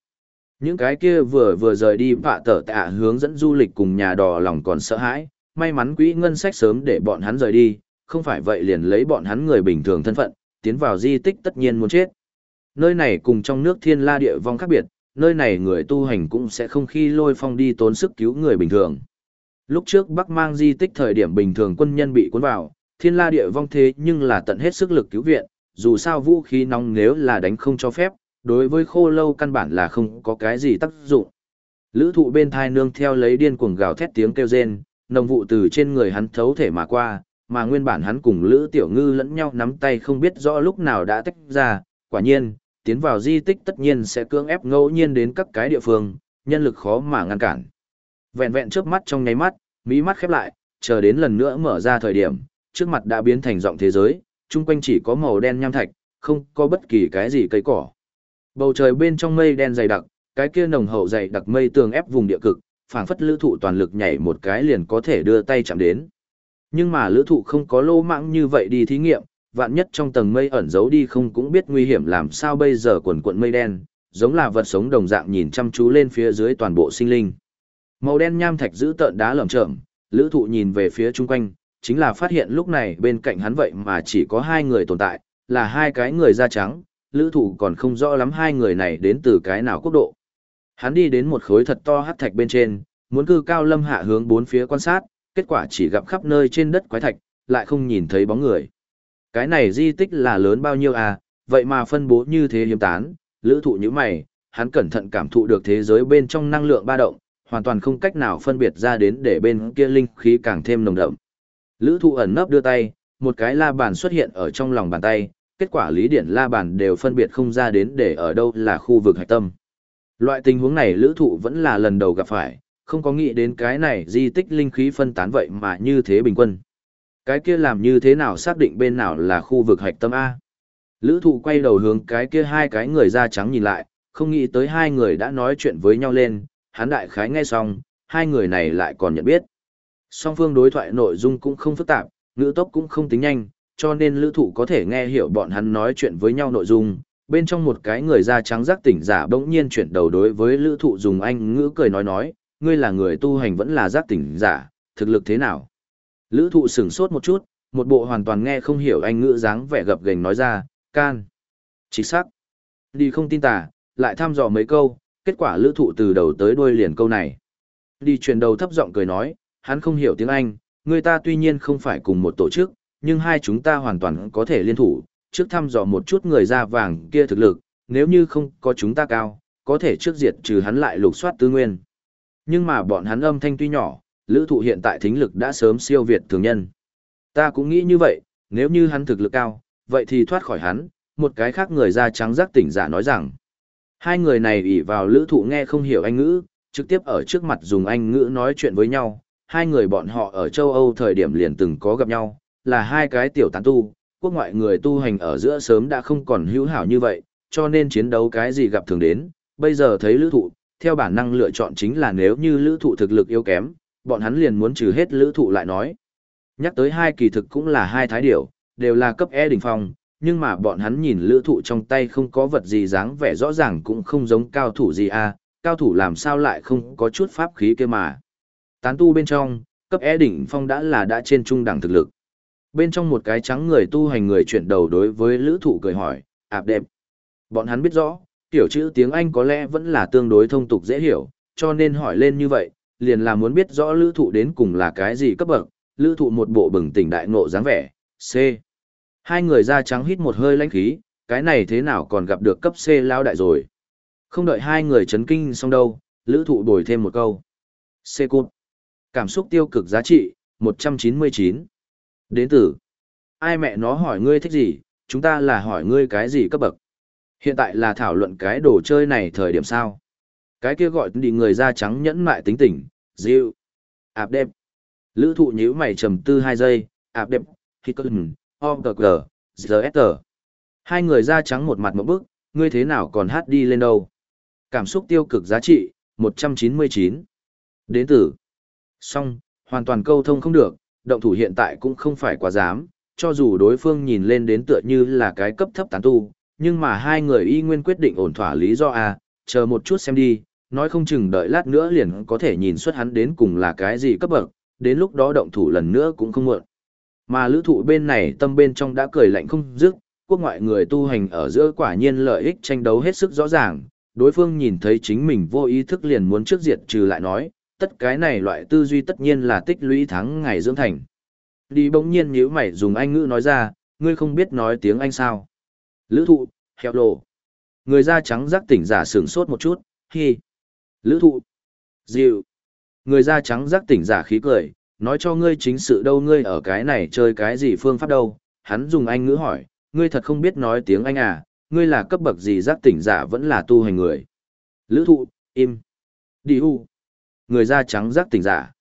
Những cái kia vừa vừa rời đi vạ tở tạ hướng dẫn du lịch cùng nhà đò lòng còn sợ hãi, may mắn quỹ ngân sách sớm để bọn hắn rời đi, không phải vậy liền lấy bọn hắn người bình thường thân phận, tiến vào di tích tất nhiên muốn chết. Nơi này cùng trong nước thiên la địa vong khác biệt, nơi này người tu hành cũng sẽ không khi lôi phong đi tốn sức cứu người bình thường. Lúc trước Bắc mang di tích thời điểm bình thường quân nhân bị cuốn vào, thiên la địa vong thế nhưng là tận hết sức lực cứu viện, dù sao vũ khí nóng nếu là đánh không cho phép, đối với khô lâu căn bản là không có cái gì tác dụng. Lữ thụ bên thai nương theo lấy điên cuồng gào thét tiếng kêu rên, nồng vụ từ trên người hắn thấu thể mà qua, mà nguyên bản hắn cùng Lữ Tiểu Ngư lẫn nhau nắm tay không biết rõ lúc nào đã tách ra, quả nhiên, tiến vào di tích tất nhiên sẽ cưỡng ép ngẫu nhiên đến các cái địa phương, nhân lực khó mà ngăn cản. Vẹn vẹn trước mắt trong nháy mắt, mỹ mắt khép lại, chờ đến lần nữa mở ra thời điểm, trước mặt đã biến thành rộng thế giới, chung quanh chỉ có màu đen nham thạch, không có bất kỳ cái gì cây cỏ. Bầu trời bên trong mây đen dày đặc, cái kia nồng hậu dày đặc mây tường ép vùng địa cực, phảng phất lữ thụ toàn lực nhảy một cái liền có thể đưa tay chạm đến. Nhưng mà lữ thụ không có lô mạng như vậy đi thí nghiệm, vạn nhất trong tầng mây ẩn giấu đi không cũng biết nguy hiểm làm sao bây giờ quần cuộn mây đen, giống là vật sống đồng dạng nhìn chăm chú lên phía dưới toàn bộ sinh linh. Màu đen nham thạch giữ tợn đá lởm chởm, lữ thụ nhìn về phía chung quanh, chính là phát hiện lúc này bên cạnh hắn vậy mà chỉ có hai người tồn tại, là hai cái người da trắng, lữ thụ còn không rõ lắm hai người này đến từ cái nào quốc độ. Hắn đi đến một khối thật to hắc thạch bên trên, muốn cư cao lâm hạ hướng bốn phía quan sát, kết quả chỉ gặp khắp nơi trên đất quái thạch, lại không nhìn thấy bóng người. Cái này di tích là lớn bao nhiêu à, vậy mà phân bố như thế hiếm tán, lữ thụ như mày, hắn cẩn thận cảm thụ được thế giới bên trong năng lượng ba động, hoàn toàn không cách nào phân biệt ra đến để bên kia linh khí càng thêm nồng đậm. Lữ thụ ẩn nấp đưa tay, một cái la bàn xuất hiện ở trong lòng bàn tay, kết quả lý điển la bàn đều phân biệt không ra đến để ở đâu là khu vực hạch tâm. Loại tình huống này lữ thụ vẫn là lần đầu gặp phải, không có nghĩ đến cái này di tích linh khí phân tán vậy mà như thế bình quân. Cái kia làm như thế nào xác định bên nào là khu vực hạch tâm A. Lữ thụ quay đầu hướng cái kia hai cái người da trắng nhìn lại, không nghĩ tới hai người đã nói chuyện với nhau lên, hắn đại khái nghe xong, hai người này lại còn nhận biết. Song phương đối thoại nội dung cũng không phức tạp, ngữ tốc cũng không tính nhanh, cho nên lữ thụ có thể nghe hiểu bọn hắn nói chuyện với nhau nội dung. Bên trong một cái người da trắng giác tỉnh giả bỗng nhiên chuyển đầu đối với lữ thụ dùng anh ngữ cười nói nói, ngươi là người tu hành vẫn là giác tỉnh giả, thực lực thế nào? Lữ thụ sửng sốt một chút, một bộ hoàn toàn nghe không hiểu anh ngữ dáng vẻ gập gành nói ra, can. Chính xác. Đi không tin tà, lại thăm dò mấy câu, kết quả lữ thụ từ đầu tới đuôi liền câu này. Đi chuyển đầu thấp giọng cười nói, hắn không hiểu tiếng Anh, người ta tuy nhiên không phải cùng một tổ chức, nhưng hai chúng ta hoàn toàn có thể liên thủ, trước thăm dò một chút người da vàng kia thực lực, nếu như không có chúng ta cao, có thể trước diệt trừ hắn lại lục soát tư nguyên. Nhưng mà bọn hắn âm thanh tuy nhỏ, lữ thụ hiện tại thính lực đã sớm siêu việt thường nhân. Ta cũng nghĩ như vậy, nếu như hắn thực lực cao, vậy thì thoát khỏi hắn, một cái khác người da trắng giác tỉnh giả nói rằng. Hai người này ỷ vào lữ thụ nghe không hiểu anh ngữ, trực tiếp ở trước mặt dùng anh ngữ nói chuyện với nhau. Hai người bọn họ ở châu Âu thời điểm liền từng có gặp nhau, là hai cái tiểu tán tu, quốc ngoại người tu hành ở giữa sớm đã không còn hữu hảo như vậy, cho nên chiến đấu cái gì gặp thường đến, bây giờ thấy lữ thụ, theo bản năng lựa chọn chính là nếu như lữ thụ thực lực yếu kém, bọn hắn liền muốn trừ hết lữ thụ lại nói. Nhắc tới hai kỳ thực cũng là hai thái điểu, đều là cấp E đỉnh phong, nhưng mà bọn hắn nhìn lữ thụ trong tay không có vật gì dáng vẻ rõ ràng cũng không giống cao thủ gì à, cao thủ làm sao lại không có chút pháp khí kia mà. Tán tu bên trong, cấp E đỉnh phong đã là đã trên trung đẳng thực lực. Bên trong một cái trắng người tu hành người chuyển đầu đối với lữ thụ cười hỏi, ạp đẹp. Bọn hắn biết rõ, kiểu chữ tiếng Anh có lẽ vẫn là tương đối thông tục dễ hiểu, cho nên hỏi lên như vậy, liền là muốn biết rõ lữ thụ đến cùng là cái gì cấp bậc, lữ thụ một bộ bừng tỉnh đại ngộ dáng vẻ, C. Hai người da trắng hít một hơi lãnh khí, cái này thế nào còn gặp được cấp C lao đại rồi. Không đợi hai người chấn kinh xong đâu, lữ thụ đổi thêm một câu. C cút. Cảm xúc tiêu cực giá trị, 199. Đến từ. Ai mẹ nó hỏi ngươi thích gì, chúng ta là hỏi ngươi cái gì cấp bậc. Hiện tại là thảo luận cái đồ chơi này thời điểm sao. Cái kia gọi đi người da trắng nhẫn mại tính tình, dịu. ạp đẹp. Lữ thụ nhíu mày trầm tư 2 giây, ạp đẹp, khi cơn, hừng, om tờ cờ, giờ tờ. Hai người da trắng một mặt một bức, ngươi thế nào còn hát đi lên đâu. Cảm xúc tiêu cực giá trị, 199. Đến từ. Xong, hoàn toàn câu thông không được, động thủ hiện tại cũng không phải quá dám, cho dù đối phương nhìn lên đến tựa như là cái cấp thấp tán tu, nhưng mà hai người y nguyên quyết định ổn thỏa lý do à, chờ một chút xem đi, nói không chừng đợi lát nữa liền có thể nhìn xuất hắn đến cùng là cái gì cấp bậc, đến lúc đó động thủ lần nữa cũng không muộn. Mà lữ thụ bên này tâm bên trong đã cười lạnh không dứt, quốc ngoại người tu hành ở giữa quả nhiên lợi ích tranh đấu hết sức rõ ràng, đối phương nhìn thấy chính mình vô ý thức liền muốn trước diệt trừ lại nói, tất cái này loại tư duy tất nhiên là tích lũy tháng ngày dưỡng thành. Đi bỗng nhiên nhíu mày dùng anh ngữ nói ra, ngươi không biết nói tiếng Anh sao. Lữ thụ, heo lộ. Người da trắng giác tỉnh giả sửng sốt một chút, hi. Lữ thụ, dịu. Người da trắng giác tỉnh giả khí cười, nói cho ngươi chính sự đâu ngươi ở cái này chơi cái gì phương pháp đâu. Hắn dùng anh ngữ hỏi, ngươi thật không biết nói tiếng Anh à, ngươi là cấp bậc gì giác tỉnh giả vẫn là tu hành người. Lữ thụ, im. Đi hu. Người da trắng giác tỉnh giả.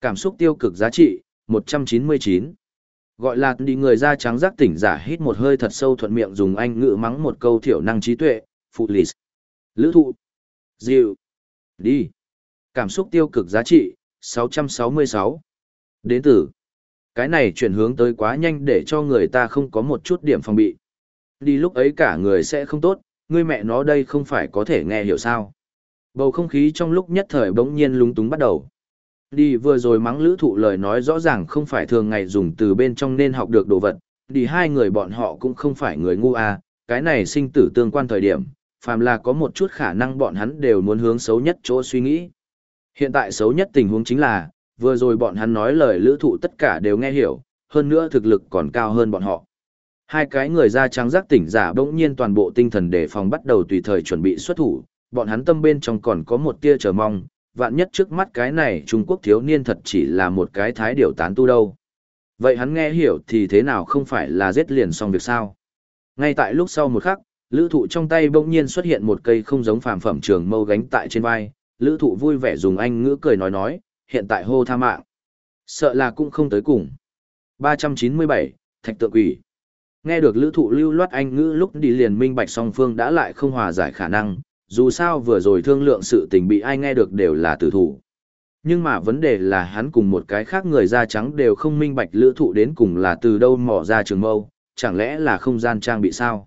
Cảm xúc tiêu cực giá trị, 199. Gọi là đi người da trắng giác tỉnh giả hít một hơi thật sâu thuận miệng dùng anh ngữ mắng một câu thiểu năng trí tuệ, phụ lì. Lữ thụ. Dịu. Đi. Cảm xúc tiêu cực giá trị, 666. Đến từ. Cái này chuyển hướng tới quá nhanh để cho người ta không có một chút điểm phòng bị. Đi lúc ấy cả người sẽ không tốt, người mẹ nó đây không phải có thể nghe hiểu sao. Bầu không khí trong lúc nhất thời bỗng nhiên lúng túng bắt đầu. Đi vừa rồi mắng lữ thụ lời nói rõ ràng không phải thường ngày dùng từ bên trong nên học được đồ vật. Đi hai người bọn họ cũng không phải người ngu à, cái này sinh tử tương quan thời điểm, phàm là có một chút khả năng bọn hắn đều muốn hướng xấu nhất chỗ suy nghĩ. Hiện tại xấu nhất tình huống chính là, vừa rồi bọn hắn nói lời lữ thụ tất cả đều nghe hiểu, hơn nữa thực lực còn cao hơn bọn họ. Hai cái người da trắng giác tỉnh giả bỗng nhiên toàn bộ tinh thần đề phòng bắt đầu tùy thời chuẩn bị xuất thủ, bọn hắn tâm bên trong còn có một tia chờ mong, vạn nhất trước mắt cái này Trung Quốc thiếu niên thật chỉ là một cái thái điều tán tu đâu. Vậy hắn nghe hiểu thì thế nào không phải là giết liền xong việc sao? Ngay tại lúc sau một khắc, lữ thụ trong tay bỗng nhiên xuất hiện một cây không giống phàm phẩm trường mâu gánh tại trên vai, lữ thụ vui vẻ dùng anh ngữ cười nói nói, hiện tại hô tha mạng. Sợ là cũng không tới cùng. 397, Thạch tượng quỷ. Nghe được lữ thụ lưu loát anh ngữ lúc đi liền minh bạch song phương đã lại không hòa giải khả năng, dù sao vừa rồi thương lượng sự tình bị ai nghe được đều là tử thủ. Nhưng mà vấn đề là hắn cùng một cái khác người da trắng đều không minh bạch lữ thụ đến cùng là từ đâu mỏ ra trường mâu, chẳng lẽ là không gian trang bị sao?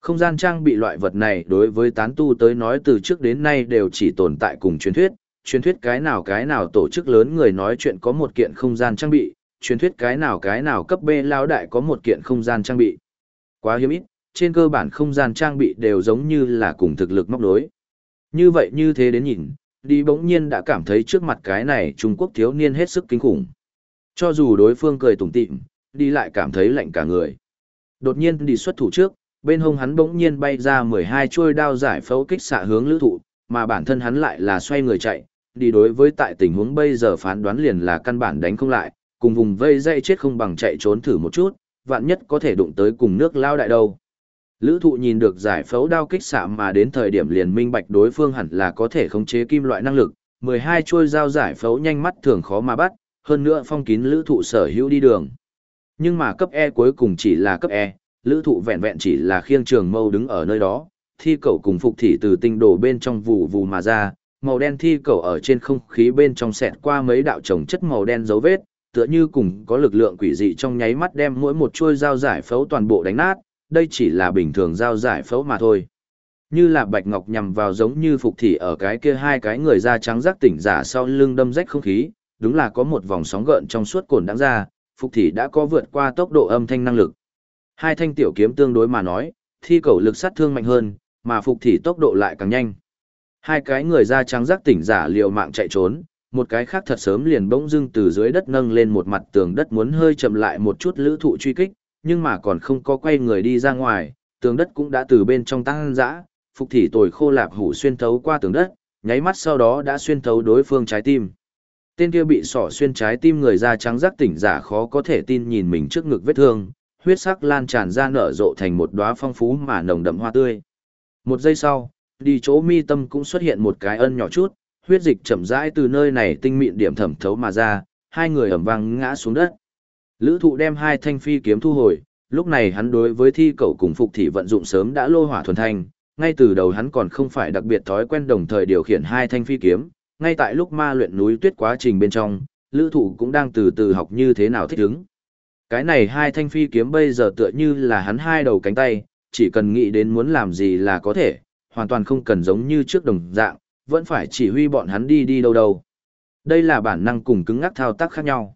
Không gian trang bị loại vật này đối với tán tu tới nói từ trước đến nay đều chỉ tồn tại cùng truyền thuyết, truyền thuyết cái nào cái nào tổ chức lớn người nói chuyện có một kiện không gian trang bị, truyền thuyết cái nào cái nào cấp B lao đại có một kiện không gian trang bị. Quá hiếm ít, trên cơ bản không gian trang bị đều giống như là cùng thực lực móc đối. Như vậy như thế đến nhìn, đi bỗng nhiên đã cảm thấy trước mặt cái này Trung Quốc thiếu niên hết sức kinh khủng. Cho dù đối phương cười tủm tỉm, đi lại cảm thấy lạnh cả người. Đột nhiên đi xuất thủ trước, bên hông hắn bỗng nhiên bay ra 12 chuôi đao giải phẫu kích xạ hướng lữ thụ, mà bản thân hắn lại là xoay người chạy, đi đối với tại tình huống bây giờ phán đoán liền là căn bản đánh không lại, cùng vùng vây dây chết không bằng chạy trốn thử một chút, vạn nhất có thể đụng tới cùng nước lao đại đâu. Lữ thụ nhìn được giải phẫu đao kích xạ mà đến thời điểm liền minh bạch đối phương hẳn là có thể khống chế kim loại năng lực, 12 chuôi dao giải phẫu nhanh mắt thường khó mà bắt, hơn nữa phong kín lữ thụ sở hữu đi đường. Nhưng mà cấp E cuối cùng chỉ là cấp E, lữ thụ vẹn vẹn chỉ là khiêng trường mâu đứng ở nơi đó, thi cầu cùng phục thị từ tinh đổ bên trong vụ vụ mà ra, màu đen thi cầu ở trên không khí bên trong xẹt qua mấy đạo trồng chất màu đen dấu vết, tựa như cùng có lực lượng quỷ dị trong nháy mắt đem mỗi một chuôi dao giải phẫu toàn bộ đánh nát, đây chỉ là bình thường giao giải phẫu mà thôi. Như là bạch ngọc nhằm vào giống như phục thị ở cái kia hai cái người da trắng rắc tỉnh giả sau lưng đâm rách không khí, đúng là có một vòng sóng gợn trong suốt cồn đáng ra, phục thị đã có vượt qua tốc độ âm thanh năng lực. Hai thanh tiểu kiếm tương đối mà nói, thi cầu lực sát thương mạnh hơn, mà phục thị tốc độ lại càng nhanh. Hai cái người da trắng rắc tỉnh giả liều mạng chạy trốn, một cái khác thật sớm liền bỗng dưng từ dưới đất nâng lên một mặt tường đất muốn hơi chậm lại một chút lữ thụ truy kích, nhưng mà còn không có quay người đi ra ngoài, tường đất cũng đã từ bên trong tăng dã, phục thị tồi khô lạp hủ xuyên thấu qua tường đất, nháy mắt sau đó đã xuyên thấu đối phương trái tim. Tên kia bị sỏ xuyên trái tim người da trắng rắc tỉnh giả khó có thể tin nhìn mình trước ngực vết thương, huyết sắc lan tràn ra nở rộ thành một đóa phong phú mà nồng đậm hoa tươi. Một giây sau, đi chỗ mi tâm cũng xuất hiện một cái ân nhỏ chút, huyết dịch chậm rãi từ nơi này tinh mịn điểm thẩm thấu mà ra, hai người ẩm vang ngã xuống đất. Lữ thụ đem hai thanh phi kiếm thu hồi, lúc này hắn đối với thi cầu cùng phục thị vận dụng sớm đã lô hỏa thuần thanh, ngay từ đầu hắn còn không phải đặc biệt thói quen đồng thời điều khiển hai thanh phi kiếm, ngay tại lúc ma luyện núi tuyết quá trình bên trong, lữ thụ cũng đang từ từ học như thế nào thích ứng. Cái này hai thanh phi kiếm bây giờ tựa như là hắn hai đầu cánh tay, chỉ cần nghĩ đến muốn làm gì là có thể, hoàn toàn không cần giống như trước đồng dạng, vẫn phải chỉ huy bọn hắn đi đi đâu đâu. Đây là bản năng cùng cứng ngắc thao tác khác nhau.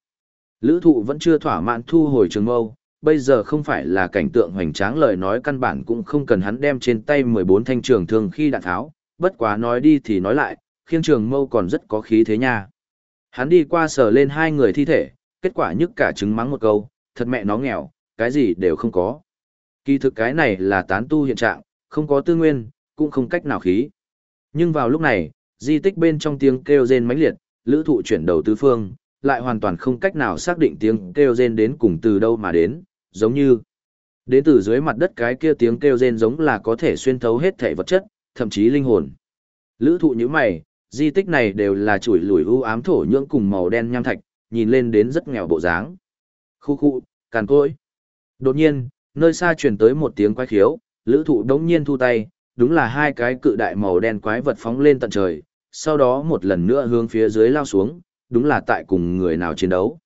Lữ thụ vẫn chưa thỏa mãn thu hồi trường mâu, bây giờ không phải là cảnh tượng hoành tráng lời nói căn bản cũng không cần hắn đem trên tay 14 thanh trường thường khi đạn tháo, bất quá nói đi thì nói lại, khiêng trường mâu còn rất có khí thế nha. Hắn đi qua sờ lên hai người thi thể, kết quả nhức cả trứng mắng một câu, thật mẹ nó nghèo, cái gì đều không có. Kỳ thực cái này là tán tu hiện trạng, không có tư nguyên, cũng không cách nào khí. Nhưng vào lúc này, di tích bên trong tiếng kêu rên mãnh liệt, lữ thụ chuyển đầu tứ phương, lại hoàn toàn không cách nào xác định tiếng kêu rên đến cùng từ đâu mà đến, giống như đến từ dưới mặt đất cái kia tiếng kêu rên giống là có thể xuyên thấu hết thể vật chất, thậm chí linh hồn. Lữ thụ như mày, di tích này đều là chuỗi lùi u ám thổ nhưỡng cùng màu đen nham thạch, nhìn lên đến rất nghèo bộ dáng. Khu khu, càn côi. Đột nhiên, nơi xa truyền tới một tiếng quái khiếu, lữ thụ đống nhiên thu tay, đúng là hai cái cự đại màu đen quái vật phóng lên tận trời, sau đó một lần nữa hướng phía dưới lao xuống, đúng là tại cùng người nào chiến đấu.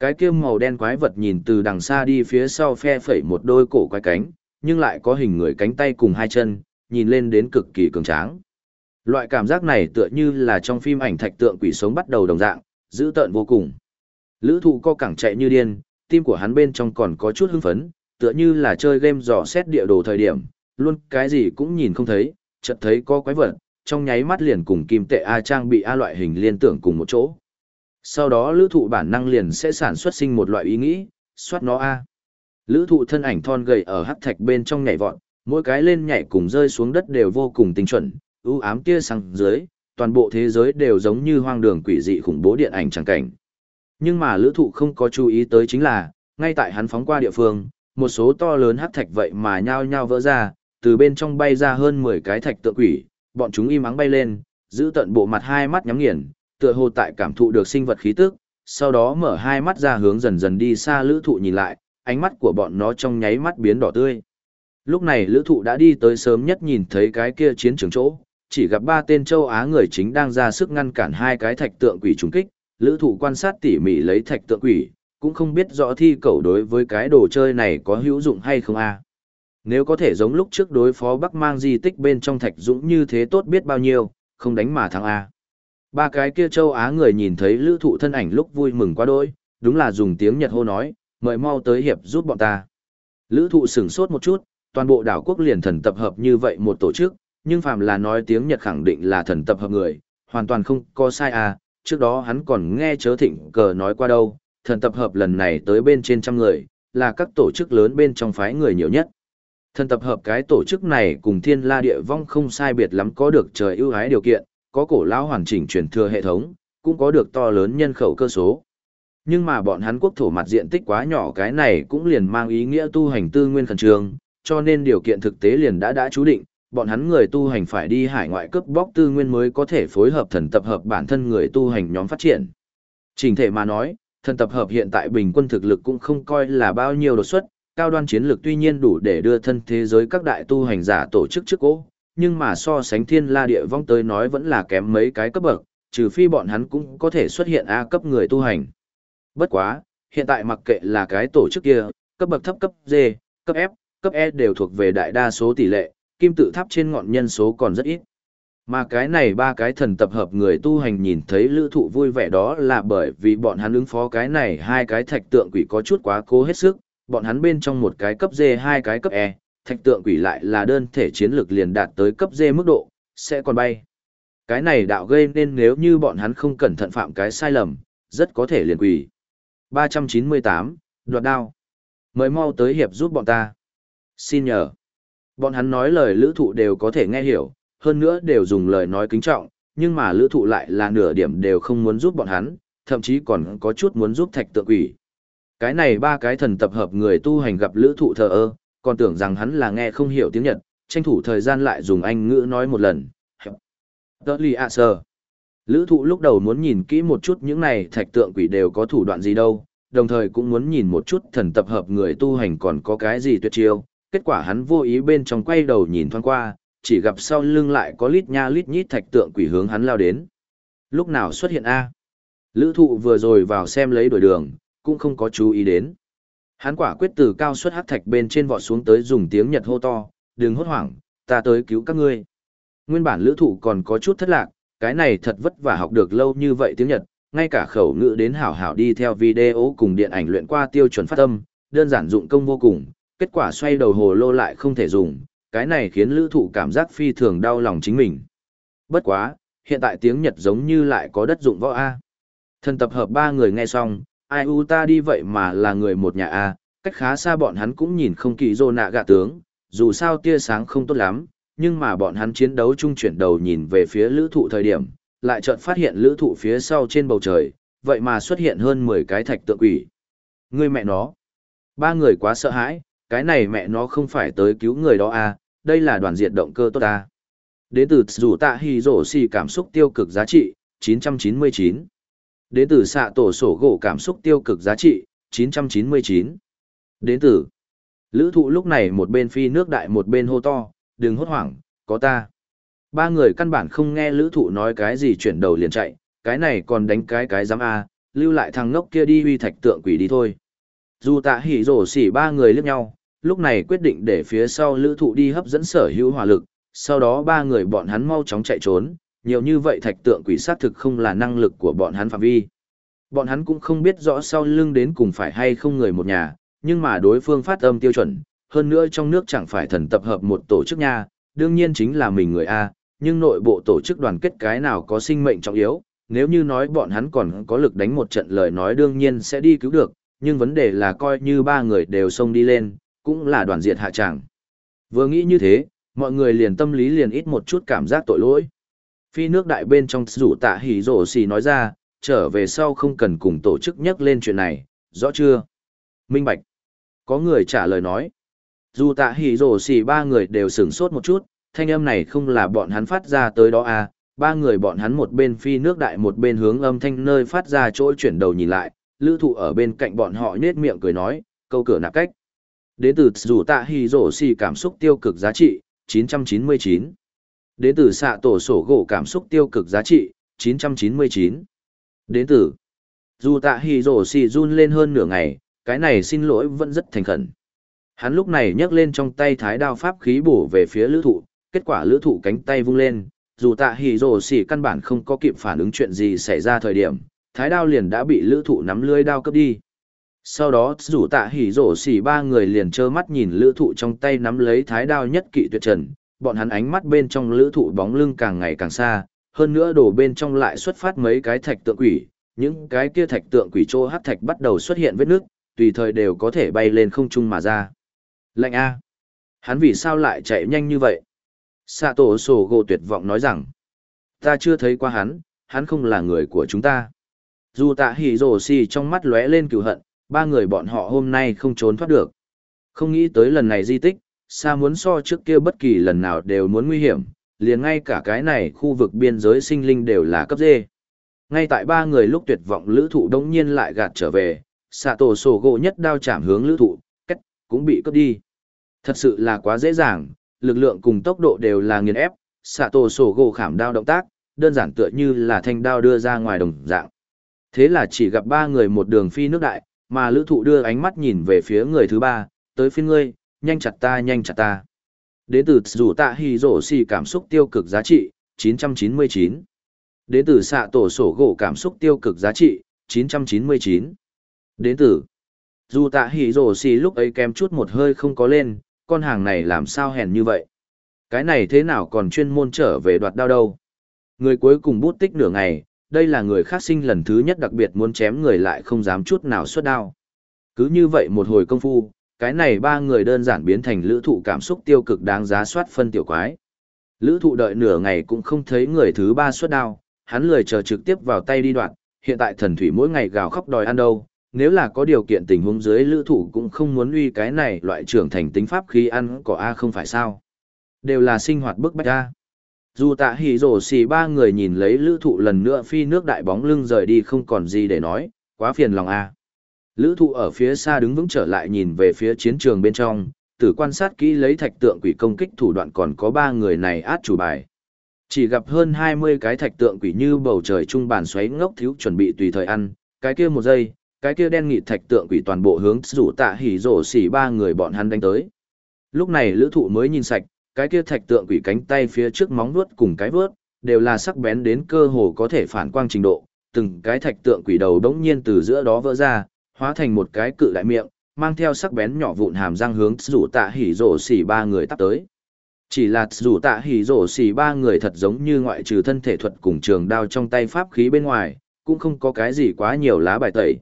Cái kia màu đen quái vật nhìn từ đằng xa đi phía sau phe phẩy một đôi cổ quái cánh, nhưng lại có hình người cánh tay cùng hai chân, nhìn lên đến cực kỳ cường tráng. Loại cảm giác này tựa như là trong phim ảnh thạch tượng quỷ sống bắt đầu đồng dạng, dữ tợn vô cùng. Lữ thụ co cẳng chạy như điên, tim của hắn bên trong còn có chút hưng phấn, tựa như là chơi game dò xét địa đồ thời điểm, luôn cái gì cũng nhìn không thấy, chợt thấy có quái vật, trong nháy mắt liền cùng kim tệ A trang bị A loại hình liên tưởng cùng một chỗ. Sau đó lữ thụ bản năng liền sẽ sản xuất sinh một loại ý nghĩ, soát nó A. Lữ thụ thân ảnh thon gầy ở hắc thạch bên trong nhảy vọt, mỗi cái lên nhảy cùng rơi xuống đất đều vô cùng tinh chuẩn, ưu ám tia sáng dưới, toàn bộ thế giới đều giống như hoang đường quỷ dị khủng bố điện ảnh chẳng cảnh. Nhưng mà lữ thụ không có chú ý tới chính là, ngay tại hắn phóng qua địa phương, một số to lớn hắc thạch vậy mà nhao nhao vỡ ra, từ bên trong bay ra hơn 10 cái thạch tượng quỷ, bọn chúng im ắng bay lên, giữ tận bộ mặt hai mắt nhắm nghiền, tựa hồ tại cảm thụ được sinh vật khí tức, sau đó mở hai mắt ra hướng dần dần đi xa lữ thụ nhìn lại, ánh mắt của bọn nó trong nháy mắt biến đỏ tươi. Lúc này lữ thụ đã đi tới sớm nhất nhìn thấy cái kia chiến trường chỗ, chỉ gặp ba tên châu Á người chính đang ra sức ngăn cản hai cái thạch tượng quỷ trùng kích, lữ thụ quan sát tỉ mỉ lấy thạch tượng quỷ, cũng không biết rõ thi cầu đối với cái đồ chơi này có hữu dụng hay không a Nếu có thể giống lúc trước đối phó Bắc mang di tích bên trong thạch dũng như thế tốt biết bao nhiêu, không đánh mà thắng A. Ba cái kia châu Á người nhìn thấy lữ thụ thân ảnh lúc vui mừng quá đôi, đúng là dùng tiếng Nhật hô nói, mời mau tới hiệp giúp bọn ta. Lữ thụ sửng sốt một chút, toàn bộ đảo quốc liền thần tập hợp như vậy một tổ chức, nhưng phàm là nói tiếng Nhật khẳng định là thần tập hợp người, hoàn toàn không có sai à, trước đó hắn còn nghe chớ thịnh cờ nói qua đâu, thần tập hợp lần này tới bên trên trăm người, là các tổ chức lớn bên trong phái người nhiều nhất. Thần tập hợp cái tổ chức này cùng thiên la địa vong không sai biệt lắm có được trời ưu ái điều kiện, có cổ lão hoàn chỉnh truyền thừa hệ thống, cũng có được to lớn nhân khẩu cơ số. Nhưng mà bọn hắn quốc thổ mặt diện tích quá nhỏ cái này cũng liền mang ý nghĩa tu hành tư nguyên khẩn trương, cho nên điều kiện thực tế liền đã đã chú định, bọn hắn người tu hành phải đi hải ngoại cướp bóc tư nguyên mới có thể phối hợp thần tập hợp bản thân người tu hành nhóm phát triển. Trình thể mà nói, thần tập hợp hiện tại bình quân thực lực cũng không coi là bao nhiêu đột xuất, cao đoan chiến lược tuy nhiên đủ để đưa thân thế giới các đại tu hành giả tổ chức trước cố, nhưng mà so sánh thiên la địa vong tới nói vẫn là kém mấy cái cấp bậc, trừ phi bọn hắn cũng có thể xuất hiện A cấp người tu hành. Bất quá, hiện tại mặc kệ là cái tổ chức kia, cấp bậc thấp cấp D, cấp F, cấp E đều thuộc về đại đa số tỷ lệ, kim tự tháp trên ngọn nhân số còn rất ít. Mà cái này ba cái thần tập hợp người tu hành nhìn thấy lữ thụ vui vẻ đó là bởi vì bọn hắn ứng phó cái này hai cái thạch tượng quỷ có chút quá cố hết sức, bọn hắn bên trong một cái cấp D hai cái cấp E, thạch tượng quỷ lại là đơn thể chiến lược liền đạt tới cấp D mức độ, sẽ còn bay. Cái này đạo gây nên nếu như bọn hắn không cẩn thận phạm cái sai lầm, rất có thể liền quỷ. 398, đoạt đao. Mời mau tới hiệp giúp bọn ta. Xin nhờ. Bọn hắn nói lời lữ thụ đều có thể nghe hiểu, hơn nữa đều dùng lời nói kính trọng, nhưng mà lữ thụ lại là nửa điểm đều không muốn giúp bọn hắn, thậm chí còn có chút muốn giúp thạch tượng quỷ. Cái này ba cái thần tập hợp người tu hành gặp lữ thụ thờ ơ, còn tưởng rằng hắn là nghe không hiểu tiếng Nhật, tranh thủ thời gian lại dùng anh ngữ nói một lần. Tớ lì ạ sờ. Lữ thụ lúc đầu muốn nhìn kỹ một chút những này thạch tượng quỷ đều có thủ đoạn gì đâu, đồng thời cũng muốn nhìn một chút thần tập hợp người tu hành còn có cái gì tuyệt chiêu. Kết quả hắn vô ý bên trong quay đầu nhìn thoáng qua, chỉ gặp sau lưng lại có lít nha lít nhít thạch tượng quỷ hướng hắn lao đến. Lúc nào xuất hiện A? Lữ thụ vừa rồi vào xem lấy đổi đường, cũng không có chú ý đến. Hắn quả quyết từ cao suất hắc thạch bên trên vọt xuống tới dùng tiếng Nhật hô to, đừng hốt hoảng, ta tới cứu các ngươi. Nguyên bản lữ thụ còn có chút thất lạc, cái này thật vất vả học được lâu như vậy tiếng Nhật, ngay cả khẩu ngữ đến hảo hảo đi theo video cùng điện ảnh luyện qua tiêu chuẩn phát âm, đơn giản dụng công vô cùng, kết quả xoay đầu hồ lô lại không thể dùng, cái này khiến lữ thụ cảm giác phi thường đau lòng chính mình. Bất quá, hiện tại tiếng Nhật giống như lại có đất dụng võ A. Thần tập hợp ba người nghe xong, ai u ta đi vậy mà là người một nhà A, cách khá xa bọn hắn cũng nhìn không kỳ dô nạ gạ tướng, dù sao tia sáng không tốt lắm, nhưng mà bọn hắn chiến đấu chung chuyển đầu nhìn về phía lữ thụ thời điểm, lại chợt phát hiện lữ thụ phía sau trên bầu trời, vậy mà xuất hiện hơn 10 cái thạch tượng quỷ. Người mẹ nó. Ba người quá sợ hãi, cái này mẹ nó không phải tới cứu người đó à, đây là đoàn diệt động cơ tốt à. Đến từ rủ tạ hì rổ xì cảm xúc tiêu cực giá trị, 999. Đến từ xạ tổ sổ gỗ cảm xúc tiêu cực giá trị, 999. Đến từ. Lữ thụ lúc này một bên phi nước đại một bên hô to, đừng hốt hoảng, có ta. Ba người căn bản không nghe lữ thụ nói cái gì chuyển đầu liền chạy, cái này còn đánh cái cái giám A, lưu lại thằng ngốc kia đi huy thạch tượng quỷ đi thôi. Dù tạ hỉ rổ xỉ ba người liếc nhau, lúc này quyết định để phía sau lữ thụ đi hấp dẫn sở hữu hỏa lực, sau đó ba người bọn hắn mau chóng chạy trốn, nhiều như vậy thạch tượng quỷ sát thực không là năng lực của bọn hắn phạm vi. Bọn hắn cũng không biết rõ sau lưng đến cùng phải hay không người một nhà, nhưng mà đối phương phát âm tiêu chuẩn, hơn nữa trong nước chẳng phải thần tập hợp một tổ chức nha, đương nhiên chính là mình người A, nhưng nội bộ tổ chức đoàn kết cái nào có sinh mệnh trọng yếu, nếu như nói bọn hắn còn có lực đánh một trận lời nói đương nhiên sẽ đi cứu được, nhưng vấn đề là coi như ba người đều xông đi lên, cũng là đoàn diệt hạ tràng. Vừa nghĩ như thế, mọi người liền tâm lý liền ít một chút cảm giác tội lỗi. Phi nước đại bên trong rủ tạ hỉ rổ xì nói ra, trở về sau không cần cùng tổ chức nhắc lên chuyện này, rõ chưa? Minh Bạch. Có người trả lời nói. Dù tạ hỉ rổ xì ba người đều sửng sốt một chút, thanh âm này không là bọn hắn phát ra tới đó à, ba người bọn hắn một bên phi nước đại một bên hướng âm thanh nơi phát ra chỗ chuyển đầu nhìn lại, lữ thụ ở bên cạnh bọn họ nhết miệng cười nói, câu cửa nạp cách. Đến từ dù tạ hỉ rổ xì cảm xúc tiêu cực giá trị, 999. Đến từ xạ tổ sổ gỗ cảm xúc tiêu cực giá trị, 999. Đến từ dù tạ hỉ rổ xì run lên hơn nửa ngày, cái này xin lỗi vẫn rất thành khẩn. Hắn lúc này nhấc lên trong tay thái đao pháp khí bổ về phía lữ thụ, kết quả lữ thụ cánh tay vung lên, dù tạ hỉ rổ xì căn bản không có kịp phản ứng chuyện gì xảy ra thời điểm, thái đao liền đã bị lữ thụ nắm lưới đao cấp đi. Sau đó rủ tạ hỉ rổ xỉ ba người liền trơ mắt nhìn lữ thụ trong tay nắm lấy thái đao nhất kỵ tuyệt trần, bọn hắn ánh mắt bên trong lữ thụ bóng lưng càng ngày càng xa, hơn nữa đổ bên trong lại xuất phát mấy cái thạch tượng quỷ, những cái kia thạch tượng quỷ trô hát thạch bắt đầu xuất hiện vết nước, tùy thời đều có thể bay lên không trung mà ra. lạnh A. Hắn vì sao lại chạy nhanh như vậy? Sato tổ sổ gỗ tuyệt vọng nói rằng, ta chưa thấy qua hắn, hắn không là người của chúng ta. Dù tạ hỉ rổ xì trong mắt lóe lên cựu hận, ba người bọn họ hôm nay không trốn thoát được. Không nghĩ tới lần này di tích, xa muốn so trước kia bất kỳ lần nào đều muốn nguy hiểm, liền ngay cả cái này khu vực biên giới sinh linh đều là cấp dê. Ngay tại ba người lúc tuyệt vọng lữ thụ đống nhiên lại gạt trở về, xạ tổ sổ gỗ nhất đao chạm hướng lữ thụ, cách, cũng bị cướp đi. Thật sự là quá dễ dàng, lực lượng cùng tốc độ đều là nghiền ép, xạ tổ sổ gỗ khảm đao động tác, đơn giản tựa như là thanh đao đưa ra ngoài đồng dạng. Thế là chỉ gặp ba người một đường phi nước đại, mà lữ thụ đưa ánh mắt nhìn về phía người thứ ba, tới phiên ngươi, nhanh chặt ta nhanh chặt ta. Đến từ rủ tạ hì rổ xì cảm xúc tiêu cực giá trị, 999. Đến từ xạ tổ sổ gỗ cảm xúc tiêu cực giá trị, 999. Đến từ dù tạ hỉ rổ xì lúc ấy kém chút một hơi không có lên, con hàng này làm sao hèn như vậy. Cái này thế nào còn chuyên môn trở về đoạt đao đâu. Người cuối cùng bút tích nửa ngày, đây là người khác sinh lần thứ nhất đặc biệt muốn chém người lại không dám chút nào xuất đao. Cứ như vậy một hồi công phu, cái này ba người đơn giản biến thành lữ thụ cảm xúc tiêu cực đáng giá soát phân tiểu quái. Lữ thụ đợi nửa ngày cũng không thấy người thứ ba xuất đao, hắn lười chờ trực tiếp vào tay đi đoạn, hiện tại thần thủy mỗi ngày gào khóc đòi ăn đâu, nếu là có điều kiện tình huống dưới lữ thụ cũng không muốn uy cái này loại trưởng thành tính pháp khi ăn có A không phải sao. Đều là sinh hoạt bức bách A. Dù tạ hỉ rổ xì ba người nhìn lấy lữ thụ lần nữa phi nước đại bóng lưng rời đi không còn gì để nói, quá phiền lòng A. Lữ thụ ở phía xa đứng vững trở lại nhìn về phía chiến trường bên trong, tử quan sát kỹ lấy thạch tượng quỷ công kích thủ đoạn còn có ba người này át chủ bài. Chỉ gặp hơn 20 cái thạch tượng quỷ như bầu trời trung bàn xoáy ngốc thiếu chuẩn bị tùy thời ăn, cái kia một giây, cái kia đen nghị thạch tượng quỷ toàn bộ hướng rủ tạ hỉ rổ xỉ ba người bọn hắn đánh tới. Lúc này lữ thụ mới nhìn sạch, cái kia thạch tượng quỷ cánh tay phía trước móng vuốt cùng cái vớt, đều là sắc bén đến cơ hồ có thể phản quang trình độ, từng cái thạch tượng quỷ đầu đống nhiên từ giữa đó vỡ ra, hóa thành một cái cự đại miệng, mang theo sắc bén nhỏ vụn hàm răng hướng rủ tạ hỉ rổ xỉ ba người tắt tới. Chỉ là rủ tạ hỉ rổ xỉ ba người thật giống như ngoại trừ thân thể thuật cùng trường đao trong tay pháp khí bên ngoài, cũng không có cái gì quá nhiều lá bài tẩy.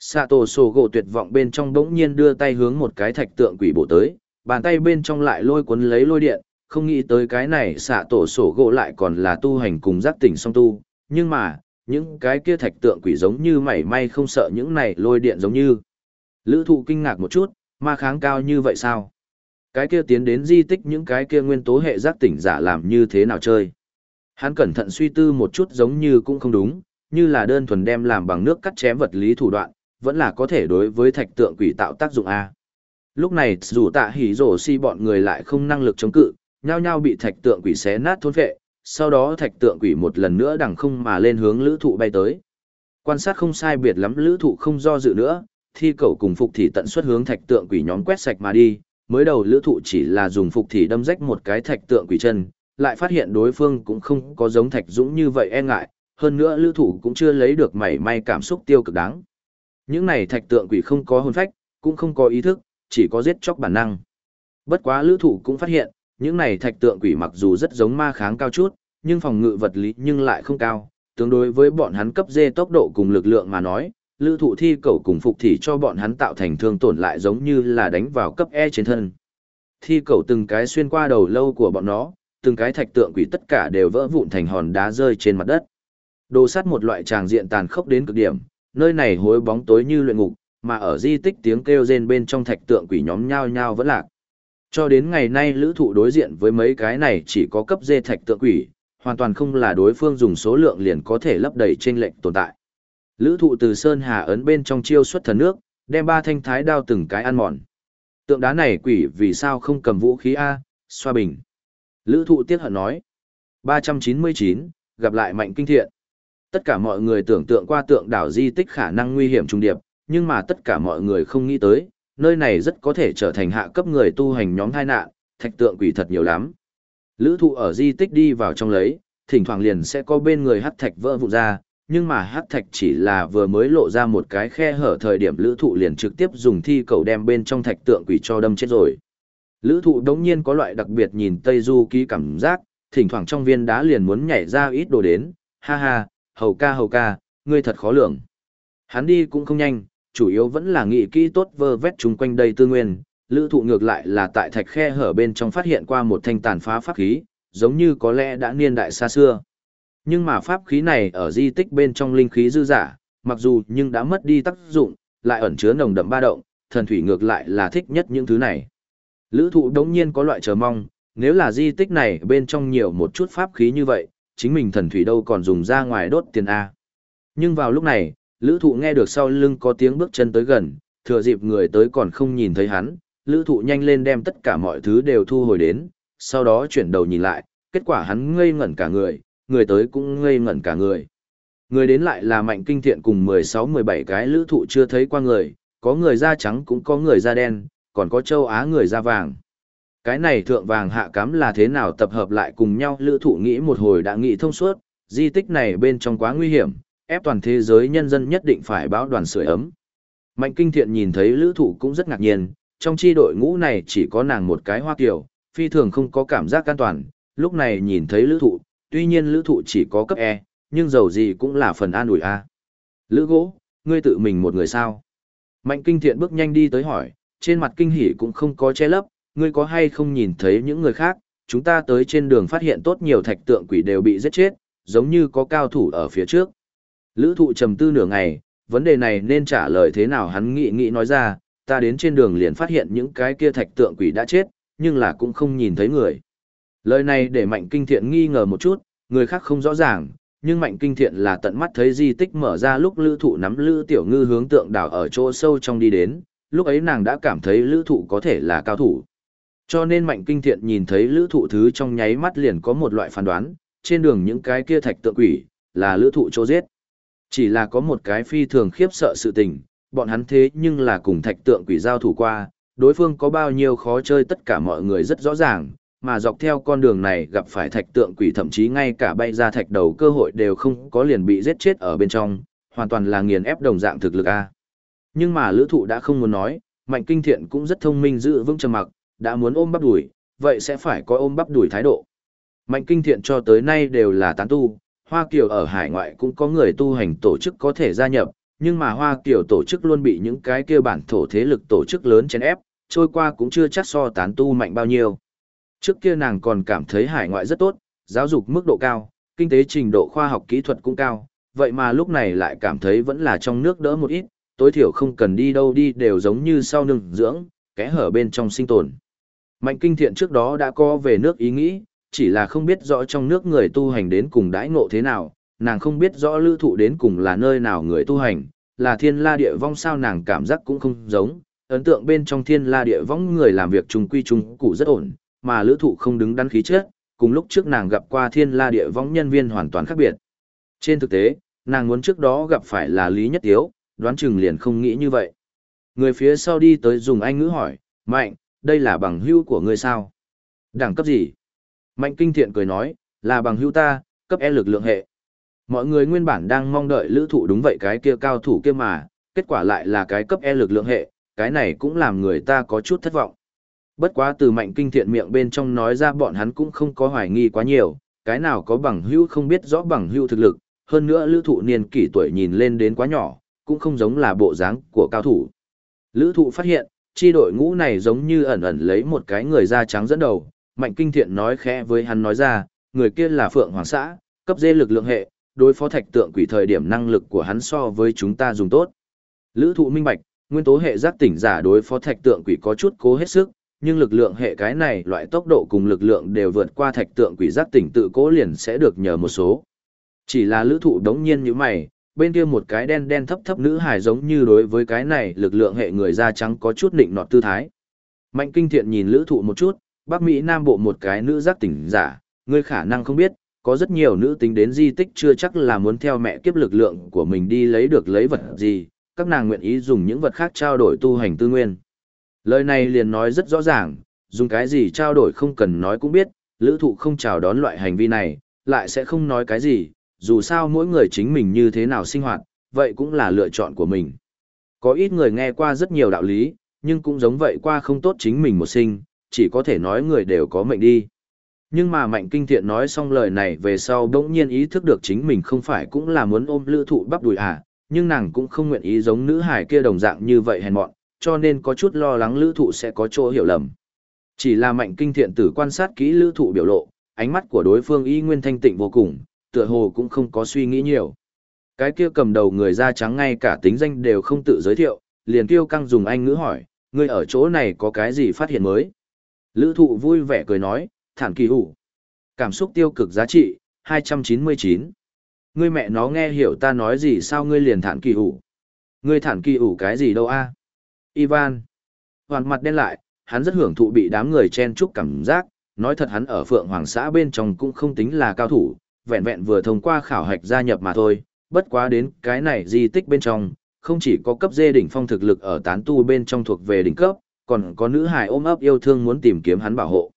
Sato sổ gỗ tuyệt vọng bên trong đống nhiên đưa tay hướng một cái thạch tượng quỷ bổ tới, bàn tay bên trong lại lôi cuốn lấy lôi điện, không nghĩ tới cái này xạ tổ sổ gỗ lại còn là tu hành cùng giác tỉnh song tu, nhưng mà, những cái kia thạch tượng quỷ giống như mảy may không sợ những này lôi điện giống như. Lữ thụ kinh ngạc một chút, ma kháng cao như vậy sao? Cái kia tiến đến di tích những cái kia nguyên tố hệ giác tỉnh giả làm như thế nào chơi? Hắn cẩn thận suy tư một chút giống như cũng không đúng, như là đơn thuần đem làm bằng nước cắt chém vật lý thủ đoạn, vẫn là có thể đối với thạch tượng quỷ tạo tác dụng A. Lúc này dù tạ hỉ rổ si bọn người lại không năng lực chống cự, nhao nhao bị thạch tượng quỷ xé nát thôn vệ, sau đó thạch tượng quỷ một lần nữa đằng không mà lên hướng lữ thụ bay tới. Quan sát không sai biệt lắm lữ thụ không do dự nữa, thi cầu cùng phục thì tận xuất hướng thạch tượng quỷ nhóm quét sạch mà đi, mới đầu lữ thụ chỉ là dùng phục thì đâm rách một cái thạch tượng quỷ chân, lại phát hiện đối phương cũng không có giống thạch dũng như vậy e ngại, hơn nữa lữ thụ cũng chưa lấy được mảy may cảm xúc tiêu cực đáng. Những này thạch tượng quỷ không có hồn phách, cũng không có ý thức, chỉ có giết chóc bản năng. Bất quá lữ thụ cũng phát hiện, những này thạch tượng quỷ mặc dù rất giống ma kháng cao chút, nhưng phòng ngự vật lý nhưng lại không cao, tương đối với bọn hắn cấp dê tốc độ cùng lực lượng mà nói, lữ thụ thi cầu cùng phục thì cho bọn hắn tạo thành thương tổn lại giống như là đánh vào cấp E trên thân. Thi cầu từng cái xuyên qua đầu lâu của bọn nó, từng cái thạch tượng quỷ tất cả đều vỡ vụn thành hòn đá rơi trên mặt đất. Đồ sắt một loại tràng diện tàn khốc đến cực điểm, nơi này hối bóng tối như luyện ngục, mà ở di tích tiếng kêu rên bên trong thạch tượng quỷ nhóm nhao nhao vẫn lạc. Cho đến ngày nay lữ thụ đối diện với mấy cái này chỉ có cấp dê thạch tượng quỷ, hoàn toàn không là đối phương dùng số lượng liền có thể lấp đầy trên lệnh tồn tại. Lữ thụ từ Sơn Hà ấn bên trong chiêu xuất thần nước, đem ba thanh thái đao từng cái ăn mòn. Tượng đá này quỷ vì sao không cầm vũ khí A, xoa bình. Lữ thụ tiếc hận nói. 399, gặp lại mạnh kinh thiện. Tất cả mọi người tưởng tượng qua tượng đảo di tích khả năng nguy hiểm trung điệp, nhưng mà tất cả mọi người không nghĩ tới, nơi này rất có thể trở thành hạ cấp người tu hành nhóm tai nạn, thạch tượng quỷ thật nhiều lắm. Lữ thụ ở di tích đi vào trong lấy, thỉnh thoảng liền sẽ có bên người hắc thạch vỡ vụn ra, nhưng mà hắc thạch chỉ là vừa mới lộ ra một cái khe hở thời điểm lữ thụ liền trực tiếp dùng thi cầu đem bên trong thạch tượng quỷ cho đâm chết rồi. Lữ thụ đống nhiên có loại đặc biệt nhìn Tây Du ký cảm giác, thỉnh thoảng trong viên đá liền muốn nhảy ra ít đồ đến, ha ha, hầu ca hầu ca, ngươi thật khó lường. Hắn đi cũng không nhanh, chủ yếu vẫn là nghị kỹ tốt vơ vét chung quanh đây tư nguyên, lữ thụ ngược lại là tại thạch khe hở bên trong phát hiện qua một thanh tàn phá pháp khí, giống như có lẽ đã niên đại xa xưa. Nhưng mà pháp khí này ở di tích bên trong linh khí dư giả, mặc dù nhưng đã mất đi tác dụng, lại ẩn chứa nồng đậm ba động, thần thủy ngược lại là thích nhất những thứ này. Lữ thụ đống nhiên có loại chờ mong, nếu là di tích này bên trong nhiều một chút pháp khí như vậy, chính mình thần thủy đâu còn dùng ra ngoài đốt tiền A. Nhưng vào lúc này, lữ thụ nghe được sau lưng có tiếng bước chân tới gần, thừa dịp người tới còn không nhìn thấy hắn, lữ thụ nhanh lên đem tất cả mọi thứ đều thu hồi đến, sau đó chuyển đầu nhìn lại, kết quả hắn ngây ngẩn cả người, người tới cũng ngây ngẩn cả người. Người đến lại là mạnh kinh thiện cùng 16-17 cái lữ thụ chưa thấy qua người, có người da trắng cũng có người da đen, còn có châu Á người da vàng. Cái này thượng vàng hạ cám là thế nào tập hợp lại cùng nhau lữ thụ nghĩ một hồi đã nghĩ thông suốt, di tích này bên trong quá nguy hiểm, ép toàn thế giới nhân dân nhất định phải báo đoàn sưởi ấm. Mạnh kinh thiện nhìn thấy lữ thụ cũng rất ngạc nhiên, trong chi đội ngũ này chỉ có nàng một cái hoa kiểu, phi thường không có cảm giác an toàn, lúc này nhìn thấy lữ thụ, tuy nhiên lữ thụ chỉ có cấp E, nhưng dầu gì cũng là phần an ủi A. Lữ gỗ, ngươi tự mình một người sao? Mạnh kinh thiện bước nhanh đi tới hỏi, trên mặt kinh hỉ cũng không có che lấp, ngươi có hay không nhìn thấy những người khác, chúng ta tới trên đường phát hiện tốt nhiều thạch tượng quỷ đều bị giết chết, giống như có cao thủ ở phía trước. Lữ thụ trầm tư nửa ngày, vấn đề này nên trả lời thế nào hắn nghĩ nghĩ nói ra, ta đến trên đường liền phát hiện những cái kia thạch tượng quỷ đã chết, nhưng là cũng không nhìn thấy người. Lời này để mạnh kinh thiện nghi ngờ một chút, người khác không rõ ràng, nhưng mạnh kinh thiện là tận mắt thấy di tích mở ra lúc lữ thụ nắm lữ tiểu ngư hướng tượng đảo ở chỗ sâu trong đi đến, lúc ấy nàng đã cảm thấy lữ thụ có thể là cao thủ. Cho nên mạnh kinh thiện nhìn thấy lữ thụ thứ trong nháy mắt liền có một loại phán đoán, trên đường những cái kia thạch tượng quỷ, là lữ thụ chỗ giết. Chỉ là có một cái phi thường khiếp sợ sự tình, bọn hắn thế nhưng là cùng thạch tượng quỷ giao thủ qua, đối phương có bao nhiêu khó chơi tất cả mọi người rất rõ ràng, mà dọc theo con đường này gặp phải thạch tượng quỷ thậm chí ngay cả bay ra thạch đầu cơ hội đều không có liền bị giết chết ở bên trong, hoàn toàn là nghiền ép đồng dạng thực lực A. Nhưng mà lữ thụ đã không muốn nói, mạnh kinh thiện cũng rất thông minh giữ vững trầm mặc, đã muốn ôm bắp đuổi, vậy sẽ phải có ôm bắp đuổi thái độ. Mạnh kinh thiện cho tới nay đều là tán tu, Hoa Kiều ở hải ngoại cũng có người tu hành tổ chức có thể gia nhập, nhưng mà Hoa Kiều tổ chức luôn bị những cái kia bản thổ thế lực tổ chức lớn chèn ép, trôi qua cũng chưa chắc so tán tu mạnh bao nhiêu. Trước kia nàng còn cảm thấy hải ngoại rất tốt, giáo dục mức độ cao, kinh tế trình độ khoa học kỹ thuật cũng cao, vậy mà lúc này lại cảm thấy vẫn là trong nước đỡ một ít, tối thiểu không cần đi đâu đi đều giống như sau nương dưỡng, kẽ hở bên trong sinh tồn. Mạnh kinh thiện trước đó đã có về nước ý nghĩ, chỉ là không biết rõ trong nước người tu hành đến cùng đãi ngộ thế nào, nàng không biết rõ lữ thụ đến cùng là nơi nào người tu hành, là thiên la địa vong sao nàng cảm giác cũng không giống, ấn tượng bên trong thiên la địa vong người làm việc trùng quy trùng cụ rất ổn, mà lữ thụ không đứng đắn khí chất, cùng lúc trước nàng gặp qua thiên la địa vong nhân viên hoàn toàn khác biệt. Trên thực tế, nàng muốn trước đó gặp phải là Lý Nhất Tiếu, đoán chừng liền không nghĩ như vậy. Người phía sau đi tới dùng anh ngữ hỏi, Mạnh, đây là bằng hữu của ngươi sao? Đẳng cấp gì? Mạnh kinh thiện cười nói, là bằng hữu ta, cấp E lực lượng hệ. Mọi người nguyên bản đang mong đợi lữ thụ đúng vậy cái kia cao thủ kia mà, kết quả lại là cái cấp E lực lượng hệ, cái này cũng làm người ta có chút thất vọng. Bất quá từ mạnh kinh thiện miệng bên trong nói ra bọn hắn cũng không có hoài nghi quá nhiều, cái nào có bằng hữu không biết rõ bằng hữu thực lực, hơn nữa lữ thụ niên kỷ tuổi nhìn lên đến quá nhỏ, cũng không giống là bộ dáng của cao thủ. Lữ thụ phát hiện, chi đội ngũ này giống như ẩn ẩn lấy một cái người da trắng dẫn đầu, mạnh kinh thiện nói khẽ với hắn nói ra, người kia là Phượng Hoàng xã, cấp dê lực lượng hệ, đối phó thạch tượng quỷ thời điểm năng lực của hắn so với chúng ta dùng tốt. Lữ thụ minh bạch, nguyên tố hệ giác tỉnh giả đối phó thạch tượng quỷ có chút cố hết sức, nhưng lực lượng hệ cái này loại tốc độ cùng lực lượng đều vượt qua thạch tượng quỷ giác tỉnh tự cố liền sẽ được nhờ một số. Chỉ là lữ thụ đống nhiên như mày, bên kia một cái đen đen thấp thấp nữ hài giống như đối với cái này lực lượng hệ người da trắng có chút nịnh nọt tư thái. Mạnh kinh thiện nhìn lữ thụ một chút, Bắc Mỹ Nam Bộ một cái nữ giác tỉnh giả, ngươi khả năng không biết, có rất nhiều nữ tính đến di tích chưa chắc là muốn theo mẹ kiếp lực lượng của mình đi lấy được lấy vật gì, các nàng nguyện ý dùng những vật khác trao đổi tu hành tư nguyên. Lời này liền nói rất rõ ràng, dùng cái gì trao đổi không cần nói cũng biết, lữ thụ không chào đón loại hành vi này, lại sẽ không nói cái gì, dù sao mỗi người chính mình như thế nào sinh hoạt, vậy cũng là lựa chọn của mình. Có ít người nghe qua rất nhiều đạo lý, nhưng cũng giống vậy qua không tốt chính mình một sinh, chỉ có thể nói người đều có mệnh đi. Nhưng mà Mạnh Kinh Thiện nói xong lời này về sau bỗng nhiên ý thức được chính mình không phải cũng là muốn ôm lữ thụ bắp đùi à, nhưng nàng cũng không nguyện ý giống nữ hải kia đồng dạng như vậy hèn mọn, cho nên có chút lo lắng lữ thụ sẽ có chỗ hiểu lầm. Chỉ là Mạnh Kinh Thiện tử quan sát kỹ lữ thụ biểu lộ, ánh mắt của đối phương y nguyên thanh tịnh vô cùng, tựa hồ cũng không có suy nghĩ nhiều. Cái kia cầm đầu người da trắng ngay cả tính danh đều không tự giới thiệu, liền kêu căng dùng anh ngữ hỏi, ngươi ở chỗ này có cái gì phát hiện mới? Lữ thụ vui vẻ cười nói, thản kỳ hủ. Cảm xúc tiêu cực giá trị, 299. Ngươi mẹ nó nghe hiểu ta nói gì sao ngươi liền thản kỳ hủ? Ngươi thản kỳ hủ cái gì đâu a Ivan. Hoàn mặt đen lại, hắn rất hưởng thụ bị đám người chen chúc cảm giác, nói thật hắn ở Phượng Hoàng xã bên trong cũng không tính là cao thủ, vẹn vẹn vừa thông qua khảo hạch gia nhập mà thôi, bất quá đến cái này di tích bên trong, không chỉ có cấp dê đỉnh phong thực lực ở tán tu bên trong thuộc về đỉnh cấp, còn có nữ hài ôm ấp yêu thương muốn tìm kiếm hắn bảo hộ.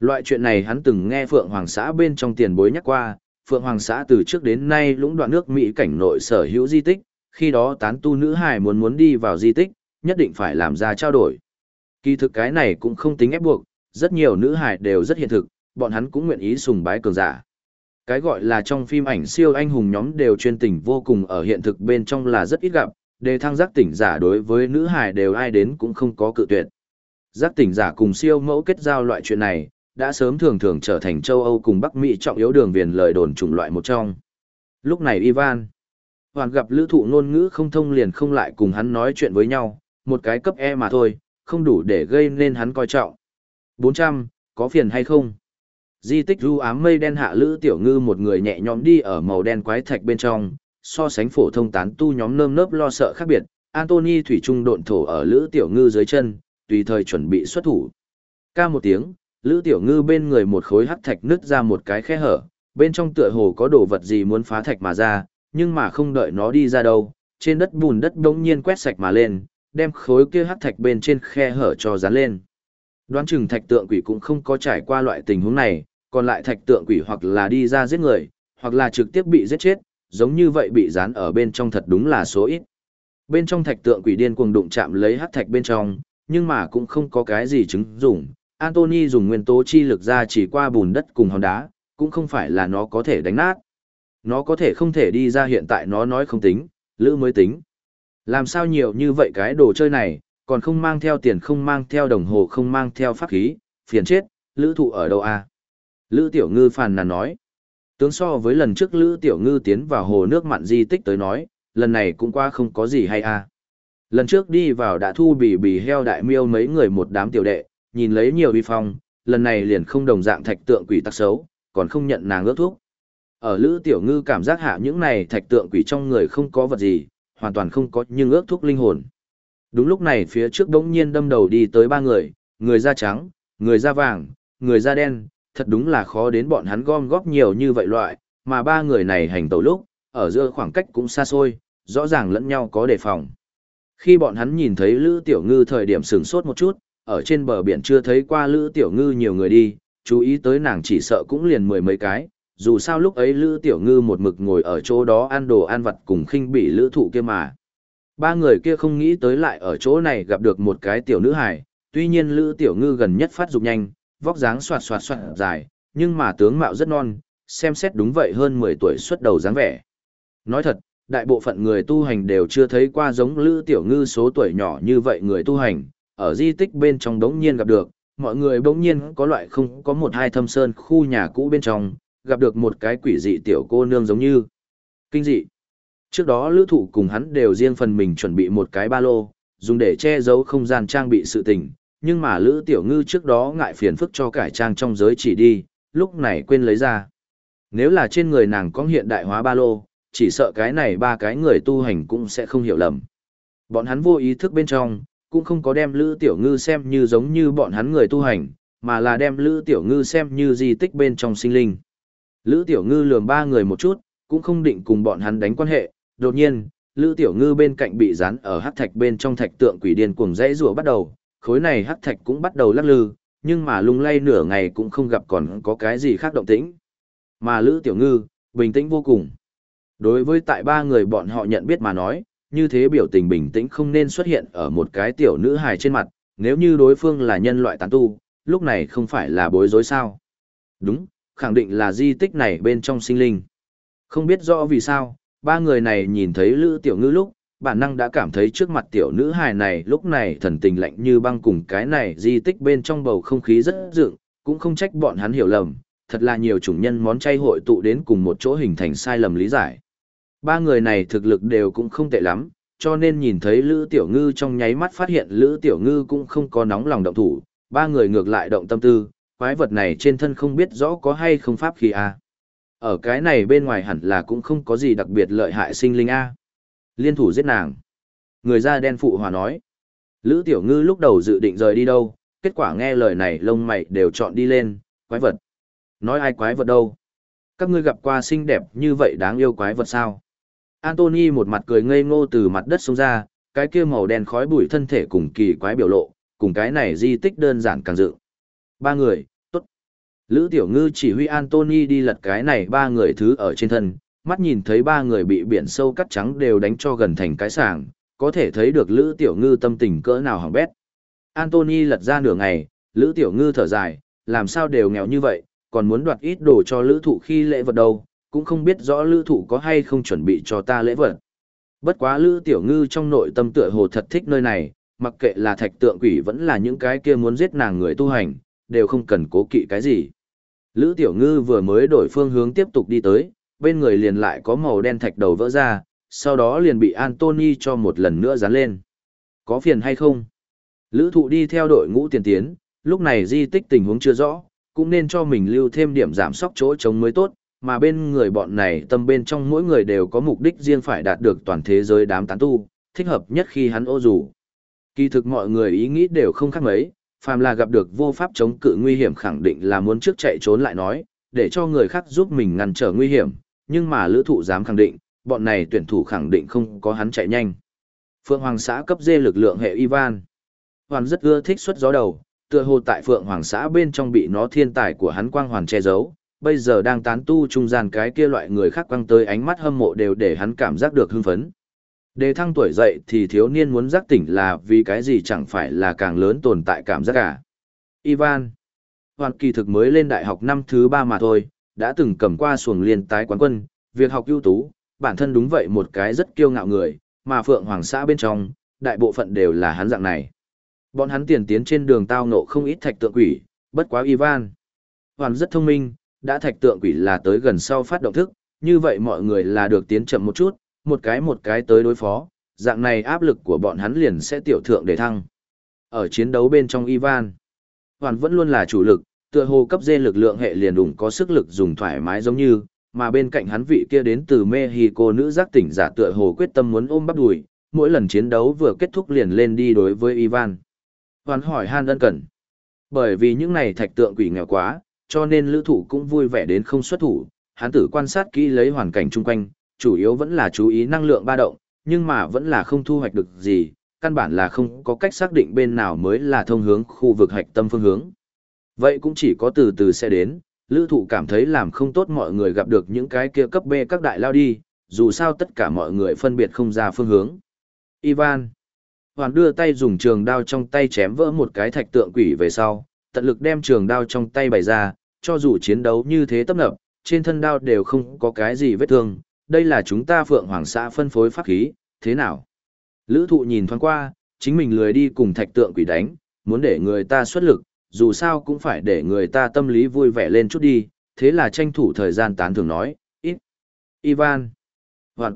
Loại chuyện này hắn từng nghe Phượng Hoàng xã bên trong tiền bối nhắc qua, Phượng Hoàng xã từ trước đến nay lũng đoạn nước Mỹ cảnh nội sở hữu di tích, khi đó tán tu nữ hài muốn muốn đi vào di tích, nhất định phải làm ra trao đổi. Kỳ thực cái này cũng không tính ép buộc, rất nhiều nữ hài đều rất hiện thực, bọn hắn cũng nguyện ý sùng bái cường giả. Cái gọi là trong phim ảnh siêu anh hùng nhóm đều chuyên tình vô cùng ở hiện thực bên trong là rất ít gặp, đề thăng giác tỉnh giả đối với nữ hài đều ai đến cũng không có cự tuyệt. Giác tỉnh giả cùng siêu mẫu kết giao loại chuyện này, đã sớm thường thường trở thành châu Âu cùng Bắc Mỹ trọng yếu đường viền lời đồn chủng loại một trong. Lúc này Ivan, hoàn gặp lữ thụ ngôn ngữ không thông liền không lại cùng hắn nói chuyện với nhau, một cái cấp E mà thôi, không đủ để gây nên hắn coi trọng. 400, có phiền hay không? Di tích ru ám mây đen hạ lữ tiểu ngư một người nhẹ nhõm đi ở màu đen quái thạch bên trong, so sánh phổ thông tán tu nhóm nơm nớp lo sợ khác biệt, Anthony thủy trung độn thổ ở lữ tiểu ngư dưới chân, tùy thời chuẩn bị xuất thủ. Ca một tiếng, lữ tiểu ngư bên người một khối hắc thạch nứt ra một cái khe hở, bên trong tựa hồ có đồ vật gì muốn phá thạch mà ra, nhưng mà không đợi nó đi ra đâu, trên đất bùn đất đống nhiên quét sạch mà lên, đem khối kia hắc thạch bên trên khe hở cho dán lên. Đoán chừng thạch tượng quỷ cũng không có trải qua loại tình huống này, còn lại thạch tượng quỷ hoặc là đi ra giết người, hoặc là trực tiếp bị giết chết, giống như vậy bị dán ở bên trong thật đúng là số ít. Bên trong thạch tượng quỷ điên cuồng đụng chạm lấy hắc thạch bên trong, nhưng mà cũng không có cái gì chứng dụng. Anthony dùng nguyên tố chi lực ra chỉ qua bùn đất cùng hòn đá, cũng không phải là nó có thể đánh nát. Nó có thể không thể đi ra hiện tại nó nói không tính, lữ mới tính. Làm sao nhiều như vậy cái đồ chơi này, còn không mang theo tiền không mang theo đồng hồ không mang theo pháp khí, phiền chết, lữ thụ ở đâu à? Lữ Tiểu Ngư phàn nàn nói. Tướng so với lần trước Lữ Tiểu Ngư tiến vào hồ nước mặn di tích tới nói, lần này cũng qua không có gì hay à. Lần trước đi vào đã thu bì bì heo đại miêu mấy người một đám tiểu đệ, nhìn lấy nhiều uy phong, lần này liền không đồng dạng thạch tượng quỷ tắc xấu, còn không nhận nàng ước thuốc. Ở Lữ Tiểu Ngư cảm giác hạ những này thạch tượng quỷ trong người không có vật gì, hoàn toàn không có nhưng ước thuốc linh hồn. Đúng lúc này phía trước đống nhiên đâm đầu đi tới ba người, người da trắng, người da vàng, người da đen, thật đúng là khó đến bọn hắn gom góp nhiều như vậy loại, mà ba người này hành tẩu lúc, ở giữa khoảng cách cũng xa xôi, rõ ràng lẫn nhau có đề phòng. Khi bọn hắn nhìn thấy Lữ Tiểu Ngư thời điểm sửng sốt một chút, ở trên bờ biển chưa thấy qua Lữ Tiểu Ngư nhiều người đi, chú ý tới nàng chỉ sợ cũng liền mười mấy cái, dù sao lúc ấy Lữ Tiểu Ngư một mực ngồi ở chỗ đó ăn đồ ăn vặt cùng khinh bị Lữ Thụ kia mà. Ba người kia không nghĩ tới lại ở chỗ này gặp được một cái tiểu nữ hài, tuy nhiên Lữ Tiểu Ngư gần nhất phát dục nhanh, vóc dáng xoạt xoạt xoạt dài, nhưng mà tướng mạo rất non, xem xét đúng vậy hơn 10 tuổi xuất đầu dáng vẻ. Nói thật, đại bộ phận người tu hành đều chưa thấy qua giống Lữ Tiểu Ngư số tuổi nhỏ như vậy người tu hành, ở di tích bên trong đống nhiên gặp được, mọi người bỗng nhiên có loại không có một hai thâm sơn khu nhà cũ bên trong, gặp được một cái quỷ dị tiểu cô nương giống như. Kinh dị. Trước đó lữ thụ cùng hắn đều riêng phần mình chuẩn bị một cái ba lô, dùng để che giấu không gian trang bị sự tình, nhưng mà lữ tiểu ngư trước đó ngại phiền phức cho cải trang trong giới chỉ đi, lúc này quên lấy ra. Nếu là trên người nàng có hiện đại hóa ba lô, chỉ sợ cái này ba cái người tu hành cũng sẽ không hiểu lầm. Bọn hắn vô ý thức bên trong, cũng không có đem lữ tiểu ngư xem như giống như bọn hắn người tu hành, mà là đem lữ tiểu ngư xem như di tích bên trong sinh linh. Lữ tiểu ngư lườm ba người một chút, cũng không định cùng bọn hắn đánh quan hệ, đột nhiên, Lữ Tiểu Ngư bên cạnh bị dán ở hắc thạch bên trong thạch tượng quỷ điên cuồng dãy rùa bắt đầu, khối này hắc thạch cũng bắt đầu lắc lư, nhưng mà lung lay nửa ngày cũng không gặp còn có cái gì khác động tĩnh. Mà Lữ Tiểu Ngư, Bình tĩnh vô cùng. Đối với tại ba người bọn họ nhận biết mà nói, như thế biểu tình bình tĩnh không nên xuất hiện ở một cái tiểu nữ hài trên mặt, nếu như đối phương là nhân loại tán tu, lúc này không phải là bối rối sao. Đúng, khẳng định là di tích này bên trong sinh linh. Không biết rõ vì sao, ba người này nhìn thấy Lữ Tiểu Ngư lúc, bản năng đã cảm thấy trước mặt tiểu nữ hài này lúc này thần tình lạnh như băng cùng cái này di tích bên trong bầu không khí rất dựng, cũng không trách bọn hắn hiểu lầm, thật là nhiều chủng nhân món chay hội tụ đến cùng một chỗ hình thành sai lầm lý giải. Ba người này thực lực đều cũng không tệ lắm, cho nên nhìn thấy Lữ Tiểu Ngư trong nháy mắt phát hiện Lữ Tiểu Ngư cũng không có nóng lòng động thủ, ba người ngược lại động tâm tư, quái vật này trên thân không biết rõ có hay không pháp khí a. Ở cái này bên ngoài hẳn là cũng không có gì đặc biệt lợi hại sinh linh a. Liên thủ giết nàng. Người da đen phụ hòa nói. Lữ Tiểu Ngư lúc đầu dự định rời đi đâu, kết quả nghe lời này lông mày đều chọn đi lên, quái vật. Nói ai quái vật đâu? Các ngươi gặp qua xinh đẹp như vậy đáng yêu quái vật sao? Anthony một mặt cười ngây ngô từ mặt đất xuống ra, cái kia màu đen khói bụi thân thể cùng kỳ quái biểu lộ, cùng cái này di tích đơn giản càng dự. Ba người, tốt. Lữ Tiểu Ngư chỉ huy Anthony đi lật cái này ba người thứ ở trên thân, mắt nhìn thấy ba người bị biển sâu cắt trắng đều đánh cho gần thành cái sàng, có thể thấy được Lữ Tiểu Ngư tâm tình cỡ nào hỏng bét. Anthony lật ra nửa ngày, Lữ Tiểu Ngư thở dài, làm sao đều nghèo như vậy, còn muốn đoạt ít đồ cho Lữ Thụ khi lễ vật đâu, cũng không biết rõ Lữ Thụ có hay không chuẩn bị cho ta lễ vật. Bất quá Lữ Tiểu Ngư trong nội tâm tựa hồ thật thích nơi này, mặc kệ là thạch tượng quỷ vẫn là những cái kia muốn giết nàng người tu hành, đều không cần cố kỵ cái gì. Lữ Tiểu Ngư vừa mới đổi phương hướng tiếp tục đi tới, bên người liền lại có màu đen thạch đầu vỡ ra, sau đó liền bị Anthony cho một lần nữa dán lên. Có phiền hay không? Lữ thụ đi theo đội ngũ tiền tiến, lúc này di tích tình huống chưa rõ, cũng nên cho mình lưu thêm điểm giảm sóc chỗ chống mới tốt, mà bên người bọn này tâm bên trong mỗi người đều có mục đích riêng phải đạt được toàn thế giới đám tán tu, thích hợp nhất khi hắn ô rủ. Kỳ thực mọi người ý nghĩ đều không khác mấy, phàm là gặp được vô pháp chống cự nguy hiểm khẳng định là muốn trước chạy trốn lại nói, để cho người khác giúp mình ngăn trở nguy hiểm, nhưng mà lữ thụ dám khẳng định, bọn này tuyển thủ khẳng định không có hắn chạy nhanh. Phượng Hoàng xã cấp dê lực lượng hệ Ivan. Hoàn rất ưa thích xuất gió đầu, tựa hồ tại Phượng Hoàng xã bên trong bị nó thiên tài của hắn quang hoàn che giấu, bây giờ đang tán tu trung gian cái kia loại người khác quăng tới ánh mắt hâm mộ đều để hắn cảm giác được hưng phấn. Đề thăng tuổi dậy thì thiếu niên muốn giác tỉnh là vì cái gì chẳng phải là càng lớn tồn tại cảm giác cả. Ivan. Hoàn kỳ thực mới lên đại học năm thứ ba mà thôi, đã từng cầm qua xuồng liên tái quán quân, việc học ưu tú, bản thân đúng vậy một cái rất kiêu ngạo người, mà Phượng Hoàng xã bên trong, đại bộ phận đều là hắn dạng này. Bọn hắn tiền tiến trên đường tao ngộ không ít thạch tượng quỷ, bất quá Ivan. Hoàn rất thông minh, đã thạch tượng quỷ là tới gần sau phát động thức, như vậy mọi người là được tiến chậm một chút, một cái một cái tới đối phó, dạng này áp lực của bọn hắn liền sẽ tiểu thượng để thăng. Ở chiến đấu bên trong Ivan, Hoàn vẫn luôn là chủ lực, tựa hồ cấp dê lực lượng hệ liền đủng có sức lực dùng thoải mái giống như, mà bên cạnh hắn vị kia đến từ Mexico nữ giác tỉnh giả tựa hồ quyết tâm muốn ôm bắt đùi, mỗi lần chiến đấu vừa kết thúc liền lên đi đối với Ivan. Hoàn hỏi Han ân cần. Bởi vì những này thạch tượng quỷ nghèo quá, cho nên lữ thủ cũng vui vẻ đến không xuất thủ, hắn tử quan sát kỹ lấy hoàn cảnh chung quanh, chủ yếu vẫn là chú ý năng lượng ba động, nhưng mà vẫn là không thu hoạch được gì, căn bản là không có cách xác định bên nào mới là thông hướng khu vực hạch tâm phương hướng. Vậy cũng chỉ có từ từ sẽ đến, lữ thụ cảm thấy làm không tốt mọi người gặp được những cái kia cấp B các đại lao đi, dù sao tất cả mọi người phân biệt không ra phương hướng. Ivan Hoàn đưa tay dùng trường đao trong tay chém vỡ một cái thạch tượng quỷ về sau, tận lực đem trường đao trong tay bày ra, cho dù chiến đấu như thế tấp nập, trên thân đao đều không có cái gì vết thương, đây là chúng ta Phượng Hoàng xã phân phối pháp khí, thế nào? Lữ thụ nhìn thoáng qua, chính mình lười đi cùng thạch tượng quỷ đánh, muốn để người ta xuất lực, dù sao cũng phải để người ta tâm lý vui vẻ lên chút đi, thế là tranh thủ thời gian tán thường nói, ít. Ivan. Hoặc.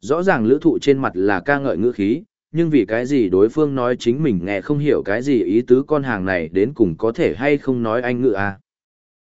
Rõ ràng lữ thụ trên mặt là ca ngợi ngữ khí, nhưng vì cái gì đối phương nói chính mình nghe không hiểu cái gì ý tứ con hàng này đến cùng có thể hay không nói anh ngữ à.